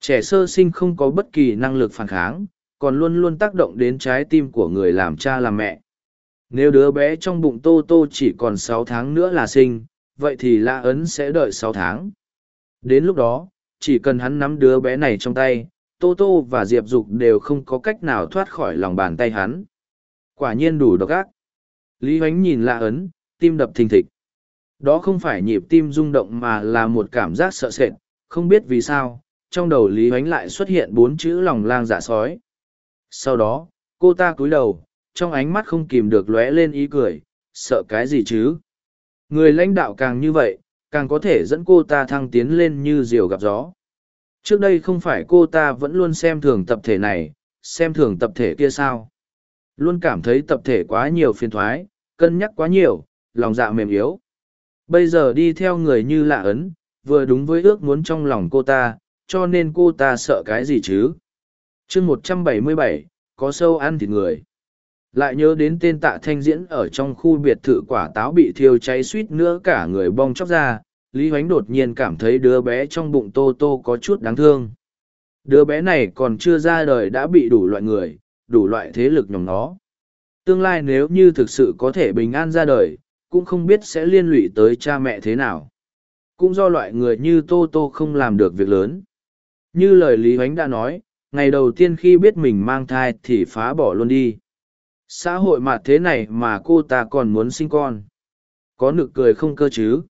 Trẻ sơ sinh không có bất kỳ năng lực phản kháng, còn luôn luôn tác động đến trái tim của người làm cha làm mẹ. Nếu đứa bé trong bụng Tô Tô chỉ còn sáu tháng nữa là sinh, vậy thì La Ấn sẽ đợi sáu tháng. Đến lúc đó, chỉ cần hắn nắm đứa bé này trong tay, Tô Tô và Diệp Dục đều không có cách nào thoát khỏi lòng bàn tay hắn. Quả nhiên đủ độc ác. Lý Hoánh nhìn lạ Ấn, tim đập thình thịch. Đó không phải nhịp tim rung động mà là một cảm giác sợ sệt, không biết vì sao, trong đầu Lý Hoánh lại xuất hiện bốn chữ lòng lang dạ sói. Sau đó, cô ta cúi đầu, trong ánh mắt không kìm được lóe lên ý cười, sợ cái gì chứ? Người lãnh đạo càng như vậy, càng có thể dẫn cô ta thăng tiến lên như diều gặp gió. Trước đây không phải cô ta vẫn luôn xem thường tập thể này, xem thường tập thể kia sao? Luôn cảm thấy tập thể quá nhiều phiền thoái, cân nhắc quá nhiều, lòng dạ mềm yếu. Bây giờ đi theo người như lạ ấn, vừa đúng với ước muốn trong lòng cô ta, cho nên cô ta sợ cái gì chứ? chương một trăm bảy mươi bảy có sâu ăn thịt người. Lại nhớ đến tên tạ thanh diễn ở trong khu biệt thự quả táo bị thiêu cháy suýt nữa cả người bong chóc ra, Lý Hoánh đột nhiên cảm thấy đứa bé trong bụng Tô Tô có chút đáng thương. Đứa bé này còn chưa ra đời đã bị đủ loại người, đủ loại thế lực nhòm nó. Tương lai nếu như thực sự có thể bình an ra đời, cũng không biết sẽ liên lụy tới cha mẹ thế nào. Cũng do loại người như Tô Tô không làm được việc lớn. Như lời Lý Hoánh đã nói, ngày đầu tiên khi biết mình mang thai thì phá bỏ luôn đi. Xã hội mà thế này mà cô ta còn muốn sinh con. Có nực cười không cơ chứ.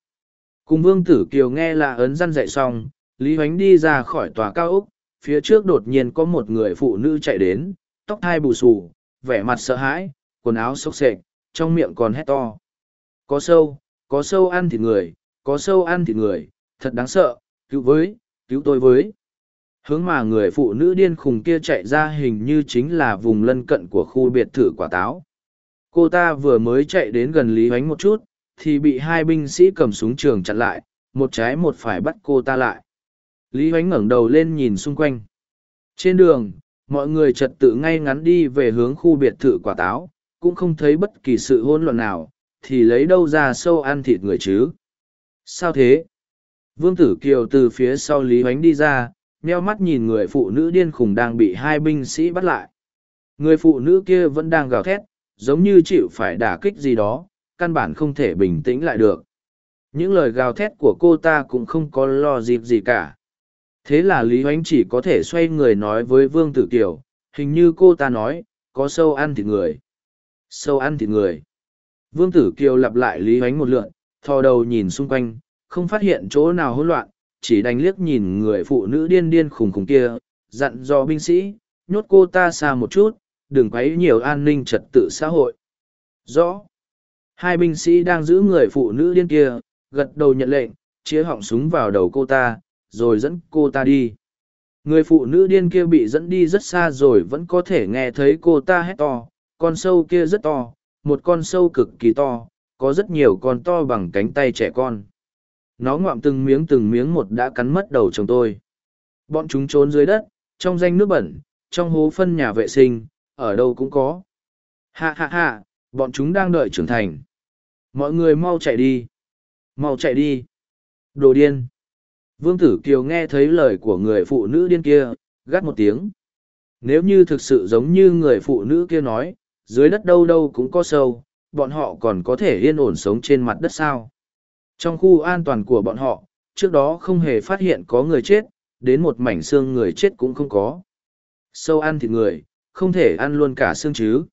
Cùng Vương Tử Kiều nghe là ấn răn dạy xong, Lý Hoánh đi ra khỏi tòa cao ốc, phía trước đột nhiên có một người phụ nữ chạy đến, tóc hai bù xù, vẻ mặt sợ hãi, quần áo xốc xệch, trong miệng còn hét to. Có sâu, có sâu ăn thịt người, có sâu ăn thịt người, thật đáng sợ, cứu với, cứu tôi với. Hướng mà người phụ nữ điên khùng kia chạy ra hình như chính là vùng lân cận của khu biệt thự quả táo. Cô ta vừa mới chạy đến gần Lý Hoánh một chút, thì bị hai binh sĩ cầm súng trường chặn lại, một trái một phải bắt cô ta lại. Lý Hoánh ngẩng đầu lên nhìn xung quanh. Trên đường, mọi người trật tự ngay ngắn đi về hướng khu biệt thự quả táo, cũng không thấy bất kỳ sự hỗn loạn nào, thì lấy đâu ra sâu ăn thịt người chứ. Sao thế? Vương Tử Kiều từ phía sau Lý Hoánh đi ra, nheo mắt nhìn người phụ nữ điên khùng đang bị hai binh sĩ bắt lại. Người phụ nữ kia vẫn đang gào thét, giống như chịu phải đả kích gì đó, căn bản không thể bình tĩnh lại được. Những lời gào thét của cô ta cũng không có lo dịp gì cả. Thế là Lý Hoánh chỉ có thể xoay người nói với Vương Tử Kiều, hình như cô ta nói, có sâu ăn thịt người. Sâu ăn thịt người. Vương Tử Kiều lặp lại Lý Hoánh một lượn, thò đầu nhìn xung quanh, không phát hiện chỗ nào hỗn loạn, chỉ đánh liếc nhìn người phụ nữ điên điên khùng khùng kia, dặn dò binh sĩ, nhốt cô ta xa một chút, đừng quấy nhiều an ninh trật tự xã hội. Rõ. Hai binh sĩ đang giữ người phụ nữ điên kia, gật đầu nhận lệnh, chĩa họng súng vào đầu cô ta, rồi dẫn cô ta đi. Người phụ nữ điên kia bị dẫn đi rất xa rồi vẫn có thể nghe thấy cô ta hét to, con sâu kia rất to, một con sâu cực kỳ to, có rất nhiều con to bằng cánh tay trẻ con. Nó ngoạm từng miếng từng miếng một đã cắn mất đầu chồng tôi. Bọn chúng trốn dưới đất, trong danh nước bẩn, trong hố phân nhà vệ sinh, ở đâu cũng có. Ha ha ha, bọn chúng đang đợi trưởng thành. Mọi người mau chạy đi. Mau chạy đi. Đồ điên. Vương Tử Kiều nghe thấy lời của người phụ nữ điên kia, gắt một tiếng. Nếu như thực sự giống như người phụ nữ kia nói, dưới đất đâu đâu cũng có sâu, bọn họ còn có thể yên ổn sống trên mặt đất sao. Trong khu an toàn của bọn họ, trước đó không hề phát hiện có người chết, đến một mảnh xương người chết cũng không có. Sâu ăn thịt người, không thể ăn luôn cả xương chứ.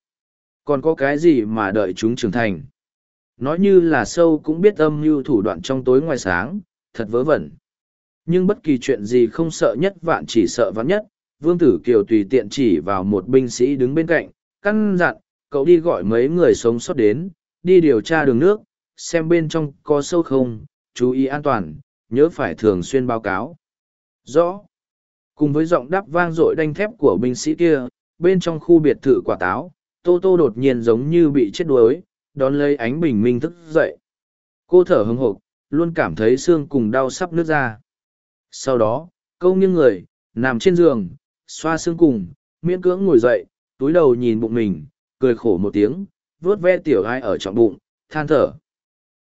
Còn có cái gì mà đợi chúng trưởng thành. Nói như là sâu cũng biết âm mưu thủ đoạn trong tối ngoài sáng, thật vớ vẩn. Nhưng bất kỳ chuyện gì không sợ nhất vạn chỉ sợ vắn nhất, Vương Tử Kiều tùy tiện chỉ vào một binh sĩ đứng bên cạnh, căn dặn, cậu đi gọi mấy người sống sót đến, đi điều tra đường nước, xem bên trong có sâu không, chú ý an toàn, nhớ phải thường xuyên báo cáo. Rõ. Cùng với giọng đáp vang dội đanh thép của binh sĩ kia, bên trong khu biệt thự quả táo, Tô Tô đột nhiên giống như bị chết đuối, đón lấy ánh bình minh thức dậy. Cô thở hứng hộp, luôn cảm thấy xương cùng đau sắp nứt ra. Sau đó, câu nghiêng người, nằm trên giường, xoa xương cùng, miễn cưỡng ngồi dậy, túi đầu nhìn bụng mình, cười khổ một tiếng, vuốt ve tiểu ai ở trọng bụng, than thở.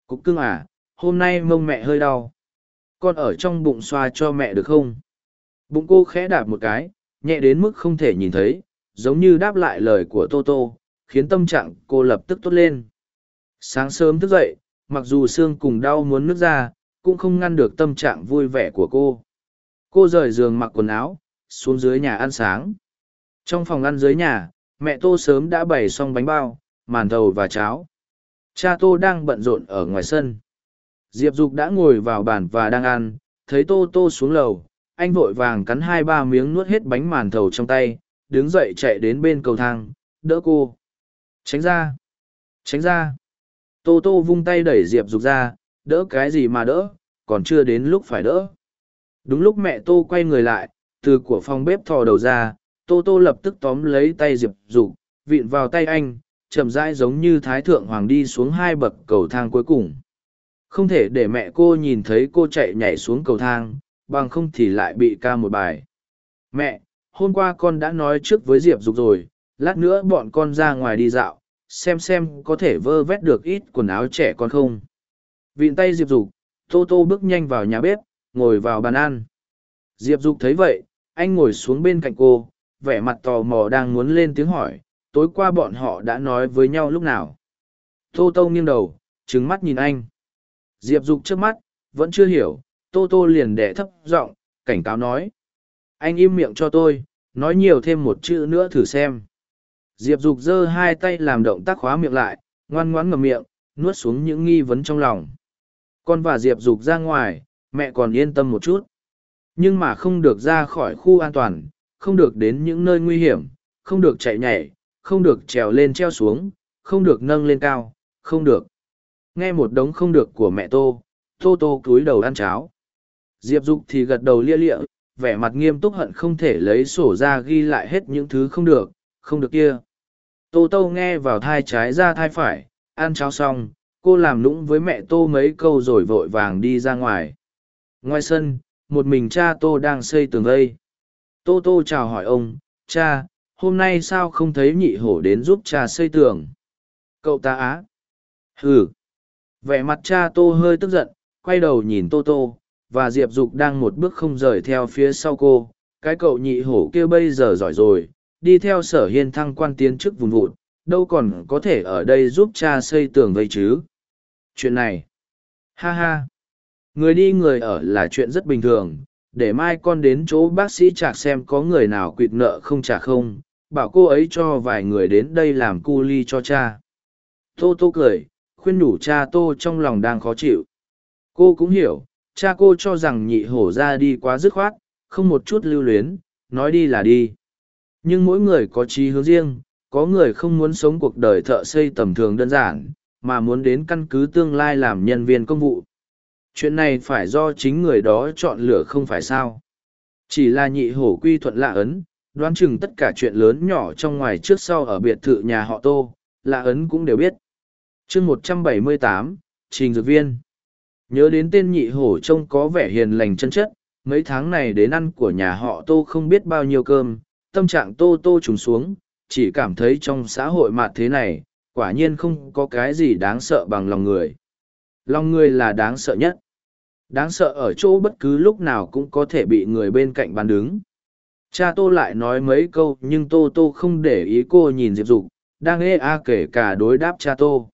Cục cưng à, hôm nay mông mẹ hơi đau. Con ở trong bụng xoa cho mẹ được không? Bụng cô khẽ đạp một cái, nhẹ đến mức không thể nhìn thấy, giống như đáp lại lời của Tô Tô, khiến tâm trạng cô lập tức tốt lên. Sáng sớm thức dậy, mặc dù xương cùng đau muốn nước ra, cũng không ngăn được tâm trạng vui vẻ của cô. Cô rời giường mặc quần áo, xuống dưới nhà ăn sáng. Trong phòng ăn dưới nhà, mẹ Tô sớm đã bày xong bánh bao, màn thầu và cháo. Cha Tô đang bận rộn ở ngoài sân. Diệp Dục đã ngồi vào bàn và đang ăn, thấy Tô Tô xuống lầu, anh vội vàng cắn hai ba miếng nuốt hết bánh màn thầu trong tay, đứng dậy chạy đến bên cầu thang, đỡ cô. Tránh ra! Tránh ra! Tô Tô vung tay đẩy Diệp Dục ra, đỡ cái gì mà đỡ, còn chưa đến lúc phải đỡ. Đúng lúc mẹ Tô quay người lại, từ của phòng bếp thò đầu ra, Tô Tô lập tức tóm lấy tay Diệp Dục, vịn vào tay anh, chậm rãi giống như Thái Thượng Hoàng đi xuống hai bậc cầu thang cuối cùng. Không thể để mẹ cô nhìn thấy cô chạy nhảy xuống cầu thang, bằng không thì lại bị ca một bài. Mẹ, hôm qua con đã nói trước với Diệp Dục rồi, lát nữa bọn con ra ngoài đi dạo, xem xem có thể vơ vét được ít quần áo trẻ con không. Vịn tay Diệp Dục, Tô Tô bước nhanh vào nhà bếp, ngồi vào bàn ăn. Diệp Dục thấy vậy, anh ngồi xuống bên cạnh cô, vẻ mặt tò mò đang muốn lên tiếng hỏi, tối qua bọn họ đã nói với nhau lúc nào. Tô Tô nghiêng đầu, trứng mắt nhìn anh. Diệp Dục trước mắt, vẫn chưa hiểu, Tô Tô liền đẻ thấp giọng, cảnh cáo nói. Anh im miệng cho tôi, nói nhiều thêm một chữ nữa thử xem. Diệp Dục giơ hai tay làm động tác khóa miệng lại, ngoan ngoãn ngậm miệng, nuốt xuống những nghi vấn trong lòng. Con và Diệp Dục ra ngoài, mẹ còn yên tâm một chút. Nhưng mà không được ra khỏi khu an toàn, không được đến những nơi nguy hiểm, không được chạy nhảy, không được trèo lên treo xuống, không được nâng lên cao, không được. Nghe một đống không được của mẹ Tô, Tô Tô cúi đầu ăn cháo. Diệp Dục thì gật đầu lia lịa, vẻ mặt nghiêm túc hận không thể lấy sổ ra ghi lại hết những thứ không được, không được kia. Tô Tô nghe vào thai trái ra thai phải, ăn cháo xong, cô làm lũng với mẹ Tô mấy câu rồi vội vàng đi ra ngoài. Ngoài sân, một mình cha Tô đang xây tường vây. Tô Tô chào hỏi ông, cha, hôm nay sao không thấy nhị hổ đến giúp cha xây tường? Cậu ta á? Hừ. Vẻ mặt cha Tô hơi tức giận, quay đầu nhìn Tô Tô, và Diệp Dục đang một bước không rời theo phía sau cô. Cái cậu nhị hổ kia bây giờ giỏi rồi, đi theo sở hiên thăng quan tiến chức vùng vụt, đâu còn có thể ở đây giúp cha xây tường vây chứ. Chuyện này, ha ha, người đi người ở là chuyện rất bình thường, để mai con đến chỗ bác sĩ chạc xem có người nào quỵt nợ không trả không, bảo cô ấy cho vài người đến đây làm cu ly cho cha. Tô tô cười, khuyên nhủ cha tô trong lòng đang khó chịu. Cô cũng hiểu, cha cô cho rằng nhị hổ ra đi quá dứt khoát, không một chút lưu luyến, nói đi là đi. Nhưng mỗi người có chí hướng riêng, có người không muốn sống cuộc đời thợ xây tầm thường đơn giản, mà muốn đến căn cứ tương lai làm nhân viên công vụ. Chuyện này phải do chính người đó chọn lựa không phải sao. Chỉ là nhị hổ quy thuận lạ ấn, đoán chừng tất cả chuyện lớn nhỏ trong ngoài trước sau ở biệt thự nhà họ Tô, lạ ấn cũng đều biết. chương một trăm bảy mươi tám Trình Dược Viên Nhớ đến tên nhị hổ trông có vẻ hiền lành chân chất, mấy tháng này đến ăn của nhà họ tô không biết bao nhiêu cơm, tâm trạng tô tô trùng xuống, chỉ cảm thấy trong xã hội mạt thế này, quả nhiên không có cái gì đáng sợ bằng lòng người. Lòng người là đáng sợ nhất. Đáng sợ ở chỗ bất cứ lúc nào cũng có thể bị người bên cạnh bàn đứng. Cha tô lại nói mấy câu nhưng tô tô không để ý cô nhìn Diệp Dục, đang ê a kể cả đối đáp cha tô.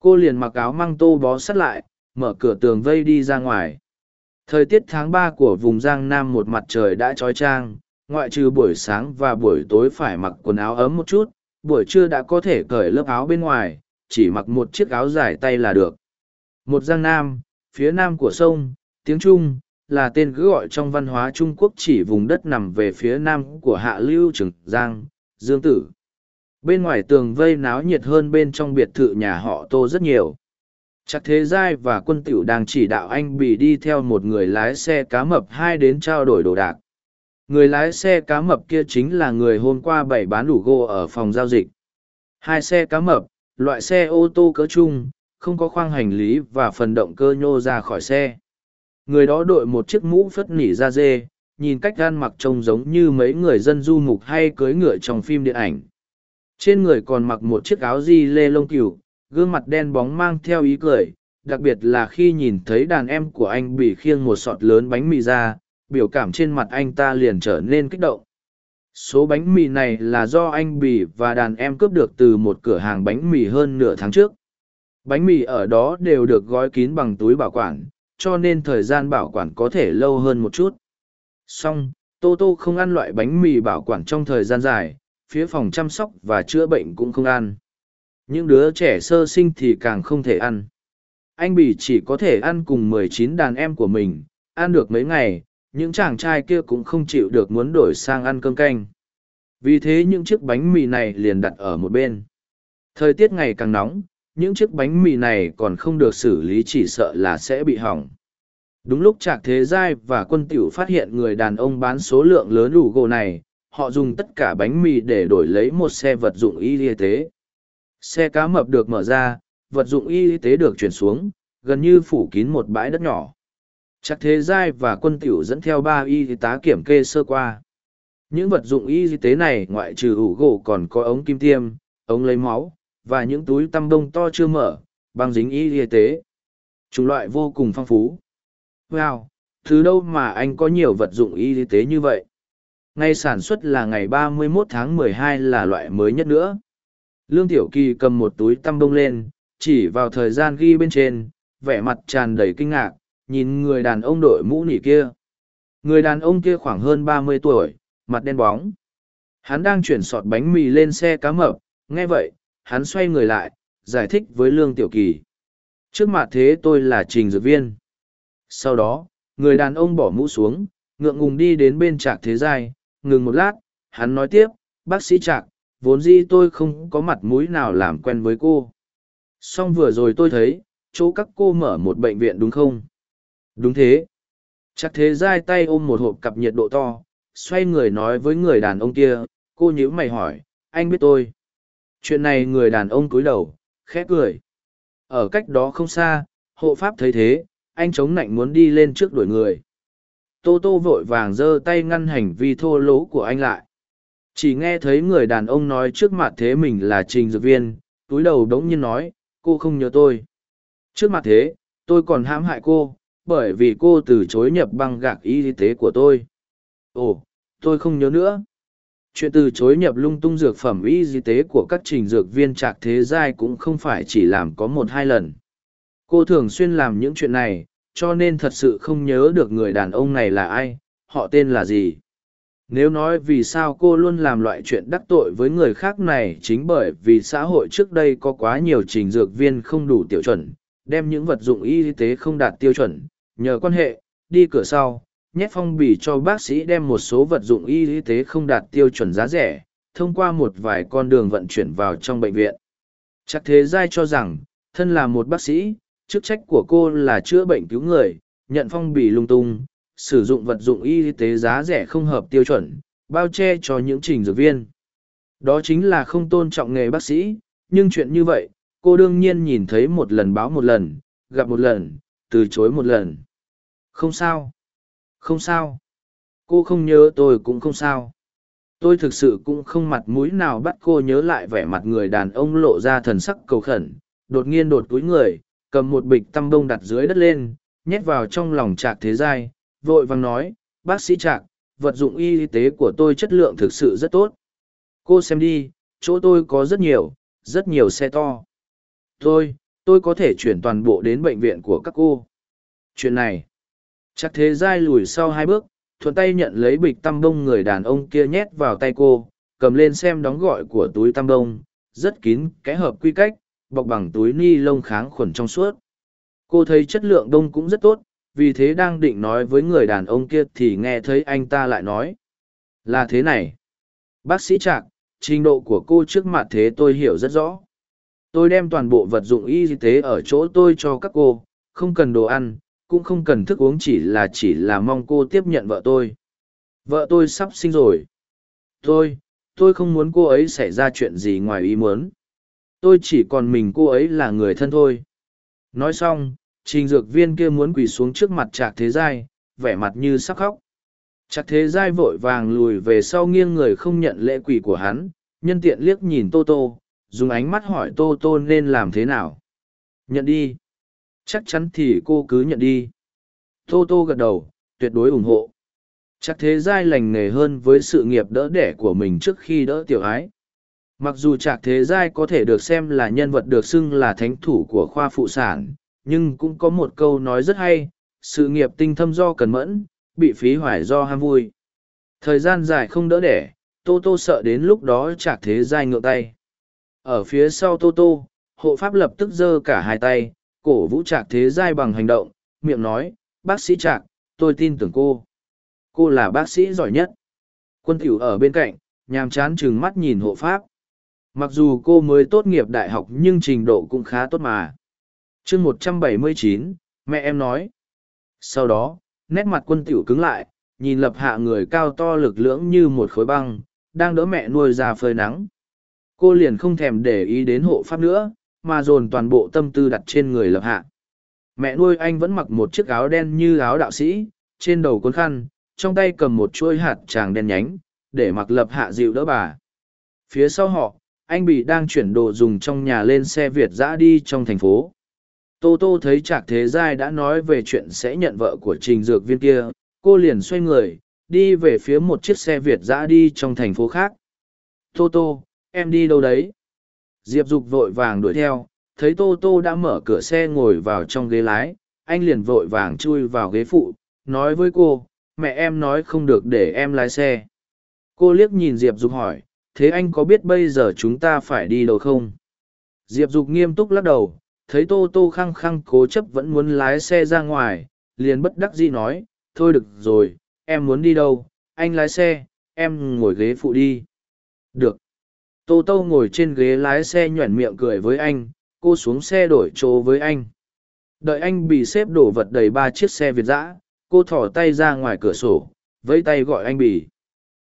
Cô liền mặc áo măng tô bó sắt lại, mở cửa tường vây đi ra ngoài. Thời tiết tháng ba của vùng Giang Nam một mặt trời đã trói trang, ngoại trừ buổi sáng và buổi tối phải mặc quần áo ấm một chút, buổi trưa đã có thể cởi lớp áo bên ngoài, chỉ mặc một chiếc áo dài tay là được. Một Giang Nam, phía nam của sông, tiếng Trung, là tên cứ gọi trong văn hóa Trung Quốc chỉ vùng đất nằm về phía nam của hạ lưu Trường Giang, Dương Tử. Bên ngoài tường vây náo nhiệt hơn bên trong biệt thự nhà họ Tô rất nhiều. Chắc thế giai và quân tiểu đang chỉ đạo anh bị đi theo một người lái xe cá mập hai đến trao đổi đồ đạc. Người lái xe cá mập kia chính là người hôm qua bảy bán đủ gô ở phòng giao dịch. Hai xe cá mập, loại xe ô tô cỡ chung, không có khoang hành lý và phần động cơ nhô ra khỏi xe. Người đó đội một chiếc mũ phất nỉ da dê, nhìn cách gan mặc trông giống như mấy người dân du mục hay cưới ngựa trong phim điện ảnh. Trên người còn mặc một chiếc áo di lê lông cừu, gương mặt đen bóng mang theo ý cười, đặc biệt là khi nhìn thấy đàn em của anh bị khiêng một sọt lớn bánh mì ra, biểu cảm trên mặt anh ta liền trở nên kích động. Số bánh mì này là do anh Bì và đàn em cướp được từ một cửa hàng bánh mì hơn nửa tháng trước. Bánh mì ở đó đều được gói kín bằng túi bảo quản, cho nên thời gian bảo quản có thể lâu hơn một chút. Xong, Tô Tô không ăn loại bánh mì bảo quản trong thời gian dài, phía phòng chăm sóc và chữa bệnh cũng không ăn. Những đứa trẻ sơ sinh thì càng không thể ăn. Anh Bì chỉ có thể ăn cùng mười chín đàn em của mình, ăn được mấy ngày, những chàng trai kia cũng không chịu được muốn đổi sang ăn cơm canh. Vì thế những chiếc bánh mì này liền đặt ở một bên. Thời tiết ngày càng nóng, những chiếc bánh mì này còn không được xử lý chỉ sợ là sẽ bị hỏng. Đúng lúc Trạc Thế Giai và quân tiểu phát hiện người đàn ông bán số lượng lớn đủ gỗ này, họ dùng tất cả bánh mì để đổi lấy một xe vật dụng y tế. Xe cá mập được mở ra, vật dụng y tế được chuyển xuống, gần như phủ kín một bãi đất nhỏ. Chắc thế giai và quân tiểu dẫn theo ba y tá kiểm kê sơ qua. Những vật dụng y tế này ngoại trừ ủ gỗ còn có ống kim tiêm, ống lấy máu, và những túi tăm bông to chưa mở, băng dính y tế. Chủng loại vô cùng phong phú. Wow, từ đâu mà anh có nhiều vật dụng y tế như vậy? Ngày sản xuất là ngày 31 tháng 12 là loại mới nhất nữa. Lương Tiểu Kỳ cầm một túi tăm bông lên, chỉ vào thời gian ghi bên trên, vẻ mặt tràn đầy kinh ngạc, nhìn người đàn ông đội mũ nỉ kia. Người đàn ông kia khoảng hơn ba mươi tuổi, mặt đen bóng. Hắn đang chuyển sọt bánh mì lên xe cá mập, nghe vậy, hắn xoay người lại, giải thích với Lương Tiểu Kỳ. Trước mặt thế tôi là trình dược viên. Sau đó, người đàn ông bỏ mũ xuống, ngượng ngùng đi đến bên trạc thế giai, ngừng một lát, hắn nói tiếp, bác sĩ trạc, vốn dĩ tôi không có mặt mũi nào làm quen với cô. Xong vừa rồi tôi thấy, chỗ các cô mở một bệnh viện đúng không? Đúng thế. Chắc thế giai tay ôm một hộp cặp nhiệt độ to, xoay người nói với người đàn ông kia, cô nhữ mày hỏi, anh biết tôi. Chuyện này người đàn ông cúi đầu, khẽ cười. Ở cách đó không xa, hộ pháp thấy thế, anh chống nạnh muốn đi lên trước đuổi người. Tô tô vội vàng giơ tay ngăn hành vi thô lỗ của anh lại. Chỉ nghe thấy người đàn ông nói trước mặt thế mình là trình dược viên, túi đầu đống nhiên nói, cô không nhớ tôi. Trước mặt thế, tôi còn hãm hại cô, bởi vì cô từ chối nhập băng gạc y tế của tôi. Ồ, tôi không nhớ nữa. Chuyện từ chối nhập lung tung dược phẩm y tế của các trình dược viên trạc thế giai cũng không phải chỉ làm có một hai lần. Cô thường xuyên làm những chuyện này, cho nên thật sự không nhớ được người đàn ông này là ai, họ tên là gì. Nếu nói vì sao cô luôn làm loại chuyện đắc tội với người khác này chính bởi vì xã hội trước đây có quá nhiều trình dược viên không đủ tiêu chuẩn, đem những vật dụng y tế không đạt tiêu chuẩn nhờ quan hệ, đi cửa sau, nhét phong bì cho bác sĩ đem một số vật dụng y tế không đạt tiêu chuẩn giá rẻ, thông qua một vài con đường vận chuyển vào trong bệnh viện. Chắc thế giai cho rằng, thân là một bác sĩ, chức trách của cô là chữa bệnh cứu người, nhận phong bì lung tung, sử dụng vật dụng y tế giá rẻ không hợp tiêu chuẩn, bao che cho những trình dược viên. Đó chính là không tôn trọng nghề bác sĩ, nhưng chuyện như vậy, cô đương nhiên nhìn thấy một lần báo một lần, gặp một lần, từ chối một lần. Không sao. Không sao. Cô không nhớ tôi cũng không sao. Tôi thực sự cũng không mặt mũi nào bắt cô nhớ lại vẻ mặt người đàn ông lộ ra thần sắc cầu khẩn, đột nhiên đột túi người, cầm một bịch tăm bông đặt dưới đất lên, nhét vào trong lòng trạc thế giai, vội vàng nói, bác sĩ trạc, vật dụng y tế của tôi chất lượng thực sự rất tốt. Cô xem đi, chỗ tôi có rất nhiều, rất nhiều xe to. Tôi, tôi có thể chuyển toàn bộ đến bệnh viện của các cô. Chuyện này, chắc thế giai lùi sau hai bước, thuận tay nhận lấy bịch tăm bông người đàn ông kia nhét vào tay cô, cầm lên xem đóng gọi của túi tăm bông, rất kín, kẽ hợp quy cách, bọc bằng túi ni lông kháng khuẩn trong suốt. Cô thấy chất lượng đông cũng rất tốt, vì thế đang định nói với người đàn ông kia thì nghe thấy anh ta lại nói. Là thế này. Bác sĩ Trạc, trình độ của cô trước mặt thế tôi hiểu rất rõ. Tôi đem toàn bộ vật dụng y tế ở chỗ tôi cho các cô, không cần đồ ăn, cũng không cần thức uống chỉ là chỉ là mong cô tiếp nhận vợ tôi. Vợ tôi sắp sinh rồi. Tôi, tôi không muốn cô ấy xảy ra chuyện gì ngoài ý muốn. Tôi chỉ còn mình cô ấy là người thân thôi. Nói xong, trình dược viên kia muốn quỳ xuống trước mặt trạc thế giai, vẻ mặt như sắc khóc. Trạc thế giai vội vàng lùi về sau nghiêng người không nhận lễ quỳ của hắn, nhân tiện liếc nhìn Tô Tô, dùng ánh mắt hỏi Tô Tô nên làm thế nào. Nhận đi. Chắc chắn thì cô cứ nhận đi. Tô Tô gật đầu, tuyệt đối ủng hộ. Chắc thế giai lành nghề hơn với sự nghiệp đỡ đẻ của mình trước khi đỡ tiểu ái. Mặc dù Trạc Thế Giai có thể được xem là nhân vật được xưng là thánh thủ của khoa phụ sản, nhưng cũng có một câu nói rất hay, sự nghiệp tinh thâm do cần mẫn, bị phí hoài do ham vui. Thời gian dài không đỡ đẻ, Tô Tô sợ đến lúc đó Trạc Thế Giai ngượng tay. Ở phía sau Tô Tô, hộ pháp lập tức giơ cả hai tay, cổ vũ Trạc Thế Giai bằng hành động, miệng nói, bác sĩ Trạc, tôi tin tưởng cô. Cô là bác sĩ giỏi nhất. Quân tiểu ở bên cạnh, nhàm chán chừng mắt nhìn hộ pháp mặc dù cô mới tốt nghiệp đại học nhưng trình độ cũng khá tốt mà chương một trăm bảy mươi chín mẹ em nói sau đó nét mặt quân tiểu cứng lại nhìn lập hạ người cao to lực lưỡng như một khối băng đang đỡ mẹ nuôi ra phơi nắng cô liền không thèm để ý đến hộ pháp nữa mà dồn toàn bộ tâm tư đặt trên người lập hạ. Mẹ nuôi anh vẫn mặc một chiếc áo đen như áo đạo sĩ, trên đầu cuốn khăn, trong tay cầm một chuôi hạt tràng đen nhánh, để mặc lập hạ dịu đỡ bà. Phía sau họ, anh bị đang chuyển đồ dùng trong nhà lên xe việt giã đi trong thành phố. Tô tô thấy trạc thế giai đã nói về chuyện sẽ nhận vợ của trình dược viên kia, cô liền xoay người, đi về phía một chiếc xe việt giã đi trong thành phố khác. Tô tô, em đi đâu đấy? Diệp dục vội vàng đuổi theo, thấy tô tô đã mở cửa xe ngồi vào trong ghế lái, anh liền vội vàng chui vào ghế phụ, nói với cô, mẹ em nói không được để em lái xe. Cô liếc nhìn diệp dục hỏi, thế anh có biết bây giờ chúng ta phải đi đâu không? Diệp dục nghiêm túc lắc đầu, thấy tô tô khăng khăng cố chấp vẫn muốn lái xe ra ngoài, liền bất đắc dĩ nói, thôi được rồi, em muốn đi đâu? Anh lái xe, em ngồi ghế phụ đi. Được tô tô ngồi trên ghế lái xe nhoẻn miệng cười với anh, cô xuống xe đổi chỗ với anh. Đợi anh bị xếp đổ vật đầy ba chiếc xe việt giã cô thỏ tay ra ngoài cửa sổ, vẫy tay gọi anh bỉ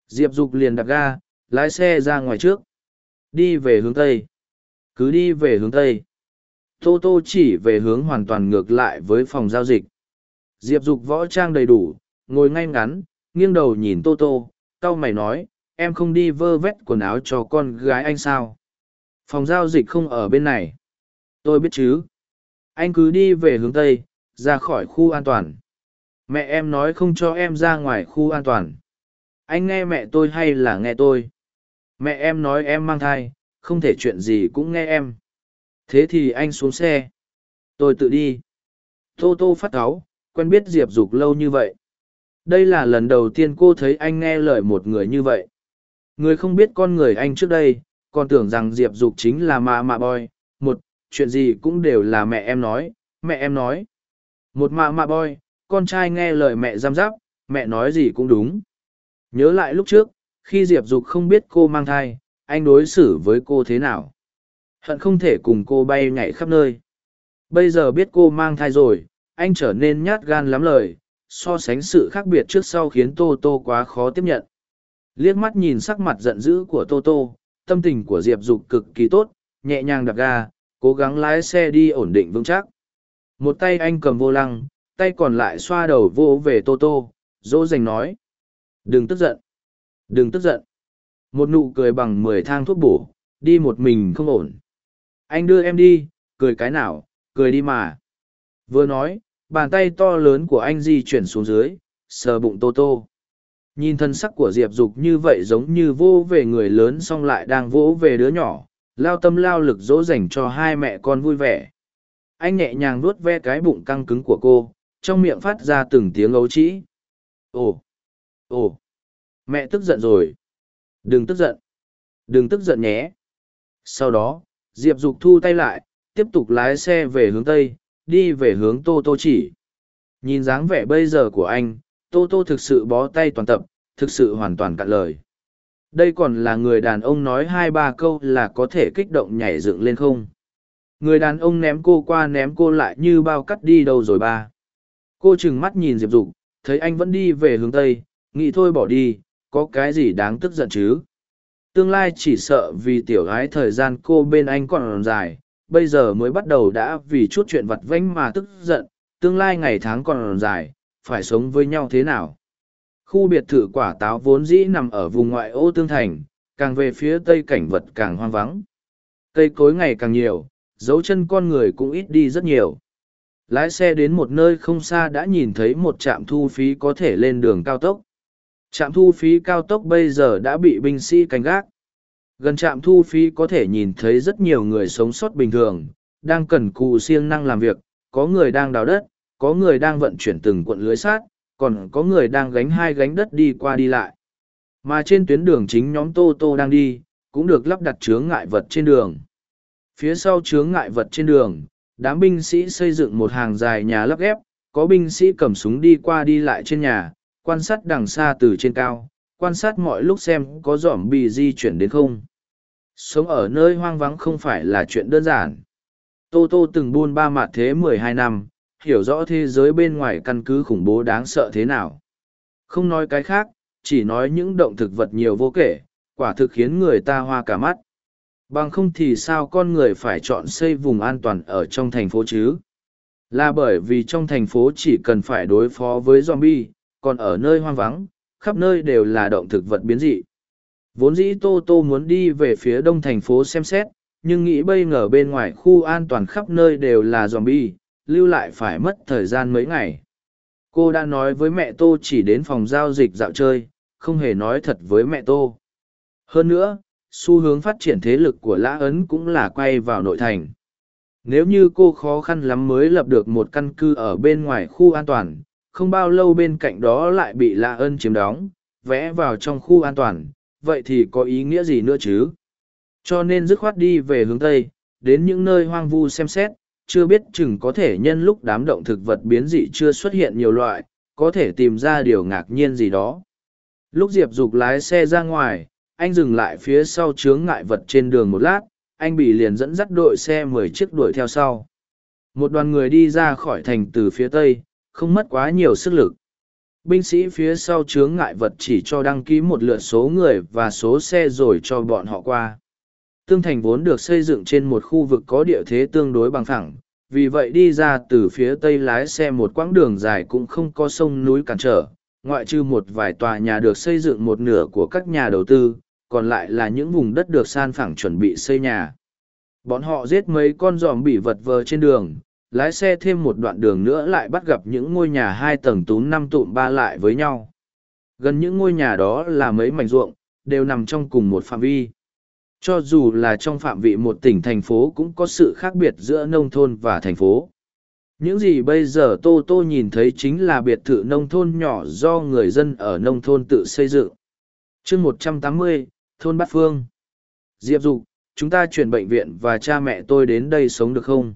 diệp dục liền đặt ga, lái xe ra ngoài trước. Đi về hướng tây. Cứ đi về hướng tây. Tô tô chỉ về hướng hoàn toàn ngược lại với phòng giao dịch. Diệp dục võ trang đầy đủ, ngồi ngay ngắn, nghiêng đầu nhìn tô tô c a o mày nói em không đi vơ vét quần áo cho con gái anh sao? Phòng giao dịch không ở bên này. Tôi biết chứ. Anh cứ đi về hướng tây, ra khỏi khu an toàn. Mẹ em nói không cho em ra ngoài khu an toàn. Anh nghe mẹ tôi hay là nghe tôi? Mẹ em nói em mang thai, không thể chuyện gì cũng nghe em. Thế thì anh xuống xe. Tôi tự đi. Tô tô phát cáu, quen biết diệp dục lâu như vậy. Đây là lần đầu tiên cô thấy anh nghe lời một người như vậy người không biết con người anh trước đây, còn tưởng rằng diệp dục chính là mạ mạ boy. Một, chuyện gì cũng đều là mẹ em nói. Mẹ em nói. Một mạ mạ boy, con trai nghe lời mẹ giam giáp, mẹ nói gì cũng đúng. Nhớ lại lúc trước, khi diệp dục không biết cô mang thai, anh đối xử với cô thế nào? Hận không thể cùng cô bay nhảy khắp nơi. Bây giờ biết cô mang thai rồi, anh trở nên nhát gan lắm lời, so sánh sự khác biệt trước sau khiến tô tô quá khó tiếp nhận liếc mắt nhìn sắc mặt giận dữ của tô tô tâm tình của diệp dục cực kỳ tốt nhẹ nhàng đạp ga, cố gắng lái xe đi ổn định vững chắc. Một tay anh cầm vô lăng, tay còn lại xoa đầu vô về Tô Tô, dỗ dành nói. Đừng tức giận. Đừng tức giận. Một nụ cười bằng mười thang thuốc bổ, đi một mình không ổn. Anh đưa em đi, cười cái nào, cười đi mà. Vừa nói, bàn tay to lớn của anh di chuyển xuống dưới, sờ bụng Tô Tô. Nhìn thân sắc của Diệp Dục như vậy giống như vô về người lớn xong lại đang vỗ về đứa nhỏ, lao tâm lao lực dỗ dành cho hai mẹ con vui vẻ. Anh nhẹ nhàng vuốt ve cái bụng căng cứng của cô, trong miệng phát ra từng tiếng ấu trĩ. Ồ! Ồ! Mẹ tức giận rồi. Đừng tức giận. Đừng tức giận nhé. Sau đó, Diệp Dục thu tay lại, tiếp tục lái xe về hướng Tây, đi về hướng Tô Tô chỉ. Nhìn dáng vẻ bây giờ của anh, Tô Tô thực sự bó tay toàn tập, thực sự hoàn toàn cạn lời. Đây còn là người đàn ông nói hai ba câu là có thể kích động nhảy dựng lên không. Người đàn ông ném cô qua ném cô lại như bao cắt đi đâu rồi ba. Cô chừng mắt nhìn Diệp Dục, thấy anh vẫn đi về hướng Tây, nghĩ thôi bỏ đi, có cái gì đáng tức giận chứ. Tương lai chỉ sợ vì tiểu gái thời gian cô bên anh còn dài, bây giờ mới bắt đầu đã vì chút chuyện vặt vãnh mà tức giận, tương lai ngày tháng còn dài, phải sống với nhau thế nào. Khu biệt thự quả táo vốn dĩ nằm ở vùng ngoại ô tương thành, càng về phía tây cảnh vật càng hoang vắng. Cây cối ngày càng nhiều, dấu chân con người cũng ít đi rất nhiều. Lái xe đến một nơi không xa đã nhìn thấy một trạm thu phí có thể lên đường cao tốc. Trạm thu phí cao tốc bây giờ đã bị binh sĩ canh gác. Gần trạm thu phí có thể nhìn thấy rất nhiều người sống sót bình thường, đang cần cù siêng năng làm việc, có người đang đào đất, có người đang vận chuyển từng cuộn lưới sát, còn có người đang gánh hai gánh đất đi qua đi lại. Mà trên tuyến đường chính nhóm Tô Tô đang đi, cũng được lắp đặt chướng ngại vật trên đường. Phía sau chướng ngại vật trên đường, đám binh sĩ xây dựng một hàng dài nhà lắp ghép, có binh sĩ cầm súng đi qua đi lại trên nhà, quan sát đằng xa từ trên cao, quan sát mọi lúc xem có giỏm bị di chuyển đến không. Sống ở nơi hoang vắng không phải là chuyện đơn giản. Tô Tô từng buôn ba mặt thế mười hai năm, hiểu rõ thế giới bên ngoài căn cứ khủng bố đáng sợ thế nào. Không nói cái khác, chỉ nói những động thực vật nhiều vô kể, quả thực khiến người ta hoa cả mắt. Bằng không thì sao con người phải chọn xây vùng an toàn ở trong thành phố chứ? Là bởi vì trong thành phố chỉ cần phải đối phó với zombie, còn ở nơi hoang vắng, khắp nơi đều là động thực vật biến dị. Vốn dĩ Tô Tô muốn đi về phía đông thành phố xem xét, nhưng nghĩ bây ngờ bên ngoài khu an toàn khắp nơi đều là zombie, lưu lại phải mất thời gian mấy ngày. Cô đã nói với mẹ Tô chỉ đến phòng giao dịch dạo chơi, không hề nói thật với mẹ Tô. Hơn nữa, xu hướng phát triển thế lực của Lã Ấn cũng là quay vào nội thành. Nếu như cô khó khăn lắm mới lập được một căn cứ ở bên ngoài khu an toàn, không bao lâu bên cạnh đó lại bị Lã Ân chiếm đóng, vẽ vào trong khu an toàn, vậy thì có ý nghĩa gì nữa chứ? Cho nên dứt khoát đi về hướng Tây, đến những nơi hoang vu xem xét, chưa biết chừng có thể nhân lúc đám động thực vật biến dị chưa xuất hiện nhiều loại, có thể tìm ra điều ngạc nhiên gì đó. Lúc Diệp Dục lái xe ra ngoài, anh dừng lại phía sau chướng ngại vật trên đường một lát, anh bị liền dẫn dắt đội xe mười chiếc đuổi theo sau. Một đoàn người đi ra khỏi thành từ phía tây, không mất quá nhiều sức lực. Binh sĩ phía sau chướng ngại vật chỉ cho đăng ký một lượt số người và số xe rồi cho bọn họ qua. Tương thành vốn được xây dựng trên một khu vực có địa thế tương đối bằng phẳng, vì vậy đi ra từ phía tây lái xe một quãng đường dài cũng không có sông núi cản trở, ngoại trừ một vài tòa nhà được xây dựng một nửa của các nhà đầu tư, còn lại là những vùng đất được san phẳng chuẩn bị xây nhà. Bọn họ giết mấy con giòm bị vật vờ trên đường, lái xe thêm một đoạn đường nữa lại bắt gặp những ngôi nhà hai tầng tún năm tụm ba lại với nhau. Gần những ngôi nhà đó là mấy mảnh ruộng, đều nằm trong cùng một phạm vi. Cho dù là trong phạm vị một tỉnh thành phố cũng có sự khác biệt giữa nông thôn và thành phố. Những gì bây giờ Tô Tô nhìn thấy chính là biệt thự nông thôn nhỏ do người dân ở nông thôn tự xây dựng. chương một trăm tám mươi thôn Bát Phương. Diệp Dục, chúng ta chuyển bệnh viện và cha mẹ tôi đến đây sống được không?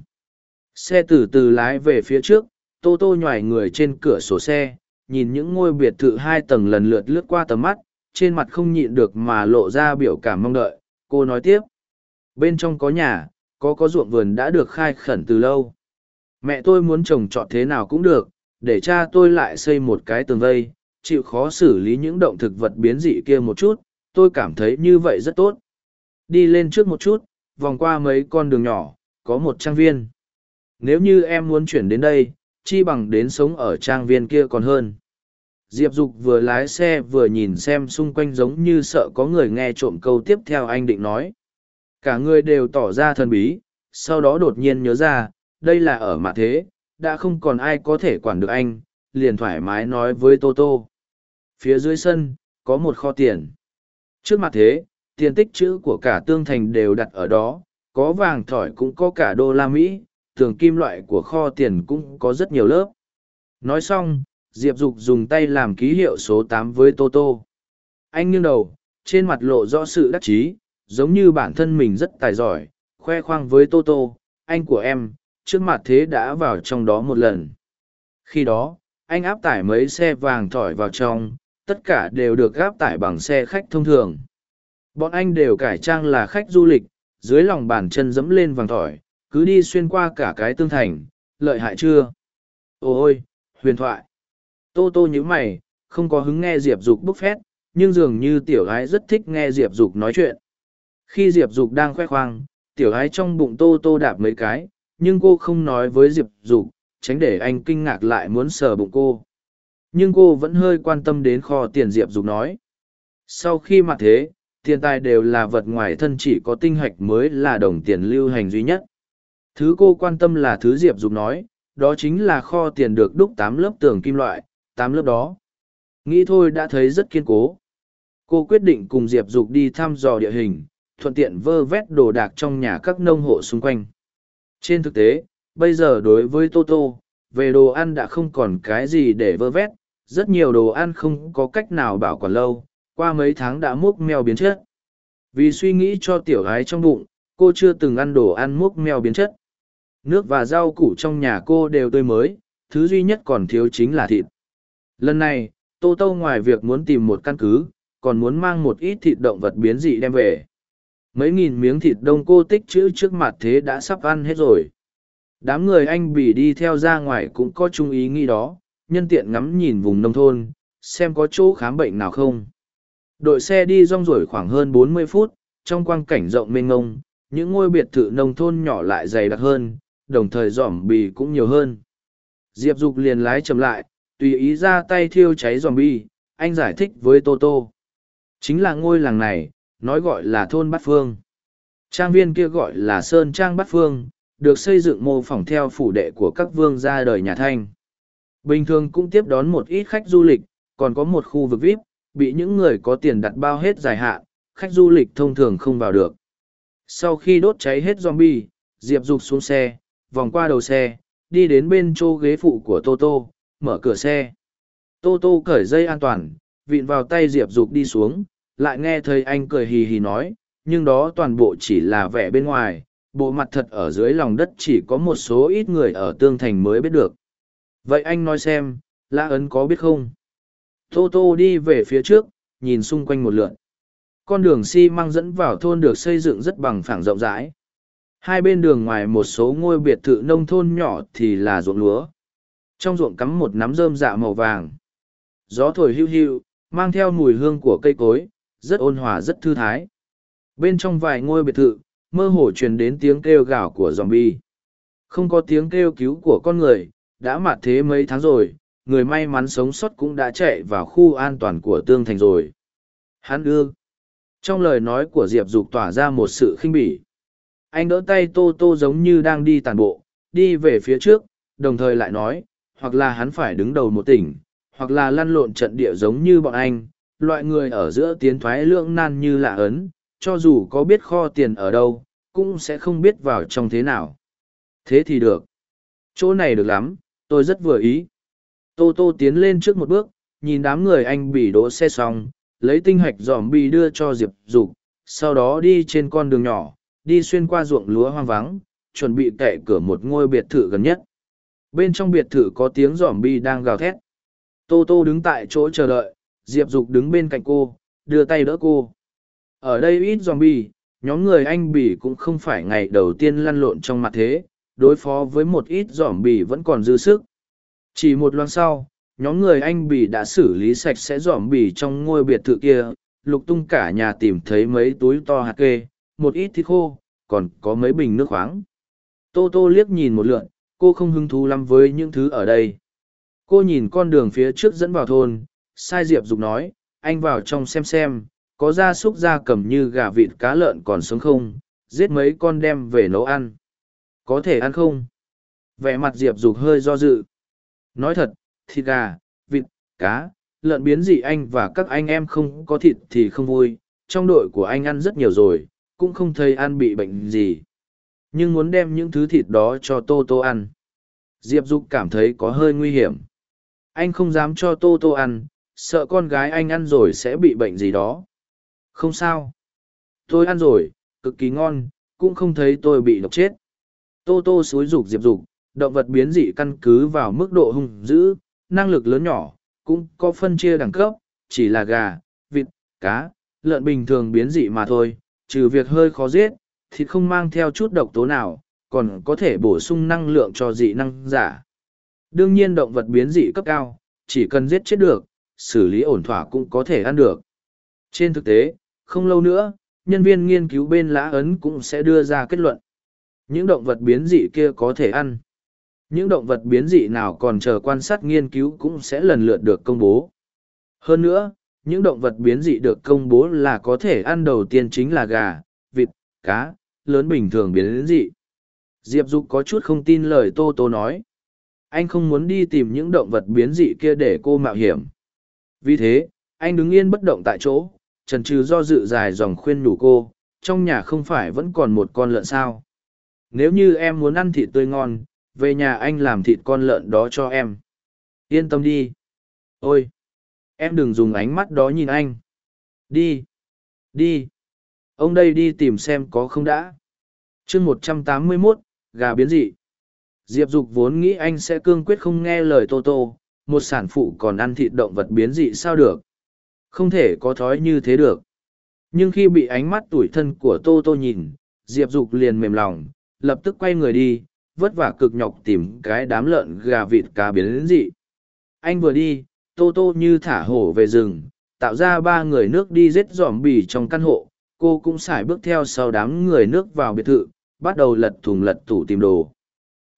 Xe từ từ lái về phía trước, Tô Tô nhòi người trên cửa sổ xe, nhìn những ngôi biệt thự hai tầng lần lượt lướt qua tầm mắt, trên mặt không nhịn được mà lộ ra biểu cảm mong đợi. Cô nói tiếp, bên trong có nhà, có có ruộng vườn đã được khai khẩn từ lâu. Mẹ tôi muốn trồng trọt thế nào cũng được, để cha tôi lại xây một cái tường vây, chịu khó xử lý những động thực vật biến dị kia một chút, tôi cảm thấy như vậy rất tốt. Đi lên trước một chút, vòng qua mấy con đường nhỏ, có một trang viên. Nếu như em muốn chuyển đến đây, chi bằng đến sống ở trang viên kia còn hơn. Diệp Dục vừa lái xe vừa nhìn xem xung quanh giống như sợ có người nghe trộm câu tiếp theo anh định nói. Cả người đều tỏ ra thần bí, sau đó đột nhiên nhớ ra, đây là ở mặt thế, đã không còn ai có thể quản được anh, liền thoải mái nói với Toto. Phía dưới sân, có một kho tiền. Trước mặt thế, tiền tích chữ của cả tương thành đều đặt ở đó, có vàng thỏi cũng có cả đô la Mỹ, tường kim loại của kho tiền cũng có rất nhiều lớp. Nói xong, Diệp Dục dùng tay làm ký hiệu số tám với Toto. Anh nghiêng đầu, trên mặt lộ rõ sự đắc chí, giống như bản thân mình rất tài giỏi, khoe khoang với Toto, anh của em, trước mặt thế đã vào trong đó một lần. Khi đó, anh áp tải mấy xe vàng thỏi vào trong, tất cả đều được gáp tải bằng xe khách thông thường. Bọn anh đều cải trang là khách du lịch, dưới lòng bàn chân dẫm lên vàng thỏi, cứ đi xuyên qua cả cái tương thành, lợi hại chưa? Ôi, huyền thoại! Tô tô như mày, không có hứng nghe Diệp Dục bốc phét, nhưng dường như tiểu gái rất thích nghe Diệp Dục nói chuyện. Khi Diệp Dục đang khoe khoang, tiểu gái trong bụng tô tô đạp mấy cái, nhưng cô không nói với Diệp Dục, tránh để anh kinh ngạc lại muốn sờ bụng cô. Nhưng cô vẫn hơi quan tâm đến kho tiền Diệp Dục nói. Sau khi mặt thế, tiền tài đều là vật ngoài thân chỉ có tinh hạch mới là đồng tiền lưu hành duy nhất. Thứ cô quan tâm là thứ Diệp Dục nói, đó chính là kho tiền được đúc tám lớp tường kim loại, tám lớp đó. Nghĩ thôi đã thấy rất kiên cố. Cô quyết định cùng Diệp Dục đi thăm dò địa hình, thuận tiện vơ vét đồ đạc trong nhà các nông hộ xung quanh. Trên thực tế, bây giờ đối với Toto, về đồ ăn đã không còn cái gì để vơ vét, rất nhiều đồ ăn không có cách nào bảo quản lâu, qua mấy tháng đã múc mèo biến chất. Vì suy nghĩ cho tiểu gái trong bụng, cô chưa từng ăn đồ ăn múc mèo biến chất. Nước và rau củ trong nhà cô đều tươi mới, thứ duy nhất còn thiếu chính là thịt. Lần này, Tô Tô ngoài việc muốn tìm một căn cứ, còn muốn mang một ít thịt động vật biến dị đem về. Mấy nghìn miếng thịt đông cô tích trữ trước mặt thế đã sắp ăn hết rồi. Đám người anh bỉ đi theo ra ngoài cũng có chung ý nghĩ đó, nhân tiện ngắm nhìn vùng nông thôn, xem có chỗ khám bệnh nào không. Đội xe đi rong ruổi khoảng hơn bốn mươi phút, trong quang cảnh rộng mênh ngông, những ngôi biệt thự nông thôn nhỏ lại dày đặc hơn, đồng thời giỏm bì cũng nhiều hơn. Diệp Dục liền lái chậm lại, tùy ý ra tay thiêu cháy zombie. bi, anh giải thích với Toto. Chính là ngôi làng này, nói gọi là thôn Bát Phương. Trang viên kia gọi là Sơn Trang Bát Phương, được xây dựng mô phỏng theo phủ đệ của các vương gia đời nhà Thanh. Bình thường cũng tiếp đón một ít khách du lịch, còn có một khu vực VIP, bị những người có tiền đặt bao hết dài hạn, khách du lịch thông thường không vào được. Sau khi đốt cháy hết zombie, Diệp Dục xuống xe, vòng qua đầu xe, đi đến bên chỗ ghế phụ của Toto, mở cửa xe. Tô Tô cởi dây an toàn, vịn vào tay Diệp Dục đi xuống, lại nghe thấy anh cười hì hì nói, nhưng đó toàn bộ chỉ là vẻ bên ngoài, bộ mặt thật ở dưới lòng đất chỉ có một số ít người ở tương thành mới biết được. Vậy anh nói xem, Lã Ấn có biết không? Tô Tô đi về phía trước, nhìn xung quanh một lượn. Con đường xi măng dẫn vào thôn được xây dựng rất bằng phẳng rộng rãi. Hai bên đường ngoài một số ngôi biệt thự nông thôn nhỏ thì là ruộng lúa. Trong ruộng cắm một nắm rơm dạ màu vàng. Gió thổi hưu hưu, mang theo mùi hương của cây cối, rất ôn hòa rất thư thái. Bên trong vài ngôi biệt thự, mơ hồ truyền đến tiếng kêu gào của zombie. Không có tiếng kêu cứu của con người, đã mạt thế mấy tháng rồi, người may mắn sống sót cũng đã chạy vào khu an toàn của tương thành rồi. Hắn ư. Trong lời nói của Diệp Dục tỏa ra một sự khinh bỉ. Anh đỡ tay Tô Tô giống như đang đi tàn bộ, đi về phía trước, đồng thời lại nói, hoặc là hắn phải đứng đầu một tỉnh, hoặc là lăn lộn trận địa giống như bọn anh, loại người ở giữa tiến thoái lưỡng nan như lạ ấn, cho dù có biết kho tiền ở đâu, cũng sẽ không biết vào trong thế nào. Thế thì được. Chỗ này được lắm, tôi rất vừa ý. Tô Tô tiến lên trước một bước, nhìn đám người anh bị đỗ xe xong, lấy tinh hạch giòm bị đưa cho Diệp Dục, sau đó đi trên con đường nhỏ, đi xuyên qua ruộng lúa hoang vắng, chuẩn bị cậy cửa một ngôi biệt thự gần nhất. Bên trong biệt thự có tiếng giòm bi đang gào thét. Tô Tô đứng tại chỗ chờ đợi, Diệp Dục đứng bên cạnh cô, đưa tay đỡ cô. Ở đây ít zombie, nhóm người anh bỉ cũng không phải ngày đầu tiên lăn lộn trong mặt thế, đối phó với một ít zombie vẫn còn dư sức. Chỉ một loan sau, nhóm người anh bỉ đã xử lý sạch sẽ zombie trong ngôi biệt thự kia, lục tung cả nhà tìm thấy mấy túi to hạt kê, một ít thịt khô, còn có mấy bình nước khoáng. Tô Tô liếc nhìn một lượn, cô không hứng thú lắm với những thứ ở đây. Cô nhìn con đường phía trước dẫn vào thôn, sai Diệp Dục nói, anh vào trong xem xem, có gia súc gia cầm như gà vịt cá lợn còn sống không, giết mấy con đem về nấu ăn. Có thể ăn không? Vẻ mặt Diệp Dục hơi do dự. Nói thật, thịt gà, vịt, cá, lợn biến dị anh và các anh em không có thịt thì không vui. Trong đội của anh ăn rất nhiều rồi, cũng không thấy ăn bị bệnh gì. Nhưng muốn đem những thứ thịt đó cho Tô Tô ăn. Diệp Dục cảm thấy có hơi nguy hiểm. Anh không dám cho Tô Tô ăn, sợ con gái anh ăn rồi sẽ bị bệnh gì đó. Không sao. Tôi ăn rồi, cực kỳ ngon, cũng không thấy tôi bị độc chết. Tô Tô xúi rục Diệp Dục, động vật biến dị căn cứ vào mức độ hung dữ, năng lực lớn nhỏ, cũng có phân chia đẳng cấp, chỉ là gà, vịt, cá, lợn bình thường biến dị mà thôi, trừ việc hơi khó giết, thịt không mang theo chút độc tố nào, còn có thể bổ sung năng lượng cho dị năng giả. Đương nhiên động vật biến dị cấp cao, chỉ cần giết chết được, xử lý ổn thỏa cũng có thể ăn được. Trên thực tế, không lâu nữa, nhân viên nghiên cứu bên lã ấn cũng sẽ đưa ra kết luận. Những động vật biến dị kia có thể ăn. Những động vật biến dị nào còn chờ quan sát nghiên cứu cũng sẽ lần lượt được công bố. Hơn nữa, những động vật biến dị được công bố là có thể ăn đầu tiên chính là gà, vịt, cá, lớn bình thường biến dị. Diệp Dục có chút không tin lời Tô Tô nói. Anh không muốn đi tìm những động vật biến dị kia để cô mạo hiểm. Vì thế, anh đứng yên bất động tại chỗ, trần trừ do dự dài dòng khuyên nhủ cô, trong nhà không phải vẫn còn một con lợn sao. Nếu như em muốn ăn thịt tươi ngon, về nhà anh làm thịt con lợn đó cho em. Yên tâm đi. Ôi! Em đừng dùng ánh mắt đó nhìn anh. Đi! Đi! Ông đây đi tìm xem có không đã chương một trăm tám mươi mốt gà biến dị. Diệp Dục vốn nghĩ anh sẽ cương quyết không nghe lời Tô Tô, một sản phụ còn ăn thịt động vật biến dị sao được. Không thể có thói như thế được. Nhưng khi bị ánh mắt tủi thân của Tô Tô nhìn, Diệp Dục liền mềm lòng, lập tức quay người đi, vất vả cực nhọc tìm cái đám lợn gà vịt cá biến dị. Anh vừa đi, Tô Tô như thả hổ về rừng, tạo ra ba người nước đi rết dòm bì trong căn hộ, cô cũng sải bước theo sau đám người nước vào biệt thự, bắt đầu lật thùng lật tủ tìm đồ.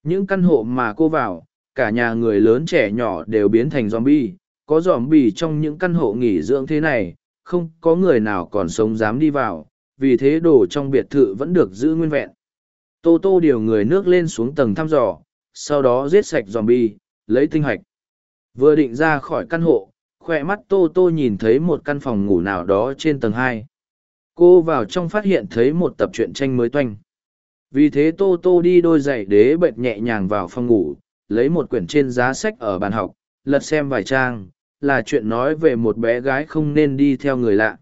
Những căn hộ mà cô vào, cả nhà người lớn trẻ nhỏ đều biến thành zombie, có zombie trong những căn hộ nghỉ dưỡng thế này, không có người nào còn sống dám đi vào, vì thế đồ trong biệt thự vẫn được giữ nguyên vẹn. Tô Tô điều người nước lên xuống tầng thăm dò, sau đó giết sạch zombie, lấy tinh hạch. Vừa định ra khỏi căn hộ, khỏe mắt Tô Tô nhìn thấy một căn phòng ngủ nào đó trên tầng hai. Cô vào trong phát hiện thấy một tập truyện tranh mới toanh. Vì thế Tô Tô đi đôi giày đế bệt nhẹ nhàng vào phòng ngủ, lấy một quyển trên giá sách ở bàn học, lật xem vài trang, là chuyện nói về một bé gái không nên đi theo người lạ.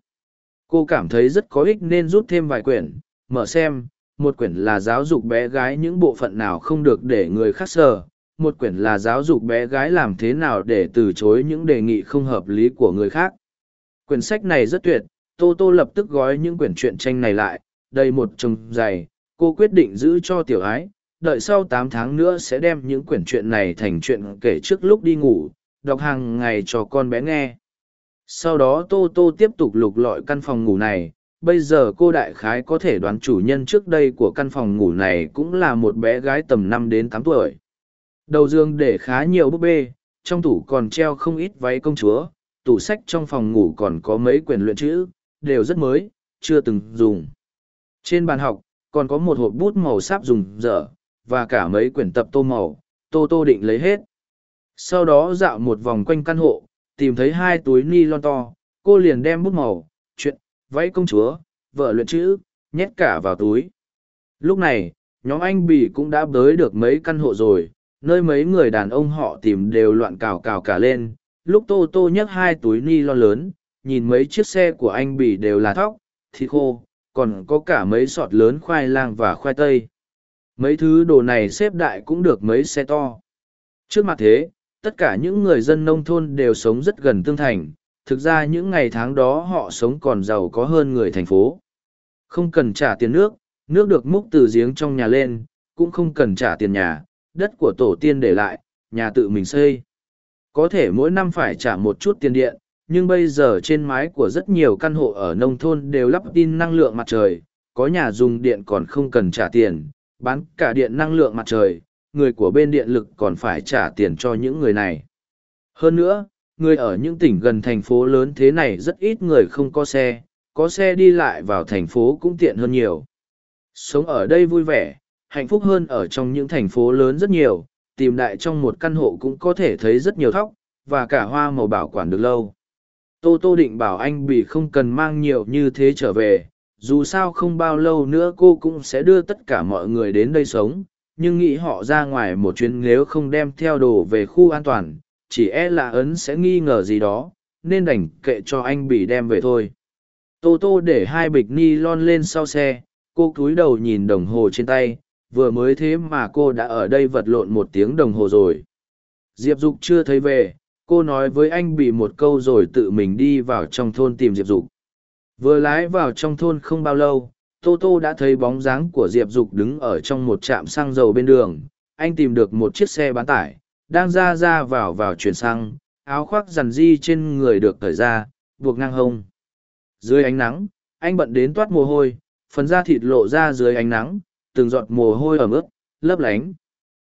Cô cảm thấy rất có ích nên rút thêm vài quyển, mở xem, một quyển là giáo dục bé gái những bộ phận nào không được để người khác sờ, một quyển là giáo dục bé gái làm thế nào để từ chối những đề nghị không hợp lý của người khác. Quyển sách này rất tuyệt, Tô Tô lập tức gói những quyển truyện tranh này lại, đầy một chồng dày, cô quyết định giữ cho tiểu ái, đợi sau tám tháng nữa sẽ đem những quyển truyện này thành chuyện kể trước lúc đi ngủ, đọc hàng ngày cho con bé nghe. Sau đó Tô Tô tiếp tục lục lọi căn phòng ngủ này, bây giờ cô đại khái có thể đoán chủ nhân trước đây của căn phòng ngủ này cũng là một bé gái tầm năm đến tám tuổi. Đầu giường để khá nhiều búp bê, trong tủ còn treo không ít váy công chúa, tủ sách trong phòng ngủ còn có mấy quyển luyện chữ, đều rất mới, chưa từng dùng. Trên bàn học, còn có một hộp bút màu sáp dùng dở, và cả mấy quyển tập tô màu, tô tô định lấy hết. Sau đó dạo một vòng quanh căn hộ, tìm thấy hai túi ni lon to, cô liền đem bút màu, chuyện, váy công chúa, vợ luyện chữ, nhét cả vào túi. Lúc này, nhóm anh bỉ cũng đã bới được mấy căn hộ rồi, nơi mấy người đàn ông họ tìm đều loạn cào cào cả lên. Lúc tô tô nhấc hai túi ni lon lớn, nhìn mấy chiếc xe của anh bỉ đều là thóc, thịt khô, còn có cả mấy sọt lớn khoai lang và khoai tây. Mấy thứ đồ này xếp đại cũng được mấy xe to. Trước mặt thế, tất cả những người dân nông thôn đều sống rất gần tương thành, thực ra những ngày tháng đó họ sống còn giàu có hơn người thành phố. Không cần trả tiền nước, nước được múc từ giếng trong nhà lên, cũng không cần trả tiền nhà, đất của tổ tiên để lại, nhà tự mình xây. Có thể mỗi năm phải trả một chút tiền điện, nhưng bây giờ trên mái của rất nhiều căn hộ ở nông thôn đều lắp tin năng lượng mặt trời, có nhà dùng điện còn không cần trả tiền, bán cả điện năng lượng mặt trời, người của bên điện lực còn phải trả tiền cho những người này. Hơn nữa, người ở những tỉnh gần thành phố lớn thế này rất ít người không có xe, có xe đi lại vào thành phố cũng tiện hơn nhiều. Sống ở đây vui vẻ, hạnh phúc hơn ở trong những thành phố lớn rất nhiều, tìm đại trong một căn hộ cũng có thể thấy rất nhiều thóc, và cả hoa màu bảo quản được lâu. Tô Tô định bảo anh Bỉ không cần mang nhiều như thế trở về, dù sao không bao lâu nữa cô cũng sẽ đưa tất cả mọi người đến đây sống, nhưng nghĩ họ ra ngoài một chuyến nếu không đem theo đồ về khu an toàn, chỉ e là ấn sẽ nghi ngờ gì đó, nên đành kệ cho anh Bỉ đem về thôi. Tô Tô để hai bịch ni lon lên sau xe, cô cúi đầu nhìn đồng hồ trên tay, vừa mới thế mà cô đã ở đây vật lộn một tiếng đồng hồ rồi. Diệp Dục chưa thấy về, cô nói với anh bị một câu rồi tự mình đi vào trong thôn tìm diệp dục. Vừa lái vào trong thôn không bao lâu, tô tô đã thấy bóng dáng của diệp dục đứng ở trong một trạm xăng dầu bên đường. Anh tìm được một chiếc xe bán tải, đang ra ra vào vào chuyển xăng, áo khoác rằn di trên người được cởi ra, buộc ngang hông. Dưới ánh nắng, anh bận đến toát mồ hôi, phần da thịt lộ ra dưới ánh nắng, từng giọt mồ hôi ẩm ướt, lấp lánh.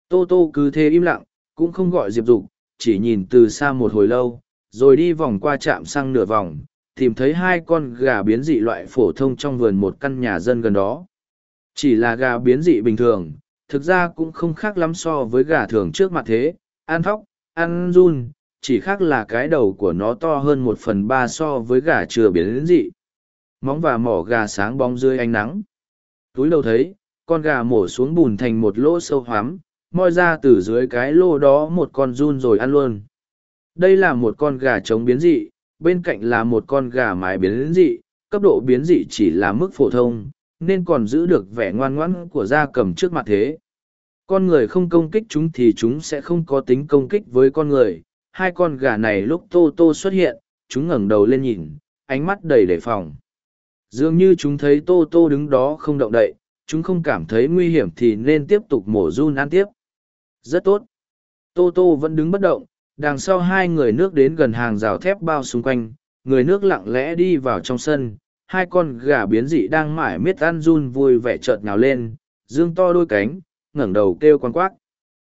Tô tô cứ thế im lặng, cũng không gọi diệp dục chỉ nhìn từ xa một hồi lâu, rồi đi vòng qua trạm xăng nửa vòng, tìm thấy hai con gà biến dị loại phổ thông trong vườn một căn nhà dân gần đó. Chỉ là gà biến dị bình thường, thực ra cũng không khác lắm so với gà thường trước mặt thế, ăn thóc, ăn run, chỉ khác là cái đầu của nó to hơn một phần ba so với gà chưa biến dị. Móng và mỏ gà sáng bóng dưới ánh nắng. Túi đầu thấy, con gà mổ xuống bùn thành một lỗ sâu hoắm, moi ra từ dưới cái lô đó một con run rồi ăn luôn. Đây là một con gà trống biến dị, bên cạnh là một con gà mái biến dị, cấp độ biến dị chỉ là mức phổ thông, nên còn giữ được vẻ ngoan ngoãn của da cầm trước mặt thế. Con người không công kích chúng thì chúng sẽ không có tính công kích với con người. Hai con gà này lúc Tô Tô xuất hiện, chúng ngẩng đầu lên nhìn, ánh mắt đầy đề phòng. Dường như chúng thấy Tô Tô đứng đó không động đậy, chúng không cảm thấy nguy hiểm thì nên tiếp tục mổ run ăn tiếp. Rất tốt. Tô Tô vẫn đứng bất động, đằng sau hai người nước đến gần hàng rào thép bao xung quanh, người nước lặng lẽ đi vào trong sân, hai con gà biến dị đang mải miết ăn run vui vẻ chợt nhào lên, dương to đôi cánh, ngẩng đầu kêu quan quác.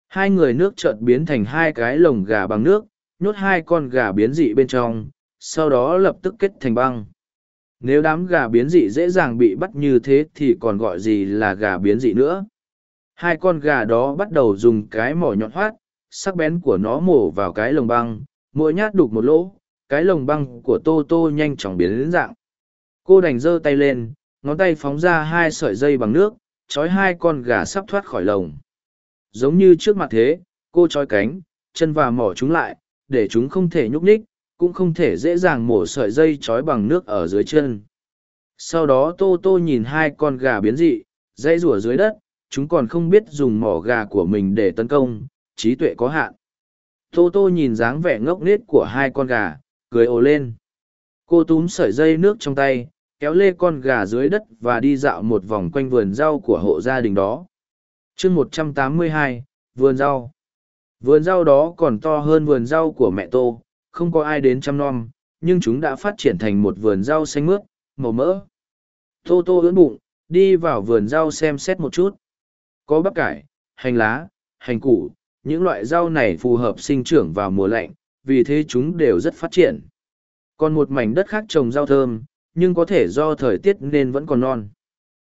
Hai người nước chợt biến thành hai cái lồng gà bằng nước, nhốt hai con gà biến dị bên trong, sau đó lập tức kết thành băng. Nếu đám gà biến dị dễ dàng bị bắt như thế thì còn gọi gì là gà biến dị nữa. Hai con gà đó bắt đầu dùng cái mỏ nhọn hoát, sắc bén của nó mổ vào cái lồng băng, mỗi nhát đục một lỗ, cái lồng băng của Tô Tô nhanh chóng biến đến dạng. Cô đành giơ tay lên, ngón tay phóng ra hai sợi dây bằng nước, trói hai con gà sắp thoát khỏi lồng. Giống như trước mặt thế, cô trói cánh, chân và mỏ chúng lại, để chúng không thể nhúc nhích, cũng không thể dễ dàng mổ sợi dây trói bằng nước ở dưới chân. Sau đó Tô Tô nhìn hai con gà biến dị, dãy rủa dưới đất, chúng còn không biết dùng mỏ gà của mình để tấn công, trí tuệ có hạn. Tô Tô nhìn dáng vẻ ngốc nghếch của hai con gà, cười ồ lên. Cô túm sợi dây nước trong tay, kéo lê con gà dưới đất và đi dạo một vòng quanh vườn rau của hộ gia đình đó. chương một trăm tám mươi hai, vườn rau. Vườn rau đó còn to hơn vườn rau của mẹ Tô, không có ai đến chăm nom, nhưng chúng đã phát triển thành một vườn rau xanh mướt, màu mỡ. Tô Tô ưỡn bụng, đi vào vườn rau xem xét một chút có bắp cải, hành lá, hành củ, những loại rau này phù hợp sinh trưởng vào mùa lạnh, vì thế chúng đều rất phát triển. Còn một mảnh đất khác trồng rau thơm, nhưng có thể do thời tiết nên vẫn còn non.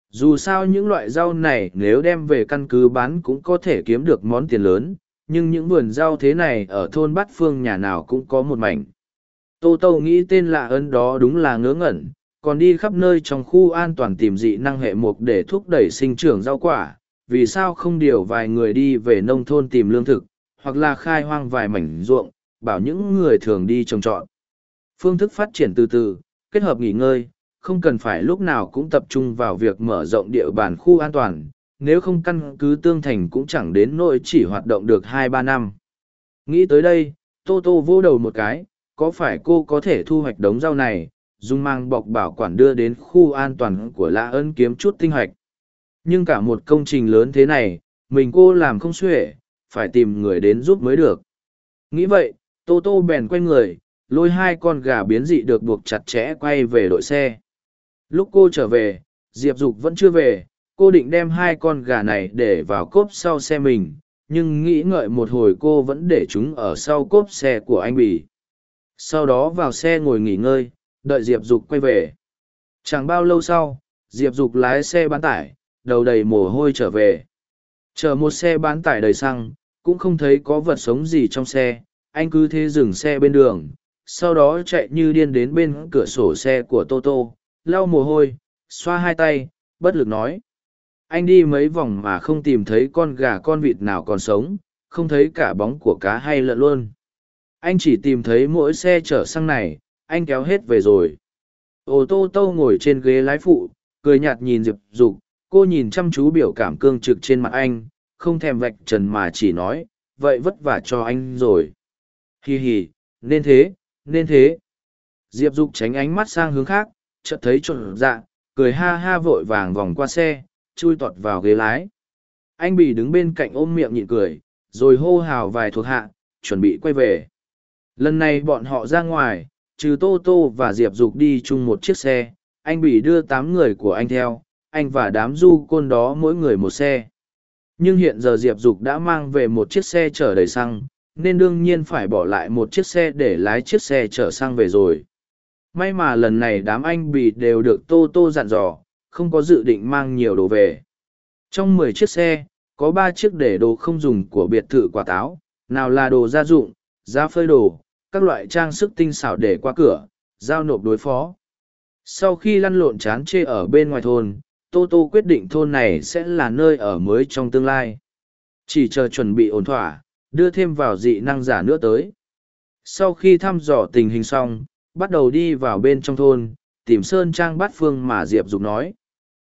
Dù sao những loại rau này nếu đem về căn cứ bán cũng có thể kiếm được món tiền lớn, nhưng những vườn rau thế này ở thôn Bát Phương nhà nào cũng có một mảnh. Tô Tô nghĩ tên lạ ơn đó đúng là ngớ ngẩn, còn đi khắp nơi trong khu an toàn tìm dị năng hệ mục để thúc đẩy sinh trưởng rau quả, vì sao không điều vài người đi về nông thôn tìm lương thực, hoặc là khai hoang vài mảnh ruộng, bảo những người thường đi trồng trọt. Phương thức phát triển từ từ, kết hợp nghỉ ngơi, không cần phải lúc nào cũng tập trung vào việc mở rộng địa bàn khu an toàn, nếu không căn cứ tương thành cũng chẳng đến nỗi chỉ hoạt động được hai ba năm. Nghĩ tới đây, Tô Tô vô đầu một cái, có phải cô có thể thu hoạch đống rau này, dùng mang bọc bảo quản đưa đến khu an toàn của Lã ơn kiếm chút tinh hoạch nhưng cả một công trình lớn thế này, mình cô làm không xuể, phải tìm người đến giúp mới được. Nghĩ vậy, tô tô bèn quay người, lôi hai con gà biến dị được buộc chặt chẽ quay về đội xe. Lúc cô trở về, diệp dục vẫn chưa về, cô định đem hai con gà này để vào cốp sau xe mình, nhưng nghĩ ngợi một hồi cô vẫn để chúng ở sau cốp xe của anh bỉ sau đó vào xe ngồi nghỉ ngơi, đợi diệp dục quay về. Chẳng bao lâu sau, diệp dục lái xe bán tải đầu đầy mồ hôi trở về. Chờ một xe bán tải đầy xăng, cũng không thấy có vật sống gì trong xe, anh cứ thế dừng xe bên đường, sau đó chạy như điên đến bên cửa sổ xe của toto lau mồ hôi, xoa hai tay, bất lực nói. Anh đi mấy vòng mà không tìm thấy con gà con vịt nào còn sống, không thấy cả bóng của cá hay lợn luôn. Anh chỉ tìm thấy mỗi xe chở xăng này, anh kéo hết về rồi. Ô tô tô ngồi trên ghế lái phụ, cười nhạt nhìn diệp dục cô nhìn chăm chú biểu cảm cương trực trên mặt anh, không thèm vạch trần mà chỉ nói, vậy vất vả cho anh rồi. Hì hì nên thế nên thế. Diệp dục tránh ánh mắt sang hướng khác, chợt thấy trộn dạ cười ha ha vội vàng vòng qua xe, chui tọt vào ghế lái. Anh bị đứng bên cạnh ôm miệng nhịn cười, rồi hô hào vài thuộc hạ, chuẩn bị quay về. Lần này bọn họ ra ngoài, trừ tô tô và diệp dục đi chung một chiếc xe, anh bị đưa tám người của anh theo anh và đám du côn đó mỗi người một xe. Nhưng hiện giờ diệp dục đã mang về một chiếc xe chở đầy xăng, nên đương nhiên phải bỏ lại một chiếc xe để lái chiếc xe chở xăng về rồi. May mà lần này đám anh bị đều được tô tô dặn dò, không có dự định mang nhiều đồ về. Trong mười chiếc xe, có ba chiếc để đồ không dùng của biệt thự quả táo, nào là đồ gia dụng, da phơi đồ, các loại trang sức tinh xảo để qua cửa, giao nộp đối phó. Sau khi lăn lộn chán chê ở bên ngoài thôn tô tô quyết định thôn này sẽ là nơi ở mới trong tương lai. Chỉ chờ chuẩn bị ổn thỏa, đưa thêm vào dị năng giả nữa tới. Sau khi thăm dò tình hình xong, bắt đầu đi vào bên trong thôn, tìm sơn trang bát phương mà diệp dục nói.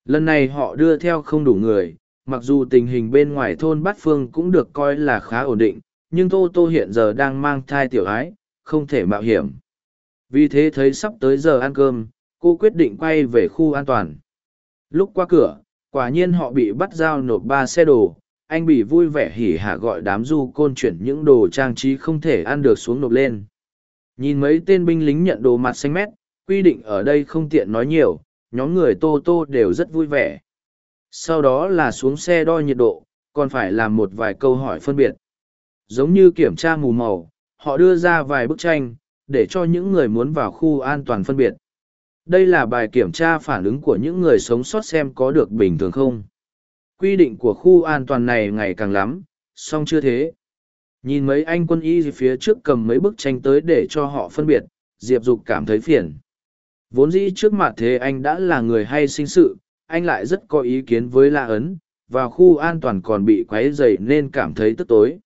Lần này họ đưa theo không đủ người, mặc dù tình hình bên ngoài thôn bát phương cũng được coi là khá ổn định, nhưng tô tô hiện giờ đang mang thai tiểu ái, không thể mạo hiểm. Vì thế thấy sắp tới giờ ăn cơm, cô quyết định quay về khu an toàn lúc qua cửa, quả nhiên họ bị bắt giao nộp ba xe đồ, anh bị vui vẻ hỉ hả gọi đám du côn chuyển những đồ trang trí không thể ăn được xuống nộp lên. Nhìn mấy tên binh lính nhận đồ mặt xanh mét, quy định ở đây không tiện nói nhiều, nhóm người tô tô đều rất vui vẻ. Sau đó là xuống xe đo nhiệt độ, còn phải làm một vài câu hỏi phân biệt. Giống như kiểm tra mù màu, họ đưa ra vài bức tranh, để cho những người muốn vào khu an toàn phân biệt đây là bài kiểm tra phản ứng của những người sống sót xem có được bình thường không? Quy định của khu an toàn này ngày càng lắm, song chưa thế. Nhìn mấy anh quân y phía trước cầm mấy bức tranh tới để cho họ phân biệt, diệp dục cảm thấy phiền. Vốn dĩ trước mặt thế anh đã là người hay sinh sự, anh lại rất có ý kiến với la ấn, và khu an toàn còn bị quấy dày nên cảm thấy tức tối.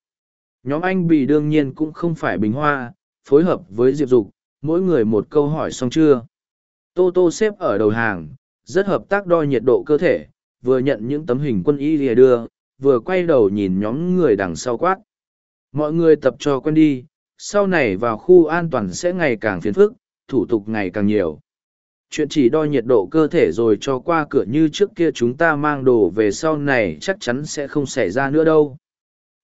Nhóm anh bị đương nhiên cũng không phải bình hoa, phối hợp với diệp dục, mỗi người một câu hỏi xong chưa? Tô tô xếp ở đầu hàng, rất hợp tác đo nhiệt độ cơ thể, vừa nhận những tấm hình quân y lìa đưa, vừa quay đầu nhìn nhóm người đằng sau quát. Mọi người tập cho quen đi, sau này vào khu an toàn sẽ ngày càng phiền phức, thủ tục ngày càng nhiều. Chuyện chỉ đo nhiệt độ cơ thể rồi cho qua cửa như trước kia chúng ta mang đồ về sau này chắc chắn sẽ không xảy ra nữa đâu.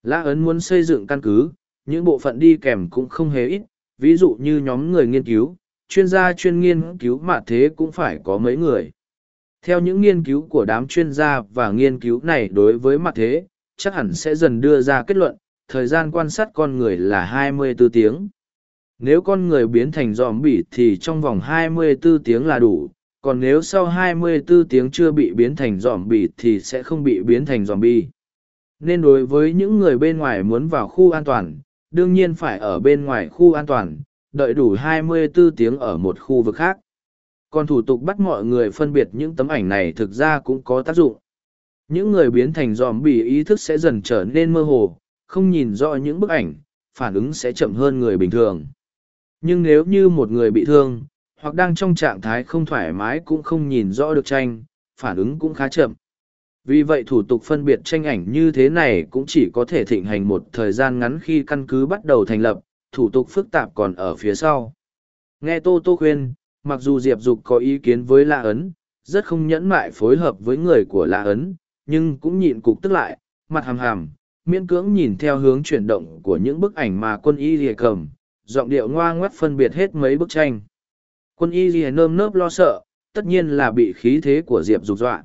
Lã ấn muốn xây dựng căn cứ, những bộ phận đi kèm cũng không hề ít, ví dụ như nhóm người nghiên cứu chuyên gia chuyên nghiên cứu mà thế cũng phải có mấy người. Theo những nghiên cứu của đám chuyên gia và nghiên cứu này đối với mặt thế, chắc hẳn sẽ dần đưa ra kết luận, thời gian quan sát con người là 24 tiếng. Nếu con người biến thành dòm bỉ thì trong vòng 24 tiếng là đủ, còn nếu sau 24 tiếng chưa bị biến thành dòm bỉ thì sẽ không bị biến thành dòm bỉ nên đối với những người bên ngoài muốn vào khu an toàn, đương nhiên phải ở bên ngoài khu an toàn đợi đủ 24 tiếng ở một khu vực khác. Còn thủ tục bắt mọi người phân biệt những tấm ảnh này thực ra cũng có tác dụng. Những người biến thành dòm bỉ ý thức sẽ dần trở nên mơ hồ, không nhìn rõ những bức ảnh, phản ứng sẽ chậm hơn người bình thường. Nhưng nếu như một người bị thương, hoặc đang trong trạng thái không thoải mái cũng không nhìn rõ được tranh, phản ứng cũng khá chậm. Vì vậy thủ tục phân biệt tranh ảnh như thế này cũng chỉ có thể thịnh hành một thời gian ngắn khi căn cứ bắt đầu thành lập thủ tục phức tạp còn ở phía sau. Nghe tô tô khuyên, mặc dù diệp dục có ý kiến với la ấn, rất không nhẫn mại phối hợp với người của la ấn, nhưng cũng nhịn cục tức lại, mặt hàm hàm, miễn cưỡng nhìn theo hướng chuyển động của những bức ảnh mà quân y lìa cầm, giọng điệu ngoa ngoắt phân biệt hết mấy bức tranh. Quân y lìa nơm nớp lo sợ, tất nhiên là bị khí thế của diệp dục dọa.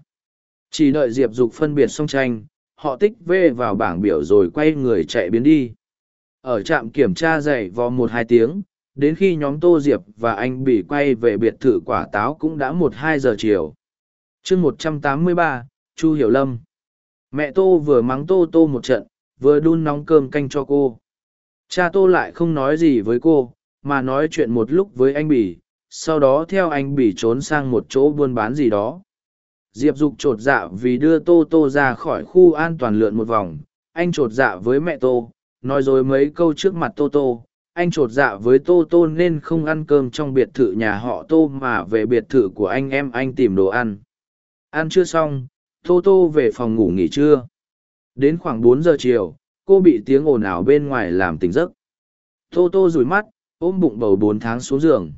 Chỉ đợi diệp dục phân biệt xong tranh, họ tích vê vào bảng biểu rồi quay người chạy biến đi ở trạm kiểm tra dậy vò một hai tiếng, đến khi nhóm tô diệp và anh bị quay về biệt thự quả táo cũng đã một hai giờ chiều. Chương một trăm tám mươi ba, chu hiểu lâm. Mẹ tô vừa mắng tô tô một trận, vừa đun nóng cơm canh cho cô. Cha tô lại không nói gì với cô, mà nói chuyện một lúc với anh bỉ, sau đó theo anh bỉ trốn sang một chỗ buôn bán gì đó. Diệp dục t r ộ t dạ vì đưa tô tô ra khỏi khu an toàn lượn một vòng, anh t r ộ t dạ với mẹ tô nói dối mấy câu trước mặt tô tô, anh t r ộ t dạ với tô tô nên không ăn cơm trong biệt thự nhà họ tô mà về biệt thự của anh em anh tìm đồ ăn. Ăn chưa xong, tô tô về phòng ngủ nghỉ trưa. Đến khoảng bốn giờ chiều, cô bị tiếng ồn ào bên ngoài làm tỉnh giấc. Tô tô rủi mắt, ôm bụng bầu bốn tháng xuống giường.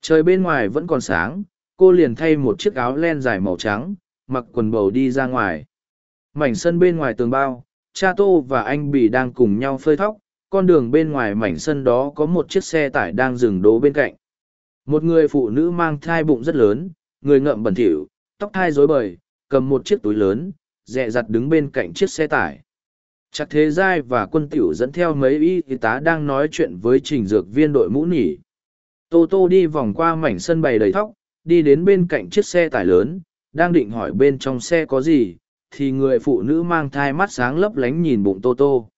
Trời bên ngoài vẫn còn sáng, cô liền thay một chiếc áo len dài màu trắng, mặc quần bầu đi ra ngoài. Mảnh sân bên ngoài tường bao cha tô và anh bì đang cùng nhau phơi thóc, con đường bên ngoài mảnh sân đó có một chiếc xe tải đang dừng đỗ bên cạnh. Một người phụ nữ mang thai bụng rất lớn, người ngậm bẩn thỉu, tóc thai rối bời, cầm một chiếc túi lớn dẹ dặt đứng bên cạnh chiếc xe tải. Chắc thế giai và quân tiểu dẫn theo mấy y tá đang nói chuyện với trình dược viên đội mũ nỉ. Tô tô đi vòng qua mảnh sân bày đầy thóc, đi đến bên cạnh chiếc xe tải lớn, đang định hỏi bên trong xe có gì thì người phụ nữ mang thai mắt sáng lấp lánh nhìn bụng tô tô.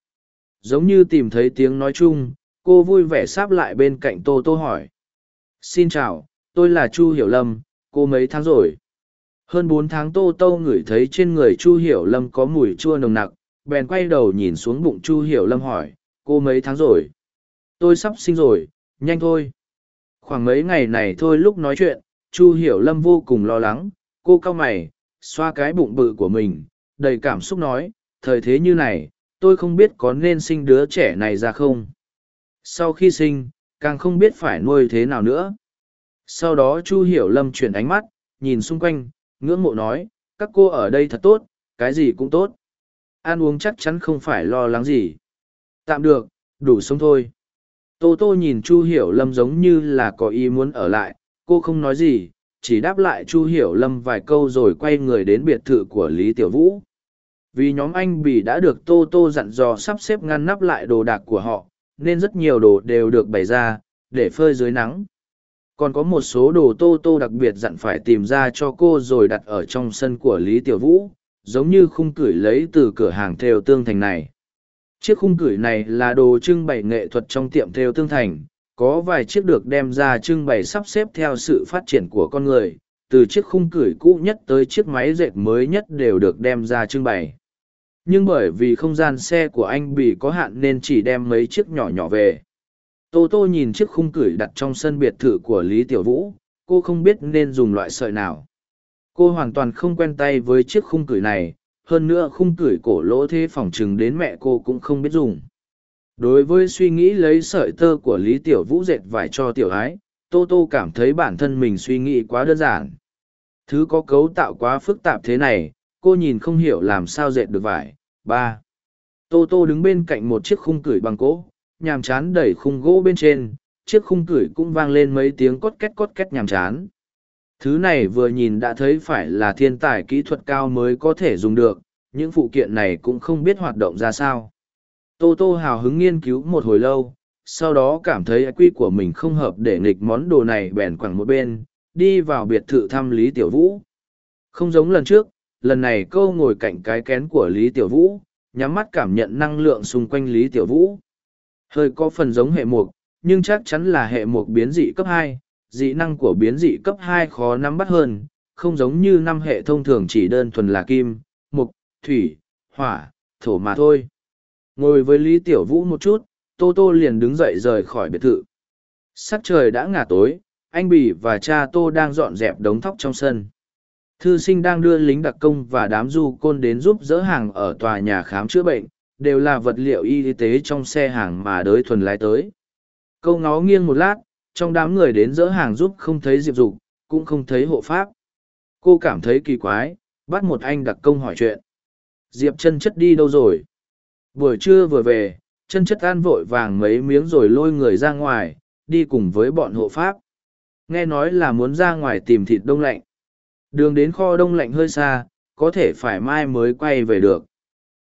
Giống như tìm thấy tiếng nói chung, cô vui vẻ sáp lại bên cạnh tô tô hỏi. Xin chào, tôi là chu hiểu lâm, cô mấy tháng rồi? Hơn bốn tháng tô tô ngửi thấy trên người chu hiểu lâm có mùi chua nồng nặc, bèn quay đầu nhìn xuống bụng chu hiểu lâm hỏi, cô mấy tháng rồi? Tôi sắp sinh rồi, nhanh thôi. Khoảng mấy ngày này thôi lúc nói chuyện, chu hiểu lâm vô cùng lo lắng, cô cau mày xoa cái bụng bự của mình, đầy cảm xúc nói, thời thế như này, tôi không biết có nên sinh đứa trẻ này ra không. Sau khi sinh, càng không biết phải nuôi thế nào nữa. Sau đó chu hiểu lâm chuyển ánh mắt, nhìn xung quanh, ngưỡng mộ nói, các cô ở đây thật tốt, cái gì cũng tốt. Ăn uống chắc chắn không phải lo lắng gì. Tạm được, đủ sống thôi. Tô tô nhìn chu hiểu lâm giống như là có ý muốn ở lại, cô không nói gì chỉ đáp lại chu hiểu lâm vài câu rồi quay người đến biệt thự của lý tiểu vũ. Vì nhóm anh bỉ đã được tô tô dặn dò sắp xếp ngăn nắp lại đồ đạc của họ, nên rất nhiều đồ đều được bày ra, để phơi dưới nắng. Còn có một số đồ tô tô đặc biệt dặn phải tìm ra cho cô rồi đặt ở trong sân của lý tiểu vũ, giống như khung cửi lấy từ cửa hàng thêu tương thành này. Chiếc khung cửi này là đồ trưng bày nghệ thuật trong tiệm thêu tương thành có vài chiếc được đem ra trưng bày sắp xếp theo sự phát triển của con người, từ chiếc khung cửi cũ nhất tới chiếc máy dệt mới nhất đều được đem ra trưng bày. Nhưng bởi vì không gian xe của anh bị có hạn nên chỉ đem mấy chiếc nhỏ nhỏ về. Tô tô nhìn chiếc khung cửi đặt trong sân biệt thự của lý tiểu vũ, cô không biết nên dùng loại sợi nào. Cô hoàn toàn không quen tay với chiếc khung cửi này, hơn nữa khung cửi cổ lỗ thế phỏng chừng đến mẹ cô cũng không biết dùng đối với suy nghĩ lấy sợi tơ của lý tiểu vũ dệt vải cho tiểu ái tô tô cảm thấy bản thân mình suy nghĩ quá đơn giản. Thứ có cấu tạo quá phức tạp thế này cô nhìn không hiểu làm sao dệt được vải. Ba. Tô tô đứng bên cạnh một chiếc khung cửi bằng cỗ nhàm chán đẩy khung gỗ bên trên chiếc khung cửi cũng vang lên mấy tiếng cốt két cốt két nhàm chán. Thứ này vừa nhìn đã thấy phải là thiên tài kỹ thuật cao mới có thể dùng được, những phụ kiện này cũng không biết hoạt động ra sao. Tô Tô hào hứng nghiên cứu một hồi lâu, sau đó cảm thấy quy của mình không hợp để nghịch món đồ này bèn quẳng một bên, đi vào biệt thự thăm Lý Tiểu Vũ. Không giống lần trước, lần này câu ngồi cạnh cái kén của Lý Tiểu Vũ, nhắm mắt cảm nhận năng lượng xung quanh Lý Tiểu Vũ. Hơi có phần giống hệ mục, nhưng chắc chắn là hệ mục biến dị cấp hai dị năng của biến dị cấp hai khó nắm bắt hơn, không giống như năm hệ thông thường chỉ đơn thuần là kim, mục, thủy, hỏa, thổ mà thôi. Ngồi với Lý Tiểu Vũ một chút, Tô Tô liền đứng dậy rời khỏi biệt thự. Sắc trời đã ngả tối, anh Bỉ và cha Tô đang dọn dẹp đống thóc trong sân. Thư sinh đang đưa lính đặc công và đám du côn đến giúp dỡ hàng ở tòa nhà khám chữa bệnh, đều là vật liệu y tế trong xe hàng mà đới thuần lái tới. Câu ngó nghiêng một lát, trong đám người đến dỡ hàng giúp không thấy diệp dục cũng không thấy hộ pháp cô cảm thấy kỳ quái bắt một anh đặc công hỏi chuyện diệp chân chất đi đâu rồi buổi trưa vừa về chân chất an vội vàng mấy miếng rồi lôi người ra ngoài đi cùng với bọn hộ pháp Nghe nói là muốn ra ngoài tìm thịt đông lạnh. Đường đến kho đông lạnh hơi xa, có thể phải mai mới quay về được.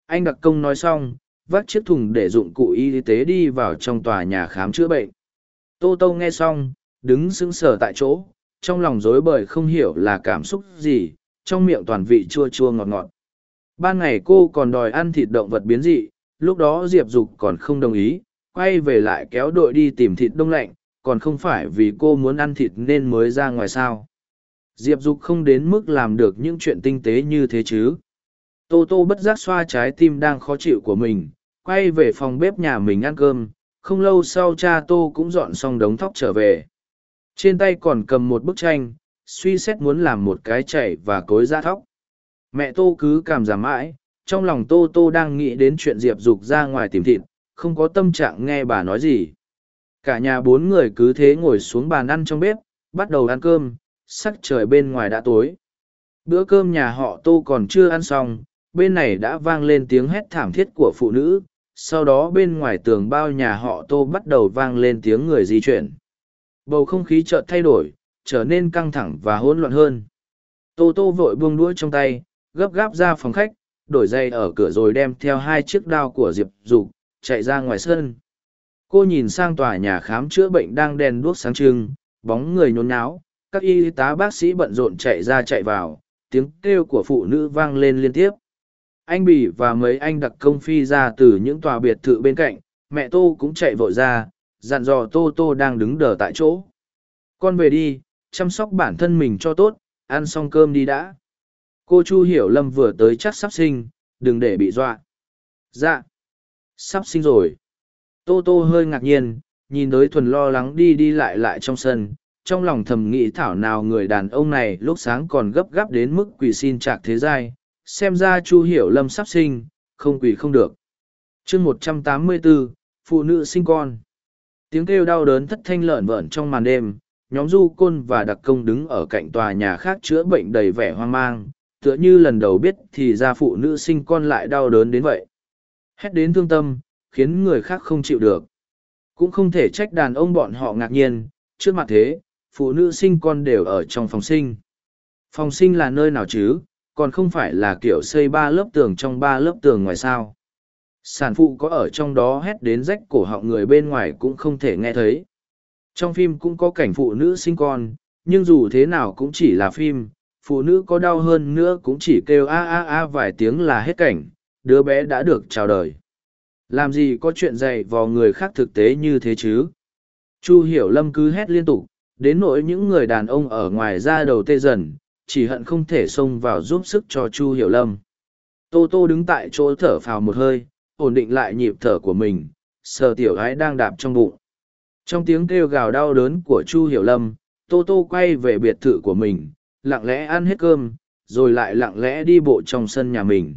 Anh đặc công nói xong, vác chiếc thùng để dụng cụ y tế đi vào trong tòa nhà khám chữa bệnh. Tô Tô nghe xong, đứng sững sờ tại chỗ, trong lòng rối bời không hiểu là cảm xúc gì, trong miệng toàn vị chua chua ngọt ngọt. Ban ngày cô còn đòi ăn thịt động vật biến dị, lúc đó Diệp Dục còn không đồng ý, quay về lại kéo đội đi tìm thịt đông lạnh, còn không phải vì cô muốn ăn thịt nên mới ra ngoài sao. Diệp Dục không đến mức làm được những chuyện tinh tế như thế chứ. Tô Tô bất giác xoa trái tim đang khó chịu của mình, quay về phòng bếp nhà mình ăn cơm, không lâu sau cha Tô cũng dọn xong đống thóc trở về. Trên tay còn cầm một bức tranh, suy xét muốn làm một cái chảy và cối ra thóc. Mẹ Tô cứ cảm giảm mãi, trong lòng Tô Tô đang nghĩ đến chuyện Diệp Dục ra ngoài tìm thịt, không có tâm trạng nghe bà nói gì. Cả nhà bốn người cứ thế ngồi xuống bàn ăn trong bếp, bắt đầu ăn cơm, sắc trời bên ngoài đã tối. Bữa cơm nhà họ Tô còn chưa ăn xong, bên này đã vang lên tiếng hét thảm thiết của phụ nữ, sau đó bên ngoài tường bao nhà họ Tô bắt đầu vang lên tiếng người di chuyển. Bầu không khí chợt thay đổi, trở nên căng thẳng và hỗn loạn hơn. Tô Tô vội buông đũa trong tay, gấp gáp ra phòng khách, đổi dây ở cửa rồi đem theo hai chiếc đao của Diệp Dục, chạy ra ngoài sân. Cô nhìn sang tòa nhà khám chữa bệnh đang đèn đuốc sáng trưng, bóng người nhốn nháo, các y tá bác sĩ bận rộn chạy ra chạy vào, tiếng kêu của phụ nữ vang lên liên tiếp. Anh Bỉ và mấy anh đặc công phi ra từ những tòa biệt thự bên cạnh, mẹ Tô cũng chạy vội ra, dặn dò Tô Tô đang đứng đờ tại chỗ. Con về đi, chăm sóc bản thân mình cho tốt, ăn xong cơm đi đã. Cô Chu Hiểu Lâm vừa tới chắc sắp sinh, đừng để bị dọa. Dạ, sắp sinh rồi. Tô Tô hơi ngạc nhiên, nhìn tới thuần lo lắng đi đi lại lại trong sân, trong lòng thầm nghĩ thảo nào người đàn ông này lúc sáng còn gấp gáp đến mức quỳ xin trạc thế giai, xem ra Chu Hiểu Lâm sắp sinh, không quỳ không được. chương một trăm tám mươi bốn phụ nữ sinh con. Tiếng kêu đau đớn thất thanh lợn vợn trong màn đêm, nhóm du côn và đặc công đứng ở cạnh tòa nhà khác chữa bệnh đầy vẻ hoang mang, tựa như lần đầu biết thì ra phụ nữ sinh con lại đau đớn đến vậy. Hét đến thương tâm, khiến người khác không chịu được. Cũng không thể trách đàn ông bọn họ ngạc nhiên, trước mặt thế, phụ nữ sinh con đều ở trong phòng sinh. Phòng sinh là nơi nào chứ, còn không phải là kiểu xây ba lớp tường trong ba lớp tường ngoài sao. Sản phụ có ở trong đó hét đến rách cổ họng người bên ngoài cũng không thể nghe thấy. Trong phim cũng có cảnh phụ nữ sinh con, nhưng dù thế nào cũng chỉ là phim, phụ nữ có đau hơn nữa cũng chỉ kêu a a a vài tiếng là hết cảnh, đứa bé đã được chào đời. Làm gì có chuyện dạy vò người khác thực tế như thế chứ? Chu Hiểu Lâm cứ hét liên tục, đến nỗi những người đàn ông ở ngoài ra đầu tê dần, chỉ hận không thể xông vào giúp sức cho Chu Hiểu Lâm. Tô Tô đứng tại chỗ thở phào một hơi, ổn định lại nhịp thở của mình, sờ tiểu gái đang đạp trong bụng. Trong tiếng kêu gào đau đớn của Chu Hiểu Lâm, Tô Tô quay về biệt thự của mình, lặng lẽ ăn hết cơm, rồi lại lặng lẽ đi bộ trong sân nhà mình.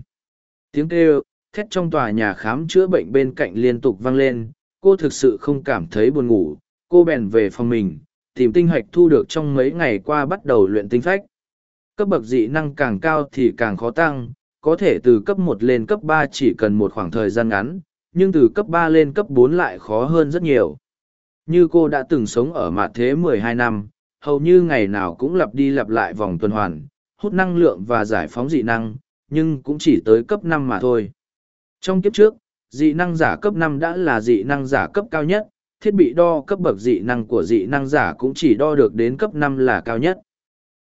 Tiếng kêu, thét trong tòa nhà khám chữa bệnh bên cạnh liên tục vang lên, cô thực sự không cảm thấy buồn ngủ, cô bèn về phòng mình, tìm tinh hạch thu được trong mấy ngày qua bắt đầu luyện tinh phách. Cấp bậc dị năng càng cao thì càng khó tăng, có thể từ cấp một lên cấp ba chỉ cần một khoảng thời gian ngắn, nhưng từ cấp ba lên cấp bốn lại khó hơn rất nhiều. Như cô đã từng sống ở mạ thế mười hai năm, hầu như ngày nào cũng lặp đi lặp lại vòng tuần hoàn, hút năng lượng và giải phóng dị năng, nhưng cũng chỉ tới cấp năm mà thôi. Trong kiếp trước, dị năng giả cấp năm đã là dị năng giả cấp cao nhất, thiết bị đo cấp bậc dị năng của dị năng giả cũng chỉ đo được đến cấp năm là cao nhất.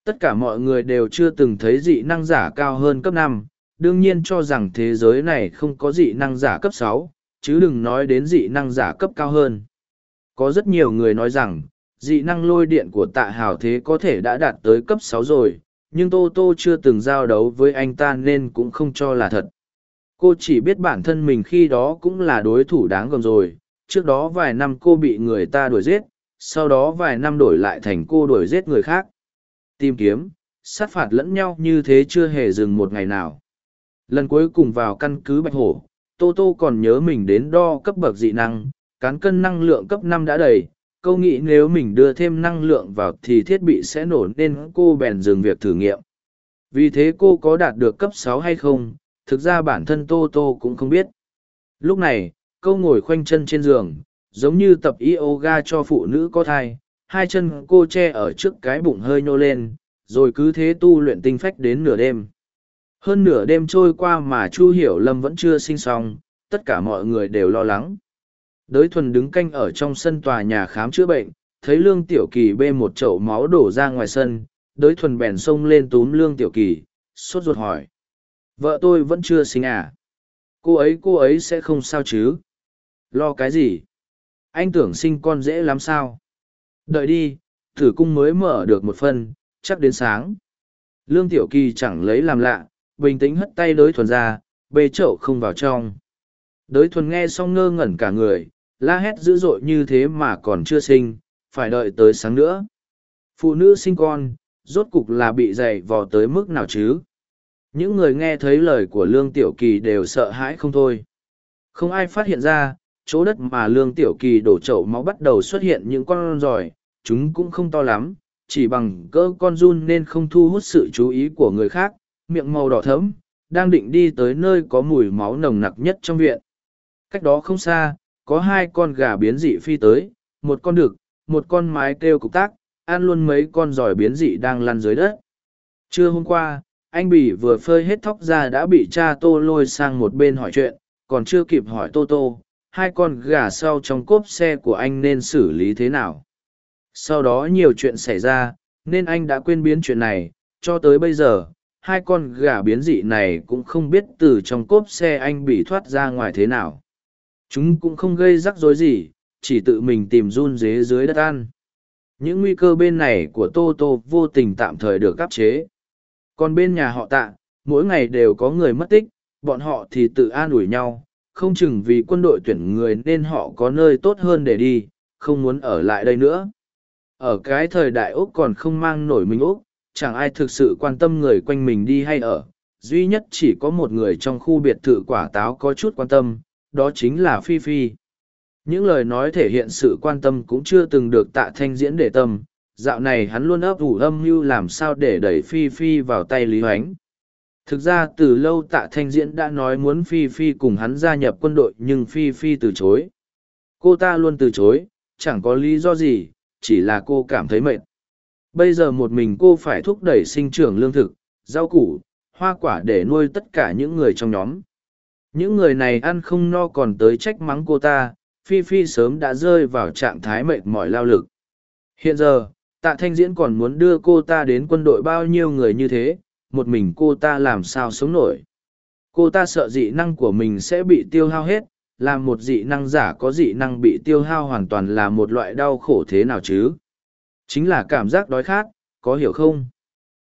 Tất cả mọi người đều chưa từng thấy dị năng giả cao hơn cấp năm, đương nhiên cho rằng thế giới này không có dị năng giả cấp sáu, chứ đừng nói đến dị năng giả cấp cao hơn. Có rất nhiều người nói rằng, dị năng lôi điện của tạ hào thế có thể đã đạt tới cấp sáu rồi, nhưng Tô Tô chưa từng giao đấu với anh ta nên cũng không cho là thật. Cô chỉ biết bản thân mình khi đó cũng là đối thủ đáng gờm rồi, trước đó vài năm cô bị người ta đuổi giết, sau đó vài năm đổi lại thành cô đuổi giết người khác. Tìm kiếm, sát phạt lẫn nhau như thế chưa hề dừng một ngày nào. Lần cuối cùng vào căn cứ Bạch Hổ, Tô Tô còn nhớ mình đến đo cấp bậc dị năng, cán cân năng lượng cấp năm đã đầy. Câu nghĩ nếu mình đưa thêm năng lượng vào thì thiết bị sẽ nổ nên cô bèn dừng việc thử nghiệm. Vì thế cô có đạt được cấp sáu hay không, thực ra bản thân Tô Tô cũng không biết. Lúc này, câu ngồi khoanh chân trên giường, giống như tập yoga cho phụ nữ có thai, hai chân cô che ở trước cái bụng hơi nhô lên, rồi cứ thế tu luyện tinh phách đến nửa đêm. Hơn nửa đêm trôi qua mà Chu Hiểu Lâm vẫn chưa sinh xong, tất cả mọi người đều lo lắng. Đới thuần đứng canh ở trong sân tòa nhà khám chữa bệnh, thấy Lương Tiểu Kỳ bê một chậu máu đổ ra ngoài sân, đới thuần bèn xông lên túm Lương Tiểu Kỳ, sốt ruột hỏi. Vợ tôi vẫn chưa sinh à? Cô ấy cô ấy sẽ không sao chứ? Lo cái gì? Anh tưởng sinh con dễ lắm sao? Đợi đi, tử cung mới mở được một phân, chắc đến sáng. Lương Tiểu Kỳ chẳng lấy làm lạ, bình tĩnh hất tay đới thuần ra, bê chậu không vào trong. Đới thuần nghe xong ngơ ngẩn cả người, la hét dữ dội như thế mà còn chưa sinh, phải đợi tới sáng nữa. Phụ nữ sinh con, rốt cục là bị dày vò tới mức nào chứ? Những người nghe thấy lời của Lương Tiểu Kỳ đều sợ hãi không thôi. Không ai phát hiện ra, chỗ đất mà Lương Tiểu Kỳ đổ chậu máu bắt đầu xuất hiện những con giỏi, chúng cũng không to lắm, chỉ bằng cỡ con run nên không thu hút sự chú ý của người khác, miệng màu đỏ thẫm, đang định đi tới nơi có mùi máu nồng nặc nhất trong viện. Cách đó không xa, có hai con gà biến dị phi tới, một con đực, một con mái kêu cục tác, ăn luôn mấy con giỏi biến dị đang lăn dưới đất. Trưa hôm qua, anh bỉ vừa phơi hết thóc ra đã bị cha tô lôi sang một bên hỏi chuyện, còn chưa kịp hỏi tô tô, hai con gà sau trong cốp xe của anh nên xử lý thế nào. Sau đó nhiều chuyện xảy ra, nên anh đã quên biến chuyện này, cho tới bây giờ, hai con gà biến dị này cũng không biết từ trong cốp xe anh bị thoát ra ngoài thế nào. Chúng cũng không gây rắc rối gì, chỉ tự mình tìm run dế dưới đất ăn. Những nguy cơ bên này của Tô Tô vô tình tạm thời được áp chế. Còn bên nhà họ tạ, mỗi ngày đều có người mất tích, bọn họ thì tự an ủi nhau, không chừng vì quân đội tuyển người nên họ có nơi tốt hơn để đi, không muốn ở lại đây nữa. Ở cái thời đại Úc còn không mang nổi mình Úc, chẳng ai thực sự quan tâm người quanh mình đi hay ở, duy nhất chỉ có một người trong khu biệt thự quả táo có chút quan tâm, đó chính là Phi Phi. Những lời nói thể hiện sự quan tâm cũng chưa từng được tạ thanh diễn để tâm, dạo này hắn luôn ấp ủ âm mưu làm sao để đẩy Phi Phi vào tay Lý Hoánh. Thực ra từ lâu tạ thanh diễn đã nói muốn Phi Phi cùng hắn gia nhập quân đội nhưng Phi Phi từ chối. Cô ta luôn từ chối, chẳng có lý do gì, chỉ là cô cảm thấy mệt. Bây giờ một mình cô phải thúc đẩy sinh trưởng lương thực, rau củ, hoa quả để nuôi tất cả những người trong nhóm. Những người này ăn không no còn tới trách mắng cô ta, Phi Phi sớm đã rơi vào trạng thái mệt mỏi lao lực. Hiện giờ, tạ thanh diễn còn muốn đưa cô ta đến quân đội bao nhiêu người như thế, một mình cô ta làm sao sống nổi. Cô ta sợ dị năng của mình sẽ bị tiêu hao hết, làm một dị năng giả có dị năng bị tiêu hao hoàn toàn là một loại đau khổ thế nào chứ? Chính là cảm giác đói khát, có hiểu không?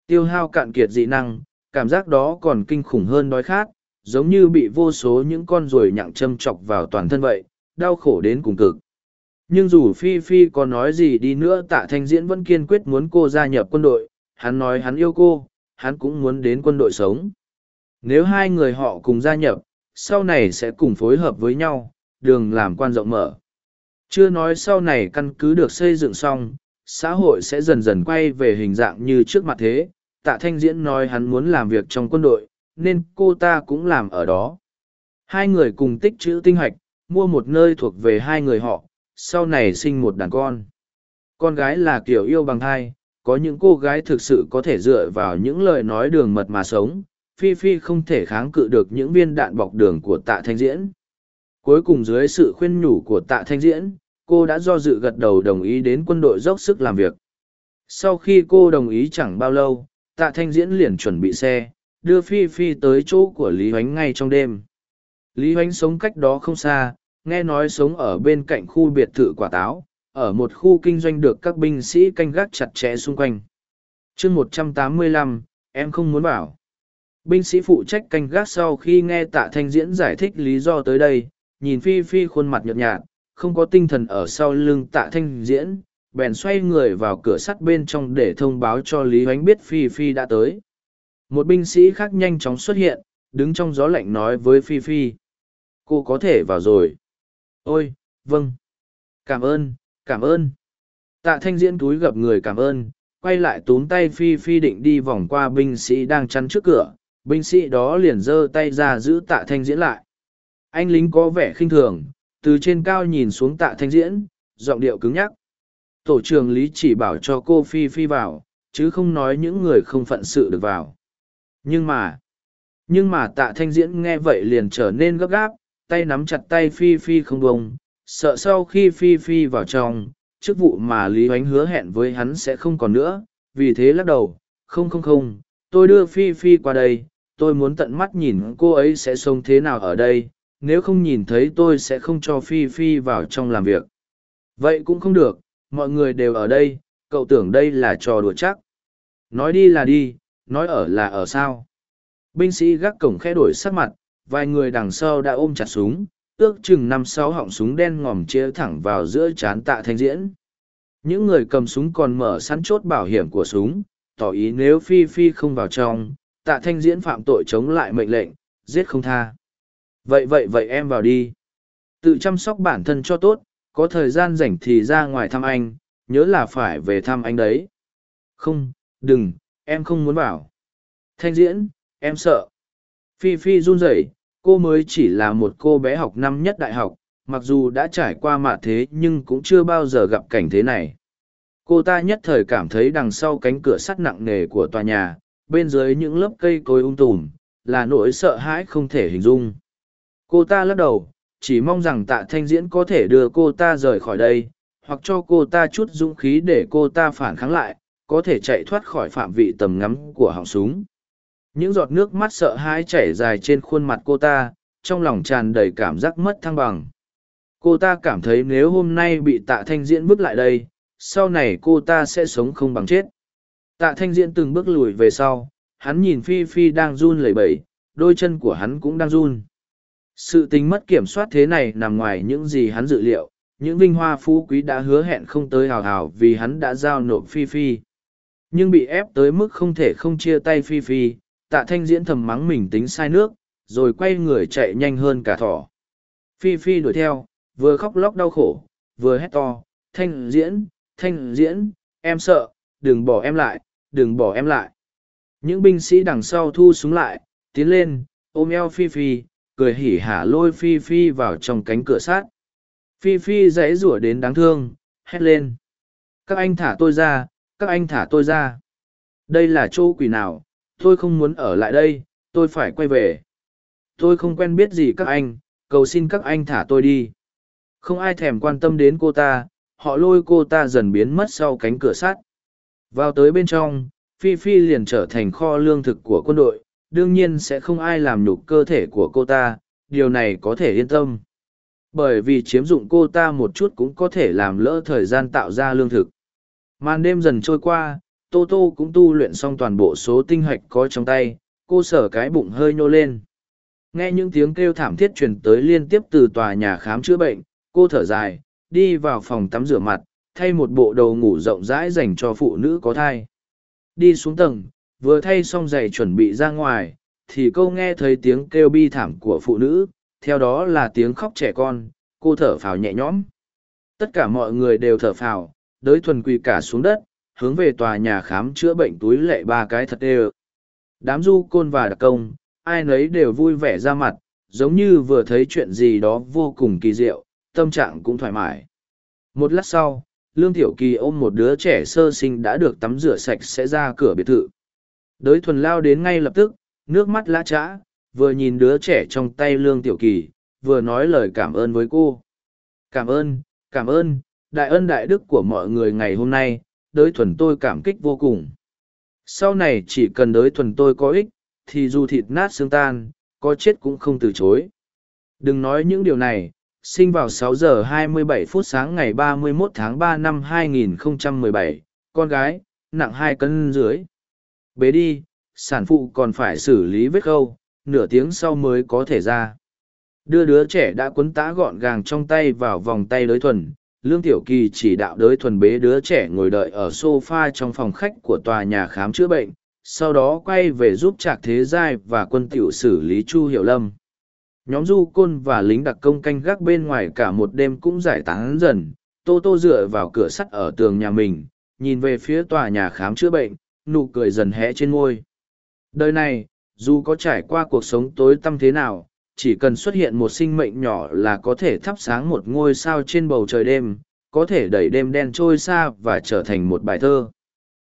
Tiêu hao cạn kiệt dị năng, cảm giác đó còn kinh khủng hơn đói khát, giống như bị vô số những con ruồi nhặng châm chọc vào toàn thân vậy, đau khổ đến cùng cực. Nhưng dù Phi Phi có nói gì đi nữa tạ thanh diễn vẫn kiên quyết muốn cô gia nhập quân đội, hắn nói hắn yêu cô, hắn cũng muốn đến quân đội sống. Nếu hai người họ cùng gia nhập, sau này sẽ cùng phối hợp với nhau, đường làm quan rộng mở. Chưa nói sau này căn cứ được xây dựng xong, xã hội sẽ dần dần quay về hình dạng như trước mặt thế. Tạ Thanh Diễn nói hắn muốn làm việc trong quân đội, nên cô ta cũng làm ở đó. Hai người cùng tích chữ tinh hạch, mua một nơi thuộc về hai người họ, sau này sinh một đàn con. Con gái là kiểu yêu bằng hai, có những cô gái thực sự có thể dựa vào những lời nói đường mật mà sống, Phi Phi không thể kháng cự được những viên đạn bọc đường của tạ thanh diễn. Cuối cùng dưới sự khuyên nhủ của tạ thanh diễn, cô đã do dự gật đầu đồng ý đến quân đội dốc sức làm việc. Sau khi cô đồng ý chẳng bao lâu, tạ thanh diễn liền chuẩn bị xe, đưa Phi Phi tới chỗ của Lý Hoánh ngay trong đêm. Lý Hoánh sống cách đó không xa, nghe nói sống ở bên cạnh khu biệt thự quả táo, ở một khu kinh doanh được các binh sĩ canh gác chặt chẽ xung quanh. chương một trăm tám mươi lăm, em không muốn bảo. Binh sĩ phụ trách canh gác sau khi nghe tạ thanh diễn giải thích lý do tới đây, nhìn Phi Phi khuôn mặt nhợt nhạt, không có tinh thần ở sau lưng tạ thanh diễn, bèn xoay người vào cửa sắt bên trong để thông báo cho Lý oánh biết Phi Phi đã tới. Một binh sĩ khác nhanh chóng xuất hiện, đứng trong gió lạnh nói với Phi Phi. Cô có thể vào rồi. Ôi, vâng. Cảm ơn, cảm ơn. Tạ thanh diễn túi gặp người cảm ơn, quay lại túm tay Phi Phi định đi vòng qua binh sĩ đang chắn trước cửa, binh sĩ đó liền giơ tay ra giữ tạ thanh diễn lại. Anh lính có vẻ khinh thường, từ trên cao nhìn xuống tạ thanh diễn, giọng điệu cứng nhắc. tổ trưởng lý chỉ bảo cho cô phi phi vào chứ không nói những người không phận sự được vào nhưng mà nhưng mà tạ thanh diễn nghe vậy liền trở nên gấp gáp, tay nắm chặt tay phi phi không bông sợ sau khi phi phi vào trong, chức vụ mà lý oánh hứa hẹn với hắn sẽ không còn nữa, vì thế lắc đầu, không không không, tôi đưa phi phi qua đây, tôi muốn tận mắt nhìn cô ấy sẽ sống thế nào ở đây, nếu không nhìn thấy tôi sẽ không cho phi phi vào trong làm việc. Vậy cũng không được, mọi người đều ở đây, cậu tưởng đây là trò đùa chắc. Nói đi là đi nói ở là ở sao? Binh sĩ gác cổng khe đổi sắc mặt, vài người đằng sau đã ôm chặt súng, ước chừng năm sáu họng súng đen ngòm chia thẳng vào giữa trán tạ thanh diễn. Những người cầm súng còn mở sẵn chốt bảo hiểm của súng, tỏ ý nếu phi phi không vào trong, tạ thanh diễn phạm tội chống lại mệnh lệnh, giết không tha. Vậy vậy vậy em vào đi. Tự chăm sóc bản thân cho tốt, có thời gian rảnh thì ra ngoài thăm anh, nhớ là phải về thăm anh đấy. Không, đừng em không muốn vào. Thanh diễn, em sợ. Phi phi run rẩy, cô mới chỉ là một cô bé học năm nhất đại học, mặc dù đã trải qua mạ thế nhưng cũng chưa bao giờ gặp cảnh thế này. Cô ta nhất thời cảm thấy đằng sau cánh cửa sắt nặng nề của tòa nhà, bên dưới những lớp cây cối ung tùm, là nỗi sợ hãi không thể hình dung. Cô ta lắc đầu, chỉ mong rằng tạ thanh diễn có thể đưa cô ta rời khỏi đây, hoặc cho cô ta chút dũng khí để cô ta phản kháng lại có thể chạy thoát khỏi phạm vị tầm ngắm của họng súng. Những giọt nước mắt sợ hãi chảy dài trên khuôn mặt cô ta, trong lòng tràn đầy cảm giác mất thăng bằng. Cô ta cảm thấy nếu hôm nay bị tạ thanh diễn bước lại đây, sau này cô ta sẽ sống không bằng chết. Tạ thanh diễn từng bước lùi về sau, hắn nhìn phi phi đang run lẩy bẩy, đôi chân của hắn cũng đang run. Sự tính mất kiểm soát thế này nằm ngoài những gì hắn dự liệu, những vinh hoa phú quý đã hứa hẹn không tới hào hào vì hắn đã giao nộp phi phi nhưng bị ép tới mức không thể không chia tay phi phi, tạ thanh diễn thầm mắng mình tính sai nước, rồi quay người chạy nhanh hơn cả thỏ. Phi phi đuổi theo, vừa khóc lóc đau khổ, vừa hét to, thanh diễn thanh diễn, em sợ, đừng bỏ em lại, đừng bỏ em lại. Những binh sĩ đằng sau thu súng lại, tiến lên, ôm eo phi phi, cười hỉ hả lôi phi phi vào trong cánh cửa sát phi phi dãy rủa đến đáng thương, hét lên. Các anh thả tôi ra các anh thả tôi ra. Đây là chỗ quỷ nào? Tôi không muốn ở lại đây, tôi phải quay về. Tôi không quen biết gì các anh, cầu xin các anh thả tôi đi. Không ai thèm quan tâm đến cô ta, họ lôi cô ta dần biến mất sau cánh cửa sắt. Vào tới bên trong, phi phi liền trở thành kho lương thực của quân đội, đương nhiên sẽ không ai làm nhục cơ thể của cô ta, điều này có thể yên tâm. Bởi vì chiếm dụng cô ta một chút cũng có thể làm lỡ thời gian tạo ra lương thực màn đêm dần trôi qua, tô tô cũng tu luyện xong toàn bộ số tinh hạch có trong tay, cô sở cái bụng hơi nhô lên. Nghe những tiếng kêu thảm thiết truyền tới liên tiếp từ tòa nhà khám chữa bệnh, cô thở dài, đi vào phòng tắm rửa mặt, thay một bộ đồ ngủ rộng rãi dành cho phụ nữ có thai. Đi xuống tầng, vừa thay xong giày chuẩn bị ra ngoài, thì câu nghe thấy tiếng kêu bi thảm của phụ nữ, theo đó là tiếng khóc trẻ con, cô thở phào nhẹ nhõm. Tất cả mọi người đều thở phào đới thuần quỳ cả xuống đất, hướng về tòa nhà khám chữa bệnh túi lệ ba cái thật ê đám du côn và đặc công, ai nấy đều vui vẻ ra mặt, giống như vừa thấy chuyện gì đó vô cùng kỳ diệu, tâm trạng cũng thoải mái. Một lát sau, lương tiểu kỳ ôm một đứa trẻ sơ sinh đã được tắm rửa sạch sẽ ra cửa biệt thự. Đới thuần lao đến ngay lập tức, nước mắt lã trã, vừa nhìn đứa trẻ trong tay lương tiểu kỳ, vừa nói lời cảm ơn với cô. Cảm ơn cảm ơn đại ân đại đức của mọi người ngày hôm nay đới thuần tôi cảm kích vô cùng sau này chỉ cần đới thuần tôi có ích thì dù thịt nát xương tan có chết cũng không từ chối đừng nói những điều này sinh vào 6 giờ 27 phút sáng ngày 31 tháng 3 năm 2017, con gái, nặng 2 cân dưới. Bế đi, sản phụ còn phải xử lý vết khâu, nửa tiếng sau mới có thể ra. Đưa đứa trẻ đã quấn tã gọn gàng trong tay vào vòng tay đới thuần, Lương Tiểu Kỳ chỉ đạo đới thuần bế đứa trẻ ngồi đợi ở sofa trong phòng khách của tòa nhà khám chữa bệnh, sau đó quay về giúp Trạc Thế Giai và quân tiểu xử lý Chu Hiểu Lâm. Nhóm du côn và lính đặc công canh gác bên ngoài cả một đêm cũng giải tán dần, Tô Tô dựa vào cửa sắt ở tường nhà mình, nhìn về phía tòa nhà khám chữa bệnh, nụ cười dần hé trên môi. Đời này, dù có trải qua cuộc sống tối tăm thế nào, chỉ cần xuất hiện một sinh mệnh nhỏ là có thể thắp sáng một ngôi sao trên bầu trời đêm, có thể đẩy đêm đen trôi xa và trở thành một bài thơ.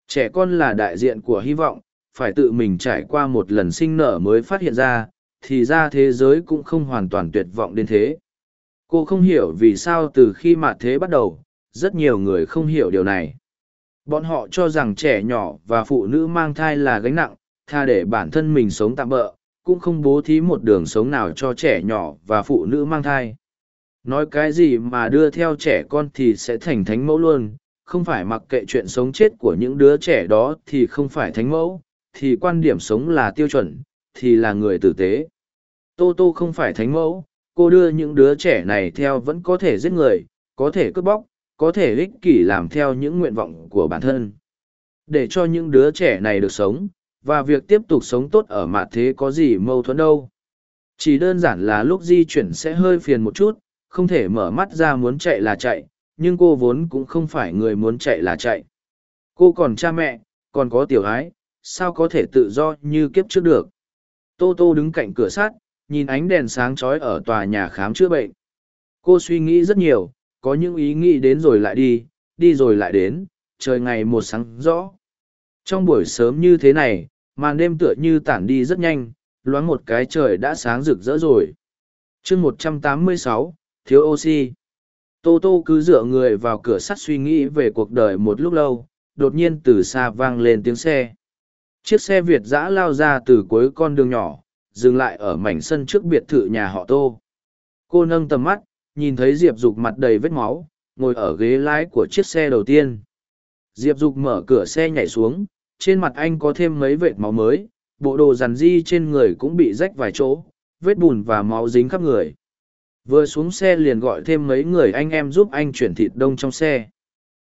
Trẻ con là đại diện của hy vọng, phải tự mình trải qua một lần sinh nở mới phát hiện ra, thì ra thế giới cũng không hoàn toàn tuyệt vọng đến thế. Cô không hiểu vì sao từ khi mà thế bắt đầu, rất nhiều người không hiểu điều này. Bọn họ cho rằng trẻ nhỏ và phụ nữ mang thai là gánh nặng, tha để bản thân mình sống tạm bỡ, cũng không bố thí một đường sống nào cho trẻ nhỏ và phụ nữ mang thai. Nói cái gì mà đưa theo trẻ con thì sẽ thành thánh mẫu luôn, không phải mặc kệ chuyện sống chết của những đứa trẻ đó thì không phải thánh mẫu, thì quan điểm sống là tiêu chuẩn, thì là người tử tế. Tô Tô không phải thánh mẫu, cô đưa những đứa trẻ này theo vẫn có thể giết người, có thể cướp bóc, có thể ích kỷ làm theo những nguyện vọng của bản thân. Để cho những đứa trẻ này được sống, và việc tiếp tục sống tốt ở mạ thế có gì mâu thuẫn đâu. Chỉ đơn giản là lúc di chuyển sẽ hơi phiền một chút, không thể mở mắt ra muốn chạy là chạy, nhưng cô vốn cũng không phải người muốn chạy là chạy. Cô còn cha mẹ, còn có tiểu ái, sao có thể tự do như kiếp trước được. Tô Tô đứng cạnh cửa sắt, nhìn ánh đèn sáng chói ở tòa nhà khám chữa bệnh. Cô suy nghĩ rất nhiều, có những ý nghĩ đến rồi lại đi, đi rồi lại đến, trời ngày một sáng rõ. Trong buổi sớm như thế này, màn đêm tựa như tản đi rất nhanh, loáng một cái trời đã sáng rực rỡ rồi. chương một trăm tám mươi sáu thiếu oxy. Tô Tô cứ dựa người vào cửa sắt suy nghĩ về cuộc đời một lúc lâu, đột nhiên từ xa vang lên tiếng xe. Chiếc xe Việt Giã lao ra từ cuối con đường nhỏ, dừng lại ở mảnh sân trước biệt thự nhà họ Tô. Cô nâng tầm mắt, nhìn thấy Diệp Dục mặt đầy vết máu, ngồi ở ghế lái của chiếc xe đầu tiên. Diệp Dục mở cửa xe nhảy xuống, trên mặt anh có thêm mấy vệt máu mới, bộ đồ rằn di trên người cũng bị rách vài chỗ, vết bùn và máu dính khắp người. Vừa xuống xe liền gọi thêm mấy người anh em giúp anh chuyển thịt đông trong xe.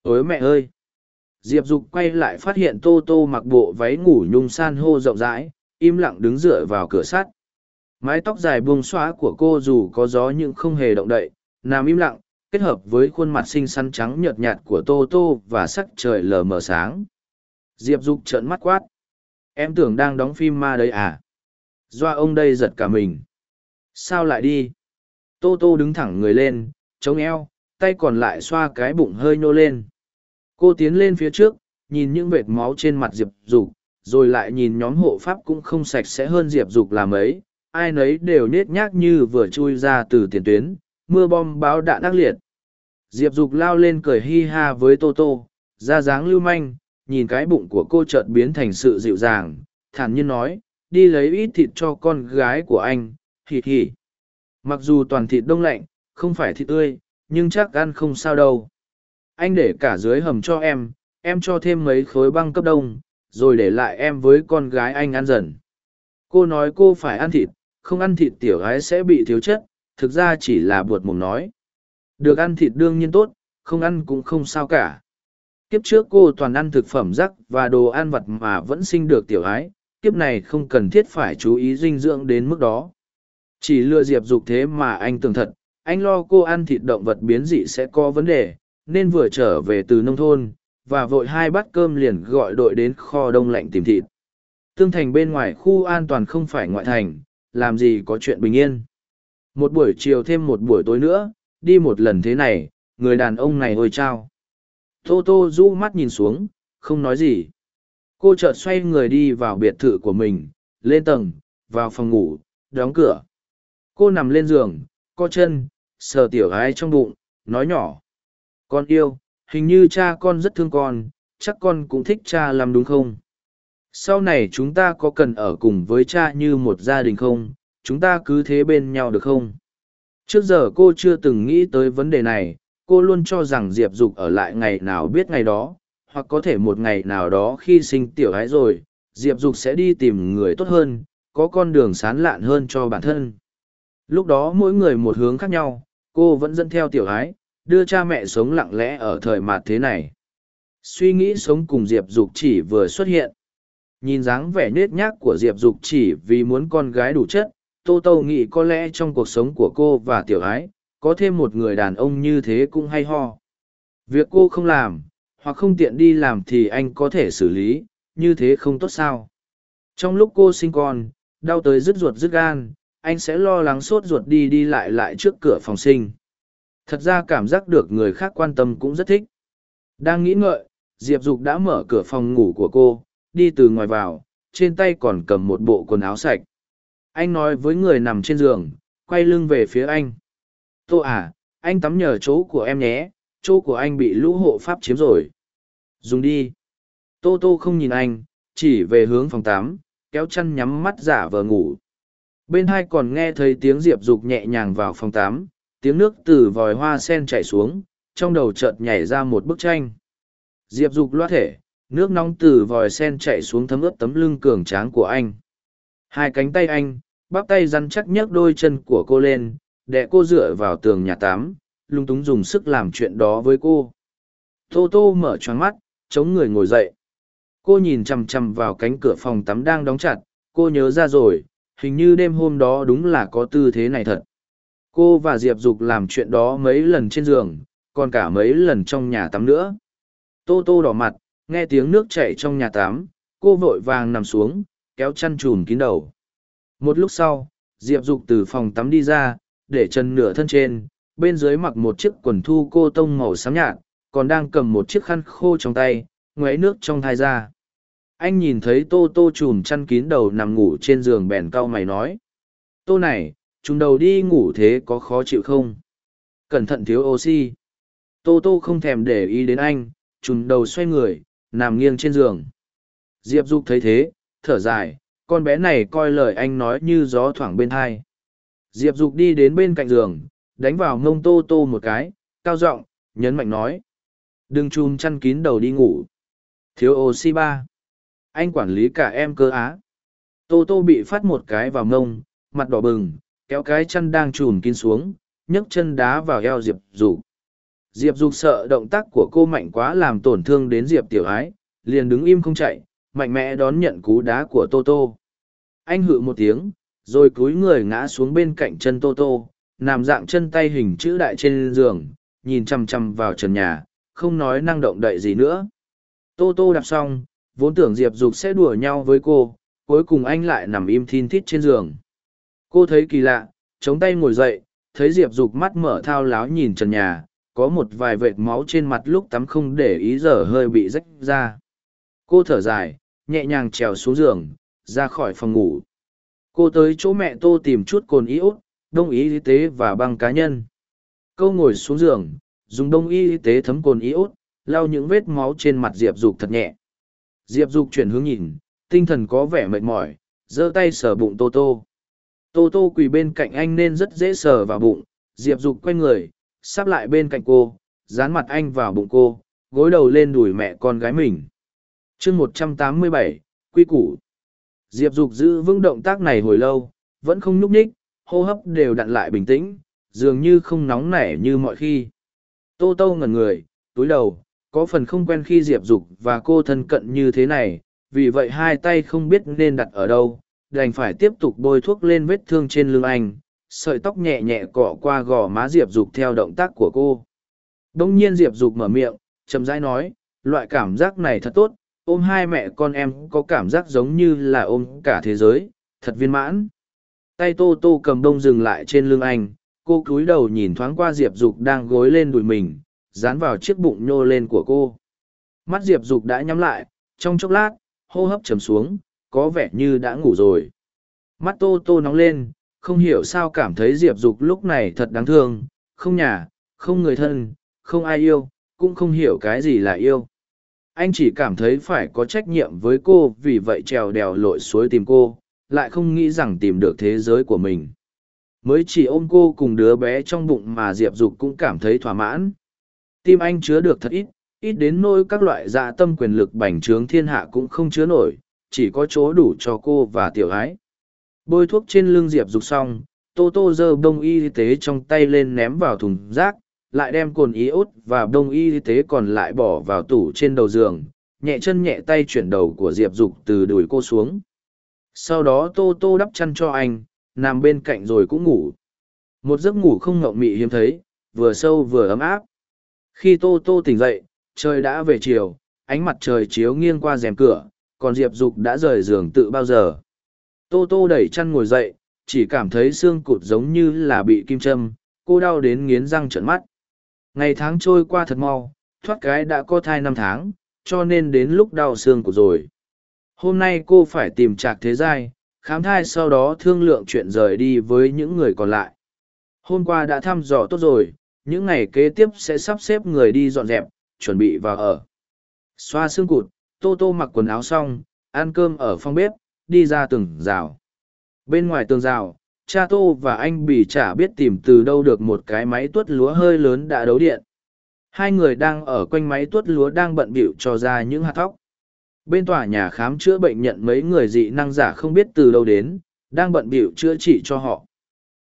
ối mẹ ơi! Diệp Dục quay lại phát hiện Tô Tô mặc bộ váy ngủ nhung san hô rộng rãi, im lặng đứng dựa vào cửa sắt. Mái tóc dài buông xóa của cô dù có gió nhưng không hề động đậy, nằm im lặng, kết hợp với khuôn mặt xinh xắn trắng nhợt nhạt của Tô Tô và sắc trời lờ mờ sáng. Diệp Dục trợn mắt quát. Em tưởng đang đóng phim ma đấy à? Doa ông đây giật cả mình. Sao lại đi? Tô Tô đứng thẳng người lên, chống eo, tay còn lại xoa cái bụng hơi nô lên. Cô tiến lên phía trước, nhìn những vệt máu trên mặt Diệp Dục, rồi lại nhìn nhóm hộ pháp cũng không sạch sẽ hơn Diệp Dục làm ấy. Ai nấy đều nết nhác như vừa chui ra từ tiền tuyến, mưa bom báo đạn ác liệt. Diệp Dục lao lên cười hi ha với Tô Tô, ra dáng lưu manh, nhìn cái bụng của cô chợt biến thành sự dịu dàng, thản nhiên nói, đi lấy ít thịt cho con gái của anh, hì hì. Mặc dù toàn thịt đông lạnh, không phải thịt tươi, nhưng chắc ăn không sao đâu. Anh để cả dưới hầm cho em, em cho thêm mấy khối băng cấp đông, rồi để lại em với con gái anh ăn dần. Cô nói cô phải ăn thịt, không ăn thịt tiểu gái sẽ bị thiếu chất, thực ra chỉ là buột mồm nói. Được ăn thịt đương nhiên tốt, không ăn cũng không sao cả. Kiếp trước cô toàn ăn thực phẩm rắc và đồ ăn vặt mà vẫn sinh được tiểu ái, kiếp này không cần thiết phải chú ý dinh dưỡng đến mức đó. Chỉ lừa Diệp Dục thế mà anh tưởng thật, anh lo cô ăn thịt động vật biến dị sẽ có vấn đề, nên vừa trở về từ nông thôn, và vội hai bát cơm liền gọi đội đến kho đông lạnh tìm thịt. Tương thành bên ngoài khu an toàn không phải ngoại thành, làm gì có chuyện bình yên. Một buổi chiều thêm một buổi tối nữa, đi một lần thế này, người đàn ông này ôi trao. Tô Tô rũ mắt nhìn xuống, không nói gì. Cô chợt xoay người đi vào biệt thự của mình, lên tầng, vào phòng ngủ, đóng cửa. Cô nằm lên giường, co chân, sờ tiểu gái trong bụng, nói nhỏ. Con yêu, hình như cha con rất thương con, chắc con cũng thích cha làm đúng không? Sau này chúng ta có cần ở cùng với cha như một gia đình không? Chúng ta cứ thế bên nhau được không? Trước giờ cô chưa từng nghĩ tới vấn đề này, cô luôn cho rằng Diệp Dục ở lại ngày nào biết ngày đó, hoặc có thể một ngày nào đó khi sinh tiểu Ái rồi, Diệp Dục sẽ đi tìm người tốt hơn, có con đường sán lạn hơn cho bản thân. Lúc đó mỗi người một hướng khác nhau, cô vẫn dẫn theo tiểu Ái, đưa cha mẹ sống lặng lẽ ở thời mạt thế này. Suy nghĩ sống cùng Diệp Dục chỉ vừa xuất hiện. Nhìn dáng vẻ nết nhác của Diệp Dục chỉ vì muốn con gái đủ chất, Tô Tô nghĩ có lẽ trong cuộc sống của cô và tiểu ái, có thêm một người đàn ông như thế cũng hay ho. Việc cô không làm, hoặc không tiện đi làm thì anh có thể xử lý, như thế không tốt sao. Trong lúc cô sinh con, đau tới rứt ruột rứt gan, anh sẽ lo lắng sốt ruột đi đi lại lại trước cửa phòng sinh. Thật ra cảm giác được người khác quan tâm cũng rất thích. Đang nghĩ ngợi, Diệp Dục đã mở cửa phòng ngủ của cô, đi từ ngoài vào, trên tay còn cầm một bộ quần áo sạch. Anh nói với người nằm trên giường, quay lưng về phía anh. Tô à, anh tắm nhờ chỗ của em nhé, chỗ của anh bị lũ hộ pháp chiếm rồi. Dùng đi. Tô Tô không nhìn anh, chỉ về hướng phòng tắm, kéo chăn nhắm mắt giả vờ ngủ. Bên hai còn nghe thấy tiếng Diệp Dục nhẹ nhàng vào phòng tắm, tiếng nước từ vòi hoa sen chảy xuống, trong đầu chợt nhảy ra một bức tranh. Diệp Dục loa thể, nước nóng từ vòi sen chảy xuống thấm ướt tấm lưng cường tráng của anh. Hai cánh tay anh, bắp tay rắn chắc nhấc đôi chân của cô lên, đệ cô dựa vào tường nhà tắm, lung túng dùng sức làm chuyện đó với cô. Tô Tô mở choáng mắt, chống người ngồi dậy. Cô nhìn chằm chằm vào cánh cửa phòng tắm đang đóng chặt, cô nhớ ra rồi, hình như đêm hôm đó đúng là có tư thế này thật. Cô và Diệp Dục làm chuyện đó mấy lần trên giường, còn cả mấy lần trong nhà tắm nữa. Tô Tô đỏ mặt, nghe tiếng nước chảy trong nhà tắm, cô vội vàng nằm xuống, kéo chăn chùm kín đầu. Một lúc sau, Diệp Dục từ phòng tắm đi ra, để chân nửa thân trên, bên dưới mặc một chiếc quần thu cô tông màu xám nhạt, còn đang cầm một chiếc khăn khô trong tay, ngoáy nước trong thai ra. Anh nhìn thấy Tô Tô trùm chăn kín đầu nằm ngủ trên giường bèn cau mày nói. Tô này, trùm đầu đi ngủ thế có khó chịu không? Cẩn thận thiếu oxy. Tô Tô không thèm để ý đến anh, trùm đầu xoay người, nằm nghiêng trên giường. Diệp Dục thấy thế, thở dài, con bé này coi lời anh nói như gió thoảng bên thai. Diệp Dục đi đến bên cạnh giường, đánh vào ngông Tô Tô một cái, cao giọng nhấn mạnh nói. Đừng chùm chăn kín đầu đi ngủ. Thiếu oxy ba. Anh quản lý cả em cơ á. Tô Tô bị phát một cái vào ngông, mặt đỏ bừng, kéo cái chân đang chùm kín xuống, nhấc chân đá vào eo Diệp Dục. Diệp Dục sợ động tác của cô mạnh quá làm tổn thương đến Diệp Tiểu Ái, liền đứng im không chạy, mạnh mẽ đón nhận cú đá của Tô Tô. Anh hự một tiếng, rồi cúi người ngã xuống bên cạnh chân Tô Tô, nằm dạng chân tay hình chữ đại trên giường, nhìn chằm chằm vào trần nhà, không nói năng động đậy gì nữa. Tô Tô đạp xong, vốn tưởng Diệp Dục sẽ đùa nhau với cô, cuối cùng anh lại nằm im thin thít trên giường. Cô thấy kỳ lạ, chống tay ngồi dậy, thấy Diệp Dục mắt mở thao láo nhìn trần nhà, có một vài vệt máu trên mặt lúc tắm không để ý giờ hơi bị rách ra. Cô thở dài, nhẹ nhàng trèo xuống giường, ra khỏi phòng ngủ. Cô tới chỗ mẹ Tô tìm chút cồn iốt, đông y y tế và băng cá nhân. Cô ngồi xuống giường, dùng đông y y tế thấm cồn iốt, lau những vết máu trên mặt Diệp Dục thật nhẹ. Diệp Dục chuyển hướng nhìn, tinh thần có vẻ mệt mỏi, giơ tay sờ bụng Tô Tô. Tô Tô quỳ bên cạnh anh nên rất dễ sờ vào bụng, Diệp Dục quay người, sắp lại bên cạnh cô, dán mặt anh vào bụng cô, gối đầu lên đùi mẹ con gái mình. chương một trăm tám mươi bảy, Quy Củ Diệp Dục giữ vững động tác này hồi lâu, vẫn không nhúc nhích, hô hấp đều đặn lại bình tĩnh, dường như không nóng nảy như mọi khi. Tô Tô ngẩn người, túi đầu, có phần không quen khi Diệp Dục và cô thân cận như thế này, vì vậy hai tay không biết nên đặt ở đâu, đành phải tiếp tục bôi thuốc lên vết thương trên lưng anh, sợi tóc nhẹ nhẹ cọ qua gò má Diệp Dục theo động tác của cô. Đông nhiên Diệp Dục mở miệng, chậm rãi nói, loại cảm giác này thật tốt, ôm hai mẹ con em có cảm giác giống như là ôm cả thế giới, thật viên mãn. Tay Tô Tô cầm đông dừng lại trên lưng anh, cô cúi đầu nhìn thoáng qua Diệp Dục đang gối lên đùi mình, dán vào chiếc bụng nhô lên của cô. Mắt Diệp Dục đã nhắm lại, trong chốc lát, hô hấp trầm xuống, có vẻ như đã ngủ rồi. Mắt Tô Tô nóng lên, không hiểu sao cảm thấy Diệp Dục lúc này thật đáng thương, không nhà, không người thân, không ai yêu, cũng không hiểu cái gì là yêu. Anh chỉ cảm thấy phải có trách nhiệm với cô vì vậy trèo đèo lội suối tìm cô, lại không nghĩ rằng tìm được thế giới của mình. Mới chỉ ôm cô cùng đứa bé trong bụng mà Diệp Dục cũng cảm thấy thỏa mãn. Tim anh chứa được thật ít, ít đến nỗi các loại dạ tâm quyền lực bành trướng thiên hạ cũng không chứa nổi, chỉ có chỗ đủ cho cô và tiểu ái. Bôi thuốc trên lưng Diệp Dục xong, Tô Tô giơ bông y tế trong tay lên ném vào thùng rác, lại đem cồn y ốt và đông y tế còn lại bỏ vào tủ trên đầu giường, nhẹ chân nhẹ tay chuyển đầu của Diệp Dục từ đùi cô xuống. Sau đó Tô Tô đắp chăn cho anh, nằm bên cạnh rồi cũng ngủ. Một giấc ngủ không ngộng mị hiếm thấy, vừa sâu vừa ấm áp. Khi Tô Tô tỉnh dậy, trời đã về chiều, ánh mặt trời chiếu nghiêng qua rèm cửa, còn Diệp Dục đã rời giường tự bao giờ. Tô Tô đẩy chăn ngồi dậy, chỉ cảm thấy xương cụt giống như là bị kim châm, cô đau đến nghiến răng trợn mắt. Ngày tháng trôi qua thật mau, thoát cái đã có thai năm tháng, cho nên đến lúc đau xương của rồi. Hôm nay cô phải tìm trạc thế giai, khám thai sau đó thương lượng chuyện rời đi với những người còn lại. Hôm qua đã thăm dò tốt rồi, những ngày kế tiếp sẽ sắp xếp người đi dọn dẹp, chuẩn bị vào ở. Xoa xương cụt, Tô Tô mặc quần áo xong, ăn cơm ở phòng bếp, đi ra tường rào. Bên ngoài tường rào, cha Tô và anh Bì chả biết tìm từ đâu được một cái máy tuốt lúa hơi lớn đã đấu điện. Hai người đang ở quanh máy tuốt lúa đang bận bịu cho ra những hạt thóc. Bên tòa nhà khám chữa bệnh nhận mấy người dị năng giả không biết từ đâu đến, đang bận bịu chữa trị cho họ.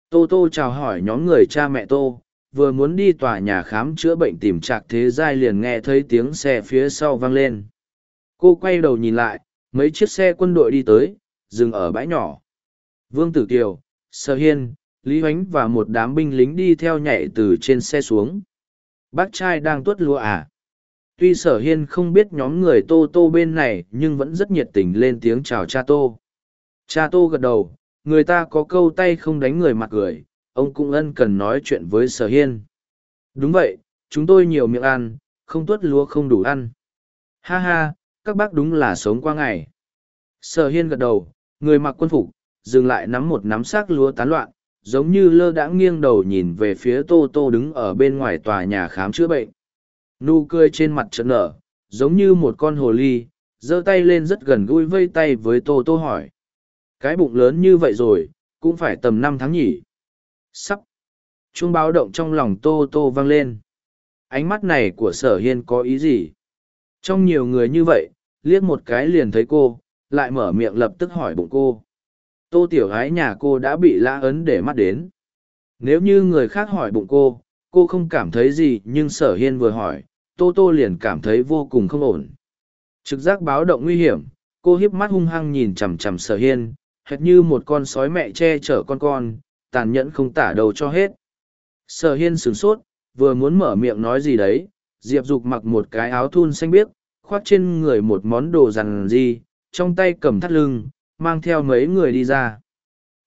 Tô Tô chào hỏi nhóm người cha mẹ Tô, vừa muốn đi tòa nhà khám chữa bệnh tìm trạc thế giai liền nghe thấy tiếng xe phía sau vang lên. Cô quay đầu nhìn lại, mấy chiếc xe quân đội đi tới, dừng ở bãi nhỏ. Vương Tử Kiều, Sở Hiên, Lý hoánh và một đám binh lính đi theo nhảy từ trên xe xuống. Bác trai đang tuốt lúa à? Tuy Sở Hiên không biết nhóm người Tô Tô bên này nhưng vẫn rất nhiệt tình lên tiếng chào cha Tô. Cha Tô gật đầu, người ta có câu tay không đánh người mặt cười, ông cũng ân cần nói chuyện với Sở Hiên. Đúng vậy, chúng tôi nhiều miệng ăn, không tuốt lúa không đủ ăn. Ha ha, các bác đúng là sống qua ngày. Sở Hiên gật đầu, người mặc quân phục, dừng lại nắm một nắm xác lúa tán loạn, giống như lơ đãng nghiêng đầu nhìn về phía Tô Tô đứng ở bên ngoài tòa nhà khám chữa bệnh. Nụ cười trên mặt trận nở, giống như một con hồ ly, giơ tay lên rất gần gũi vây tay với Tô Tô hỏi. Cái bụng lớn như vậy rồi, cũng phải tầm năm tháng nhỉ. Sắp. Chuông báo động trong lòng Tô Tô vang lên. Ánh mắt này của sở hiên có ý gì? Trong nhiều người như vậy, liếc một cái liền thấy cô, lại mở miệng lập tức hỏi bụng cô. Tô tiểu gái nhà cô đã bị lã ấn để mắt đến. Nếu như người khác hỏi bụng cô, cô không cảm thấy gì nhưng sở hiên vừa hỏi, Tô Tô liền cảm thấy vô cùng không ổn. Trực giác báo động nguy hiểm, cô hiếp mắt hung hăng nhìn chằm chằm sở hiên, hệt như một con sói mẹ che chở con con, tàn nhẫn không tả đầu cho hết. Sở hiên sửng sốt, vừa muốn mở miệng nói gì đấy, Diệp Dục mặc một cái áo thun xanh biếc, khoác trên người một món đồ rằn gì, trong tay cầm thắt lưng, mang theo mấy người đi ra.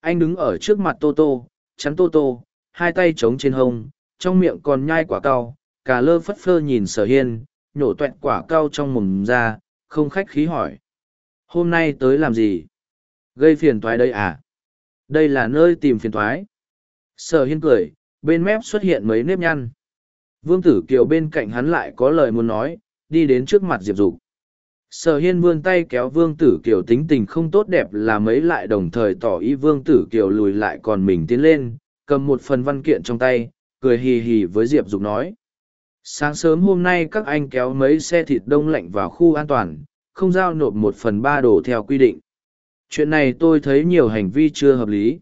Anh đứng ở trước mặt Tô Tô, chắn Tô Tô, hai tay trống trên hông, trong miệng còn nhai quả cao, cả lơ phất phơ nhìn sở hiên, nhổ tuẹt quả cao trong mồm ra, không khách khí hỏi. Hôm nay tới làm gì? Gây phiền toái đây à? Đây là nơi tìm phiền toái. Sở hiên cười, bên mép xuất hiện mấy nếp nhăn. Vương tử kiều bên cạnh hắn lại có lời muốn nói, đi đến trước mặt Diệp Dục. Sở hiên vươn tay kéo vương tử kiều tính tình không tốt đẹp là mấy lại đồng thời tỏ ý vương tử kiều lùi lại còn mình tiến lên, cầm một phần văn kiện trong tay, cười hì hì với Diệp Dục nói. Sáng sớm hôm nay các anh kéo mấy xe thịt đông lạnh vào khu an toàn, không giao nộp một phần ba đồ theo quy định. Chuyện này tôi thấy nhiều hành vi chưa hợp lý.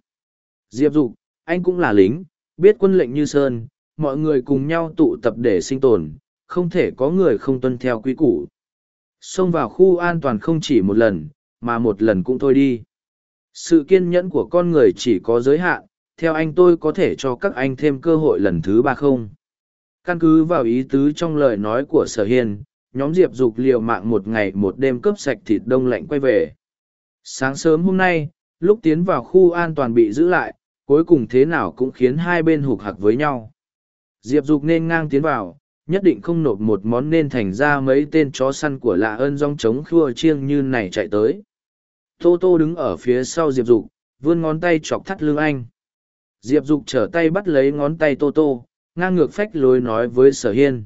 Diệp Dục, anh cũng là lính, biết quân lệnh như Sơn, mọi người cùng nhau tụ tập để sinh tồn, không thể có người không tuân theo quy củ. Xông vào khu an toàn không chỉ một lần, mà một lần cũng thôi đi. Sự kiên nhẫn của con người chỉ có giới hạn, theo anh tôi có thể cho các anh thêm cơ hội lần thứ ba không? Căn cứ vào ý tứ trong lời nói của Sở Hiên, nhóm Diệp Dục liều mạng một ngày một đêm cướp sạch thịt đông lạnh quay về. Sáng sớm hôm nay, lúc tiến vào khu an toàn bị giữ lại, cuối cùng thế nào cũng khiến hai bên hụt hặc với nhau. Diệp Dục nên ngang tiến vào, nhất định không nộp một món nên thành ra mấy tên chó săn của lạ ơn rong trống khua chiêng như này chạy tới. Tô Tô đứng ở phía sau Diệp Dục, vươn ngón tay chọc thắt lưng anh. Diệp Dục trở tay bắt lấy ngón tay Tô Tô, ngang ngược phách lối nói với Sở Hiên.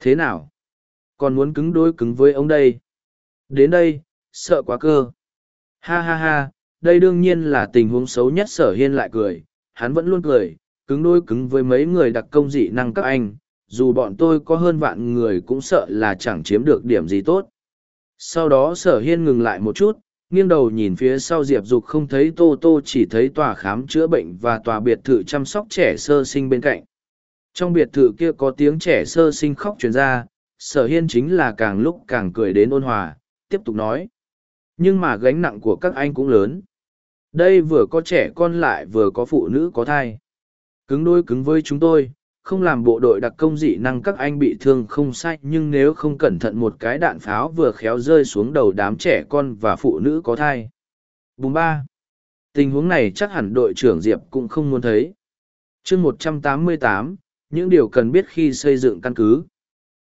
Thế nào? Còn muốn cứng đối cứng với ông đây? Đến đây, sợ quá cơ. Ha ha ha, đây đương nhiên là tình huống xấu nhất Sở Hiên lại cười, hắn vẫn luôn cười, cứng đôi cứng với mấy người đặc công dị năng các anh, dù bọn tôi có hơn vạn người cũng sợ là chẳng chiếm được điểm gì tốt. Sau đó sở hiên ngừng lại một chút, nghiêng đầu nhìn phía sau diệp dục không thấy tô tô chỉ thấy tòa khám chữa bệnh và tòa biệt thự chăm sóc trẻ sơ sinh bên cạnh. Trong biệt thự kia có tiếng trẻ sơ sinh khóc truyền ra sở hiên chính là càng lúc càng cười đến ôn hòa tiếp tục nói. Nhưng mà gánh nặng của các anh cũng lớn. Đây vừa có trẻ con lại vừa có phụ nữ có thai. Cứng đôi cứng với chúng tôi không làm bộ đội đặc công dị năng các anh bị thương không sai nhưng nếu không cẩn thận một cái đạn pháo vừa khéo rơi xuống đầu đám trẻ con và phụ nữ có thai. Bùng ba. Tình huống này chắc hẳn đội trưởng Diệp cũng không muốn thấy. chương một trăm tám mươi tám những điều cần biết khi xây dựng căn cứ.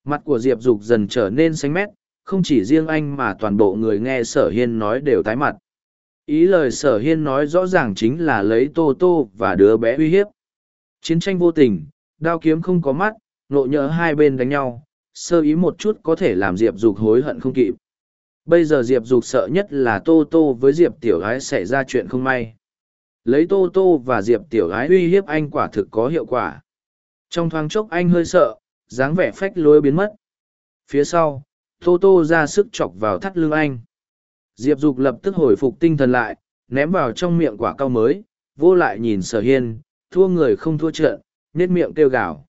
Mặt của Diệp Dục dần trở nên xanh mét, không chỉ riêng anh mà toàn bộ người nghe sở hiên nói đều tái mặt. Ý lời sở hiên nói rõ ràng chính là lấy Tô Tô và đứa bé uy hiếp. Chiến tranh vô tình, đao kiếm không có mắt, nộ nhỡ hai bên đánh nhau, sơ ý một chút có thể làm Diệp Dục hối hận không kịp. Bây giờ Diệp Dục sợ nhất là Tô Tô với Diệp Tiểu Gái xảy ra chuyện không may. Lấy Tô Tô và Diệp Tiểu Gái uy hiếp anh quả thực có hiệu quả. Trong thoáng chốc anh hơi sợ, dáng vẻ phách lối biến mất. Phía sau, Tô Tô ra sức chọc vào thắt lưng anh. Diệp Dục lập tức hồi phục tinh thần lại, ném vào trong miệng quả cao mới, vô lại nhìn sở hiên, thua người không thua trận, nết miệng kêu gào.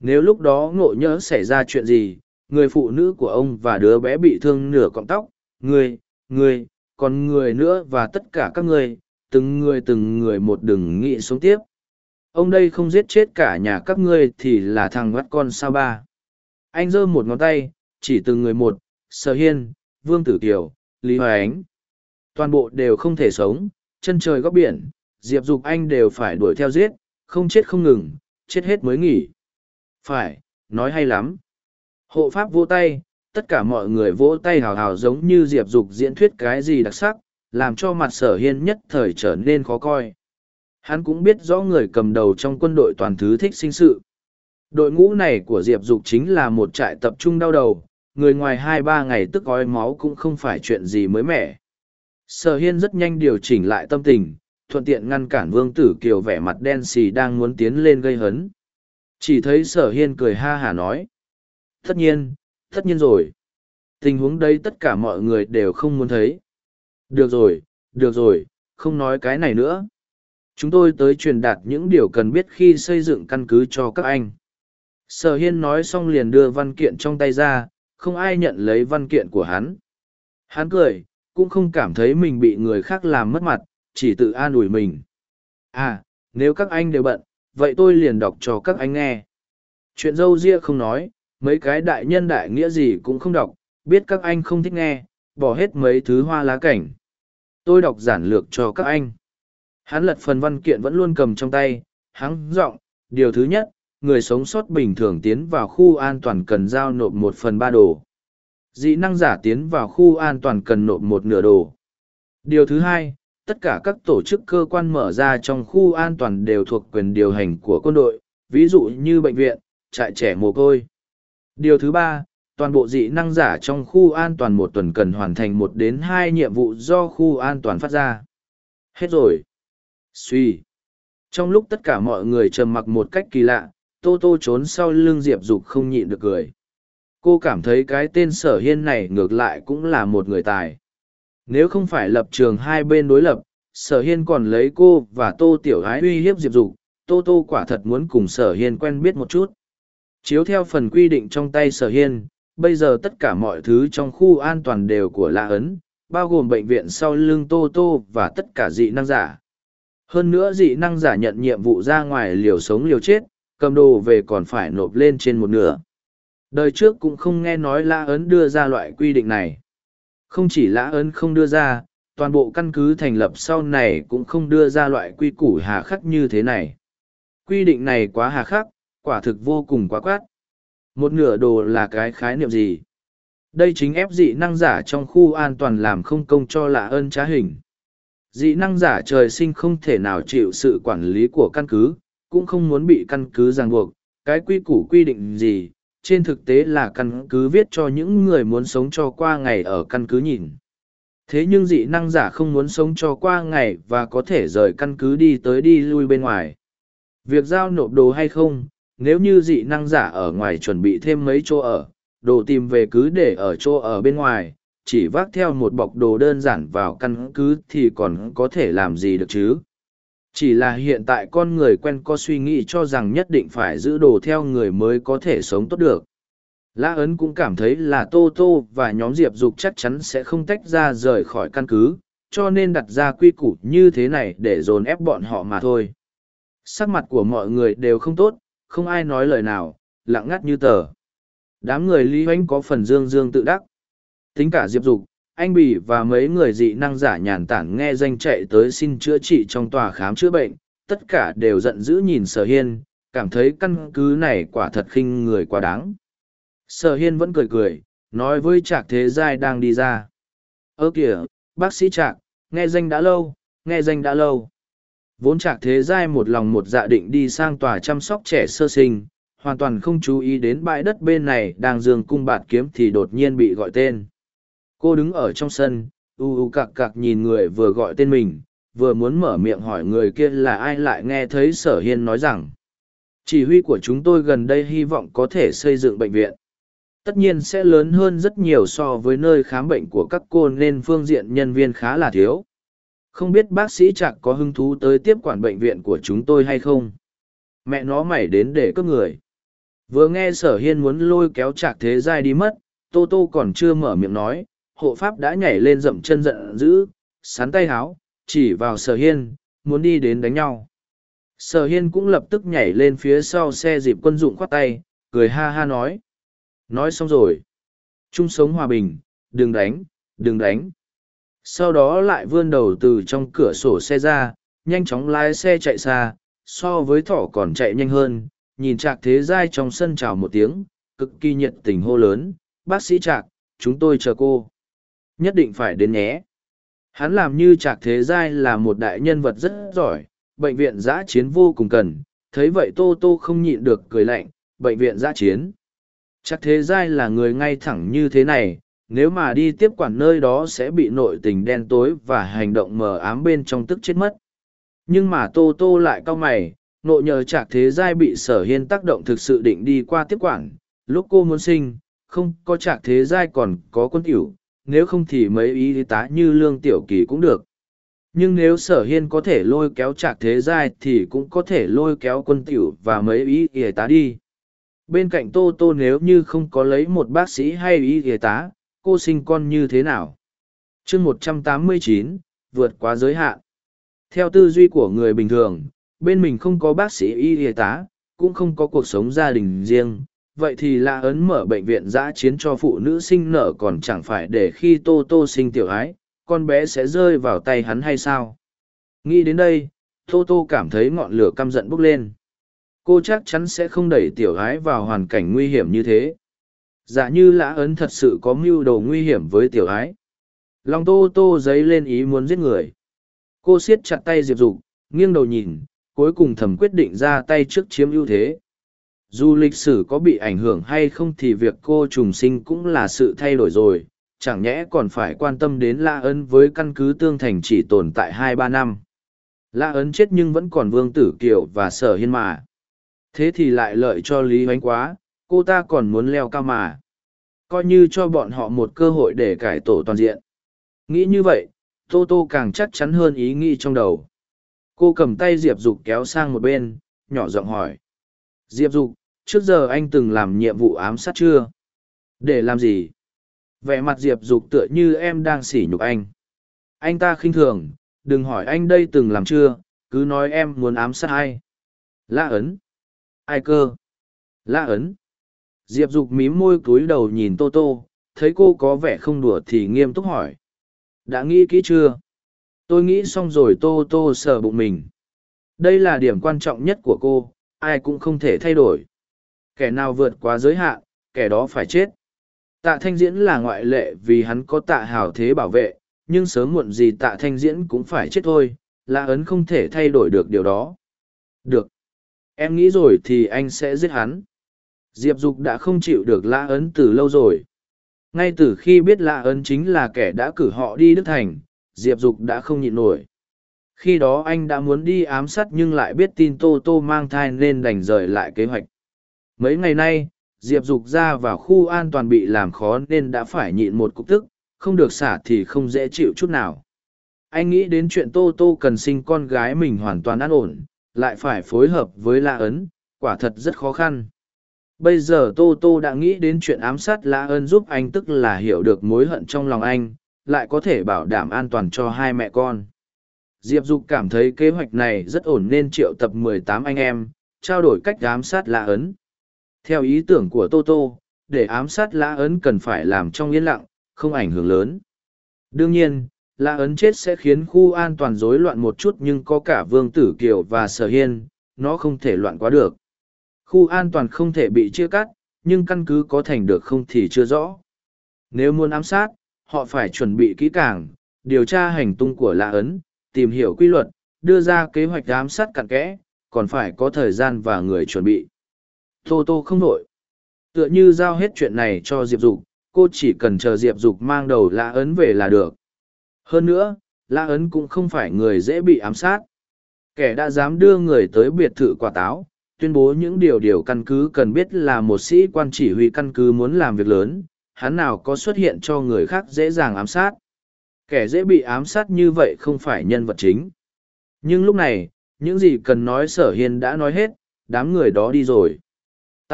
Nếu lúc đó ngộ nhỡ xảy ra chuyện gì, người phụ nữ của ông và đứa bé bị thương nửa cọng tóc, người, người, còn người nữa và tất cả các người, từng người từng người một đừng nghĩ xuống tiếp. Ông đây không giết chết cả nhà các ngươi thì là thằng bắt con sao ba. Anh giơ một ngón tay, chỉ từng người một, Sở Hiên, Vương Tử Kiều, Lý Hoài Ánh. Toàn bộ đều không thể sống, chân trời góc biển, Diệp Dục Anh đều phải đuổi theo giết, không chết không ngừng, chết hết mới nghỉ. Phải, nói hay lắm. Hộ pháp vỗ tay, tất cả mọi người vỗ tay hào hào giống như Diệp Dục diễn thuyết cái gì đặc sắc, làm cho mặt sở hiên nhất thời trở nên khó coi. Hắn cũng biết rõ người cầm đầu trong quân đội toàn thứ thích sinh sự. Đội ngũ này của Diệp Dục chính là một trại tập trung đau đầu, người ngoài hai ba ngày tức gói máu cũng không phải chuyện gì mới mẻ. Sở hiên rất nhanh điều chỉnh lại tâm tình, thuận tiện ngăn cản vương tử kiều vẻ mặt đen xì đang muốn tiến lên gây hấn. Chỉ thấy sở hiên cười ha hả nói. Tất nhiên, tất nhiên rồi. Tình huống đây tất cả mọi người đều không muốn thấy. Được rồi, được rồi, không nói cái này nữa. Chúng tôi tới truyền đạt những điều cần biết khi xây dựng căn cứ cho các anh. Sở hiên nói xong liền đưa văn kiện trong tay ra, không ai nhận lấy văn kiện của hắn. Hắn cười, cũng không cảm thấy mình bị người khác làm mất mặt, chỉ tự an ủi mình. À, nếu các anh đều bận, vậy tôi liền đọc cho các anh nghe. Chuyện dâu ria không nói, mấy cái đại nhân đại nghĩa gì cũng không đọc, biết các anh không thích nghe, bỏ hết mấy thứ hoa lá cảnh. Tôi đọc giản lược cho các anh. Hắn lật phần văn kiện vẫn luôn cầm trong tay, hắn giọng điều thứ nhất, người sống sót bình thường tiến vào khu an toàn cần giao nộp một phần ba đồ. Dị năng giả tiến vào khu an toàn cần nộp một nửa đồ. Điều thứ hai, tất cả các tổ chức cơ quan mở ra trong khu an toàn đều thuộc quyền điều hành của quân đội, ví dụ như bệnh viện, trại trẻ mồ côi. Điều thứ ba, toàn bộ dị năng giả trong khu an toàn một tuần cần hoàn thành một đến hai nhiệm vụ do khu an toàn phát ra. Hết rồi. Suy. Trong lúc tất cả mọi người trầm mặc một cách kỳ lạ, Tô Tô trốn sau lưng Diệp Dục không nhịn được cười. Cô cảm thấy cái tên sở hiên này ngược lại cũng là một người tài. Nếu không phải lập trường hai bên đối lập, sở hiên còn lấy cô và Tô Tiểu Ái uy hiếp Diệp Dục, Tô Tô quả thật muốn cùng sở hiên quen biết một chút. Chiếu theo phần quy định trong tay sở hiên, bây giờ tất cả mọi thứ trong khu an toàn đều của lạ ấn, bao gồm bệnh viện sau lưng Tô Tô và tất cả dị năng giả. Hơn nữa dị năng giả nhận nhiệm vụ ra ngoài liều sống liều chết, cầm đồ về còn phải nộp lên trên một nửa. Đời trước cũng không nghe nói La ấn đưa ra loại quy định này. Không chỉ lã ấn không đưa ra, toàn bộ căn cứ thành lập sau này cũng không đưa ra loại quy củ hà khắc như thế này. Quy định này quá hà khắc, quả thực vô cùng quá quát. Một nửa đồ là cái khái niệm gì? Đây chính ép dị năng giả trong khu an toàn làm không công cho lạ ơn trá hình. Dị năng giả trời sinh không thể nào chịu sự quản lý của căn cứ, cũng không muốn bị căn cứ ràng buộc, cái quy củ quy định gì, trên thực tế là căn cứ viết cho những người muốn sống cho qua ngày ở căn cứ nhìn. Thế nhưng dị năng giả không muốn sống cho qua ngày và có thể rời căn cứ đi tới đi lui bên ngoài. Việc giao nộp đồ hay không, nếu như dị năng giả ở ngoài chuẩn bị thêm mấy chỗ ở, đồ tìm về cứ để ở chỗ ở bên ngoài, chỉ vác theo một bọc đồ đơn giản vào căn cứ thì còn có thể làm gì được chứ. Chỉ là hiện tại con người quen có suy nghĩ cho rằng nhất định phải giữ đồ theo người mới có thể sống tốt được. Lã Ấn cũng cảm thấy là Tô Tô và nhóm Diệp Dục chắc chắn sẽ không tách ra rời khỏi căn cứ, cho nên đặt ra quy củ như thế này để dồn ép bọn họ mà thôi. Sắc mặt của mọi người đều không tốt, không ai nói lời nào, lặng ngắt như tờ. Đám người Lý Hoánh có phần dương dương tự đắc. Tính cả Diệp Dục, anh Bỉ và mấy người dị năng giả nhàn tản nghe danh chạy tới xin chữa trị trong tòa khám chữa bệnh, tất cả đều giận dữ nhìn Sở Hiên, cảm thấy căn cứ này quả thật khinh người quá đáng. Sở hiên vẫn cười cười, nói với trạc thế giai đang đi ra. ơ kìa, bác sĩ trạc, nghe danh đã lâu, nghe danh đã lâu. Vốn trạc thế giai một lòng một dạ định đi sang tòa chăm sóc trẻ sơ sinh, hoàn toàn không chú ý đến bãi đất bên này đang dương cung bạt kiếm thì đột nhiên bị gọi tên. Cô đứng ở trong sân, u u cặc cặc nhìn người vừa gọi tên mình, vừa muốn mở miệng hỏi người kia là ai lại nghe thấy sở hiên nói rằng chỉ huy của chúng tôi gần đây hy vọng có thể xây dựng bệnh viện. Tất nhiên sẽ lớn hơn rất nhiều so với nơi khám bệnh của các cô nên phương diện nhân viên khá là thiếu. Không biết bác sĩ chạc có hứng thú tới tiếp quản bệnh viện của chúng tôi hay không? Mẹ nó mày đến để cướp người. Vừa nghe sở hiên muốn lôi kéo chạc thế giai đi mất tô tô còn chưa mở miệng nói hộ pháp đã nhảy lên dậm chân giận dữ sắn tay háo, chỉ vào sở hiên, muốn đi đến đánh nhau. Sở hiên cũng lập tức nhảy lên phía sau xe dịp quân dụng khoát tay, cười ha ha nói. Nói xong rồi. Chung sống hòa bình, đừng đánh đừng đánh. Sau đó lại vươn đầu từ trong cửa sổ xe ra, nhanh chóng lái xe chạy xa, so với thỏ còn chạy nhanh hơn. Nhìn trạc thế giai trong sân chào một tiếng, cực kỳ nhiệt tình hô lớn, bác sĩ trạc, chúng tôi chờ cô nhất định phải đến nhé. Hắn làm như trạc thế giai là một đại nhân vật rất giỏi, bệnh viện giã chiến vô cùng cần, thấy vậy tô tô không nhịn được cười lạnh, bệnh viện giã chiến? Trạc thế giai là người ngay thẳng như thế này, nếu mà đi tiếp quản nơi đó sẽ bị nội tình đen tối và hành động mờ ám bên trong tức chết mất. Nhưng mà tô tô lại cau mày, nội nhờ trạc thế giai bị sở hiên tác động thực sự định đi qua tiếp quản, lúc cô muốn sinh, không có trạc thế giai còn có quân tiểu nếu không thì mấy y tá như lương tiểu kỳ cũng được. Nhưng nếu sở hiên có thể lôi kéo trạc thế giai thì cũng có thể lôi kéo quân tiểu và mấy y y tá đi. Bên cạnh tô tô nếu như không có lấy một bác sĩ hay y y tá, cô sinh con như thế nào? Chương một trăm tám mươi chín, vượt quá giới hạn. Theo tư duy của người bình thường, bên mình không có bác sĩ y y tá, cũng không có cuộc sống gia đình riêng vậy thì lạ ấn mở bệnh viện giã chiến cho phụ nữ sinh nở còn chẳng phải để khi tô tô sinh tiểu ái, con bé sẽ rơi vào tay hắn hay sao? Nghĩ đến đây, tô tô cảm thấy ngọn lửa căm giận bốc lên. Cô chắc chắn sẽ không đẩy tiểu ái vào hoàn cảnh nguy hiểm như thế. Dạ như lã ấn thật sự có mưu đồ nguy hiểm với tiểu ái. Lòng tô tô dấy lên ý muốn giết người. Cô siết chặt tay diệp dục, nghiêng đầu nhìn, cuối cùng thầm quyết định ra tay trước chiếm ưu thế dù lịch sử có bị ảnh hưởng hay không thì việc cô trùng sinh cũng là sự thay đổi rồi. Chẳng nhẽ còn phải quan tâm đến la ấn với căn cứ tương thành chỉ tồn tại hai ba năm. La ấn chết nhưng vẫn còn vương tử kiều và sở hiên mà. Thế thì lại lợi cho lý oánh quá, cô ta còn muốn leo cao mà. Coi như cho bọn họ một cơ hội để cải tổ toàn diện. Nghĩ như vậy, tô tô càng chắc chắn hơn ý nghĩ trong đầu. Cô cầm tay diệp dục kéo sang một bên, nhỏ giọng hỏi. Diệp dục trước giờ anh từng làm nhiệm vụ ám sát chưa? Để làm gì? Vẻ mặt diệp dục tựa như em đang sỉ nhục anh. Anh ta khinh thường, đừng hỏi anh đây từng làm chưa, cứ nói em muốn ám sát ai. Lã ấn. Ai cơ? Lã ấn. Diệp dục mím môi cúi đầu nhìn tô tô, thấy cô có vẻ không đùa thì nghiêm túc hỏi. Đã nghĩ kỹ chưa? Tôi nghĩ xong rồi tô tô sờ bụng mình. Đây là điểm quan trọng nhất của cô, ai cũng không thể thay đổi kẻ nào vượt quá giới hạn, kẻ đó phải chết. Tạ thanh diễn là ngoại lệ vì hắn có tạ hào thế bảo vệ, nhưng sớm muộn gì tạ thanh diễn cũng phải chết thôi, là ấn không thể thay đổi được điều đó. Được. Em nghĩ rồi thì anh sẽ giết hắn. Diệp dục đã không chịu được lã ấn từ lâu rồi. Ngay từ khi biết lã ấn chính là kẻ đã cử họ đi đức thành, diệp dục đã không nhịn nổi. Khi đó anh đã muốn đi ám sát nhưng lại biết tin tô tô mang thai nên đành rời lại kế hoạch mấy ngày nay, diệp dục ra vào khu an toàn bị làm khó nên đã phải nhịn một cục tức, không được xả thì không dễ chịu chút nào. Anh nghĩ đến chuyện tô tô cần sinh con gái mình hoàn toàn an ổn, lại phải phối hợp với la ấn, quả thật rất khó khăn. Bây giờ tô tô đã nghĩ đến chuyện ám sát la ấn giúp anh tức là hiểu được mối hận trong lòng anh, lại có thể bảo đảm an toàn cho hai mẹ con. Diệp dục cảm thấy kế hoạch này rất ổn nên triệu tập mười tám anh em, trao đổi cách ám sát la ấn theo ý tưởng của Toto, để ám sát Lã Ấn cần phải làm trong yên lặng, không ảnh hưởng lớn. Đương nhiên, Lã Ấn chết sẽ khiến khu an toàn rối loạn một chút nhưng có cả Vương Tử Kiều và Sở Hiên, nó không thể loạn quá được. Khu an toàn không thể bị chia cắt, nhưng căn cứ có thành được không thì chưa rõ. Nếu muốn ám sát, họ phải chuẩn bị kỹ càng, điều tra hành tung của lã ấn, tìm hiểu quy luật, đưa ra kế hoạch ám sát cặn kẽ, còn phải có thời gian và người chuẩn bị. Tô Tô không nổi. Tựa như giao hết chuyện này cho Diệp Dục, cô chỉ cần chờ Diệp Dục mang đầu La ấn về là được. Hơn nữa, La ấn cũng không phải người dễ bị ám sát. Kẻ đã dám đưa người tới biệt thự quả táo, tuyên bố những điều điều căn cứ cần biết là một sĩ quan chỉ huy căn cứ muốn làm việc lớn, hắn nào có xuất hiện cho người khác dễ dàng ám sát. Kẻ dễ bị ám sát như vậy không phải nhân vật chính. Nhưng lúc này, những gì cần nói sở hiên đã nói hết, đám người đó đi rồi.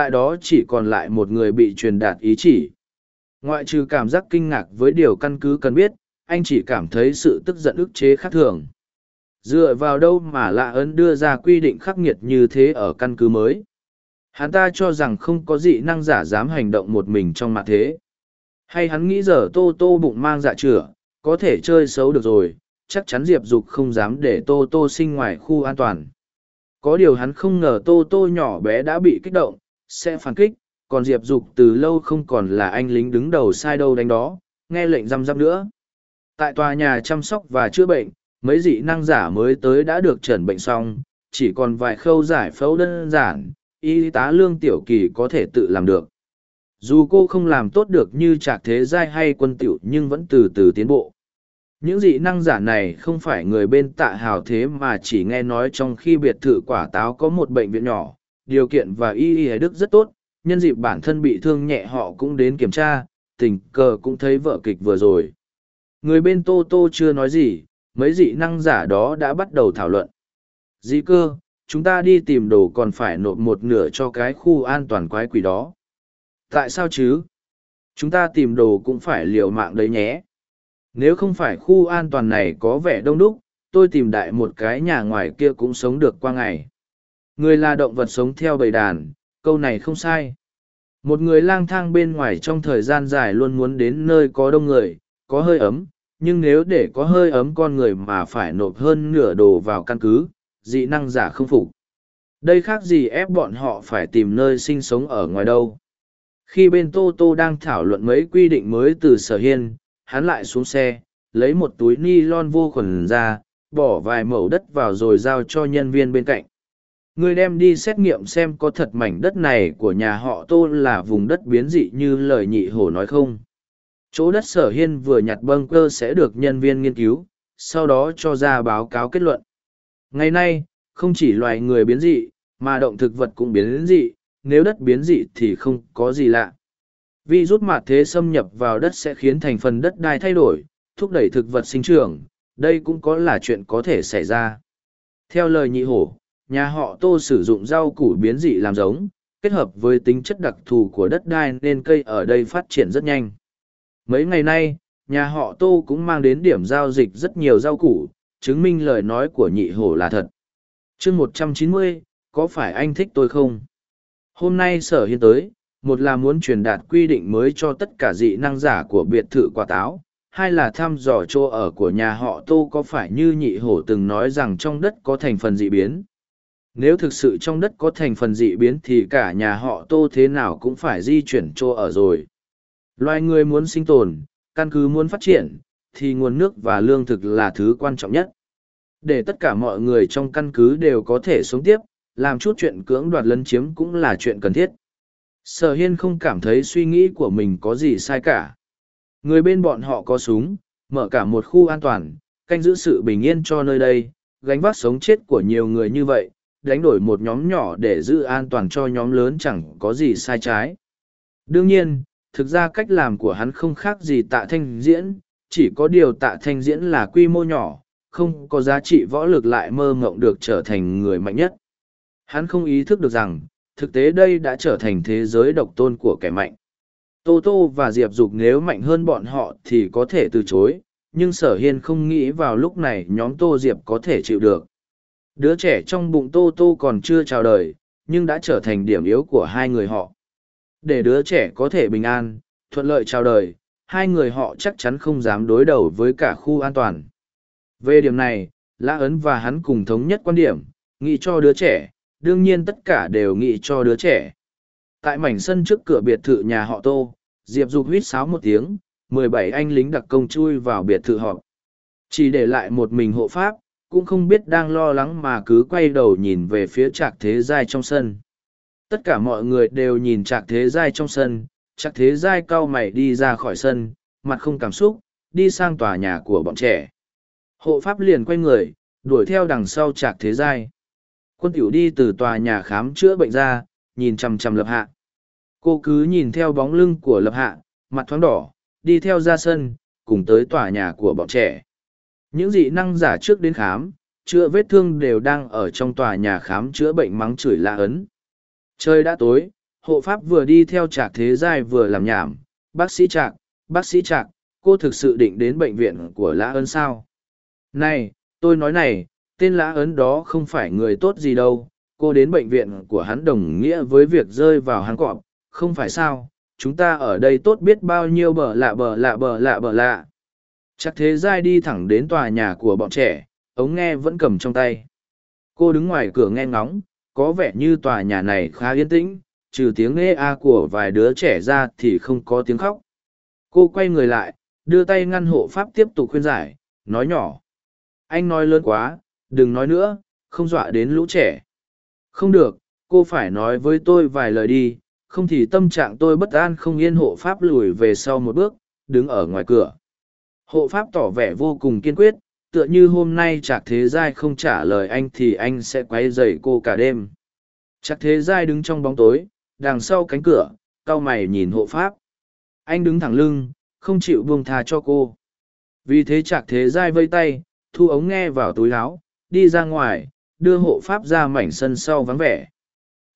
Tại đó chỉ còn lại một người bị truyền đạt ý chỉ. Ngoại trừ cảm giác kinh ngạc với điều căn cứ cần biết, anh chỉ cảm thấy sự tức giận ức chế khác thường. Dựa vào đâu mà lạ ấn đưa ra quy định khắc nghiệt như thế ở căn cứ mới? Hắn ta cho rằng không có dị năng giả dám hành động một mình trong mặt thế. Hay hắn nghĩ giờ tô tô bụng mang dạ chửa, có thể chơi xấu được rồi, chắc chắn Diệp Dục không dám để Tô Tô sinh ngoài khu an toàn. Có điều hắn không ngờ Tô Tô nhỏ bé đã bị kích động, sẽ phản kích, còn Diệp Dục từ lâu không còn là anh lính đứng đầu sai đâu đánh đó, nghe lệnh răm răm nữa. Tại tòa nhà chăm sóc và chữa bệnh, mấy dị năng giả mới tới đã được trần bệnh xong, chỉ còn vài khâu giải phẫu đơn giản, y tá lương tiểu kỳ có thể tự làm được. Dù cô không làm tốt được như trạc thế giai hay quân tiểu nhưng vẫn từ từ tiến bộ. Những dị năng giả này không phải người bên tạ hào thế mà chỉ nghe nói trong khi biệt thự quả táo có một bệnh viện nhỏ, điều kiện và y y đức rất tốt, nhân dịp bản thân bị thương nhẹ họ cũng đến kiểm tra, tình cờ cũng thấy vợ kịch vừa rồi. Người bên Tô Tô chưa nói gì, mấy dị năng giả đó đã bắt đầu thảo luận. Dị cơ, chúng ta đi tìm đồ còn phải nộp một nửa cho cái khu an toàn quái quỷ đó. Tại sao chứ? Chúng ta tìm đồ cũng phải liều mạng đấy nhé. Nếu không phải khu an toàn này có vẻ đông đúc, tôi tìm đại một cái nhà ngoài kia cũng sống được qua ngày. Người là động vật sống theo bầy đàn, câu này không sai. Một người lang thang bên ngoài trong thời gian dài luôn muốn đến nơi có đông người, có hơi ấm, nhưng nếu để có hơi ấm con người mà phải nộp hơn nửa đồ vào căn cứ, dị năng giả không phục. Đây khác gì ép bọn họ phải tìm nơi sinh sống ở ngoài đâu. Khi bên Tô Tô đang thảo luận mấy quy định mới từ sở hiên, hắn lại xuống xe, lấy một túi ni lon vô khuẩn ra, bỏ vài mẩu đất vào rồi giao cho nhân viên bên cạnh. Ngươi đem đi xét nghiệm xem có thật mảnh đất này của nhà họ Tô là vùng đất biến dị như lời nhị hổ nói không. Chỗ đất sở hiên vừa nhặt bâng cơ sẽ được nhân viên nghiên cứu, sau đó cho ra báo cáo kết luận. Ngày nay, không chỉ loài người biến dị, mà động thực vật cũng biến dị, nếu đất biến dị thì không có gì lạ. Vi rút mạt thế xâm nhập vào đất sẽ khiến thành phần đất đai thay đổi, thúc đẩy thực vật sinh trưởng, đây cũng có là chuyện có thể xảy ra. Theo lời nhị hổ, nhà họ tô sử dụng rau củ biến dị làm giống, kết hợp với tính chất đặc thù của đất đai nên cây ở đây phát triển rất nhanh. Mấy ngày nay, nhà họ tô cũng mang đến điểm giao dịch rất nhiều rau củ, chứng minh lời nói của nhị hổ là thật. chương một trăm chín mươi, có phải anh thích tôi không? Hôm nay sở hiên tới, một là muốn truyền đạt quy định mới cho tất cả dị năng giả của biệt thự quả táo, hai là thăm dò chỗ ở của nhà họ tô có phải như nhị hổ từng nói rằng trong đất có thành phần dị biến. Nếu thực sự trong đất có thành phần dị biến thì cả nhà họ tô thế nào cũng phải di chuyển chỗ ở rồi. Loài người muốn sinh tồn, căn cứ muốn phát triển, thì nguồn nước và lương thực là thứ quan trọng nhất. Để tất cả mọi người trong căn cứ đều có thể sống tiếp, làm chút chuyện cưỡng đoạt lấn chiếm cũng là chuyện cần thiết. Sở hiên không cảm thấy suy nghĩ của mình có gì sai cả. Người bên bọn họ có súng, mở cả một khu an toàn, canh giữ sự bình yên cho nơi đây, gánh vác sống chết của nhiều người như vậy, đánh đổi một nhóm nhỏ để giữ an toàn cho nhóm lớn chẳng có gì sai trái. Đương nhiên, thực ra cách làm của hắn không khác gì tạ thanh diễn, chỉ có điều tạ thanh diễn là quy mô nhỏ, không có giá trị võ lực lại mơ mộng được trở thành người mạnh nhất. Hắn không ý thức được rằng, thực tế đây đã trở thành thế giới độc tôn của kẻ mạnh. Tô Tô và Diệp Dục nếu mạnh hơn bọn họ thì có thể từ chối, nhưng sở hiên không nghĩ vào lúc này nhóm Tô Diệp có thể chịu được. Đứa trẻ trong bụng Tô Tô còn chưa chào đời, nhưng đã trở thành điểm yếu của hai người họ. Để đứa trẻ có thể bình an, thuận lợi chào đời, hai người họ chắc chắn không dám đối đầu với cả khu an toàn. Về điểm này, Lã Ấn và hắn cùng thống nhất quan điểm, nghĩ cho đứa trẻ, đương nhiên tất cả đều nghĩ cho đứa trẻ. Tại mảnh sân trước cửa biệt thự nhà họ Tô, Diệp Dục huýt sáo một tiếng, mười bảy anh lính đặc công chui vào biệt thự họp. Chỉ để lại một mình hộ pháp, cũng không biết đang lo lắng mà cứ quay đầu nhìn về phía trạc thế giai trong sân. Tất cả mọi người đều nhìn trạc thế giai trong sân, trạc thế giai cau mày đi ra khỏi sân, mặt không cảm xúc, đi sang tòa nhà của bọn trẻ. Hộ pháp liền quay người, đuổi theo đằng sau trạc thế giai. Quân tiểu đi từ tòa nhà khám chữa bệnh ra, nhìn chằm chằm lập hạ. Cô cứ nhìn theo bóng lưng của lập hạ, mặt thoáng đỏ, đi theo ra sân, cùng tới tòa nhà của bọn trẻ. Những dị năng giả trước đến khám, chữa vết thương đều đang ở trong tòa nhà khám chữa bệnh mắng chửi lạ ấn. Trời đã tối, hộ pháp vừa đi theo trạc thế giai vừa làm nhảm. Bác sĩ trạc, bác sĩ trạc, cô thực sự định đến bệnh viện của lã ấn sao? Này, tôi nói này, tên lã ấn đó không phải người tốt gì đâu. Cô đến bệnh viện của hắn đồng nghĩa với việc rơi vào hắn cọp, không phải sao? Chúng ta ở đây tốt biết bao nhiêu bờ lạ bờ lạ bờ lạ bờ lạ. Chắc thế giai đi thẳng đến tòa nhà của bọn trẻ, ống nghe vẫn cầm trong tay. Cô đứng ngoài cửa nghe ngóng, có vẻ như tòa nhà này khá yên tĩnh, trừ tiếng ê a của vài đứa trẻ ra thì không có tiếng khóc. Cô quay người lại, đưa tay ngăn hộ pháp tiếp tục khuyên giải, nói nhỏ. Anh nói lớn quá, đừng nói nữa, không dọa đến lũ trẻ. Không được, cô phải nói với tôi vài lời đi, không thì tâm trạng tôi bất an không yên hộ pháp lùi về sau một bước, đứng ở ngoài cửa. Hộ pháp tỏ vẻ vô cùng kiên quyết, tựa như hôm nay Trạc Thế Giai không trả lời anh thì anh sẽ quay dậy cô cả đêm. Trạc Thế Giai đứng trong bóng tối, đằng sau cánh cửa, cau mày nhìn hộ pháp. Anh đứng thẳng lưng, không chịu buông tha cho cô. Vì thế Trạc Thế Giai vây tay, thu ống nghe vào túi áo, đi ra ngoài, đưa hộ pháp ra mảnh sân sau vắng vẻ.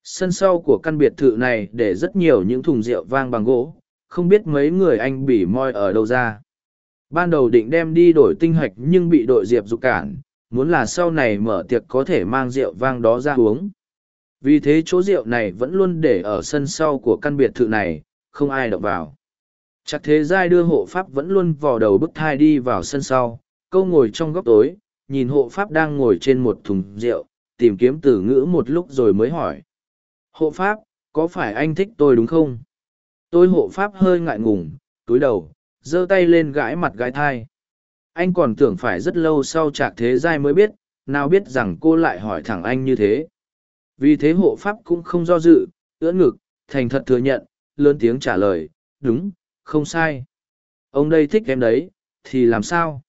Sân sau của căn biệt thự này để rất nhiều những thùng rượu vang bằng gỗ, không biết mấy người anh bỉ moi ở đâu ra. Ban đầu định đem đi đổi tinh hạch nhưng bị đội diệp dục cản, muốn là sau này mở tiệc có thể mang rượu vang đó ra uống. Vì thế chỗ rượu này vẫn luôn để ở sân sau của căn biệt thự này, không ai động vào. Chắc thế giai đưa hộ pháp vẫn luôn vò đầu bức thai đi vào sân sau, câu ngồi trong góc tối, nhìn hộ pháp đang ngồi trên một thùng rượu, tìm kiếm từ ngữ một lúc rồi mới hỏi. Hộ pháp, có phải anh thích tôi đúng không? Tôi hộ pháp hơi ngại ngùng, túi đầu, giơ tay lên gãi mặt gãi thai. Anh còn tưởng phải rất lâu sau trạc thế giai mới biết, nào biết rằng cô lại hỏi thẳng anh như thế. Vì thế hộ pháp cũng không do dự, ưỡn ngực, thành thật thừa nhận, lớn tiếng trả lời, đúng, không sai. Ông đây thích em đấy, thì làm sao?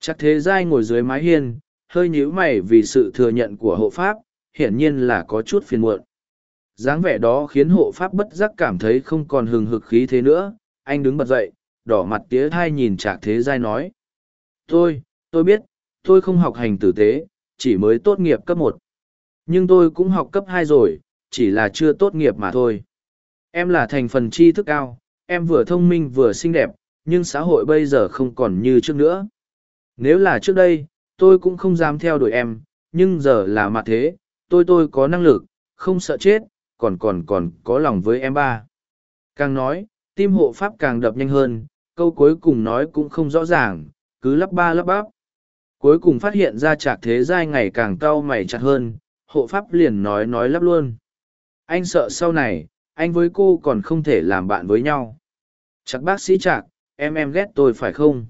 Chắc thế giai ngồi dưới mái hiên, hơi nhíu mày vì sự thừa nhận của hộ pháp, hiển nhiên là có chút phiền muộn. Dáng vẻ đó khiến hộ pháp bất giác cảm thấy không còn hừng hực khí thế nữa, anh đứng bật dậy đỏ mặt tía thai nhìn trạc thế giai nói. Tôi, tôi biết, tôi không học hành tử tế, chỉ mới tốt nghiệp cấp một. Nhưng tôi cũng học cấp hai rồi, chỉ là chưa tốt nghiệp mà thôi. Em là thành phần tri thức cao, em vừa thông minh vừa xinh đẹp, nhưng xã hội bây giờ không còn như trước nữa. Nếu là trước đây, tôi cũng không dám theo đuổi em, nhưng giờ là mặt thế, tôi tôi có năng lực, không sợ chết, còn còn còn có lòng với em ba. Càng nói, tim hộ pháp càng đập nhanh hơn, câu cuối cùng nói cũng không rõ ràng, cứ lắp ba lắp bắp. Cuối cùng phát hiện ra trạc thế giai ngày càng cau mày chặt hơn, hộ pháp liền nói nói lắp luôn. Anh sợ sau này, anh với cô còn không thể làm bạn với nhau. Chắc bác sĩ trạc, em em ghét tôi phải không?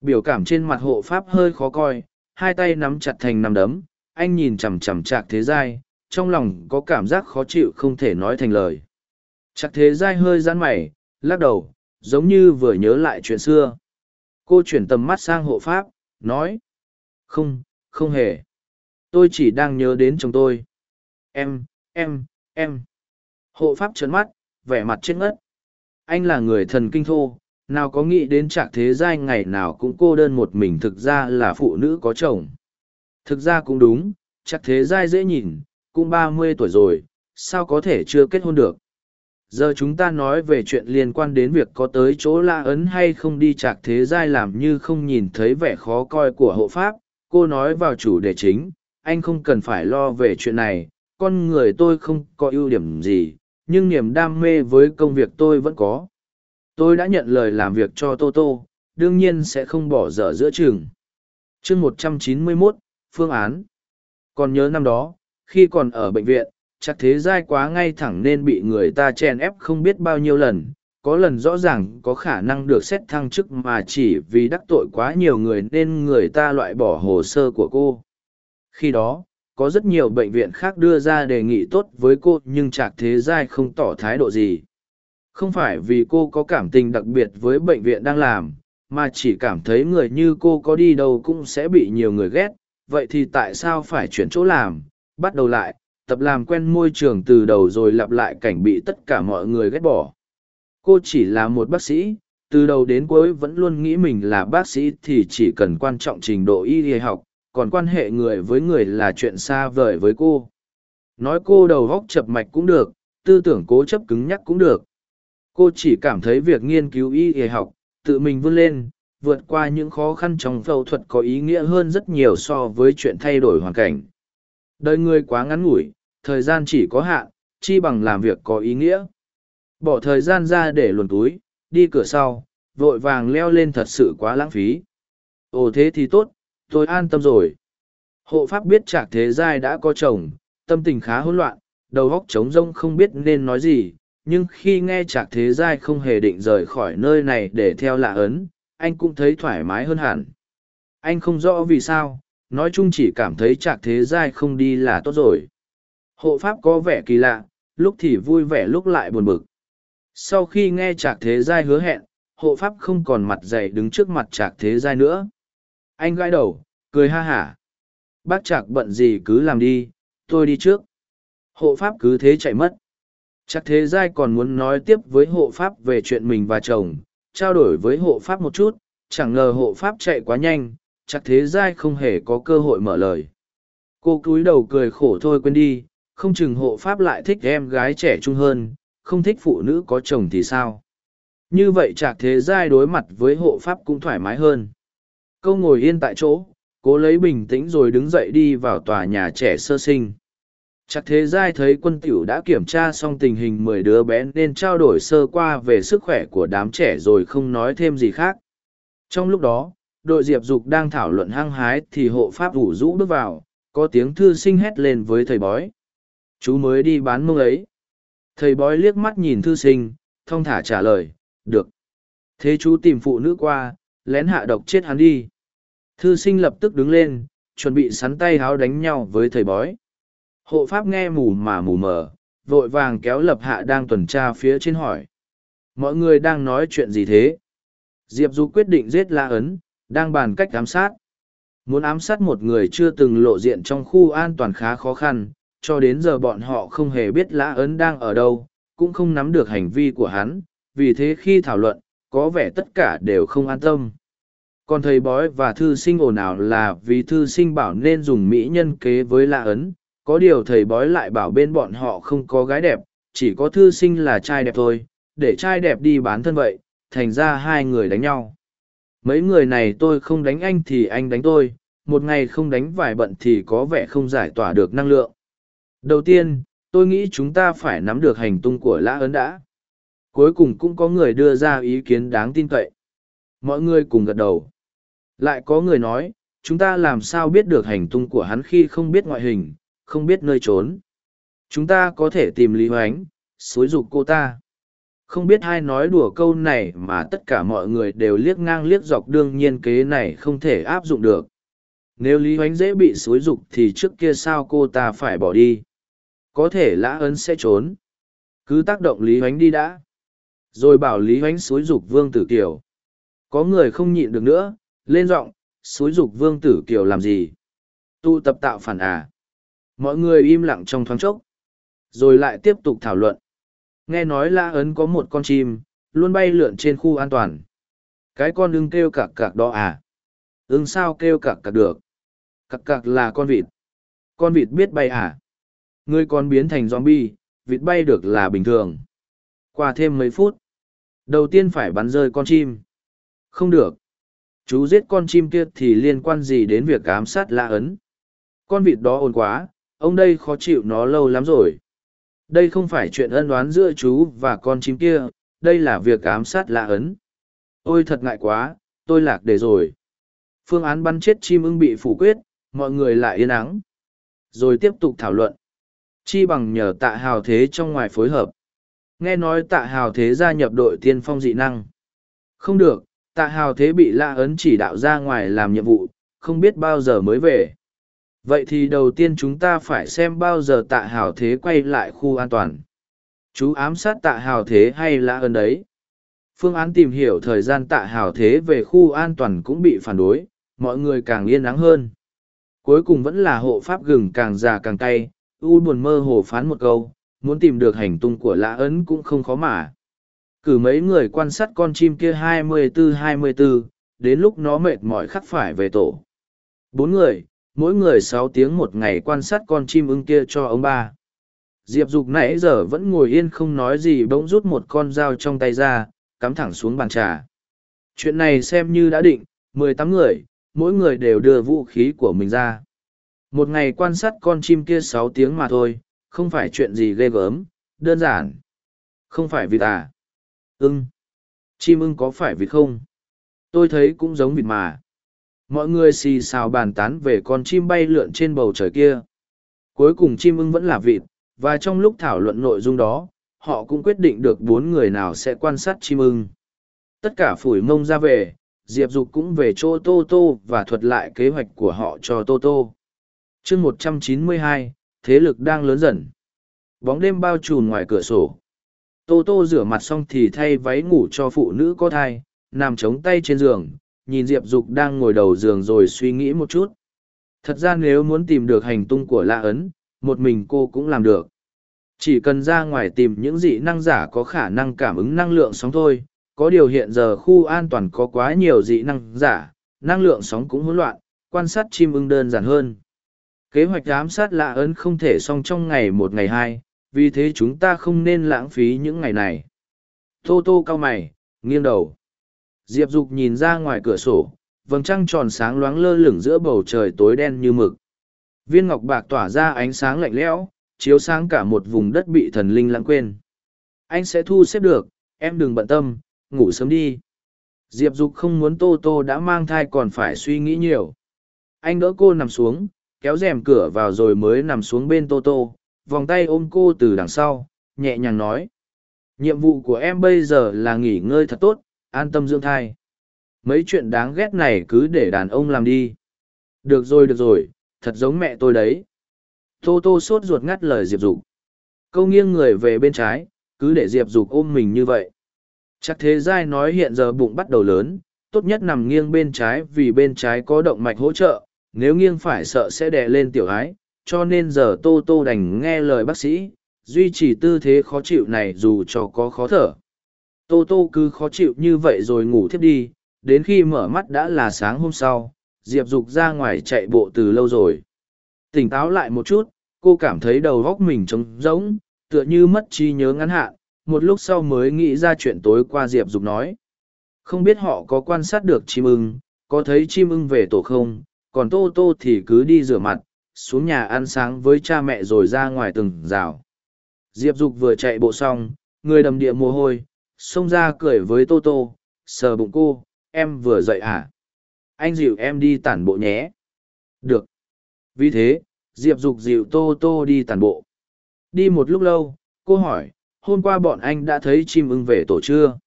Biểu cảm trên mặt hộ pháp hơi khó coi, hai tay nắm chặt thành nắm đấm, anh nhìn chằm chằm trạc thế giai, trong lòng có cảm giác khó chịu không thể nói thành lời. Chặt thế giai hơi giãn mày, lắc đầu, giống như vừa nhớ lại chuyện xưa. Cô chuyển tầm mắt sang hộ pháp, nói. Không, không hề. Tôi chỉ đang nhớ đến chồng tôi. Em, em, em. Hộ pháp trấn mắt, vẻ mặt chết ngất. Anh là người thần kinh thô, nào có nghĩ đến trạng thế giai ngày nào cũng cô đơn một mình thực ra là phụ nữ có chồng. Thực ra cũng đúng, chắc thế giai dễ nhìn, cũng ba mươi tuổi rồi, sao có thể chưa kết hôn được giờ chúng ta nói về chuyện liên quan đến việc có tới chỗ la ấn hay không đi chạc thế giai làm như không nhìn thấy vẻ khó coi của hộ pháp cô nói vào chủ đề chính anh không cần phải lo về chuyện này con người tôi không có ưu điểm gì nhưng niềm đam mê với công việc tôi vẫn có. Tôi đã nhận lời làm việc cho toto đương nhiên sẽ không bỏ dở giữa chừng. Chương một trăm chín mươi mốt phương án. Còn nhớ năm đó khi còn ở bệnh viện, chắc thế giai quá ngay thẳng nên bị người ta chen ép không biết bao nhiêu lần, có lần rõ ràng có khả năng được xét thăng chức mà chỉ vì đắc tội quá nhiều người nên người ta loại bỏ hồ sơ của cô. Khi đó, có rất nhiều bệnh viện khác đưa ra đề nghị tốt với cô nhưng Trạc Thế Giai không tỏ thái độ gì. Không phải vì cô có cảm tình đặc biệt với bệnh viện đang làm, mà chỉ cảm thấy người như cô có đi đâu cũng sẽ bị nhiều người ghét, vậy thì tại sao phải chuyển chỗ làm, bắt đầu lại, tập làm quen môi trường từ đầu rồi lặp lại cảnh bị tất cả mọi người ghét bỏ. Cô chỉ là một bác sĩ, từ đầu đến cuối vẫn luôn nghĩ mình là bác sĩ thì chỉ cần quan trọng trình độ y y học, còn quan hệ người với người là chuyện xa vời với cô. Nói cô đầu góc chập mạch cũng được, tư tưởng cố chấp cứng nhắc cũng được. Cô chỉ cảm thấy việc nghiên cứu y y học, tự mình vươn lên, vượt qua những khó khăn trong phẫu thuật có ý nghĩa hơn rất nhiều so với chuyện thay đổi hoàn cảnh. Đời người quá ngắn ngủi, thời gian chỉ có hạn, chi bằng làm việc có ý nghĩa. Bỏ thời gian ra để luồn túi, đi cửa sau, vội vàng leo lên thật sự quá lãng phí. Ồ thế thì tốt, tôi an tâm rồi. Hộ pháp biết trạc thế giai đã có chồng, tâm tình khá hỗn loạn, đầu óc trống rông không biết nên nói gì, nhưng khi nghe trạc thế giai không hề định rời khỏi nơi này để theo lạ ấn, anh cũng thấy thoải mái hơn hẳn. Anh không rõ vì sao, nói chung chỉ cảm thấy trạc thế giai không đi là tốt rồi. Hộ pháp có vẻ kỳ lạ, lúc thì vui vẻ lúc lại buồn bực. Sau khi nghe trạc thế giai hứa hẹn, hộ pháp không còn mặt dày đứng trước mặt trạc thế giai nữa. Anh gãi đầu, cười ha hả. Bác trạc bận gì cứ làm đi, tôi đi trước. Hộ pháp cứ thế chạy mất. Chắc thế giai còn muốn nói tiếp với hộ pháp về chuyện mình và chồng, trao đổi với hộ pháp một chút, chẳng ngờ hộ pháp chạy quá nhanh, chắc thế giai không hề có cơ hội mở lời. Cô cúi đầu cười khổ thôi quên đi, không chừng hộ pháp lại thích em gái trẻ trung hơn, không thích phụ nữ có chồng thì sao. Như vậy chạc thế giai đối mặt với hộ pháp cũng thoải mái hơn. Câu ngồi yên tại chỗ, cố lấy bình tĩnh rồi đứng dậy đi vào tòa nhà trẻ sơ sinh. Chắc thế giai thấy quân tiểu đã kiểm tra xong tình hình mười đứa bé nên trao đổi sơ qua về sức khỏe của đám trẻ rồi không nói thêm gì khác. Trong lúc đó, đội diệp dục đang thảo luận hăng hái thì hộ pháp ủ rũ bước vào, có tiếng thư sinh hét lên với thầy bói. Chú mới đi bán mông ấy. Thầy bói liếc mắt nhìn thư sinh, thong thả trả lời, được. Thế chú tìm phụ nữ qua, lén hạ độc chết hắn đi. Thư sinh lập tức đứng lên, chuẩn bị sắn tay háo đánh nhau với thầy bói. Hộ pháp nghe mù mà mù mờ, vội vàng kéo lập hạ đang tuần tra phía trên hỏi. Mọi người đang nói chuyện gì thế? Diệp Du quyết định giết La Ấn, đang bàn cách ám sát. Muốn ám sát một người chưa từng lộ diện trong khu an toàn khá khó khăn, cho đến giờ bọn họ không hề biết lã Ấn đang ở đâu, cũng không nắm được hành vi của hắn, vì thế khi thảo luận, có vẻ tất cả đều không an tâm. Còn thầy bói và thư sinh ồn ào là vì thư sinh bảo nên dùng mỹ nhân kế với lã Ấn, có điều thầy bói lại bảo bên bọn họ không có gái đẹp, chỉ có thư sinh là trai đẹp thôi, để trai đẹp đi bán thân vậy, thành ra hai người đánh nhau. Mấy người này tôi không đánh anh thì anh đánh tôi, một ngày không đánh vài bận thì có vẻ không giải tỏa được năng lượng. Đầu tiên, tôi nghĩ chúng ta phải nắm được hành tung của lã ấn đã. Cuối cùng cũng có người đưa ra ý kiến đáng tin cậy. Mọi người cùng gật đầu. Lại có người nói, chúng ta làm sao biết được hành tung của hắn khi không biết ngoại hình, không biết nơi trốn. Chúng ta có thể tìm Lý Hoánh, xối dục cô ta. Không biết ai nói đùa câu này mà tất cả mọi người đều liếc ngang liếc dọc đương nhiên kế này không thể áp dụng được. Nếu Lý Hoánh dễ bị xối dục thì trước kia sao cô ta phải bỏ đi. Có thể lã ấn sẽ trốn. Cứ tác động Lý Hoánh đi đã. Rồi bảo Lý Hoánh xối dục Vương Tử Kiều. Có người không nhịn được nữa, lên giọng xối dục Vương Tử Kiều làm gì? Tu tập tạo phản à? mọi người im lặng trong thoáng chốc rồi lại tiếp tục thảo luận nghe nói la ấn có một con chim, luôn bay lượn trên khu an toàn. Cái con ưng kêu cặc cặc đó à? Ưng sao kêu cặc cặc được? Cặc cặc là con vịt. Con vịt biết bay à? Ngươi còn biến thành zombie, vịt bay được là bình thường. Qua thêm mấy phút, đầu tiên phải bắn rơi con chim. Không được. Chú giết con chim kia thì liên quan gì đến việc ám sát la ấn? Con vịt đó ồn quá, ông đây khó chịu nó lâu lắm rồi đây không phải chuyện ân đoán giữa chú và con chim kia đây là việc ám sát lạ ấn ôi thật ngại quá tôi lạc đề rồi phương án bắn chết chim ưng bị phủ quyết mọi người lại yên ắng rồi tiếp tục thảo luận. Chi bằng nhờ tạ hào thế trong ngoài phối hợp. Nghe nói tạ hào thế gia nhập đội tiên phong dị năng. Không được, tạ hào thế bị lạ ấn chỉ đạo ra ngoài làm nhiệm vụ, không biết bao giờ mới về. Vậy thì đầu tiên chúng ta phải xem bao giờ tạ hào thế quay lại khu an toàn. Chú ám sát tạ hào thế hay là ấn đấy? Phương án tìm hiểu thời gian tạ hào thế về khu an toàn cũng bị phản đối, mọi người càng yên ắng hơn. Cuối cùng vẫn là hộ pháp gừng càng già càng cay, u buồn mơ hồ phán một câu, muốn tìm được hành tung của lã ấn cũng không khó mà. Cử mấy người quan sát con chim kia 24-24, đến lúc nó mệt mỏi khắc phải về tổ. Bốn người, mỗi người sáu tiếng một ngày quan sát con chim ưng kia cho ông ba. Diệp Dục nãy giờ vẫn ngồi yên không nói gì bỗng rút một con dao trong tay ra, cắm thẳng xuống bàn trà. Chuyện này xem như đã định, mười tám người, mỗi người đều đưa vũ khí của mình ra. Một ngày quan sát con chim kia sáu tiếng mà thôi, không phải chuyện gì ghê gớm, đơn giản. Không phải vịt à? Ưng. Chim ưng có phải vịt không? Tôi thấy cũng giống vịt mà. Mọi người xì xào bàn tán về con chim bay lượn trên bầu trời kia. Cuối cùng chim ưng vẫn là vịt, và trong lúc thảo luận nội dung đó, họ cũng quyết định được bốn người nào sẽ quan sát chim ưng. Tất cả phủi mông ra về, Diệp Dục cũng về chỗ Tô Tô và thuật lại kế hoạch của họ cho Tô Tô. chương một trăm chín mươi hai, thế lực đang lớn dần. Bóng đêm bao trùm ngoài cửa sổ. Tô Tô rửa mặt xong thì thay váy ngủ cho phụ nữ có thai, nằm chống tay trên giường, nhìn Diệp Dục đang ngồi đầu giường rồi suy nghĩ một chút. Thật ra nếu muốn tìm được hành tung của La Ấn, một mình cô cũng làm được. Chỉ cần ra ngoài tìm những dị năng giả có khả năng cảm ứng năng lượng sóng thôi, có điều hiện giờ khu an toàn có quá nhiều dị năng giả, năng lượng sóng cũng hỗn loạn, quan sát chim ưng đơn giản hơn. Kế hoạch ám sát lạ ấn không thể xong trong ngày một ngày hai, vì thế chúng ta không nên lãng phí những ngày này. Tô tô cao mày, nghiêng đầu. Diệp Dục nhìn ra ngoài cửa sổ, vầng trăng tròn sáng loáng lơ lửng giữa bầu trời tối đen như mực. Viên ngọc bạc tỏa ra ánh sáng lạnh lẽo, chiếu sáng cả một vùng đất bị thần linh lãng quên. Anh sẽ thu xếp được, em đừng bận tâm, ngủ sớm đi. Diệp Dục không muốn Tô Tô đã mang thai còn phải suy nghĩ nhiều. Anh đỡ cô nằm xuống, kéo rèm cửa vào rồi mới nằm xuống bên Tô Tô, vòng tay ôm cô từ đằng sau, nhẹ nhàng nói. Nhiệm vụ của em bây giờ là nghỉ ngơi thật tốt, an tâm dưỡng thai. Mấy chuyện đáng ghét này cứ để đàn ông làm đi. Được rồi được rồi, thật giống mẹ tôi đấy. Tô Tô sốt ruột ngắt lời Diệp Dục. Câu nghiêng người về bên trái, cứ để Diệp Dục ôm mình như vậy. Chắc thế giai nói hiện giờ bụng bắt đầu lớn, tốt nhất nằm nghiêng bên trái vì bên trái có động mạch hỗ trợ, nếu nghiêng phải sợ sẽ đè lên tiểu ái, cho nên giờ Tô Tô đành nghe lời bác sĩ, duy trì tư thế khó chịu này dù cho có khó thở. Tô Tô cứ khó chịu như vậy rồi ngủ thiếp đi, đến khi mở mắt đã là sáng hôm sau, Diệp Dục ra ngoài chạy bộ từ lâu rồi. Tỉnh táo lại một chút, cô cảm thấy đầu góc mình trống rỗng, tựa như mất trí nhớ ngắn hạn, một lúc sau mới nghĩ ra chuyện tối qua diệp dục nói không biết họ có quan sát được chim ưng có thấy chim ưng về tổ không còn tô tô thì cứ đi rửa mặt xuống nhà ăn sáng với cha mẹ rồi ra ngoài từng rào diệp dục vừa chạy bộ xong người đầm địa mồ hôi xông ra cười với tô tô, sờ bụng cô, em vừa dậy à? Anh dịu em đi tản bộ nhé. Được. Vì thế, diệp dục dịu tô tô đi tản bộ. Đi một lúc lâu, cô hỏi, hôm qua bọn anh đã thấy chim ưng về tổ chưa?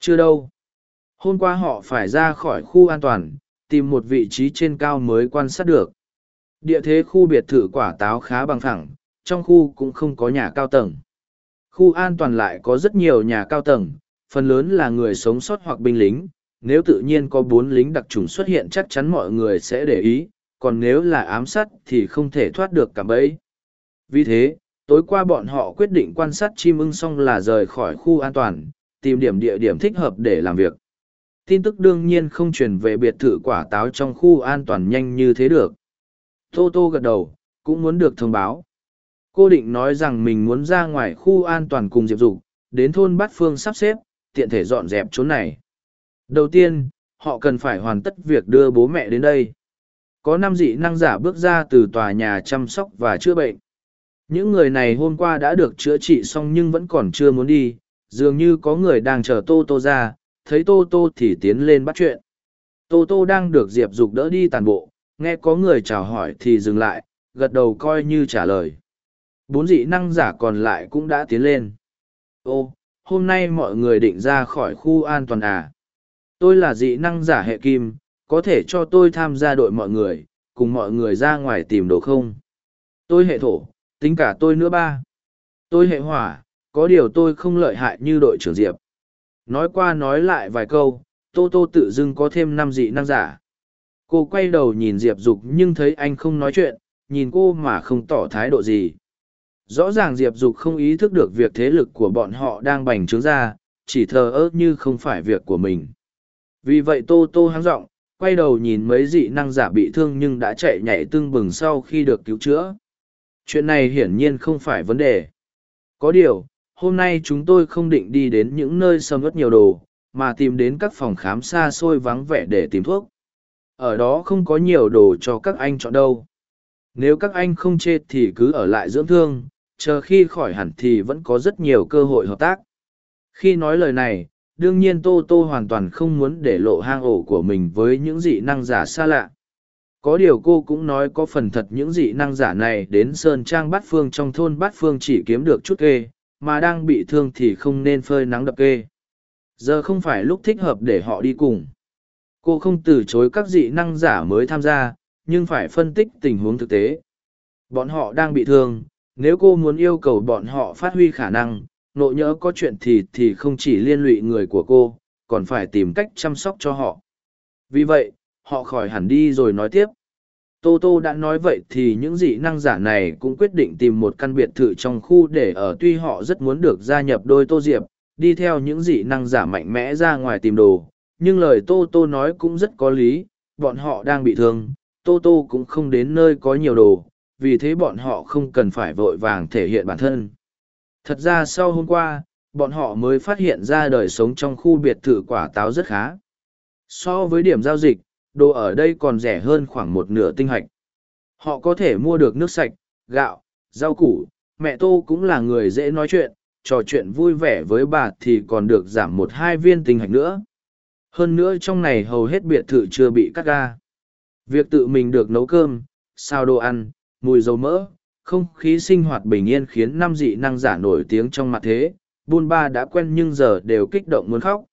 Chưa đâu. Hôm qua họ phải ra khỏi khu an toàn, tìm một vị trí trên cao mới quan sát được. Địa thế khu biệt thự quả táo khá bằng phẳng, trong khu cũng không có nhà cao tầng khu an toàn lại có rất nhiều nhà cao tầng, phần lớn là người sống sót hoặc binh lính. Nếu tự nhiên có bốn lính đặc trùng xuất hiện chắc chắn mọi người sẽ để ý, còn nếu là ám sát thì không thể thoát được cả bẫy. Vì thế, tối qua bọn họ quyết định quan sát chim ưng xong là rời khỏi khu an toàn, tìm điểm địa điểm thích hợp để làm việc. Tin tức đương nhiên không truyền về biệt thự quả táo trong khu an toàn nhanh như thế được. Tô tô gật đầu, cũng muốn được thông báo cô định nói rằng mình muốn ra ngoài khu an toàn cùng diệp dục đến thôn bát phương sắp xếp tiện thể dọn dẹp chỗ này đầu tiên họ cần phải hoàn tất việc đưa bố mẹ đến đây có năm dị năng giả bước ra từ tòa nhà chăm sóc và chữa bệnh những người này hôm qua đã được chữa trị xong nhưng vẫn còn chưa muốn đi, dường như có người đang chờ Tô Tô ra, thấy Tô Tô thì tiến lên bắt chuyện. Tô Tô đang được Diệp Dục đỡ đi tàn bộ, nghe có người chào hỏi thì dừng lại, gật đầu coi như trả lời. Bốn dị năng giả còn lại cũng đã tiến lên. Ô, hôm nay mọi người định ra khỏi khu an toàn à? Tôi là dị năng giả hệ kim, có thể cho tôi tham gia đội mọi người, cùng mọi người ra ngoài tìm đồ không? Tôi hệ thổ, tính cả tôi nữa ba. Tôi hệ hỏa, có điều tôi không lợi hại như đội trưởng Diệp. Nói qua nói lại vài câu, Tô Tô tự dưng có thêm năm dị năng giả. Cô quay đầu nhìn Diệp Dục nhưng thấy anh không nói chuyện, nhìn cô mà không tỏ thái độ gì. Rõ ràng Diệp Dục không ý thức được việc thế lực của bọn họ đang bành trướng ra, chỉ thờ ơ như không phải việc của mình. Vì vậy Tô Tô háng giọng quay đầu nhìn mấy dị năng giả bị thương nhưng đã chạy nhảy tưng bừng sau khi được cứu chữa. Chuyện này hiển nhiên không phải vấn đề. Có điều, hôm nay chúng tôi không định đi đến những nơi sầm ớt nhiều đồ, mà tìm đến các phòng khám xa xôi vắng vẻ để tìm thuốc. Ở đó không có nhiều đồ cho các anh chọn đâu. Nếu các anh không chê thì cứ ở lại dưỡng thương, chờ khi khỏi hẳn thì vẫn có rất nhiều cơ hội hợp tác. Khi nói lời này, đương nhiên Tô Tô hoàn toàn không muốn để lộ hang ổ của mình với những dị năng giả xa lạ. Có điều cô cũng nói có phần thật những dị năng giả này đến Sơn Trang Bát Phương trong thôn Bát Phương chỉ kiếm được chút kê, mà đang bị thương thì không nên phơi nắng đập kê. Giờ không phải lúc thích hợp để họ đi cùng. Cô không từ chối các dị năng giả mới tham gia, nhưng phải phân tích tình huống thực tế. Bọn họ đang bị thương, nếu cô muốn yêu cầu bọn họ phát huy khả năng, nộ nhỡ có chuyện thì thì không chỉ liên lụy người của cô, còn phải tìm cách chăm sóc cho họ. Vì vậy, họ khỏi hẳn đi rồi nói tiếp. Tô Tô đã nói vậy thì những dị năng giả này cũng quyết định tìm một căn biệt thự trong khu để ở tuy họ rất muốn được gia nhập đôi Tô Diệp, đi theo những dị năng giả mạnh mẽ ra ngoài tìm đồ. Nhưng lời Tô Tô nói cũng rất có lý, bọn họ đang bị thương, Tô Tô cũng không đến nơi có nhiều đồ, vì thế bọn họ không cần phải vội vàng thể hiện bản thân. Thật ra sau hôm qua, bọn họ mới phát hiện ra đời sống trong khu biệt thự quả táo rất khá. So với điểm giao dịch, đồ ở đây còn rẻ hơn khoảng một nửa tinh hạch. Họ có thể mua được nước sạch, gạo, rau củ, mẹ Tô cũng là người dễ nói chuyện, trò chuyện vui vẻ với bà thì còn được giảm một hai viên tinh hạch nữa. Hơn nữa trong này hầu hết biệt thự chưa bị cắt ga. Việc tự mình được nấu cơm, sao đồ ăn, mùi dầu mỡ, không khí sinh hoạt bình yên khiến năm dị năng giả nổi tiếng trong mặt thế, buôn ba đã quen nhưng giờ đều kích động muốn khóc.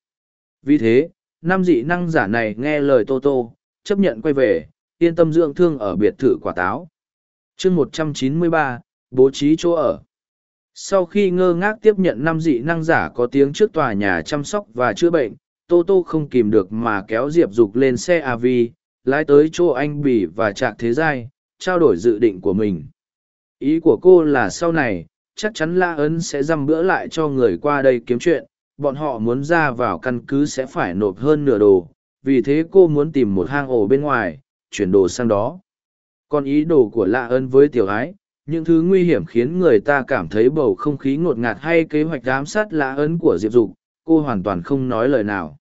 Vì thế, năm dị năng giả này nghe lời Tô Tô, chấp nhận quay về, yên tâm dưỡng thương ở biệt thự quả táo. chương một trăm chín mươi ba bố trí chỗ ở. Sau khi ngơ ngác tiếp nhận năm dị năng giả có tiếng trước tòa nhà chăm sóc và chữa bệnh, Tô Tô không kìm được mà kéo Diệp Dục lên xe AV, lái tới chỗ anh Bỉ và Trạc Thế Giai, trao đổi dự định của mình. Ý của cô là sau này, chắc chắn La Ấn sẽ dăm bữa lại cho người qua đây kiếm chuyện, bọn họ muốn ra vào căn cứ sẽ phải nộp hơn nửa đồ, vì thế cô muốn tìm một hang ổ bên ngoài, chuyển đồ sang đó. Còn ý đồ của La Ấn với tiểu ái, những thứ nguy hiểm khiến người ta cảm thấy bầu không khí ngột ngạt hay kế hoạch giám sát La Ấn của Diệp Dục, cô hoàn toàn không nói lời nào.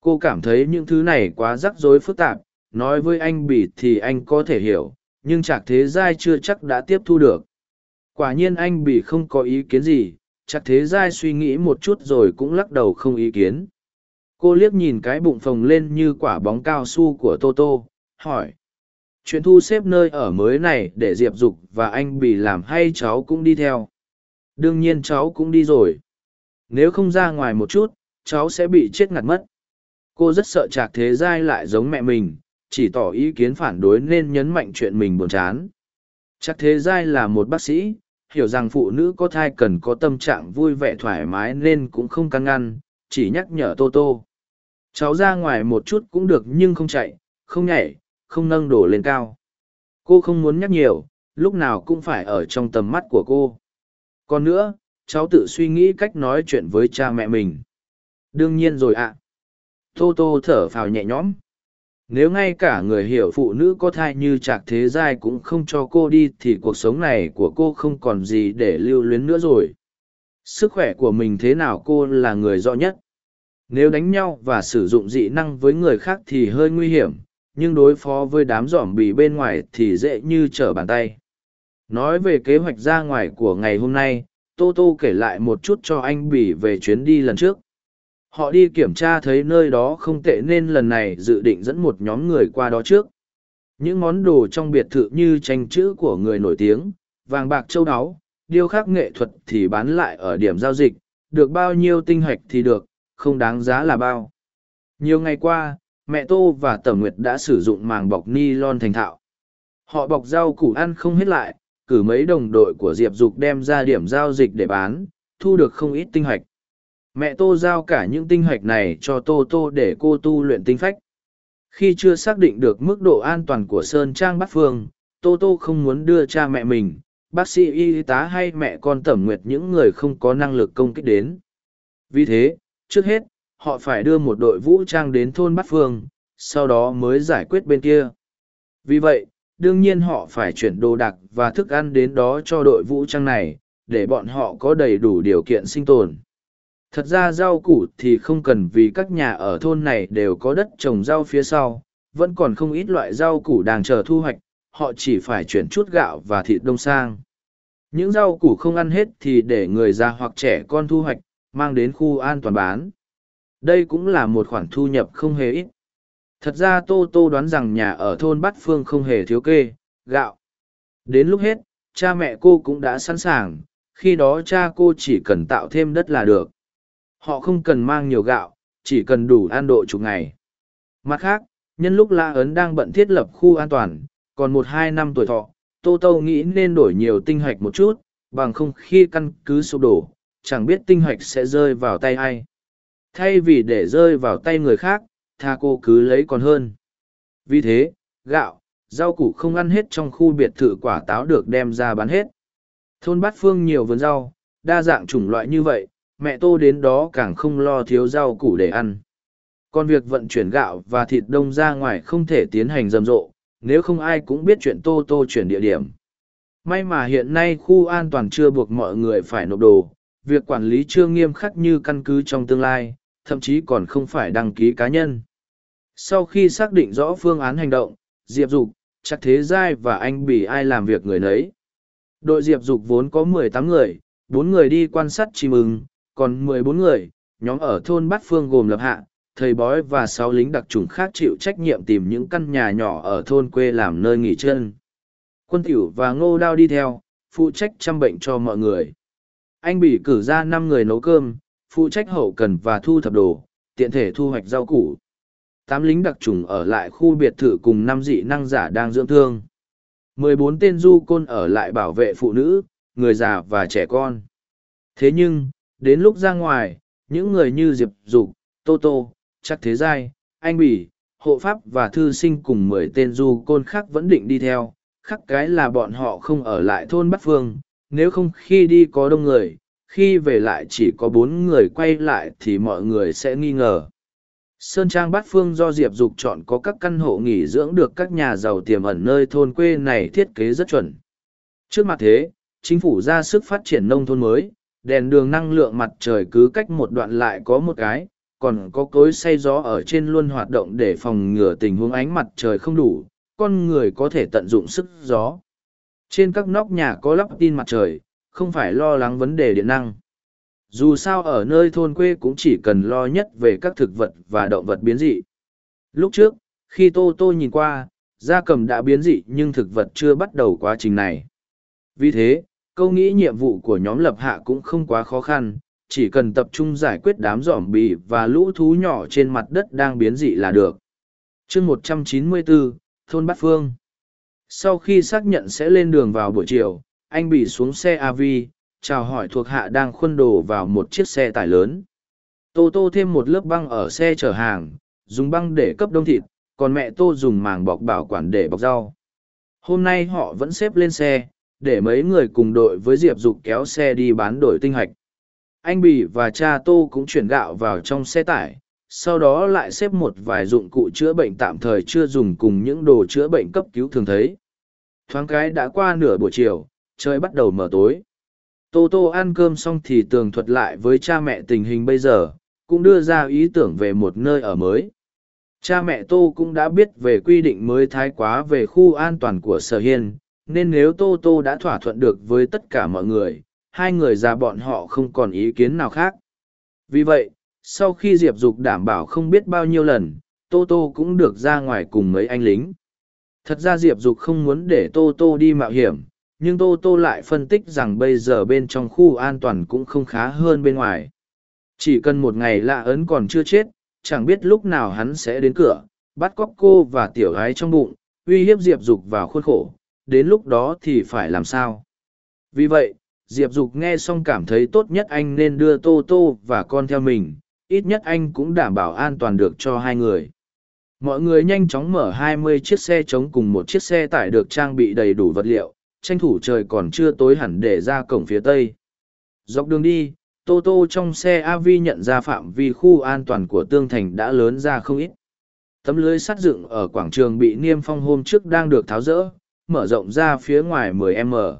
Cô cảm thấy những thứ này quá rắc rối phức tạp, nói với anh Bỉ thì anh có thể hiểu, nhưng Trạc Thế Giai chưa chắc đã tiếp thu được. Quả nhiên anh Bỉ không có ý kiến gì, Trạc Thế Giai suy nghĩ một chút rồi cũng lắc đầu không ý kiến. Cô liếc nhìn cái bụng phồng lên như quả bóng cao su của Toto, hỏi. Chuyện thu xếp nơi ở mới này để Diệp Dục và anh Bỉ làm hay cháu cũng đi theo? Đương nhiên cháu cũng đi rồi. Nếu không ra ngoài một chút, cháu sẽ bị chết ngạt mất. Cô rất sợ chạc Thế Giai lại giống mẹ mình, chỉ tỏ ý kiến phản đối nên nhấn mạnh chuyện mình buồn chán. Chắc thế giai là một bác sĩ, hiểu rằng phụ nữ có thai cần có tâm trạng vui vẻ thoải mái nên cũng không căng ngăn, chỉ nhắc nhở Tô Tô. Cháu ra ngoài một chút cũng được nhưng không chạy, không nhảy, không nâng đổ lên cao. Cô không muốn nhắc nhiều, lúc nào cũng phải ở trong tầm mắt của cô. Còn nữa, cháu tự suy nghĩ cách nói chuyện với cha mẹ mình. Đương nhiên rồi ạ. Tô Tô thở phào nhẹ nhõm nếu ngay cả người hiểu phụ nữ có thai như trạc thế giai cũng không cho cô đi thì cuộc sống này của cô không còn gì để lưu luyến nữa rồi. Sức khỏe của mình thế nào cô là người rõ nhất. Nếu đánh nhau và sử dụng dị năng với người khác thì hơi nguy hiểm, nhưng đối phó với đám giỏm bì bên ngoài thì dễ như trở bàn tay. Nói về kế hoạch ra ngoài của ngày hôm nay, tô tô kể lại một chút cho anh bỉ về chuyến đi lần trước. Họ đi kiểm tra thấy nơi đó không tệ nên lần này dự định dẫn một nhóm người qua đó trước. Những món đồ trong biệt thự như tranh chữ của người nổi tiếng, vàng bạc châu áo, điêu khắc nghệ thuật thì bán lại ở điểm giao dịch, được bao nhiêu tinh hoạch thì được, không đáng giá là bao. Nhiều ngày qua, mẹ Tô và Tẩm Nguyệt đã sử dụng màng bọc ni lon thành thạo. Họ bọc rau củ ăn không hết lại, cử mấy đồng đội của Diệp Dục đem ra điểm giao dịch để bán, thu được không ít tinh hoạch. Mẹ Tô giao cả những tinh hoạch này cho Tô Tô để cô tu luyện tinh phách. Khi chưa xác định được mức độ an toàn của Sơn Trang Bát Phương, Tô Tô không muốn đưa cha mẹ mình, bác sĩ y tá hay mẹ con Tẩm Nguyệt những người không có năng lực công kích đến. Vì thế, trước hết, họ phải đưa một đội vũ trang đến thôn Bát Phương, sau đó mới giải quyết bên kia. Vì vậy, đương nhiên họ phải chuyển đồ đạc và thức ăn đến đó cho đội vũ trang này, để bọn họ có đầy đủ điều kiện sinh tồn. Thật ra rau củ thì không cần vì các nhà ở thôn này đều có đất trồng rau phía sau, vẫn còn không ít loại rau củ đang chờ thu hoạch, họ chỉ phải chuyển chút gạo và thịt đông sang. Những rau củ không ăn hết thì để người già hoặc trẻ con thu hoạch, mang đến khu an toàn bán. Đây cũng là một khoản thu nhập không hề ít. Thật ra Tô Tô đoán rằng nhà ở thôn Bát Phương không hề thiếu kê, gạo. Đến lúc hết, cha mẹ cô cũng đã sẵn sàng, khi đó cha cô chỉ cần tạo thêm đất là được. Họ không cần mang nhiều gạo, chỉ cần đủ ăn độ chục ngày. Mặt khác, nhân lúc La Ấn đang bận thiết lập khu an toàn, còn một hai năm tuổi thọ, Tô Tô nghĩ nên đổi nhiều tinh hạch một chút, bằng không khi căn cứ sụp đổ, chẳng biết tinh hạch sẽ rơi vào tay ai. Thay vì để rơi vào tay người khác, tha cô cứ lấy còn hơn. Vì thế, gạo, rau củ không ăn hết trong khu biệt thự quả táo được đem ra bán hết. Thôn Bát Phương nhiều vườn rau, đa dạng chủng loại như vậy, mẹ tô đến đó càng không lo thiếu rau củ để ăn. Còn việc vận chuyển gạo và thịt đông ra ngoài không thể tiến hành rầm rộ, nếu không ai cũng biết chuyện tô tô chuyển địa điểm. May mà hiện nay khu an toàn chưa buộc mọi người phải nộp đồ, việc quản lý chưa nghiêm khắc như căn cứ trong tương lai, thậm chí còn không phải đăng ký cá nhân. Sau khi xác định rõ phương án hành động, Diệp Dục, chắc thế giai và anh Bỉ ai làm việc người nấy. Đội Diệp Dục vốn có mười tám người, bốn người đi quan sát chim ưng, còn mười bốn người, nhóm ở thôn Bát Phương gồm lập hạ, thầy bói và sáu lính đặc trùng khác chịu trách nhiệm tìm những căn nhà nhỏ ở thôn quê làm nơi nghỉ chân. Quân tiểu và ngô đao đi theo, phụ trách chăm bệnh cho mọi người. Anh bị cử ra năm người nấu cơm, phụ trách hậu cần và thu thập đồ, tiện thể thu hoạch rau củ. Tám lính đặc trùng ở lại khu biệt thự cùng năm dị năng giả đang dưỡng thương. mười bốn tên du côn ở lại bảo vệ phụ nữ, người già và trẻ con. Thế nhưng, đến lúc ra ngoài, những người như Diệp Dục, Tô Tô, chắc thế giai, anh bỉ, hộ pháp và thư sinh cùng mười tên du côn khác vẫn định đi theo, khắc cái là bọn họ không ở lại thôn Bắc Phương, nếu không khi đi có đông người, khi về lại chỉ có bốn người quay lại thì mọi người sẽ nghi ngờ. Sơn Trang Bát Phương do Diệp Dục chọn có các căn hộ nghỉ dưỡng được các nhà giàu tiềm ẩn nơi thôn quê này thiết kế rất chuẩn. Trước mặt thế, chính phủ ra sức phát triển nông thôn mới, đèn đường năng lượng mặt trời cứ cách một đoạn lại có một cái, còn có cối xay gió ở trên luôn hoạt động để phòng ngừa tình huống ánh mặt trời không đủ, con người có thể tận dụng sức gió. Trên các nóc nhà có lắp tin mặt trời, không phải lo lắng vấn đề điện năng. Dù sao ở nơi thôn quê cũng chỉ cần lo nhất về các thực vật và động vật biến dị. Lúc trước, khi Tô Tô nhìn qua, da cầm đã biến dị nhưng thực vật chưa bắt đầu quá trình này. Vì thế, câu nghĩ nhiệm vụ của nhóm lập hạ cũng không quá khó khăn, chỉ cần tập trung giải quyết đám giỏm bì và lũ thú nhỏ trên mặt đất đang biến dị là được. chương 194, Thôn Bát Phương Sau khi xác nhận sẽ lên đường vào buổi chiều, anh bị xuống xe AV, chào hỏi thuộc hạ đang khuân đồ vào một chiếc xe tải lớn. Tô Tô thêm một lớp băng ở xe chở hàng, dùng băng để cấp đông thịt, còn mẹ Tô dùng màng bọc bảo quản để bọc rau. Hôm nay họ vẫn xếp lên xe, để mấy người cùng đội với Diệp Dục kéo xe đi bán đổi tinh hạch. Anh Bì và cha Tô cũng chuyển gạo vào trong xe tải, sau đó lại xếp một vài dụng cụ chữa bệnh tạm thời chưa dùng cùng những đồ chữa bệnh cấp cứu thường thấy. Thoáng cái đã qua nửa buổi chiều, trời bắt đầu mở tối. Tô Tô ăn cơm xong thì tường thuật lại với cha mẹ tình hình bây giờ, cũng đưa ra ý tưởng về một nơi ở mới. Cha mẹ Tô cũng đã biết về quy định mới thái quá về khu an toàn của Sở Hiên, nên nếu Tô Tô đã thỏa thuận được với tất cả mọi người, hai người già bọn họ không còn ý kiến nào khác. Vì vậy, sau khi Diệp Dục đảm bảo không biết bao nhiêu lần, Tô Tô cũng được ra ngoài cùng mấy anh lính. Thật ra Diệp Dục không muốn để Tô Tô đi mạo hiểm, nhưng Tô Tô lại phân tích rằng bây giờ bên trong khu an toàn cũng không khá hơn bên ngoài. Chỉ cần một ngày lạ ấn còn chưa chết, chẳng biết lúc nào hắn sẽ đến cửa, bắt cóc cô và tiểu gái trong bụng, uy hiếp Diệp Dục vào khuôn khổ, đến lúc đó thì phải làm sao? Vì vậy, Diệp Dục nghe xong cảm thấy tốt nhất anh nên đưa Tô Tô và con theo mình, ít nhất anh cũng đảm bảo an toàn được cho hai người. Mọi người nhanh chóng mở 20 chiếc xe chống cùng một chiếc xe tải được trang bị đầy đủ vật liệu, tranh thủ trời còn chưa tối hẳn để ra cổng phía tây. Dọc đường đi, Tô Tô trong xe AV nhận ra phạm vi khu an toàn của Tương Thành đã lớn ra không ít. Tấm lưới sắt dựng ở quảng trường bị niêm phong hôm trước đang được tháo rỡ, mở rộng ra phía ngoài 10m.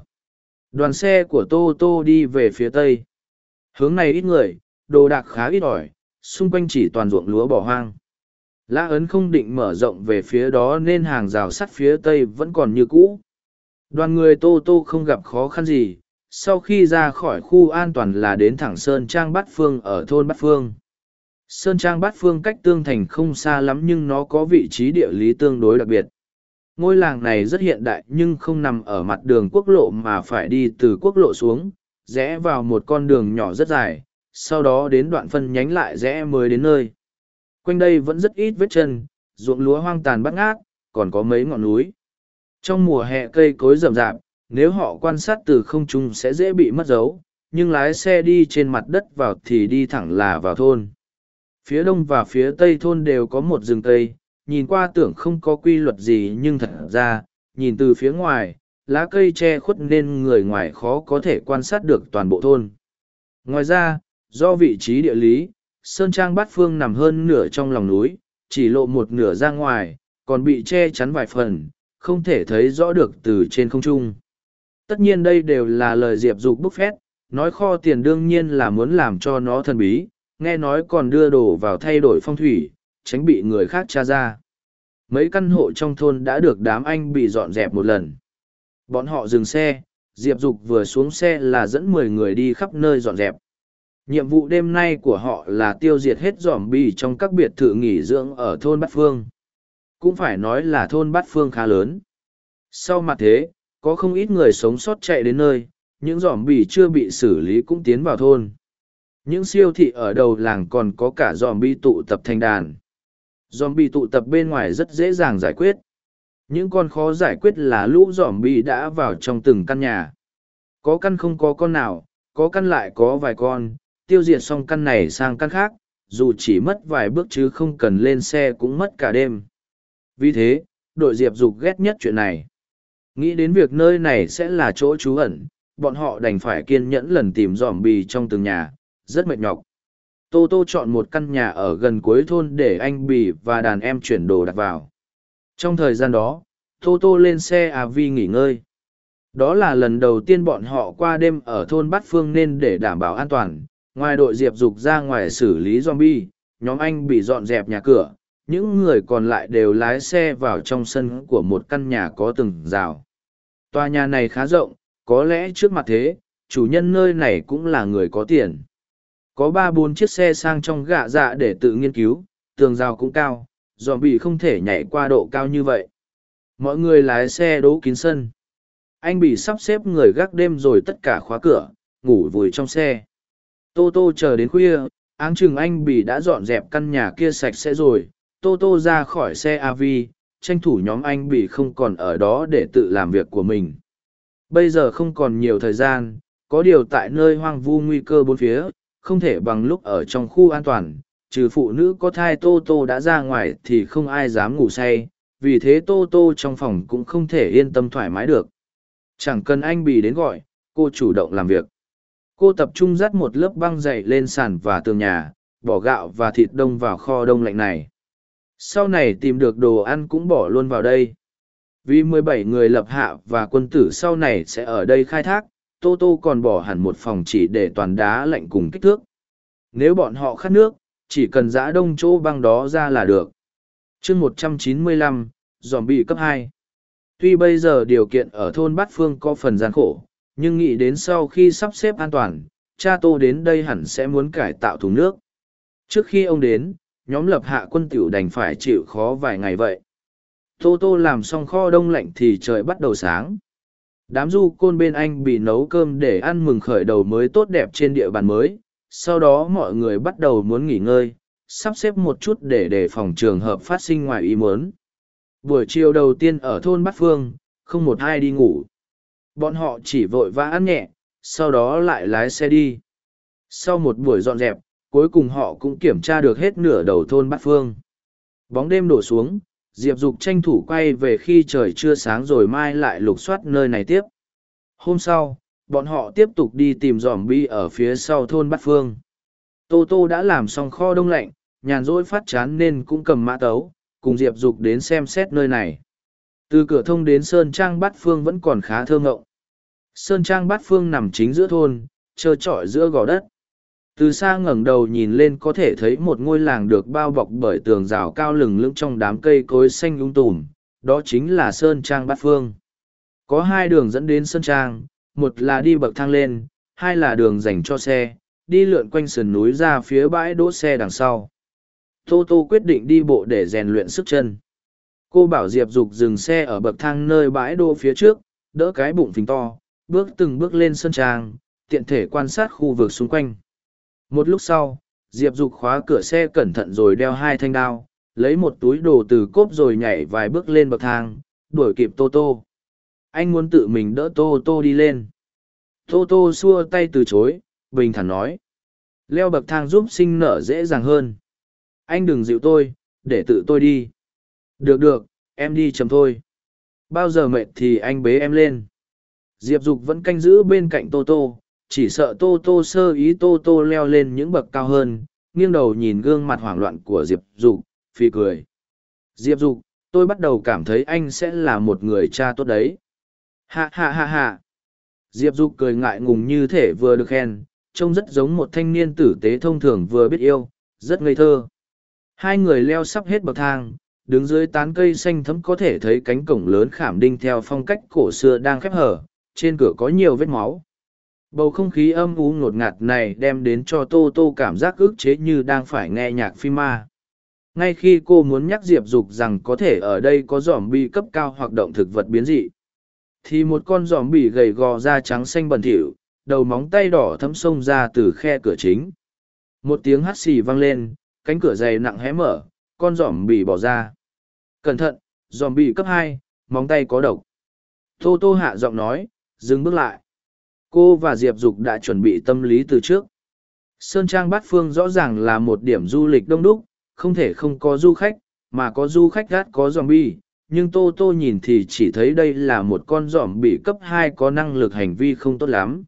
Đoàn xe của Tô Tô đi về phía tây. Hướng này ít người, đồ đạc khá ít ỏi, xung quanh chỉ toàn ruộng lúa bỏ hoang. Lã ấn không định mở rộng về phía đó nên hàng rào sắt phía tây vẫn còn như cũ. Đoàn người Tô Tô không gặp khó khăn gì, sau khi ra khỏi khu an toàn là đến thẳng Sơn Trang Bát Phương ở thôn Bát Phương. Sơn Trang Bát Phương cách Tương Thành không xa lắm nhưng nó có vị trí địa lý tương đối đặc biệt. Ngôi làng này rất hiện đại nhưng không nằm ở mặt đường quốc lộ mà phải đi từ quốc lộ xuống, rẽ vào một con đường nhỏ rất dài, sau đó đến đoạn phân nhánh lại rẽ mới đến nơi. Quanh đây vẫn rất ít vết chân, ruộng lúa hoang tàn bắt ngát, còn có mấy ngọn núi. Trong mùa hè cây cối rậm rạp, nếu họ quan sát từ không trung sẽ dễ bị mất dấu, nhưng lái xe đi trên mặt đất vào thì đi thẳng là vào thôn. Phía đông và phía tây thôn đều có một rừng cây, nhìn qua tưởng không có quy luật gì nhưng thật ra, nhìn từ phía ngoài, lá cây che khuất nên người ngoài khó có thể quan sát được toàn bộ thôn. Ngoài ra, do vị trí địa lý, Sơn Trang Bát Phương nằm hơn nửa trong lòng núi, chỉ lộ một nửa ra ngoài, còn bị che chắn vài phần, không thể thấy rõ được từ trên không trung. Tất nhiên đây đều là lời Diệp Dục bức phét, nói kho tiền đương nhiên là muốn làm cho nó thần bí, nghe nói còn đưa đồ vào thay đổi phong thủy, tránh bị người khác tra ra. Mấy căn hộ trong thôn đã được đám anh bị dọn dẹp một lần. Bọn họ dừng xe, Diệp Dục vừa xuống xe là dẫn mười người đi khắp nơi dọn dẹp. Nhiệm vụ đêm nay của họ là tiêu diệt hết giỏm bì trong các biệt thự nghỉ dưỡng ở thôn Bát Phương. Cũng phải nói là thôn Bát Phương khá lớn. Sau mặt thế, có không ít người sống sót chạy đến nơi, những giỏm bì chưa bị xử lý cũng tiến vào thôn. Những siêu thị ở đầu làng còn có cả giỏm bi tụ tập thành đàn dòm bi tụ tập bên ngoài rất dễ dàng giải quyết. Những con khó giải quyết là lũ dòm bi đã vào trong từng căn nhà. Có căn không có con nào, có căn lại có vài con, tiêu diệt xong căn này sang căn khác, dù chỉ mất vài bước chứ không cần lên xe cũng mất cả đêm. Vì thế, đội Diệp Dục ghét nhất chuyện này. Nghĩ đến việc nơi này sẽ là chỗ trú ẩn, bọn họ đành phải kiên nhẫn lần tìm dòm bì trong từng nhà, rất mệt nhọc. Tô Tô chọn một căn nhà ở gần cuối thôn để anh bì và đàn em chuyển đồ đặt vào. Trong thời gian đó, Tô Tô lên xe à AV nghỉ ngơi. Đó là lần đầu tiên bọn họ qua đêm ở thôn Bát Phương nên để đảm bảo an toàn, ngoài đội diệp dục ra ngoài xử lý zombie, nhóm anh bị dọn dẹp nhà cửa, những người còn lại đều lái xe vào trong sân của một căn nhà có từng rào. Tòa nhà này khá rộng, có lẽ trước mặt thế, chủ nhân nơi này cũng là người có tiền. Có ba bốn chiếc xe sang trong gạ dạ để tự nghiên cứu, tường rào cũng cao, dòm bị không thể nhảy qua độ cao như vậy. Mọi người lái xe đỗ kín sân. Anh bị sắp xếp người gác đêm rồi tất cả khóa cửa, ngủ vùi trong xe. Tô Tô chờ đến khuya, áng chừng anh bị đã dọn dẹp căn nhà kia sạch sẽ rồi. Tô Tô ra khỏi xe AV, tranh thủ nhóm anh bị không còn ở đó để tự làm việc của mình. Bây giờ không còn nhiều thời gian, có điều tại nơi hoang vu nguy cơ bốn phía, không thể bằng lúc ở trong khu an toàn, trừ phụ nữ có thai Tô Tô đã ra ngoài thì không ai dám ngủ say, vì thế Tô Tô trong phòng cũng không thể yên tâm thoải mái được. Chẳng cần anh bị đến gọi, cô chủ động làm việc. Cô tập trung dắt một lớp băng dày lên sàn và tường nhà, bỏ gạo và thịt đông vào kho đông lạnh này. Sau này tìm được đồ ăn cũng bỏ luôn vào đây. Vì mười bảy người lập hạ và quân tử sau này sẽ ở đây khai thác, Tô Tô còn bỏ hẳn một phòng chỉ để toàn đá lạnh cùng kích thước. Nếu bọn họ khát nước, chỉ cần giã đông chỗ băng đó ra là được. chương một trăm chín mươi lăm, dòm bị cấp hai. Tuy bây giờ điều kiện ở thôn Bát Phương có phần gian khổ, nhưng nghĩ đến sau khi sắp xếp an toàn, cha Tô đến đây hẳn sẽ muốn cải tạo thùng nước. Trước khi ông đến, nhóm lập hạ quân tiểu đành phải chịu khó vài ngày vậy. tô tô làm xong kho đông lạnh thì trời bắt đầu sáng đám du côn bên anh bị nấu cơm để ăn mừng khởi đầu mới tốt đẹp trên địa bàn mới. Sau đó mọi người bắt đầu muốn nghỉ ngơi, sắp xếp một chút để đề phòng trường hợp phát sinh ngoài ý muốn. Buổi chiều đầu tiên ở thôn bát phương, không một ai đi ngủ. Bọn họ chỉ vội vã ăn nhẹ, sau đó lại lái xe đi. Sau một buổi dọn dẹp, cuối cùng họ cũng kiểm tra được hết nửa đầu thôn bát phương. Bóng đêm đổ xuống diệp dục tranh thủ quay về khi trời chưa sáng rồi mai lại lục soát nơi này tiếp. Hôm sau, bọn họ tiếp tục đi tìm dòm bi ở phía sau thôn bát phương. Tô tô đã làm xong kho đông lạnh, nhàn rỗi phát chán nên cũng cầm mã tấu, cùng diệp dục đến xem xét nơi này. Từ cửa thông đến sơn trang bát phương vẫn còn khá thơ ngộng. Sơn trang bát phương nằm chính giữa thôn trơ trọi giữa gò đất từ xa ngẩng đầu nhìn lên có thể thấy một ngôi làng được bao bọc bởi tường rào cao lừng lững trong đám cây cối xanh lung tùm, đó chính là sơn trang bát phương. Có hai đường dẫn đến sơn trang, một là đi bậc thang lên, hai là đường dành cho xe, đi lượn quanh sườn núi ra phía bãi đỗ xe đằng sau. Tô tô quyết định đi bộ để rèn luyện sức chân. Cô bảo diệp dục dừng xe ở bậc thang nơi bãi đỗ phía trước, đỡ cái bụng phình to, bước từng bước lên sân trang, tiện thể quan sát khu vực xung quanh một lúc sau, diệp dục khóa cửa xe cẩn thận rồi đeo hai thanh đao, lấy một túi đồ từ cốp rồi nhảy vài bước lên bậc thang, đuổi kịp tô tô. Anh muốn tự mình đỡ tô tô đi lên. Tô tô xua tay từ chối, bình thản nói. Leo bậc thang giúp sinh nở dễ dàng hơn. Anh đừng dịu tôi, để tự tôi đi. Được được, em đi chầm thôi. Bao giờ mệt thì anh bế em lên. Diệp dục vẫn canh giữ bên cạnh tô tô chỉ sợ tô tô sơ ý tô tô leo lên những bậc cao hơn, nghiêng đầu nhìn gương mặt hoảng loạn của diệp dục, phi cười. Diệp dục, tôi bắt đầu cảm thấy anh sẽ là một người cha tốt đấy. Hạ hạ hạ hạ diệp dục cười ngại ngùng như thể vừa được khen, trông rất giống một thanh niên tử tế thông thường vừa biết yêu, rất ngây thơ. Hai người leo sắp hết bậc thang, đứng dưới tán cây xanh thấm có thể thấy cánh cổng lớn khảm đinh theo phong cách cổ xưa đang khép hở, trên cửa có nhiều vết máu bầu không khí âm u ngột ngạt này đem đến cho tô tô cảm giác ức chế như đang phải nghe nhạc phim ma. Ngay khi cô muốn nhắc diệp dục rằng có thể ở đây có dòm bi cấp cao hoặc động thực vật biến dị, thì một con dòm bỉ gầy gò da trắng xanh bẩn thỉu, đầu móng tay đỏ thấm sông ra từ khe cửa chính. Một tiếng hắt xì vang lên, cánh cửa dày nặng hé mở, con dòm bỉ bỏ ra. Cẩn thận dòm bỉ cấp hai, móng tay có độc. Tô tô hạ giọng nói, dừng bước lại cô và diệp dục đã chuẩn bị tâm lý từ trước. Sơn trang bát phương rõ ràng là một điểm du lịch đông đúc, không thể không có du khách, mà có du khách gắt có dòm bi nhưng tô tô nhìn thì chỉ thấy đây là một con dòm bị cấp hai có năng lực hành vi không tốt lắm.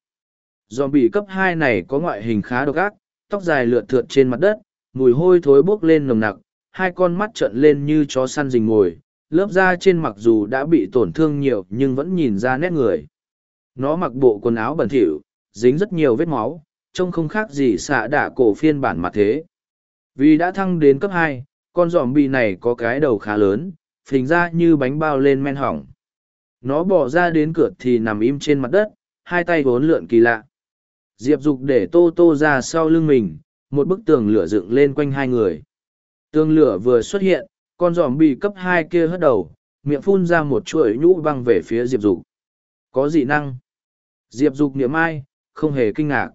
Dòm bị cấp hai này có ngoại hình khá độc ác, tóc dài lượn thượt trên mặt đất, mùi hôi thối bốc lên nồng nặc, hai con mắt trợn lên như chó săn rình ngồi lớp da trên mặc dù đã bị tổn thương nhiều nhưng vẫn nhìn ra nét người nó mặc bộ quần áo bẩn thỉu, dính rất nhiều vết máu, trông không khác gì xạ đả cổ phiên bản mặt thế. Vì đã thăng đến cấp hai, con giòm bì này có cái đầu khá lớn, phình ra như bánh bao lên men hỏng. Nó bỏ ra đến cửa thì nằm im trên mặt đất, hai tay vốn lượn kỳ lạ. Diệp dục để tô tô ra sau lưng mình, một bức tường lửa dựng lên quanh hai người. Tường lửa vừa xuất hiện, con giòm bì cấp hai kia hất đầu, miệng phun ra một chuỗi nhũ băng về phía diệp dục có dị năng. Diệp dục niệm ai, không hề kinh ngạc.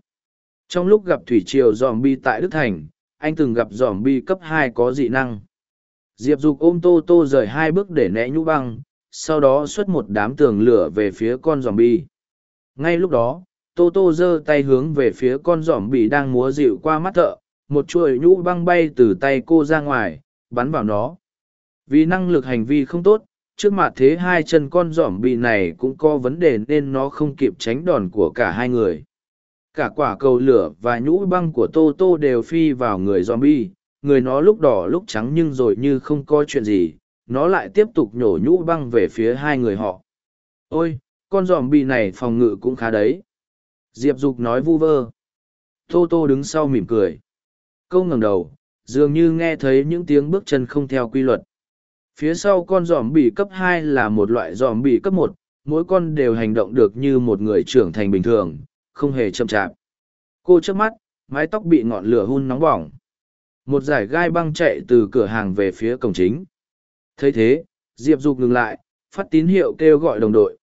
Trong lúc gặp thủy triều dòm bi tại đức thành, anh từng gặp dòm bi cấp hai có dị năng. Diệp dục ôm tô tô rời hai bước để né nhũ băng, sau đó xuất một đám tường lửa về phía con dòm bi ngay lúc đó, tô tô giơ tay hướng về phía con dòm bi đang múa dịu qua mắt thợ, một chuỗi nhũ băng bay từ tay cô ra ngoài, bắn vào nó. Vì năng lực hành vi không tốt trước mặt thế hai chân con giỏm bị này cũng có vấn đề nên nó không kịp tránh đòn của cả hai người. Cả quả cầu lửa và nhũ băng của tô tô đều phi vào người zombie người nó lúc đỏ lúc trắng nhưng rồi như không có chuyện gì, nó lại tiếp tục nhổ nhũ băng về phía hai người họ. Ôi, con dòm bị này phòng ngự cũng khá đấy. Diệp dục nói vu vơ. Tô tô đứng sau mỉm cười. Câu ngẩng đầu, dường như nghe thấy những tiếng bước chân không theo quy luật phía sau con dòm bỉ cấp hai là một loại dòm bỉ cấp một mỗi con đều hành động được như một người trưởng thành bình thường không hề chậm chạp cô trước mắt mái tóc bị ngọn lửa hun nóng bỏng một giải gai băng chạy từ cửa hàng về phía cổng chính thấy thế Diệp Dục ngừng lại, phát tín hiệu kêu gọi đồng đội.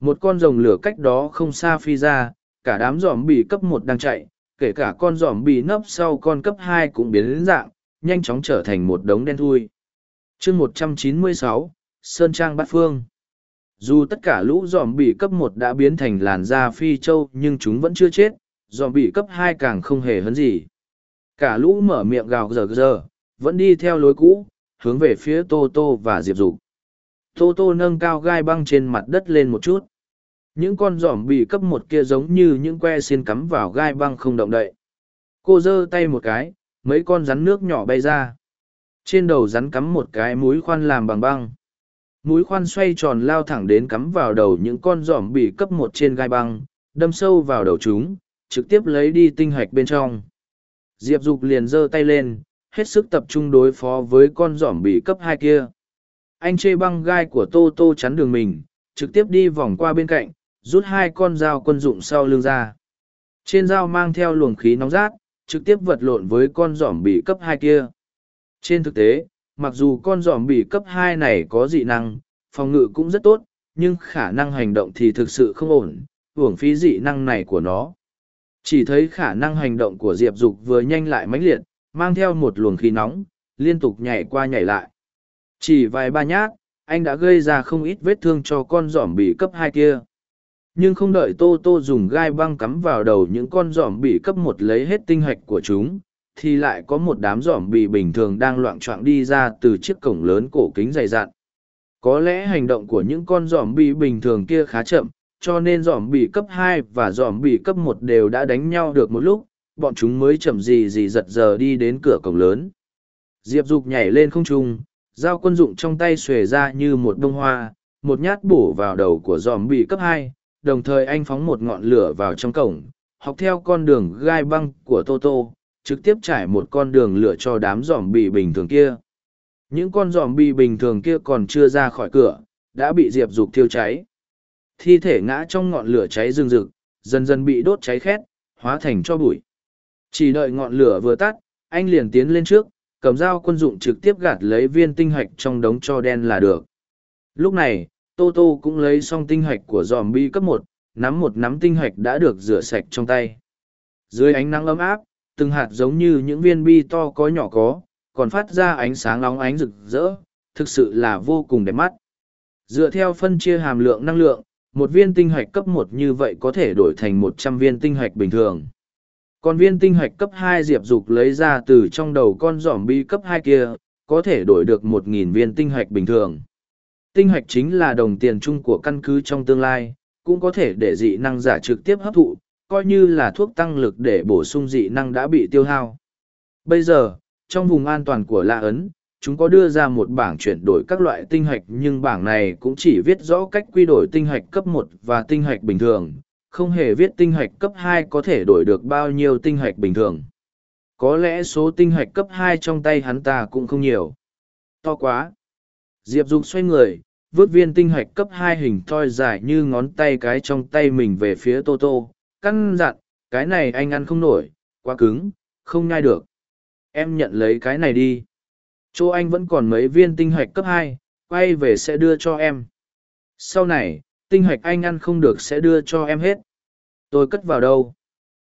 Một con rồng lửa cách đó không xa phi ra, cả đám dòm bỉ cấp một đang chạy, kể cả con dòm bỉ nấp sau con cấp hai cũng biến đến dạng, nhanh chóng trở thành một đống đen thui chương một trăm chín mươi sáu Sơn Trang Bát Phương Dù tất cả lũ dòm bị cấp một đã biến thành làn da phi châu nhưng chúng vẫn chưa chết, dòm bị cấp hai càng không hề hấn gì. Cả lũ mở miệng gào giờ giờ, vẫn đi theo lối cũ, hướng về phía Tô Tô và Diệp Dục. Tô Tô nâng cao gai băng trên mặt đất lên một chút. Những con dòm bị cấp một kia giống như những que xiên cắm vào gai băng không động đậy. Cô giơ tay một cái, mấy con rắn nước nhỏ bay ra. Trên đầu rắn cắm một cái mũi khoan làm bằng băng. Mũi khoan xoay tròn lao thẳng đến cắm vào đầu những con giỏm bị cấp một trên gai băng, đâm sâu vào đầu chúng, trực tiếp lấy đi tinh hạch bên trong. Diệp Dục liền giơ tay lên, hết sức tập trung đối phó với con giỏm bị cấp hai kia. Anh chê băng gai của Tô Tô chắn đường mình, trực tiếp đi vòng qua bên cạnh, rút hai con dao quân dụng sau lưng ra. Trên dao mang theo luồng khí nóng rát, trực tiếp vật lộn với con giỏm bị cấp hai kia. Trên thực tế, mặc dù con giòm bị cấp hai này có dị năng, phòng ngự cũng rất tốt, nhưng khả năng hành động thì thực sự không ổn, hưởng phí dị năng này của nó. Chỉ thấy khả năng hành động của Diệp Dục vừa nhanh lại mãnh liệt, mang theo một luồng khí nóng, liên tục nhảy qua nhảy lại. Chỉ vài ba nhát, anh đã gây ra không ít vết thương cho con giỏm bị cấp hai kia nhưng không đợi tô tô dùng gai băng cắm vào đầu những con giỏm bị cấp một lấy hết tinh hạch của chúng thì lại có một đám giỏm bị bình thường đang loạn choạng đi ra từ chiếc cổng lớn cổ kính dày dặn. Có lẽ hành động của những con giỏm bị bình thường kia khá chậm cho nên giỏm bị cấp hai và giỏm bị cấp một đều đã đánh nhau được một lúc bọn chúng mới chậm gì gì giật giờ đi đến cửa cổng lớn. Diệp dục nhảy lên không trung dao quân dụng trong tay xuề ra như một bông hoa một nhát bổ vào đầu của giòm bị cấp hai đồng thời anh phóng một ngọn lửa vào trong cổng, học theo con đường gai băng của Toto, trực tiếp trải một con đường lửa cho đám giòm bị bình thường kia. Những con giòm bị bình thường kia còn chưa ra khỏi cửa, đã bị Diệp Dục thiêu cháy. Thi thể ngã trong ngọn lửa cháy rừng rực, dần dần bị đốt cháy khét, hóa thành cho bụi. Chỉ đợi ngọn lửa vừa tắt, anh liền tiến lên trước, cầm dao quân dụng trực tiếp gạt lấy viên tinh hạch trong đống cho đen là được. Lúc này, Tô Tô cũng lấy xong tinh hạch của giòm bi cấp một, nắm một nắm tinh hạch đã được rửa sạch trong tay. Dưới ánh nắng ấm áp, từng hạt giống như những viên bi to có nhỏ có, còn phát ra ánh sáng lóng ánh rực rỡ, thực sự là vô cùng đẹp mắt. Dựa theo phân chia hàm lượng năng lượng, một viên tinh hạch cấp một như vậy có thể đổi thành một trăm viên tinh hạch bình thường. Còn viên tinh hạch cấp hai diệp dục lấy ra từ trong đầu con giỏm bi cấp hai kia, có thể đổi được một nghìn viên tinh hạch bình thường tinh hạch chính là đồng tiền chung của căn cứ trong tương lai, cũng có thể để dị năng giả trực tiếp hấp thụ, coi như là thuốc tăng lực để bổ sung dị năng đã bị tiêu hao. Bây giờ, trong vùng an toàn của La Ấn, chúng có đưa ra một bảng chuyển đổi các loại tinh hạch nhưng bảng này cũng chỉ viết rõ cách quy đổi tinh hạch cấp một và tinh hạch bình thường, không hề viết tinh hạch cấp hai có thể đổi được bao nhiêu tinh hạch bình thường. Có lẽ số tinh hạch cấp hai trong tay hắn ta cũng không nhiều. To quá. Diệp Dục xoay người, vớt viên tinh hạch cấp hai hình thoi dài như ngón tay cái trong tay mình về phía Tô Tô, căn dặn, cái này anh ăn không nổi, quá cứng, không nhai được. Em nhận lấy cái này đi. Chỗ anh vẫn còn mấy viên tinh hạch cấp hai, quay về sẽ đưa cho em. Sau này, tinh hạch anh ăn không được sẽ đưa cho em hết. Tôi cất vào đâu?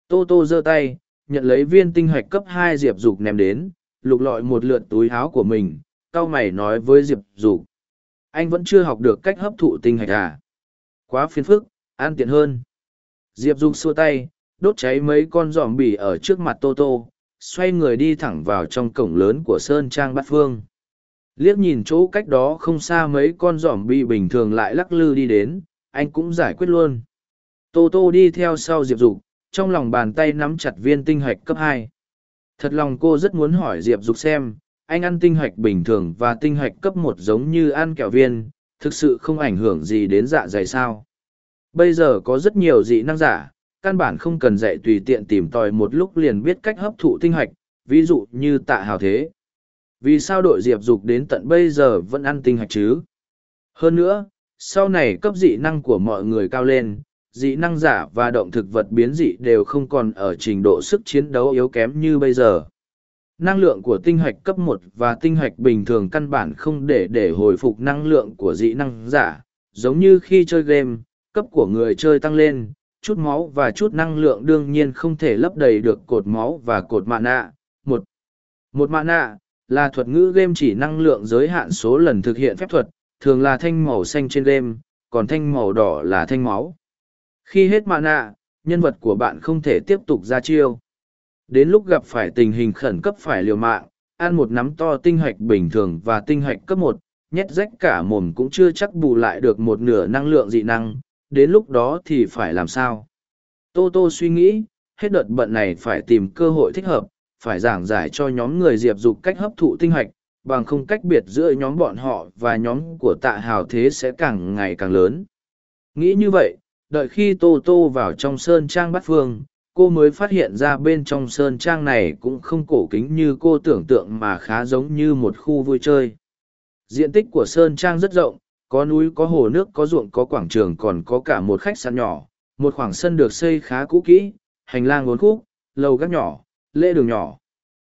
Tô Tô giơ tay, nhận lấy viên tinh hạch cấp hai Diệp Dục ném đến, lục lọi một lượt túi áo của mình, cao mày nói với diệp dục anh vẫn chưa học được cách hấp thụ tinh hạch à quá phiền phức an tiện hơn diệp dục xua tay đốt cháy mấy con giòm bỉ ở trước mặt tô tô xoay người đi thẳng vào trong cổng lớn của sơn trang bát phương. Liếc nhìn chỗ cách đó không xa mấy con giòm bỉ bình thường lại lắc lư đi đến anh cũng giải quyết luôn. Tô tô đi theo sau diệp dục trong lòng bàn tay nắm chặt viên tinh hạch cấp hai. Thật lòng cô rất muốn hỏi diệp dục xem anh ăn tinh hạch bình thường và tinh hạch cấp một giống như ăn kẹo viên, thực sự không ảnh hưởng gì đến dạ dày sao. Bây giờ có rất nhiều dị năng giả, căn bản không cần dạy tùy tiện tìm tòi một lúc liền biết cách hấp thụ tinh hạch, ví dụ như tạ hào thế. Vì sao đội diệp dục đến tận bây giờ vẫn ăn tinh hạch chứ? Hơn nữa, sau này cấp dị năng của mọi người cao lên, dị năng giả và động thực vật biến dị đều không còn ở trình độ sức chiến đấu yếu kém như bây giờ. năng lượng của tinh hạch cấp một và tinh hạch bình thường căn bản không để để hồi phục năng lượng của dị năng giả giống như khi chơi game cấp của người chơi tăng lên, chút máu và chút năng lượng đương nhiên không thể lấp đầy được cột máu và cột mạ nạ. Một một mạ nạ là thuật ngữ game chỉ năng lượng giới hạn số lần thực hiện phép thuật, thường là thanh màu xanh trên game, còn thanh màu đỏ là thanh máu. Khi hết mạ nạ, nhân vật của bạn không thể tiếp tục ra chiêu. Đến lúc gặp phải tình hình khẩn cấp phải liều mạng, ăn một nắm to tinh hạch bình thường và tinh hạch cấp một, nhét rách cả mồm cũng chưa chắc bù lại được một nửa năng lượng dị năng đến lúc đó thì phải làm sao? Tô tô suy nghĩ, hết đợt bận này phải tìm cơ hội thích hợp, phải giảng giải cho nhóm người diệp dục cách hấp thụ tinh hạch, bằng không cách biệt giữa nhóm bọn họ và nhóm của tạ hào thế sẽ càng ngày càng lớn. Nghĩ như vậy, đợi khi tô tô vào trong sơn trang bát phương, cô mới phát hiện ra bên trong sơn trang này cũng không cổ kính như cô tưởng tượng mà khá giống như một khu vui chơi. Diện tích của sơn trang rất rộng có núi có hồ nước có ruộng có quảng trường còn có cả một khách sạn nhỏ một khoảng sân được xây khá cũ kỹ hành lang uốn khúc lầu gác nhỏ lễ đường nhỏ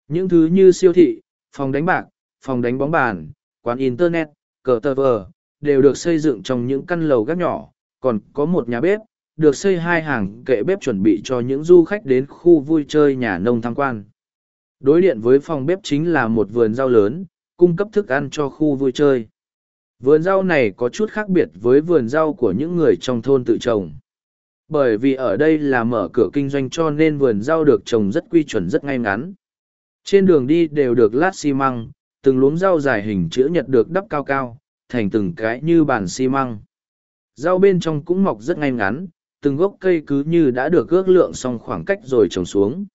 những thứ như siêu thị phòng đánh bạc phòng đánh bóng bàn quán internet cờ tờ vờ đều được xây dựng trong những căn lầu gác nhỏ còn có một nhà bếp được xây hai hàng kệ bếp chuẩn bị cho những du khách đến khu vui chơi nhà nông tham quan. Đối điện với phòng bếp chính là một vườn rau lớn, cung cấp thức ăn cho khu vui chơi. Vườn rau này có chút khác biệt với vườn rau của những người trong thôn tự trồng. Bởi vì ở đây là mở cửa kinh doanh cho nên vườn rau được trồng rất quy chuẩn rất ngay ngắn. Trên đường đi đều được lát xi măng, từng luống rau dài hình chữ nhật được đắp cao cao, thành từng cái như bàn xi măng. Rau bên trong cũng mọc rất ngay ngắn, từng gốc cây cứ như đã được ước lượng xong khoảng cách rồi trồng xuống.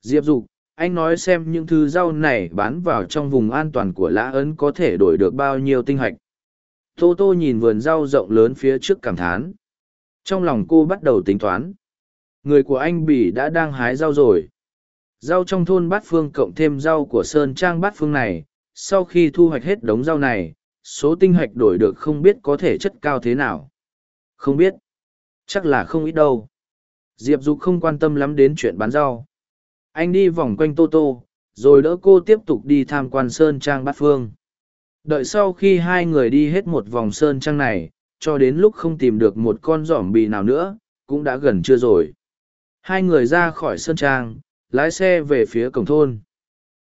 Diệp Dục, anh nói xem những thứ rau này bán vào trong vùng an toàn của lã ấn có thể đổi được bao nhiêu tinh hạch. Tô Tô nhìn vườn rau rộng lớn phía trước cảm thán. Trong lòng cô bắt đầu tính toán. Người của anh Bỉ đã đang hái rau rồi. Rau trong thôn Bát Phương cộng thêm rau của Sơn Trang Bát Phương này, sau khi thu hoạch hết đống rau này, số tinh hoạch đổi được không biết có thể chất cao thế nào. Không biết. Chắc là không ít đâu. Diệp Dục không quan tâm lắm đến chuyện bán rau. Anh đi vòng quanh Tô Tô, rồi đỡ cô tiếp tục đi tham quan Sơn Trang Bát Phương. Đợi sau khi hai người đi hết một vòng Sơn Trang này, cho đến lúc không tìm được một con giỏm bì nào nữa, cũng đã gần trưa rồi. Hai người ra khỏi Sơn Trang, lái xe về phía cổng thôn.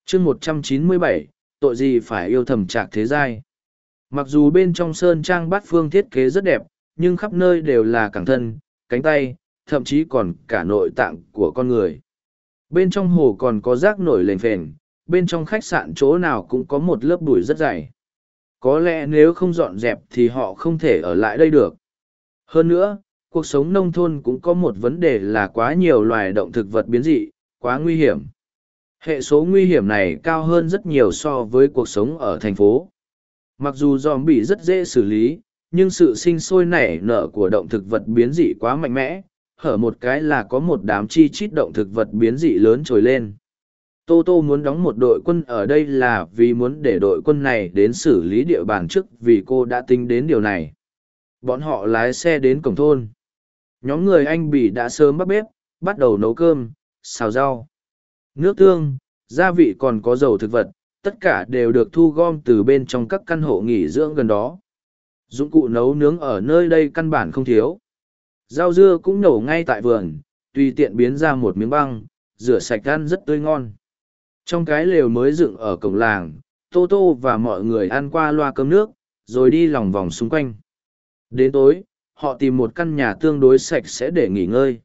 chương một trăm chín mươi bảy, tội gì phải yêu thầm trạc thế giai. Mặc dù bên trong Sơn Trang Bát Phương thiết kế rất đẹp, nhưng khắp nơi đều là cẳng thân, cánh tay, thậm chí còn cả nội tạng của con người. Bên trong hồ còn có rác nổi lềnh phềnh, bên trong khách sạn chỗ nào cũng có một lớp bụi rất dày. Có lẽ nếu không dọn dẹp thì họ không thể ở lại đây được. Hơn nữa, cuộc sống nông thôn cũng có một vấn đề là quá nhiều loài động thực vật biến dị, quá nguy hiểm. Hệ số nguy hiểm này cao hơn rất nhiều so với cuộc sống ở thành phố. Mặc dù zombie rất dễ xử lý, nhưng sự sinh sôi nảy nở của động thực vật biến dị quá mạnh mẽ, hở một cái là có một đám chi chít động thực vật biến dị lớn trồi lên. Tô Tô muốn đóng một đội quân ở đây là vì muốn để đội quân này đến xử lý địa bàn trước vì cô đã tính đến điều này. Bọn họ lái xe đến cổng thôn. Nhóm người anh Bỉ đã sớm bắt bếp, bắt đầu nấu cơm, xào rau. Nước tương, gia vị còn có dầu thực vật, tất cả đều được thu gom từ bên trong các căn hộ nghỉ dưỡng gần đó. Dụng cụ nấu nướng ở nơi đây căn bản không thiếu. Rau dưa cũng nổ ngay tại vườn, tùy tiện biến ra một miếng băng, rửa sạch ăn rất tươi ngon. Trong cái lều mới dựng ở cổng làng, Tô Tô và mọi người ăn qua loa cơm nước, rồi đi lòng vòng xung quanh. Đến tối, họ tìm một căn nhà tương đối sạch sẽ để nghỉ ngơi.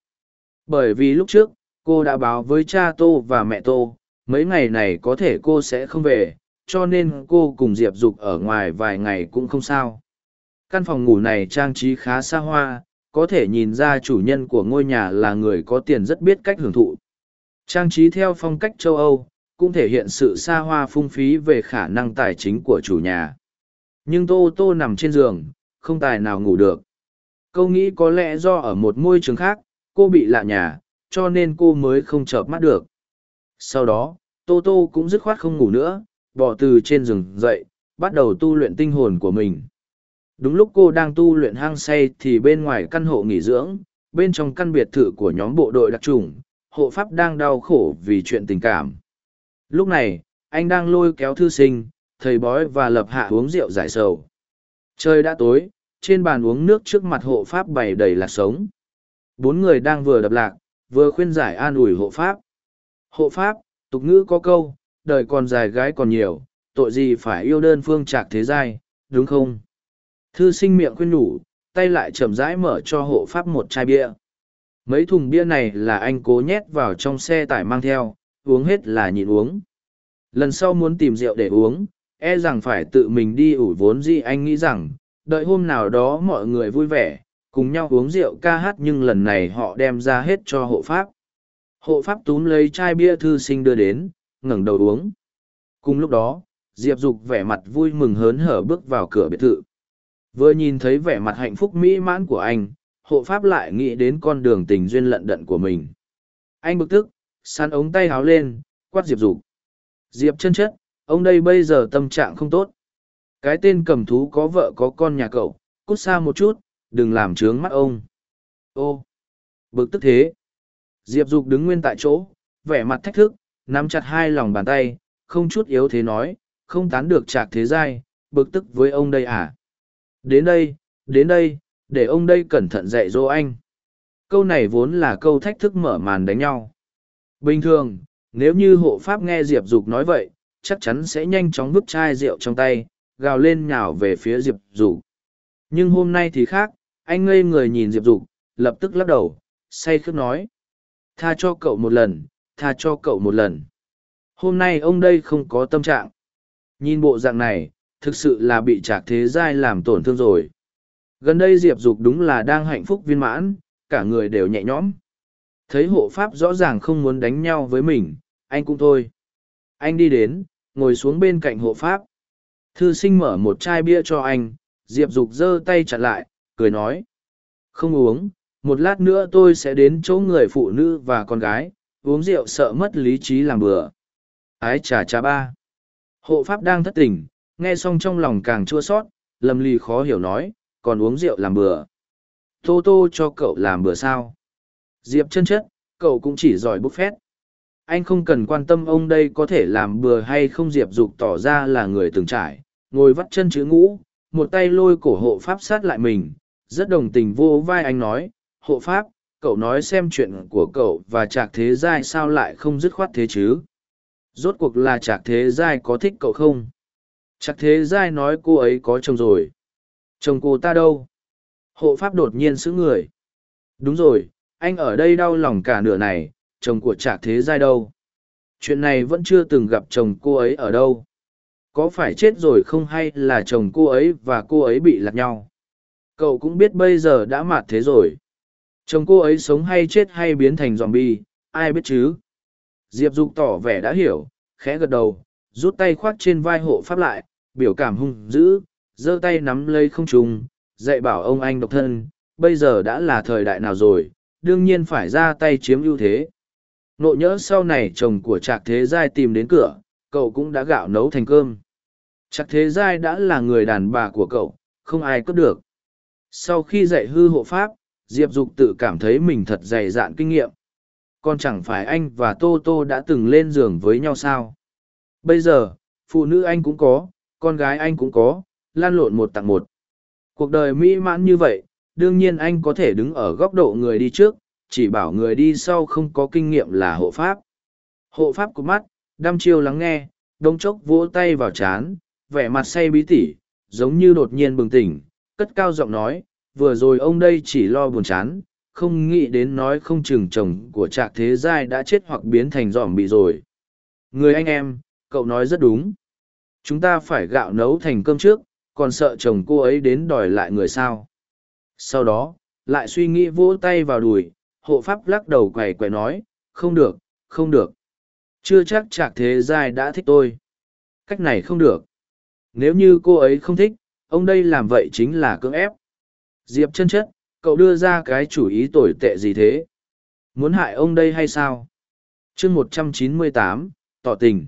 Bởi vì lúc trước, cô đã báo với cha Tô và mẹ Tô, mấy ngày này có thể cô sẽ không về, cho nên cô cùng Diệp Dục ở ngoài vài ngày cũng không sao căn phòng ngủ này trang trí khá xa hoa có thể nhìn ra chủ nhân của ngôi nhà là người có tiền rất biết cách hưởng thụ trang trí theo phong cách châu âu cũng thể hiện sự xa hoa phung phí về khả năng tài chính của chủ nhà. Nhưng tô tô nằm trên giường không tài nào ngủ được. Câu nghĩ có lẽ do ở một môi trường khác cô bị lạ nhà cho nên cô mới không chợp mắt được. Sau đó tô tô cũng dứt khoát không ngủ nữa bỏ từ trên giường dậy bắt đầu tu luyện tinh hồn của mình. Đúng lúc cô đang tu luyện hang say thì bên ngoài căn hộ nghỉ dưỡng, bên trong căn biệt thự của nhóm bộ đội đặc trùng, hộ pháp đang đau khổ vì chuyện tình cảm. Lúc này, anh đang lôi kéo thư sinh, thầy bói và lập hạ uống rượu giải sầu. Trời đã tối, trên bàn uống nước trước mặt hộ pháp bày đầy lạc sống. Bốn người đang vừa đập lạc, vừa khuyên giải an ủi hộ pháp. Hộ pháp, tục ngữ có câu, đời còn dài gái còn nhiều, tội gì phải yêu đơn phương trạc thế giai, đúng không? Thư sinh miệng khuyên nhủ, tay lại chậm rãi mở cho hộ pháp một chai bia. Mấy thùng bia này là anh cố nhét vào trong xe tải mang theo, uống hết là nhịn uống. Lần sau muốn tìm rượu để uống, e rằng phải tự mình đi ủ vốn gì anh nghĩ rằng, đợi hôm nào đó mọi người vui vẻ, cùng nhau uống rượu ca hát nhưng lần này họ đem ra hết cho hộ pháp. Hộ pháp túm lấy chai bia thư sinh đưa đến, ngẩng đầu uống. Cùng lúc đó, Diệp Dục vẻ mặt vui mừng hớn hở bước vào cửa biệt thự. Vừa nhìn thấy vẻ mặt hạnh phúc mỹ mãn của anh, hộ pháp lại nghĩ đến con đường tình duyên lận đận của mình. Anh bực tức, san ống tay háo lên, quát Diệp Dục. Diệp chân chất, ông đây bây giờ tâm trạng không tốt. Cái tên cầm thú có vợ có con nhà cậu, cút xa một chút, đừng làm trướng mắt ông. Ô, bực tức thế. Diệp Dục đứng nguyên tại chỗ, vẻ mặt thách thức, nắm chặt hai lòng bàn tay, không chút yếu thế nói, không tán được trạc thế giai, bực tức với ông đây à. Đến đây, đến đây, để ông đây cẩn thận dạy dỗ anh. Câu này vốn là câu thách thức mở màn đánh nhau. Bình thường, nếu như hộ pháp nghe Diệp Dục nói vậy, chắc chắn sẽ nhanh chóng vứt chai rượu trong tay, gào lên nhào về phía Diệp Dục. Nhưng hôm nay thì khác, anh ngây người nhìn Diệp Dục, lập tức lắc đầu, say khướt nói. Tha cho cậu một lần, tha cho cậu một lần. Hôm nay ông đây không có tâm trạng. Nhìn bộ dạng này, thực sự là bị trạc thế giai làm tổn thương rồi. Gần đây Diệp Dục đúng là đang hạnh phúc viên mãn, cả người đều nhẹ nhõm. Thấy hộ pháp rõ ràng không muốn đánh nhau với mình, anh cũng thôi. Anh đi đến, ngồi xuống bên cạnh hộ pháp. Thư sinh mở một chai bia cho anh, Diệp Dục giơ tay chặn lại, cười nói. Không uống, một lát nữa tôi sẽ đến chỗ người phụ nữ và con gái, uống rượu sợ mất lý trí làm bừa. Ái trà trà ba. Hộ pháp đang thất tình, nghe xong trong lòng càng chua sót, lầm lì khó hiểu nói, còn uống rượu làm bừa. Tô tô cho cậu làm bừa sao? Diệp chân chất, cậu cũng chỉ giỏi bốc phét. Anh không cần quan tâm ông đây có thể làm bừa hay không Diệp dục tỏ ra là người từng trải, ngồi vắt chân chữ ngũ, một tay lôi cổ hộ pháp sát lại mình, rất đồng tình vô vai anh nói, hộ pháp, cậu nói xem chuyện của cậu và trạc thế giai sao lại không dứt khoát thế chứ? Rốt cuộc là trạc thế giai có thích cậu không? Trạc thế giai nói cô ấy có chồng rồi. Chồng cô ta đâu? Hộ pháp đột nhiên sững người. Đúng rồi, anh ở đây đau lòng cả nửa này, chồng của trạc thế giai đâu? Chuyện này vẫn chưa từng gặp chồng cô ấy ở đâu. Có phải chết rồi không hay là chồng cô ấy và cô ấy bị lạc nhau? Cậu cũng biết bây giờ đã mạt thế rồi. Chồng cô ấy sống hay chết hay biến thành zombie, ai biết chứ? Diệp Dục tỏ vẻ đã hiểu, khẽ gật đầu, rút tay khoác trên vai hộ pháp lại, biểu cảm hung dữ, giơ tay nắm lấy không trùng, dạy bảo ông anh độc thân, bây giờ đã là thời đại nào rồi, đương nhiên phải ra tay chiếm ưu thế. Nộ nhỡ sau này chồng của Trạc Thế Giai tìm đến cửa, cậu cũng đã gạo nấu thành cơm. Trạc Thế Giai đã là người đàn bà của cậu, không ai cướp được. Sau khi dạy hư hộ pháp, Diệp Dục tự cảm thấy mình thật dày dạn kinh nghiệm. Còn chẳng phải anh và Tô Tô đã từng lên giường với nhau sao? Bây giờ, phụ nữ anh cũng có, con gái anh cũng có, lan lộn một tặng một. Cuộc đời mỹ mãn như vậy, đương nhiên anh có thể đứng ở góc độ người đi trước, chỉ bảo người đi sau không có kinh nghiệm là hộ pháp. Hộ pháp của mắt, đăm chiêu lắng nghe, đông chốc vỗ tay vào chán, vẻ mặt say bí tỉ, giống như đột nhiên bừng tỉnh, cất cao giọng nói, vừa rồi ông đây chỉ lo buồn chán, không nghĩ đến nói không chừng chồng của trạc thế giai đã chết hoặc biến thành giỏm bị rồi. Người anh em, cậu nói rất đúng. Chúng ta phải gạo nấu thành cơm trước, còn sợ chồng cô ấy đến đòi lại người sao. Sau đó, lại suy nghĩ vỗ tay vào đùi, hộ pháp lắc đầu quẩy quẩy nói, không được, không được. Chưa chắc chạc thế giai đã thích tôi. Cách này không được. Nếu như cô ấy không thích, ông đây làm vậy chính là cưỡng ép. Diệp chân chất, cậu đưa ra cái chủ ý tồi tệ gì thế? Muốn hại ông đây hay sao? chương một trăm chín mươi tám tỏ tình.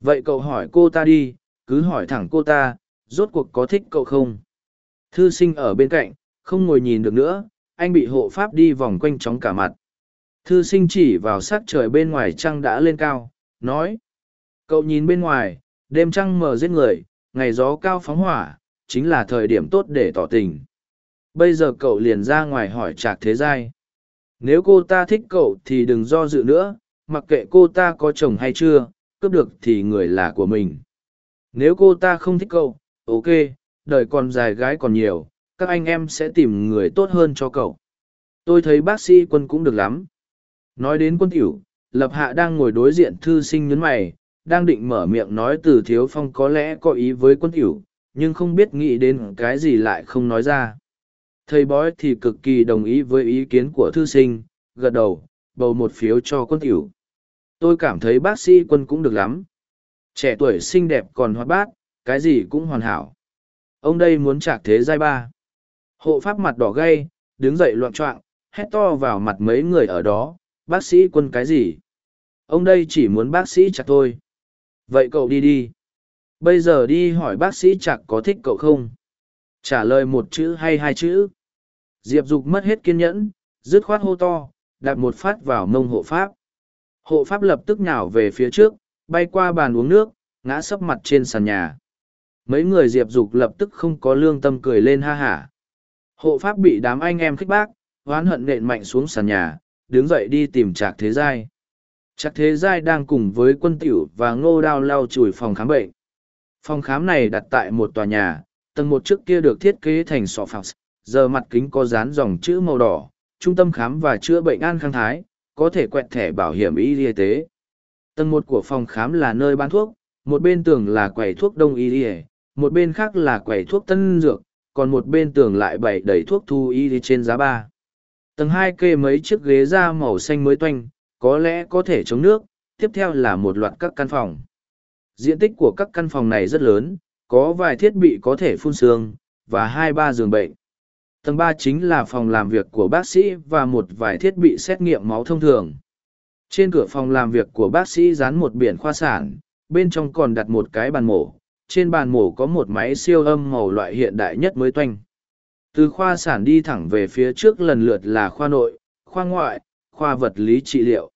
Vậy cậu hỏi cô ta đi, cứ hỏi thẳng cô ta, rốt cuộc có thích cậu không? Thư sinh ở bên cạnh, không ngồi nhìn được nữa, anh bị hộ pháp đi vòng quanh chóng cả mặt. Thư sinh chỉ vào sắc trời bên ngoài trăng đã lên cao, nói. Cậu nhìn bên ngoài, đêm trăng mờ giết người, ngày gió cao phóng hỏa, chính là thời điểm tốt để tỏ tình. Bây giờ cậu liền ra ngoài hỏi Trạc Thế Giai. Nếu cô ta thích cậu thì đừng do dự nữa, mặc kệ cô ta có chồng hay chưa, cướp được thì người là của mình. Nếu cô ta không thích cậu, ok, đời còn dài gái còn nhiều, các anh em sẽ tìm người tốt hơn cho cậu. Tôi thấy bác sĩ quân cũng được lắm. Nói đến quân tiểu, Lập Hạ đang ngồi đối diện thư sinh nhấn mày, đang định mở miệng nói từ thiếu phong có lẽ có ý với quân tiểu, nhưng không biết nghĩ đến cái gì lại không nói ra. Thầy bói thì cực kỳ đồng ý với ý kiến của thư sinh, gật đầu, bầu một phiếu cho quân tiểu. Tôi cảm thấy bác sĩ quân cũng được lắm. Trẻ tuổi xinh đẹp còn hoạt bát, cái gì cũng hoàn hảo. Ông đây muốn chạc thế giai ba. Hộ pháp mặt đỏ gay, đứng dậy loạn trọng, hét to vào mặt mấy người ở đó, bác sĩ quân cái gì? Ông đây chỉ muốn bác sĩ chặt thôi. Vậy cậu đi đi. Bây giờ đi hỏi bác sĩ chặt có thích cậu không? Trả lời một chữ hay hai chữ. Diệp Dục mất hết kiên nhẫn, dứt khoát hô to, đạp một phát vào mông hộ pháp. Hộ pháp lập tức nhào về phía trước, bay qua bàn uống nước, ngã sấp mặt trên sàn nhà. Mấy người Diệp Dục lập tức không có lương tâm cười lên ha hả. Hộ pháp bị đám anh em khích bác, hoán hận nện mạnh xuống sàn nhà, đứng dậy đi tìm Trạc Thế Giai. Trạc Thế Giai đang cùng với quân tiểu và ngô đao lau chùi phòng khám bệnh. Phòng khám này đặt tại một tòa nhà, tầng một trước kia được thiết kế thành sọ phạc, giờ mặt kính có dán dòng chữ màu đỏ, trung tâm khám và chữa bệnh an khang thái, có thể quẹt thẻ bảo hiểm y tế. Tầng một của phòng khám là nơi bán thuốc, một bên tường là quầy thuốc đông y một bên khác là quầy thuốc tân dược, còn một bên tường lại bày đầy thuốc thu y trên giá ba. Tầng hai kê mấy chiếc ghế da màu xanh mới toanh, có lẽ có thể chống nước, tiếp theo là một loạt các căn phòng. Diện tích của các căn phòng này rất lớn, có vài thiết bị có thể phun sương, và hai ba giường bệnh. Tầng ba chính là phòng làm việc của bác sĩ và một vài thiết bị xét nghiệm máu thông thường. Trên cửa phòng làm việc của bác sĩ dán một biển khoa sản, bên trong còn đặt một cái bàn mổ. Trên bàn mổ có một máy siêu âm màu loại hiện đại nhất mới toanh. Từ khoa sản đi thẳng về phía trước lần lượt là khoa nội, khoa ngoại, khoa vật lý trị liệu.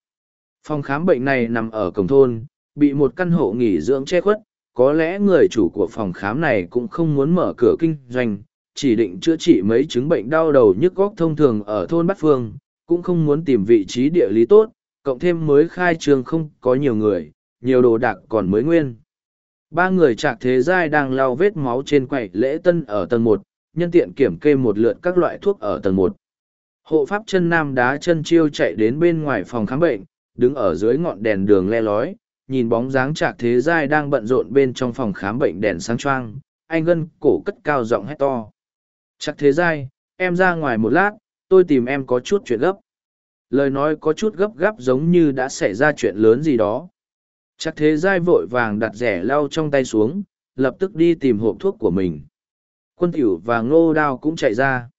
Phòng khám bệnh này nằm ở cổng thôn, bị một căn hộ nghỉ dưỡng che khuất, có lẽ người chủ của phòng khám này cũng không muốn mở cửa kinh doanh, chỉ định chữa trị mấy chứng bệnh đau đầu nhức góc thông thường ở thôn Bát Phương, cũng không muốn tìm vị trí địa lý tốt, cộng thêm mới khai trương không có nhiều người, nhiều đồ đạc còn mới nguyên. Ba người trạc thế giai đang lau vết máu trên quầy lễ tân ở tầng một, nhân tiện kiểm kê một lượt các loại thuốc ở tầng một. Hộ pháp chân nam đá chân chiêu chạy đến bên ngoài phòng khám bệnh, đứng ở dưới ngọn đèn đường le lói, nhìn bóng dáng trạc thế giai đang bận rộn bên trong phòng khám bệnh đèn sáng choang, anh gân cổ cất cao giọng hét to. Trạc thế giai, em ra ngoài một lát, tôi tìm em có chút chuyện gấp. Lời nói có chút gấp gáp giống như đã xảy ra chuyện lớn gì đó. Chắc thế giai vội vàng đặt rẻ lau trong tay xuống, lập tức đi tìm hộp thuốc của mình. Quân tiểu và ngô đao cũng chạy ra.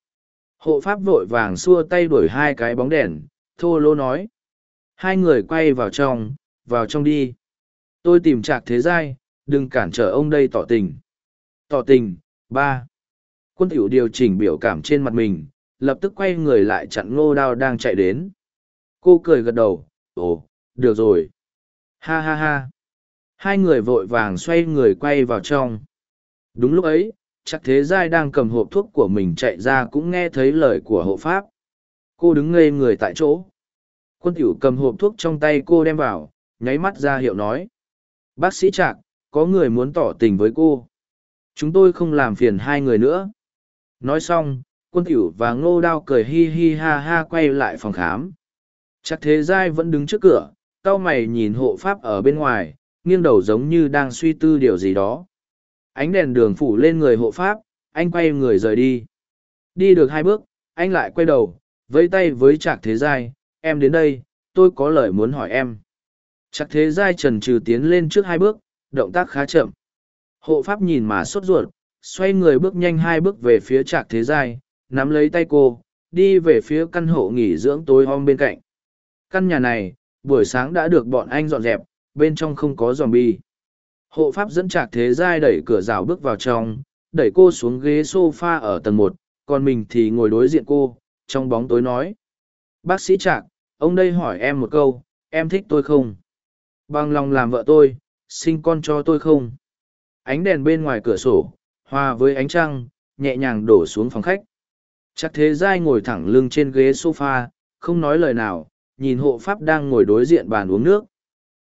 Hộ pháp vội vàng xua tay đuổi hai cái bóng đèn, thô lô nói. Hai người quay vào trong, vào trong đi. Tôi tìm trạc thế giai, đừng cản trở ông đây tỏ tình. Tỏ tình, ba. Quân tiểu điều chỉnh biểu cảm trên mặt mình, lập tức quay người lại chặn ngô đao đang chạy đến. Cô cười gật đầu, ồ, được rồi. Ha ha ha. Hai người vội vàng xoay người quay vào trong. Đúng lúc ấy, chắc thế giai đang cầm hộp thuốc của mình chạy ra cũng nghe thấy lời của hộ pháp. Cô đứng ngây người tại chỗ. Quân tiểu cầm hộp thuốc trong tay cô đem vào, nháy mắt ra hiệu nói. Bác sĩ Trạc, có người muốn tỏ tình với cô. Chúng tôi không làm phiền hai người nữa. Nói xong, quân tiểu và ngô đao cười hi hi ha ha quay lại phòng khám. Chắc thế giai vẫn đứng trước cửa, cau mày nhìn hộ pháp ở bên ngoài, nghiêng đầu giống như đang suy tư điều gì đó. Ánh đèn đường phủ lên người hộ pháp, anh quay người rời đi. Đi được hai bước, anh lại quay đầu, vẫy tay với Trạc Thế Giai, em đến đây, tôi có lời muốn hỏi em. Trạc Thế Giai trần trừ tiến lên trước hai bước, động tác khá chậm. Hộ pháp nhìn mà sốt ruột, xoay người bước nhanh hai bước về phía Trạc Thế Giai, nắm lấy tay cô, đi về phía căn hộ nghỉ dưỡng tối om bên cạnh. Căn nhà này, buổi sáng đã được bọn anh dọn dẹp, bên trong không có zombie. Hộ pháp dẫn Trạc Thế Giai đẩy cửa rào bước vào trong, đẩy cô xuống ghế sofa ở tầng một, còn mình thì ngồi đối diện cô, trong bóng tối nói. Bác sĩ Trạc, ông đây hỏi em một câu, em thích tôi không? Bằng lòng làm vợ tôi, sinh con cho tôi không ánh đèn bên ngoài cửa sổ hòa với ánh trăng nhẹ nhàng đổ xuống phòng khách chắc thế giai ngồi thẳng lưng trên ghế sofa, không nói lời nào nhìn hộ pháp đang ngồi đối diện bàn uống nước.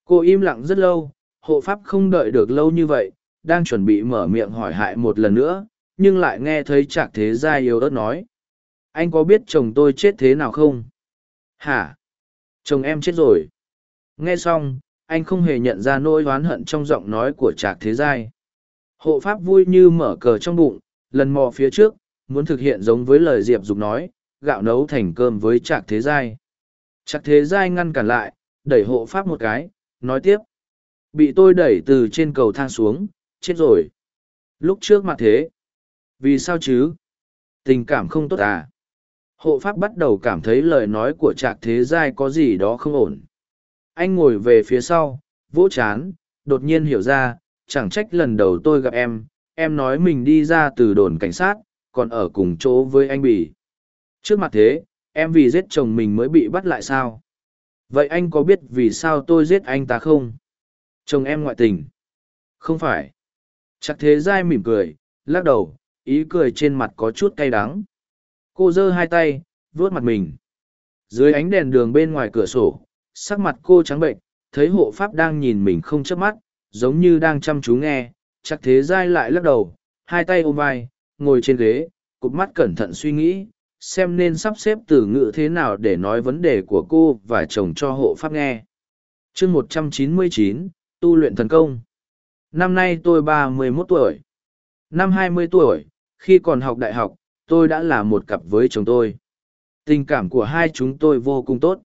Cô im lặng rất lâu, hộ pháp không đợi được lâu như vậy, đang chuẩn bị mở miệng hỏi hại một lần nữa, nhưng lại nghe thấy trạc thế giai yếu ớt nói. Anh có biết chồng tôi chết thế nào không? Hả? Chồng em chết rồi. Nghe xong, anh không hề nhận ra nỗi oán hận trong giọng nói của trạc thế giai. Hộ pháp vui như mở cờ trong bụng, lần mò phía trước, muốn thực hiện giống với lời diệp dục nói, gạo nấu thành cơm với trạc thế giai trạc thế giai ngăn cản lại, đẩy hộ pháp một cái, nói tiếp. Bị tôi đẩy từ trên cầu thang xuống, chết rồi. Lúc trước mặt thế. Vì sao chứ? Tình cảm không tốt à? Hộ pháp bắt đầu cảm thấy lời nói của trạc thế giai có gì đó không ổn. Anh ngồi về phía sau, vỗ chán, đột nhiên hiểu ra, chẳng trách lần đầu tôi gặp em em nói mình đi ra từ đồn cảnh sát, còn ở cùng chỗ với anh bỉ trước mặt thế em vì giết chồng mình mới bị bắt lại sao? Vậy anh có biết vì sao tôi giết anh ta không? Chồng em ngoại tình. Không phải. Chắc thế giai mỉm cười, lắc đầu, ý cười trên mặt có chút cay đắng. Cô giơ hai tay, vuốt mặt mình. Dưới ánh đèn đường bên ngoài cửa sổ, sắc mặt cô trắng bệnh, thấy hộ pháp đang nhìn mình không chớp mắt, giống như đang chăm chú nghe, chắc thế giai lại lắc đầu, hai tay ôm vai, ngồi trên ghế, cụp mắt cẩn thận suy nghĩ xem nên sắp xếp từ ngữ thế nào để nói vấn đề của cô và chồng cho hộ pháp nghe. Chương một trăm chín mươi chín, tu luyện thần công. Năm nay tôi ba mươi 31 tuổi. Năm hai mươi tuổi, khi còn học đại học, tôi đã là một cặp với chồng tôi. Tình cảm của hai chúng tôi vô cùng tốt.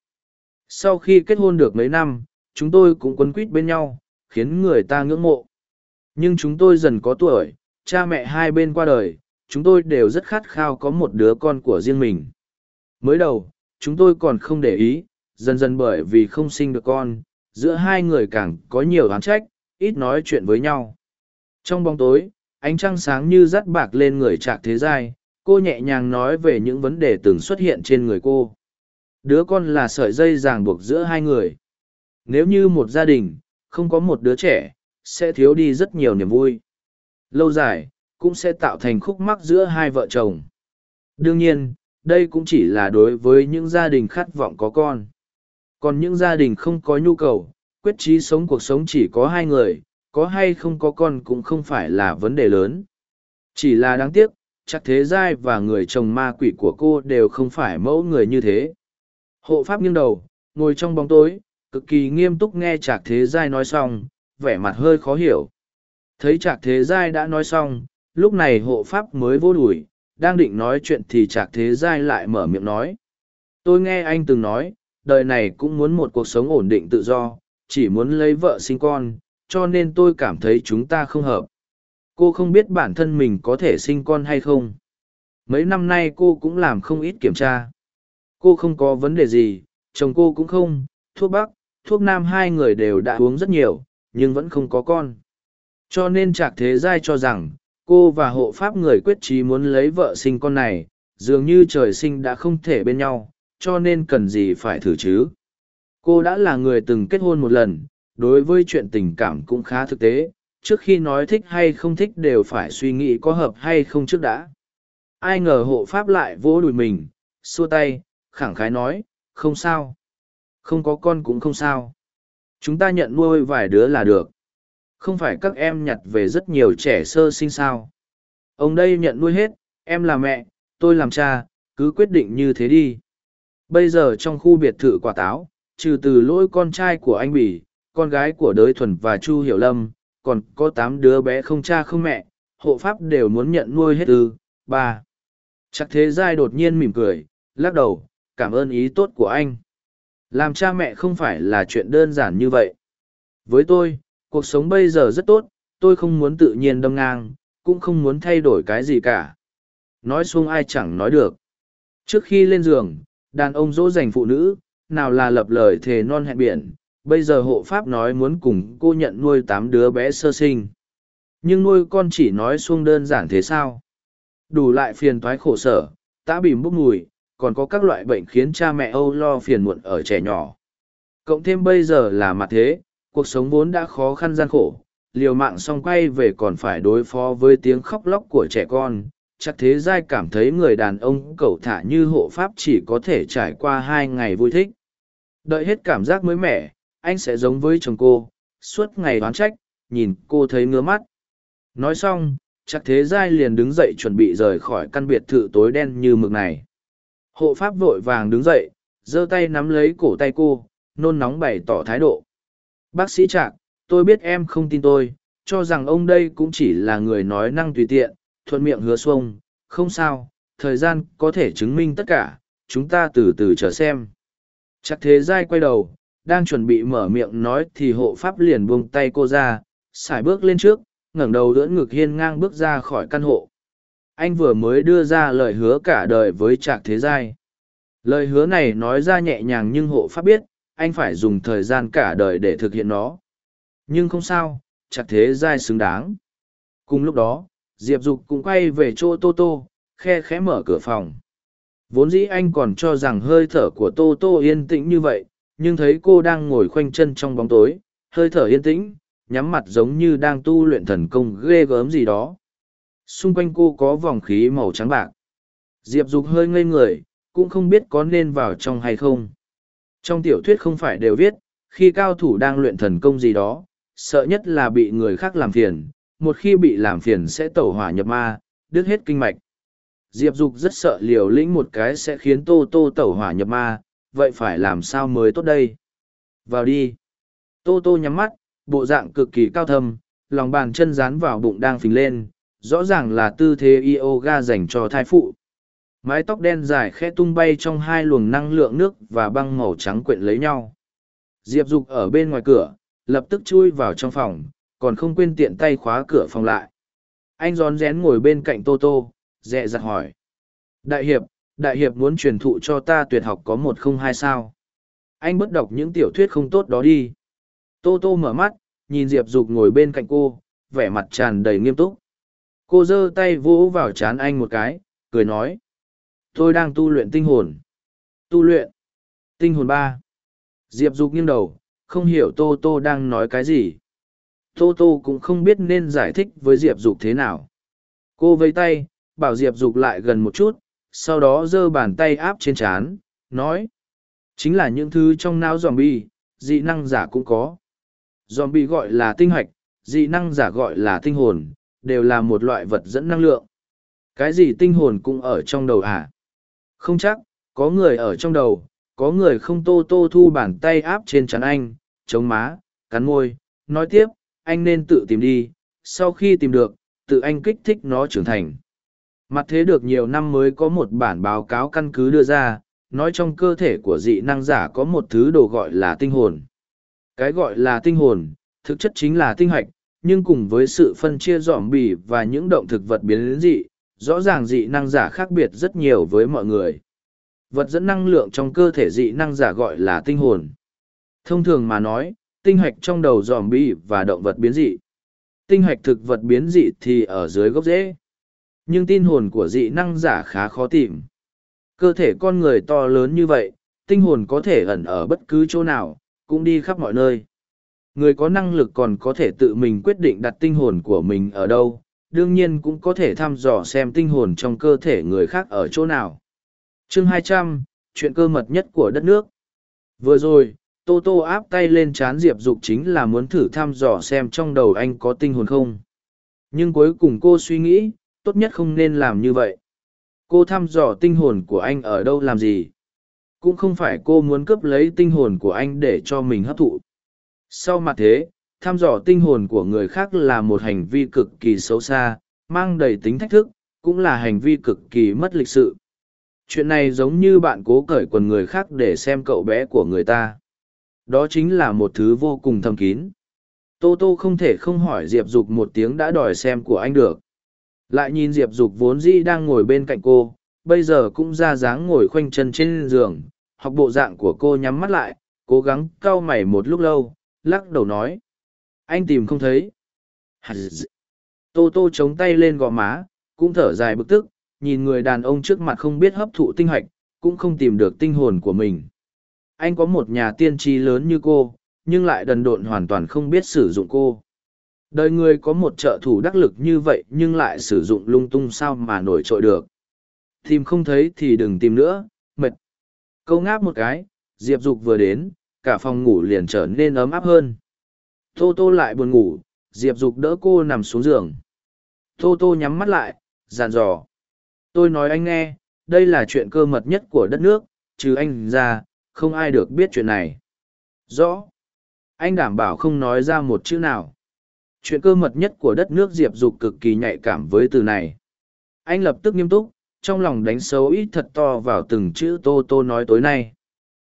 Sau khi kết hôn được mấy năm, chúng tôi cũng quấn quýt bên nhau, khiến người ta ngưỡng mộ. Nhưng chúng tôi dần có tuổi, cha mẹ hai bên qua đời chúng tôi đều rất khát khao có một đứa con của riêng mình. Mới đầu, chúng tôi còn không để ý, dần dần bởi vì không sinh được con, giữa hai người càng có nhiều oán trách, ít nói chuyện với nhau. Trong bóng tối, ánh trăng sáng như dắt bạc lên người trạc thế giai, cô nhẹ nhàng nói về những vấn đề từng xuất hiện trên người cô. Đứa con là sợi dây ràng buộc giữa hai người. Nếu như một gia đình, không có một đứa trẻ, sẽ thiếu đi rất nhiều niềm vui. Lâu dài cũng sẽ tạo thành khúc mắc giữa hai vợ chồng. Đương nhiên, đây cũng chỉ là đối với những gia đình khát vọng có con. Còn những gia đình không có nhu cầu, quyết trí sống cuộc sống chỉ có hai người, có hay không có con cũng không phải là vấn đề lớn. Chỉ là đáng tiếc, chắc thế giai và người chồng ma quỷ của cô đều không phải mẫu người như thế. Hộ pháp nghiêng đầu, ngồi trong bóng tối, cực kỳ nghiêm túc nghe trạc thế giai nói xong, vẻ mặt hơi khó hiểu. Thấy trạc thế giai đã nói xong lúc này hộ pháp mới vô đùi, đang định nói chuyện thì trạc thế giai lại mở miệng nói. Tôi nghe anh từng nói, đời này cũng muốn một cuộc sống ổn định tự do, chỉ muốn lấy vợ sinh con, cho nên tôi cảm thấy chúng ta không hợp. Cô không biết bản thân mình có thể sinh con hay không. Mấy năm nay cô cũng làm không ít kiểm tra. Cô không có vấn đề gì, chồng cô cũng không, thuốc bắc, thuốc nam hai người đều đã uống rất nhiều, nhưng vẫn không có con. Cho nên trạc thế giai cho rằng cô và hộ pháp người quyết trí muốn lấy vợ sinh con này, dường như trời sinh đã không thể bên nhau, cho nên cần gì phải thử chứ? Cô đã là người từng kết hôn một lần, đối với chuyện tình cảm cũng khá thực tế, trước khi nói thích hay không thích đều phải suy nghĩ có hợp hay không trước đã. Ai ngờ hộ pháp lại vỗ đùi mình, xua tay, khẳng khái nói, không sao. Không có con cũng không sao. Chúng ta nhận nuôi vài đứa là được không phải các em nhặt về rất nhiều trẻ sơ sinh sao. Ông đây nhận nuôi hết, em là mẹ, tôi làm cha, cứ quyết định như thế đi. Bây giờ trong khu biệt thự quả táo, trừ từ lỗi con trai của anh bỉ, con gái của đới thuần và chu hiểu lâm, còn có tám đứa bé không cha không mẹ, hộ pháp đều muốn nhận nuôi hết từ ba. Chắc thế giai đột nhiên mỉm cười, lắc đầu, cảm ơn ý tốt của anh. Làm cha mẹ không phải là chuyện đơn giản như vậy. Với tôi cuộc sống bây giờ rất tốt, tôi không muốn tự nhiên đâm ngang, cũng không muốn thay đổi cái gì cả. Nói xuống ai chẳng nói được. Trước khi lên giường, đàn ông dỗ dành phụ nữ, nào là lập lời thề non hẹn biển, bây giờ hộ pháp nói muốn cùng cô nhận nuôi tám đứa bé sơ sinh. Nhưng nuôi con chỉ nói xuông đơn giản thế sao? Đủ lại phiền toái khổ sở, tã bìm bốc mùi, còn có các loại bệnh khiến cha mẹ âu lo phiền muộn ở trẻ nhỏ. Cộng thêm bây giờ là mặt thế cuộc sống vốn đã khó khăn gian khổ, liều mạng xong quay về còn phải đối phó với tiếng khóc lóc của trẻ con. Chắc thế giai cảm thấy người đàn ông cẩu thả như hộ pháp chỉ có thể trải qua hai ngày vui thích. Đợi hết cảm giác mới mẻ, anh sẽ giống với chồng cô, suốt ngày đoán trách, nhìn cô thấy ngứa mắt. Nói xong, chắc thế giai liền đứng dậy chuẩn bị rời khỏi căn biệt thự tối đen như mực này. Hộ pháp vội vàng đứng dậy, giơ tay nắm lấy cổ tay cô, nôn nóng bày tỏ thái độ. Bác sĩ Trạc, tôi biết em không tin tôi, cho rằng ông đây cũng chỉ là người nói năng tùy tiện, thuận miệng hứa xuông, không sao, thời gian có thể chứng minh tất cả, chúng ta từ từ chờ xem. Chắc thế giai quay đầu, đang chuẩn bị mở miệng nói thì hộ pháp liền buông tay cô ra, xài bước lên trước, ngẩng đầu đỡ ngực hiên ngang bước ra khỏi căn hộ. Anh vừa mới đưa ra lời hứa cả đời với trạc thế giai. Lời hứa này nói ra nhẹ nhàng nhưng hộ pháp biết, anh phải dùng thời gian cả đời để thực hiện nó. Nhưng không sao, chặt thế giai xứng đáng. Cùng lúc đó, Diệp Dục cũng quay về chỗ Tô Tô, khe khẽ mở cửa phòng. Vốn dĩ anh còn cho rằng hơi thở của Tô Tô yên tĩnh như vậy, nhưng thấy cô đang ngồi khoanh chân trong bóng tối, hơi thở yên tĩnh, nhắm mặt giống như đang tu luyện thần công ghê gớm gì đó. Xung quanh cô có vòng khí màu trắng bạc. Diệp Dục hơi ngây người, cũng không biết có nên vào trong hay không. Trong tiểu thuyết không phải đều viết, khi cao thủ đang luyện thần công gì đó, sợ nhất là bị người khác làm phiền, một khi bị làm phiền sẽ tẩu hỏa nhập ma, đứt hết kinh mạch. Diệp Dục rất sợ liều lĩnh một cái sẽ khiến Tô Tô tẩu hỏa nhập ma, vậy phải làm sao mới tốt đây? Vào đi. Tô Tô nhắm mắt, bộ dạng cực kỳ cao thâm, lòng bàn chân dán vào bụng đang phình lên, rõ ràng là tư thế yoga dành cho thai phụ. Mái tóc đen dài khẽ tung bay trong hai luồng năng lượng nước và băng màu trắng quyện lấy nhau. Diệp Dục ở bên ngoài cửa, lập tức chui vào trong phòng, còn không quên tiện tay khóa cửa phòng lại. Anh rón rén ngồi bên cạnh Tô Tô, dẹ dặt hỏi. Đại hiệp, đại hiệp muốn truyền thụ cho ta tuyệt học có một không hai sao. Anh bất đọc những tiểu thuyết không tốt đó đi. Tô Tô mở mắt, nhìn Diệp Dục ngồi bên cạnh cô, vẻ mặt tràn đầy nghiêm túc. Cô giơ tay vỗ vào chán anh một cái, cười nói. Tôi đang tu luyện tinh hồn. Tu luyện. Tinh hồn ba. Diệp Dục nghiêng đầu, không hiểu Tô Tô đang nói cái gì. Tô Tô cũng không biết nên giải thích với Diệp Dục thế nào. Cô vây tay, bảo Diệp Dục lại gần một chút, sau đó giơ bàn tay áp trên trán, nói. Chính là những thứ trong não zombie, dị năng giả cũng có. Zombie gọi là tinh hoạch, dị năng giả gọi là tinh hồn, đều là một loại vật dẫn năng lượng. Cái gì tinh hồn cũng ở trong đầu à? Không chắc, có người ở trong đầu, có người không tô tô thu bàn tay áp trên chắn anh, chống má, cắn môi, nói tiếp, anh nên tự tìm đi, sau khi tìm được, tự anh kích thích nó trưởng thành. Mặt thế được nhiều năm mới có một bản báo cáo căn cứ đưa ra, nói trong cơ thể của dị năng giả có một thứ đồ gọi là tinh hồn. Cái gọi là tinh hồn, thực chất chính là tinh hạch, nhưng cùng với sự phân chia dọn bì và những động thực vật biến dị, rõ ràng dị năng giả khác biệt rất nhiều với mọi người. Vật dẫn năng lượng trong cơ thể dị năng giả gọi là tinh hồn. Thông thường mà nói, tinh hạch trong đầu dòm bi và động vật biến dị. Tinh hạch thực vật biến dị thì ở dưới gốc rễ. Nhưng tinh hồn của dị năng giả khá khó tìm. Cơ thể con người to lớn như vậy, tinh hồn có thể ẩn ở bất cứ chỗ nào, cũng đi khắp mọi nơi. Người có năng lực còn có thể tự mình quyết định đặt tinh hồn của mình ở đâu, đương nhiên cũng có thể thăm dò xem tinh hồn trong cơ thể người khác ở chỗ nào. chương 200, chuyện cơ mật nhất của đất nước. Vừa rồi, Tô Tô áp tay lên chán Diệp Dục chính là muốn thử thăm dò xem trong đầu anh có tinh hồn không. Nhưng cuối cùng cô suy nghĩ, tốt nhất không nên làm như vậy. Cô thăm dò tinh hồn của anh ở đâu làm gì. Cũng không phải cô muốn cướp lấy tinh hồn của anh để cho mình hấp thụ. Sau mặt thế, thăm dò tinh hồn của người khác là một hành vi cực kỳ xấu xa, mang đầy tính thách thức, cũng là hành vi cực kỳ mất lịch sự. Chuyện này giống như bạn cố cởi quần người khác để xem cậu bé của người ta. Đó chính là một thứ vô cùng thâm kín. Tô Tô không thể không hỏi Diệp Dục một tiếng đã đòi xem của anh được. Lại nhìn Diệp Dục vốn dĩ đang ngồi bên cạnh cô, bây giờ cũng ra dáng ngồi khoanh chân trên giường, học bộ dạng của cô nhắm mắt lại, cố gắng cau mày một lúc lâu, lắc đầu nói anh tìm không thấy tô tô chống tay lên gò má cũng thở dài bực tức nhìn người đàn ông trước mặt không biết hấp thụ tinh hạch cũng không tìm được tinh hồn của mình anh có một nhà tiên tri lớn như cô nhưng lại đần độn hoàn toàn không biết sử dụng cô. Đời người có một trợ thủ đắc lực như vậy nhưng lại sử dụng lung tung sao mà nổi trội được. Tìm không thấy thì đừng tìm nữa, mệt. Câu ngáp một cái, Diệp Dục vừa đến, cả phòng ngủ liền trở nên ấm áp hơn. Tô Tô lại buồn ngủ, Diệp Dục đỡ cô nằm xuống giường. Tô Tô nhắm mắt lại, dàn dò. Tôi nói anh nghe, đây là chuyện cơ mật nhất của đất nước, trừ anh ra, không ai được biết chuyện này. Rõ. Anh đảm bảo không nói ra một chữ nào. Chuyện cơ mật nhất của đất nước Diệp Dục cực kỳ nhạy cảm với từ này. Anh lập tức nghiêm túc, trong lòng đánh xấu ít thật to vào từng chữ Tô Tô nói tối nay.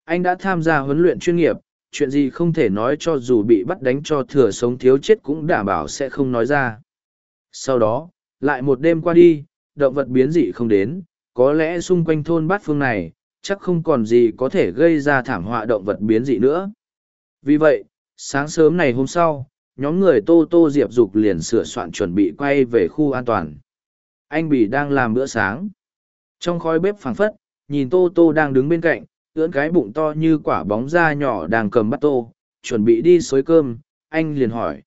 Anh đã tham gia huấn luyện chuyên nghiệp, chuyện gì không thể nói cho dù bị bắt đánh cho thừa sống thiếu chết cũng đảm bảo sẽ không nói ra. Sau đó, lại một đêm qua đi, động vật biến dị không đến, có lẽ xung quanh thôn bát phương này, chắc không còn gì có thể gây ra thảm họa động vật biến dị nữa. Vì vậy, sáng sớm này hôm sau, nhóm người Tô Tô Diệp Dục liền sửa soạn chuẩn bị quay về khu an toàn. Anh Bỉ đang làm bữa sáng. Trong khói bếp phảng phất, nhìn Tô Tô đang đứng bên cạnh, ưỡn cái bụng to như quả bóng da nhỏ đang cầm bắt Tô, chuẩn bị đi xối cơm, anh liền hỏi.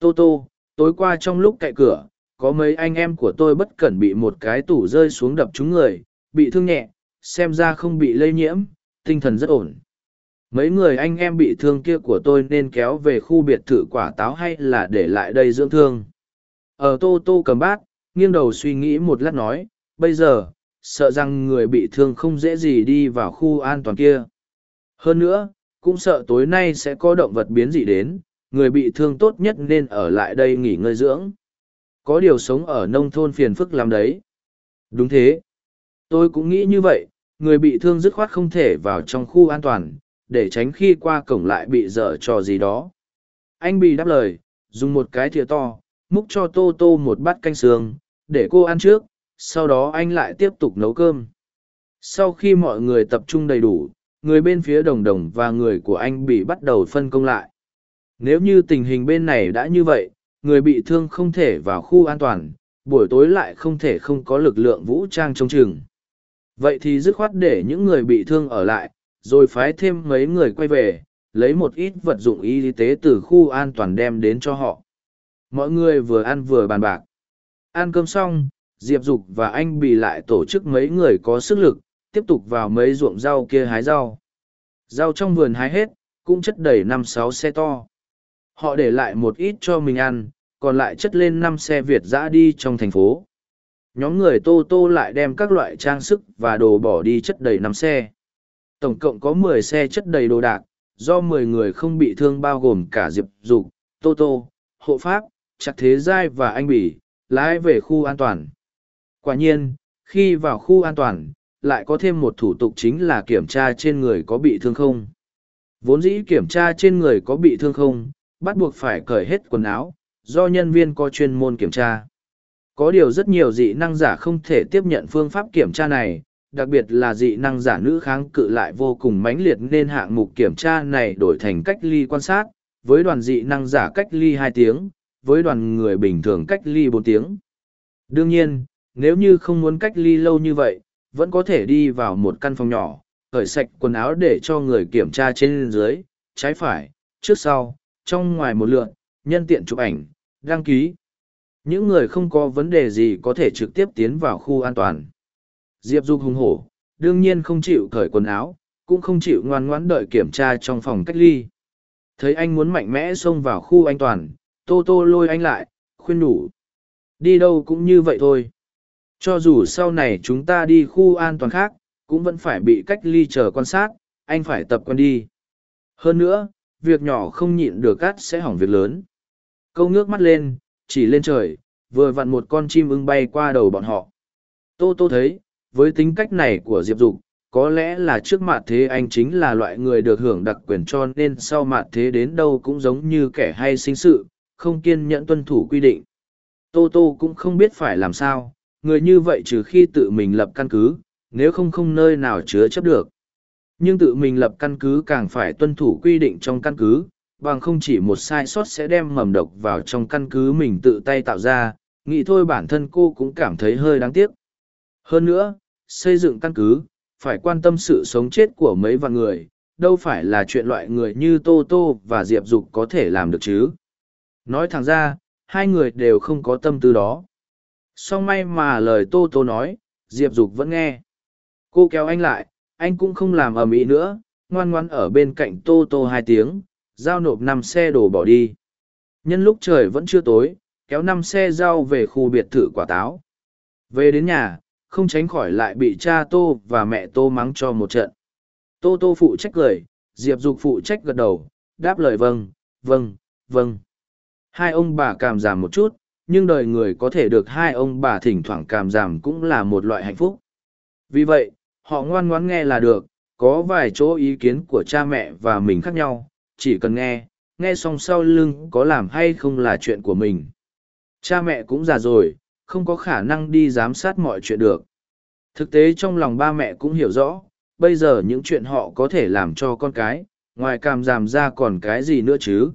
Tô Tô, tối qua trong lúc cậy cửa, có mấy anh em của tôi bất cẩn bị một cái tủ rơi xuống đập trúng người, bị thương nhẹ, xem ra không bị lây nhiễm, tinh thần rất ổn. Mấy người anh em bị thương kia của tôi nên kéo về khu biệt thự quả táo hay là để lại đây dưỡng thương. Ở Tô Tô cầm bát, nghiêng đầu suy nghĩ một lát nói, bây giờ, sợ rằng người bị thương không dễ gì đi vào khu an toàn kia. Hơn nữa, cũng sợ tối nay sẽ có động vật biến dị đến, người bị thương tốt nhất nên ở lại đây nghỉ ngơi dưỡng. Có điều sống ở nông thôn phiền phức lắm đấy. Đúng thế. Tôi cũng nghĩ như vậy, người bị thương dứt khoát không thể vào trong khu an toàn, để tránh khi qua cổng lại bị dở trò gì đó. Anh bị đáp lời, dùng một cái thìa to, múc cho Tô Tô một bát canh sương, để cô ăn trước, sau đó anh lại tiếp tục nấu cơm. Sau khi mọi người tập trung đầy đủ, người bên phía đồng đồng và người của anh bị bắt đầu phân công lại. Nếu như tình hình bên này đã như vậy, người bị thương không thể vào khu an toàn, buổi tối lại không thể không có lực lượng vũ trang trông chừng. Vậy thì dứt khoát để những người bị thương ở lại, rồi phái thêm mấy người quay về, lấy một ít vật dụng y tế từ khu an toàn đem đến cho họ. Mọi người vừa ăn vừa bàn bạc. Ăn cơm xong, Diệp Dục và anh bị lại tổ chức mấy người có sức lực, tiếp tục vào mấy ruộng rau kia hái rau. Rau trong vườn hái hết, cũng chất đầy năm sáu xe to. Họ để lại một ít cho mình ăn, còn lại chất lên năm xe Việt dã đi trong thành phố. Nhóm người Tô Tô lại đem các loại trang sức và đồ bỏ đi chất đầy năm xe. Tổng cộng có mười xe chất đầy đồ đạc, do mười người không bị thương bao gồm cả Diệp Dục, Tô Tô, Hộ Pháp, Chặt Thế Giai và Anh Bỉ, lái về khu an toàn. Quả nhiên, khi vào khu an toàn, lại có thêm một thủ tục chính là kiểm tra trên người có bị thương không. Vốn dĩ kiểm tra trên người có bị thương không, bắt buộc phải cởi hết quần áo, do nhân viên có chuyên môn kiểm tra. Có điều rất nhiều dị năng giả không thể tiếp nhận phương pháp kiểm tra này, đặc biệt là dị năng giả nữ kháng cự lại vô cùng mãnh liệt nên hạng mục kiểm tra này đổi thành cách ly quan sát, với đoàn dị năng giả cách ly hai tiếng, với đoàn người bình thường cách ly bốn tiếng. Đương nhiên, nếu như không muốn cách ly lâu như vậy, vẫn có thể đi vào một căn phòng nhỏ, cởi sạch quần áo để cho người kiểm tra trên dưới, trái phải, trước sau, trong ngoài một lượn, nhân tiện chụp ảnh, đăng ký. Những người không có vấn đề gì có thể trực tiếp tiến vào khu an toàn. Diệp Dục hùng hổ, đương nhiên không chịu cởi quần áo, cũng không chịu ngoan ngoãn đợi kiểm tra trong phòng cách ly. Thấy anh muốn mạnh mẽ xông vào khu an toàn, Tô Tô lôi anh lại, khuyên đủ. Đi đâu cũng như vậy thôi. Cho dù sau này chúng ta đi khu an toàn khác, cũng vẫn phải bị cách ly chờ quan sát, anh phải tập quen đi. Hơn nữa, việc nhỏ không nhịn được cắt sẽ hỏng việc lớn. Câu ngước mắt lên, chỉ lên trời, vừa vặn một con chim ưng bay qua đầu bọn họ. Tô Tô thấy, với tính cách này của Diệp Dục, có lẽ là trước mặt thế anh chính là loại người được hưởng đặc quyền cho nên sau mặt thế đến đâu cũng giống như kẻ hay sinh sự, không kiên nhẫn tuân thủ quy định. Tô Tô cũng không biết phải làm sao, người như vậy trừ khi tự mình lập căn cứ, nếu không không nơi nào chứa chấp được. Nhưng tự mình lập căn cứ càng phải tuân thủ quy định trong căn cứ, bằng không chỉ một sai sót sẽ đem mầm độc vào trong căn cứ mình tự tay tạo ra, nghĩ thôi bản thân cô cũng cảm thấy hơi đáng tiếc. Hơn nữa, xây dựng căn cứ, phải quan tâm sự sống chết của mấy vạn người, đâu phải là chuyện loại người như Tô Tô và Diệp Dục có thể làm được chứ. Nói thẳng ra, hai người đều không có tâm tư đó. Song may mà lời Tô Tô nói, Diệp Dục vẫn nghe. Cô kéo anh lại, anh cũng không làm ầm ĩ nữa, ngoan ngoan ở bên cạnh Tô Tô hai tiếng, giao nộp năm xe đồ bỏ đi. Nhân lúc trời vẫn chưa tối, kéo năm xe rau về khu biệt thự quả táo. Về đến nhà, không tránh khỏi lại bị cha Tô và mẹ Tô mắng cho một trận. Tô Tô phụ trách cười, Diệp Dục phụ trách gật đầu, đáp lời vâng, vâng, vâng. Hai ông bà cảm giảm một chút, nhưng đời người có thể được hai ông bà thỉnh thoảng cảm giảm cũng là một loại hạnh phúc. Vì vậy, họ ngoan ngoãn nghe là được, có vài chỗ ý kiến của cha mẹ và mình khác nhau, chỉ cần nghe, nghe xong sau lưng có làm hay không là chuyện của mình. Cha mẹ cũng già rồi, không có khả năng đi giám sát mọi chuyện được. Thực tế trong lòng ba mẹ cũng hiểu rõ, bây giờ những chuyện họ có thể làm cho con cái, ngoài cảm giảm ra còn cái gì nữa chứ.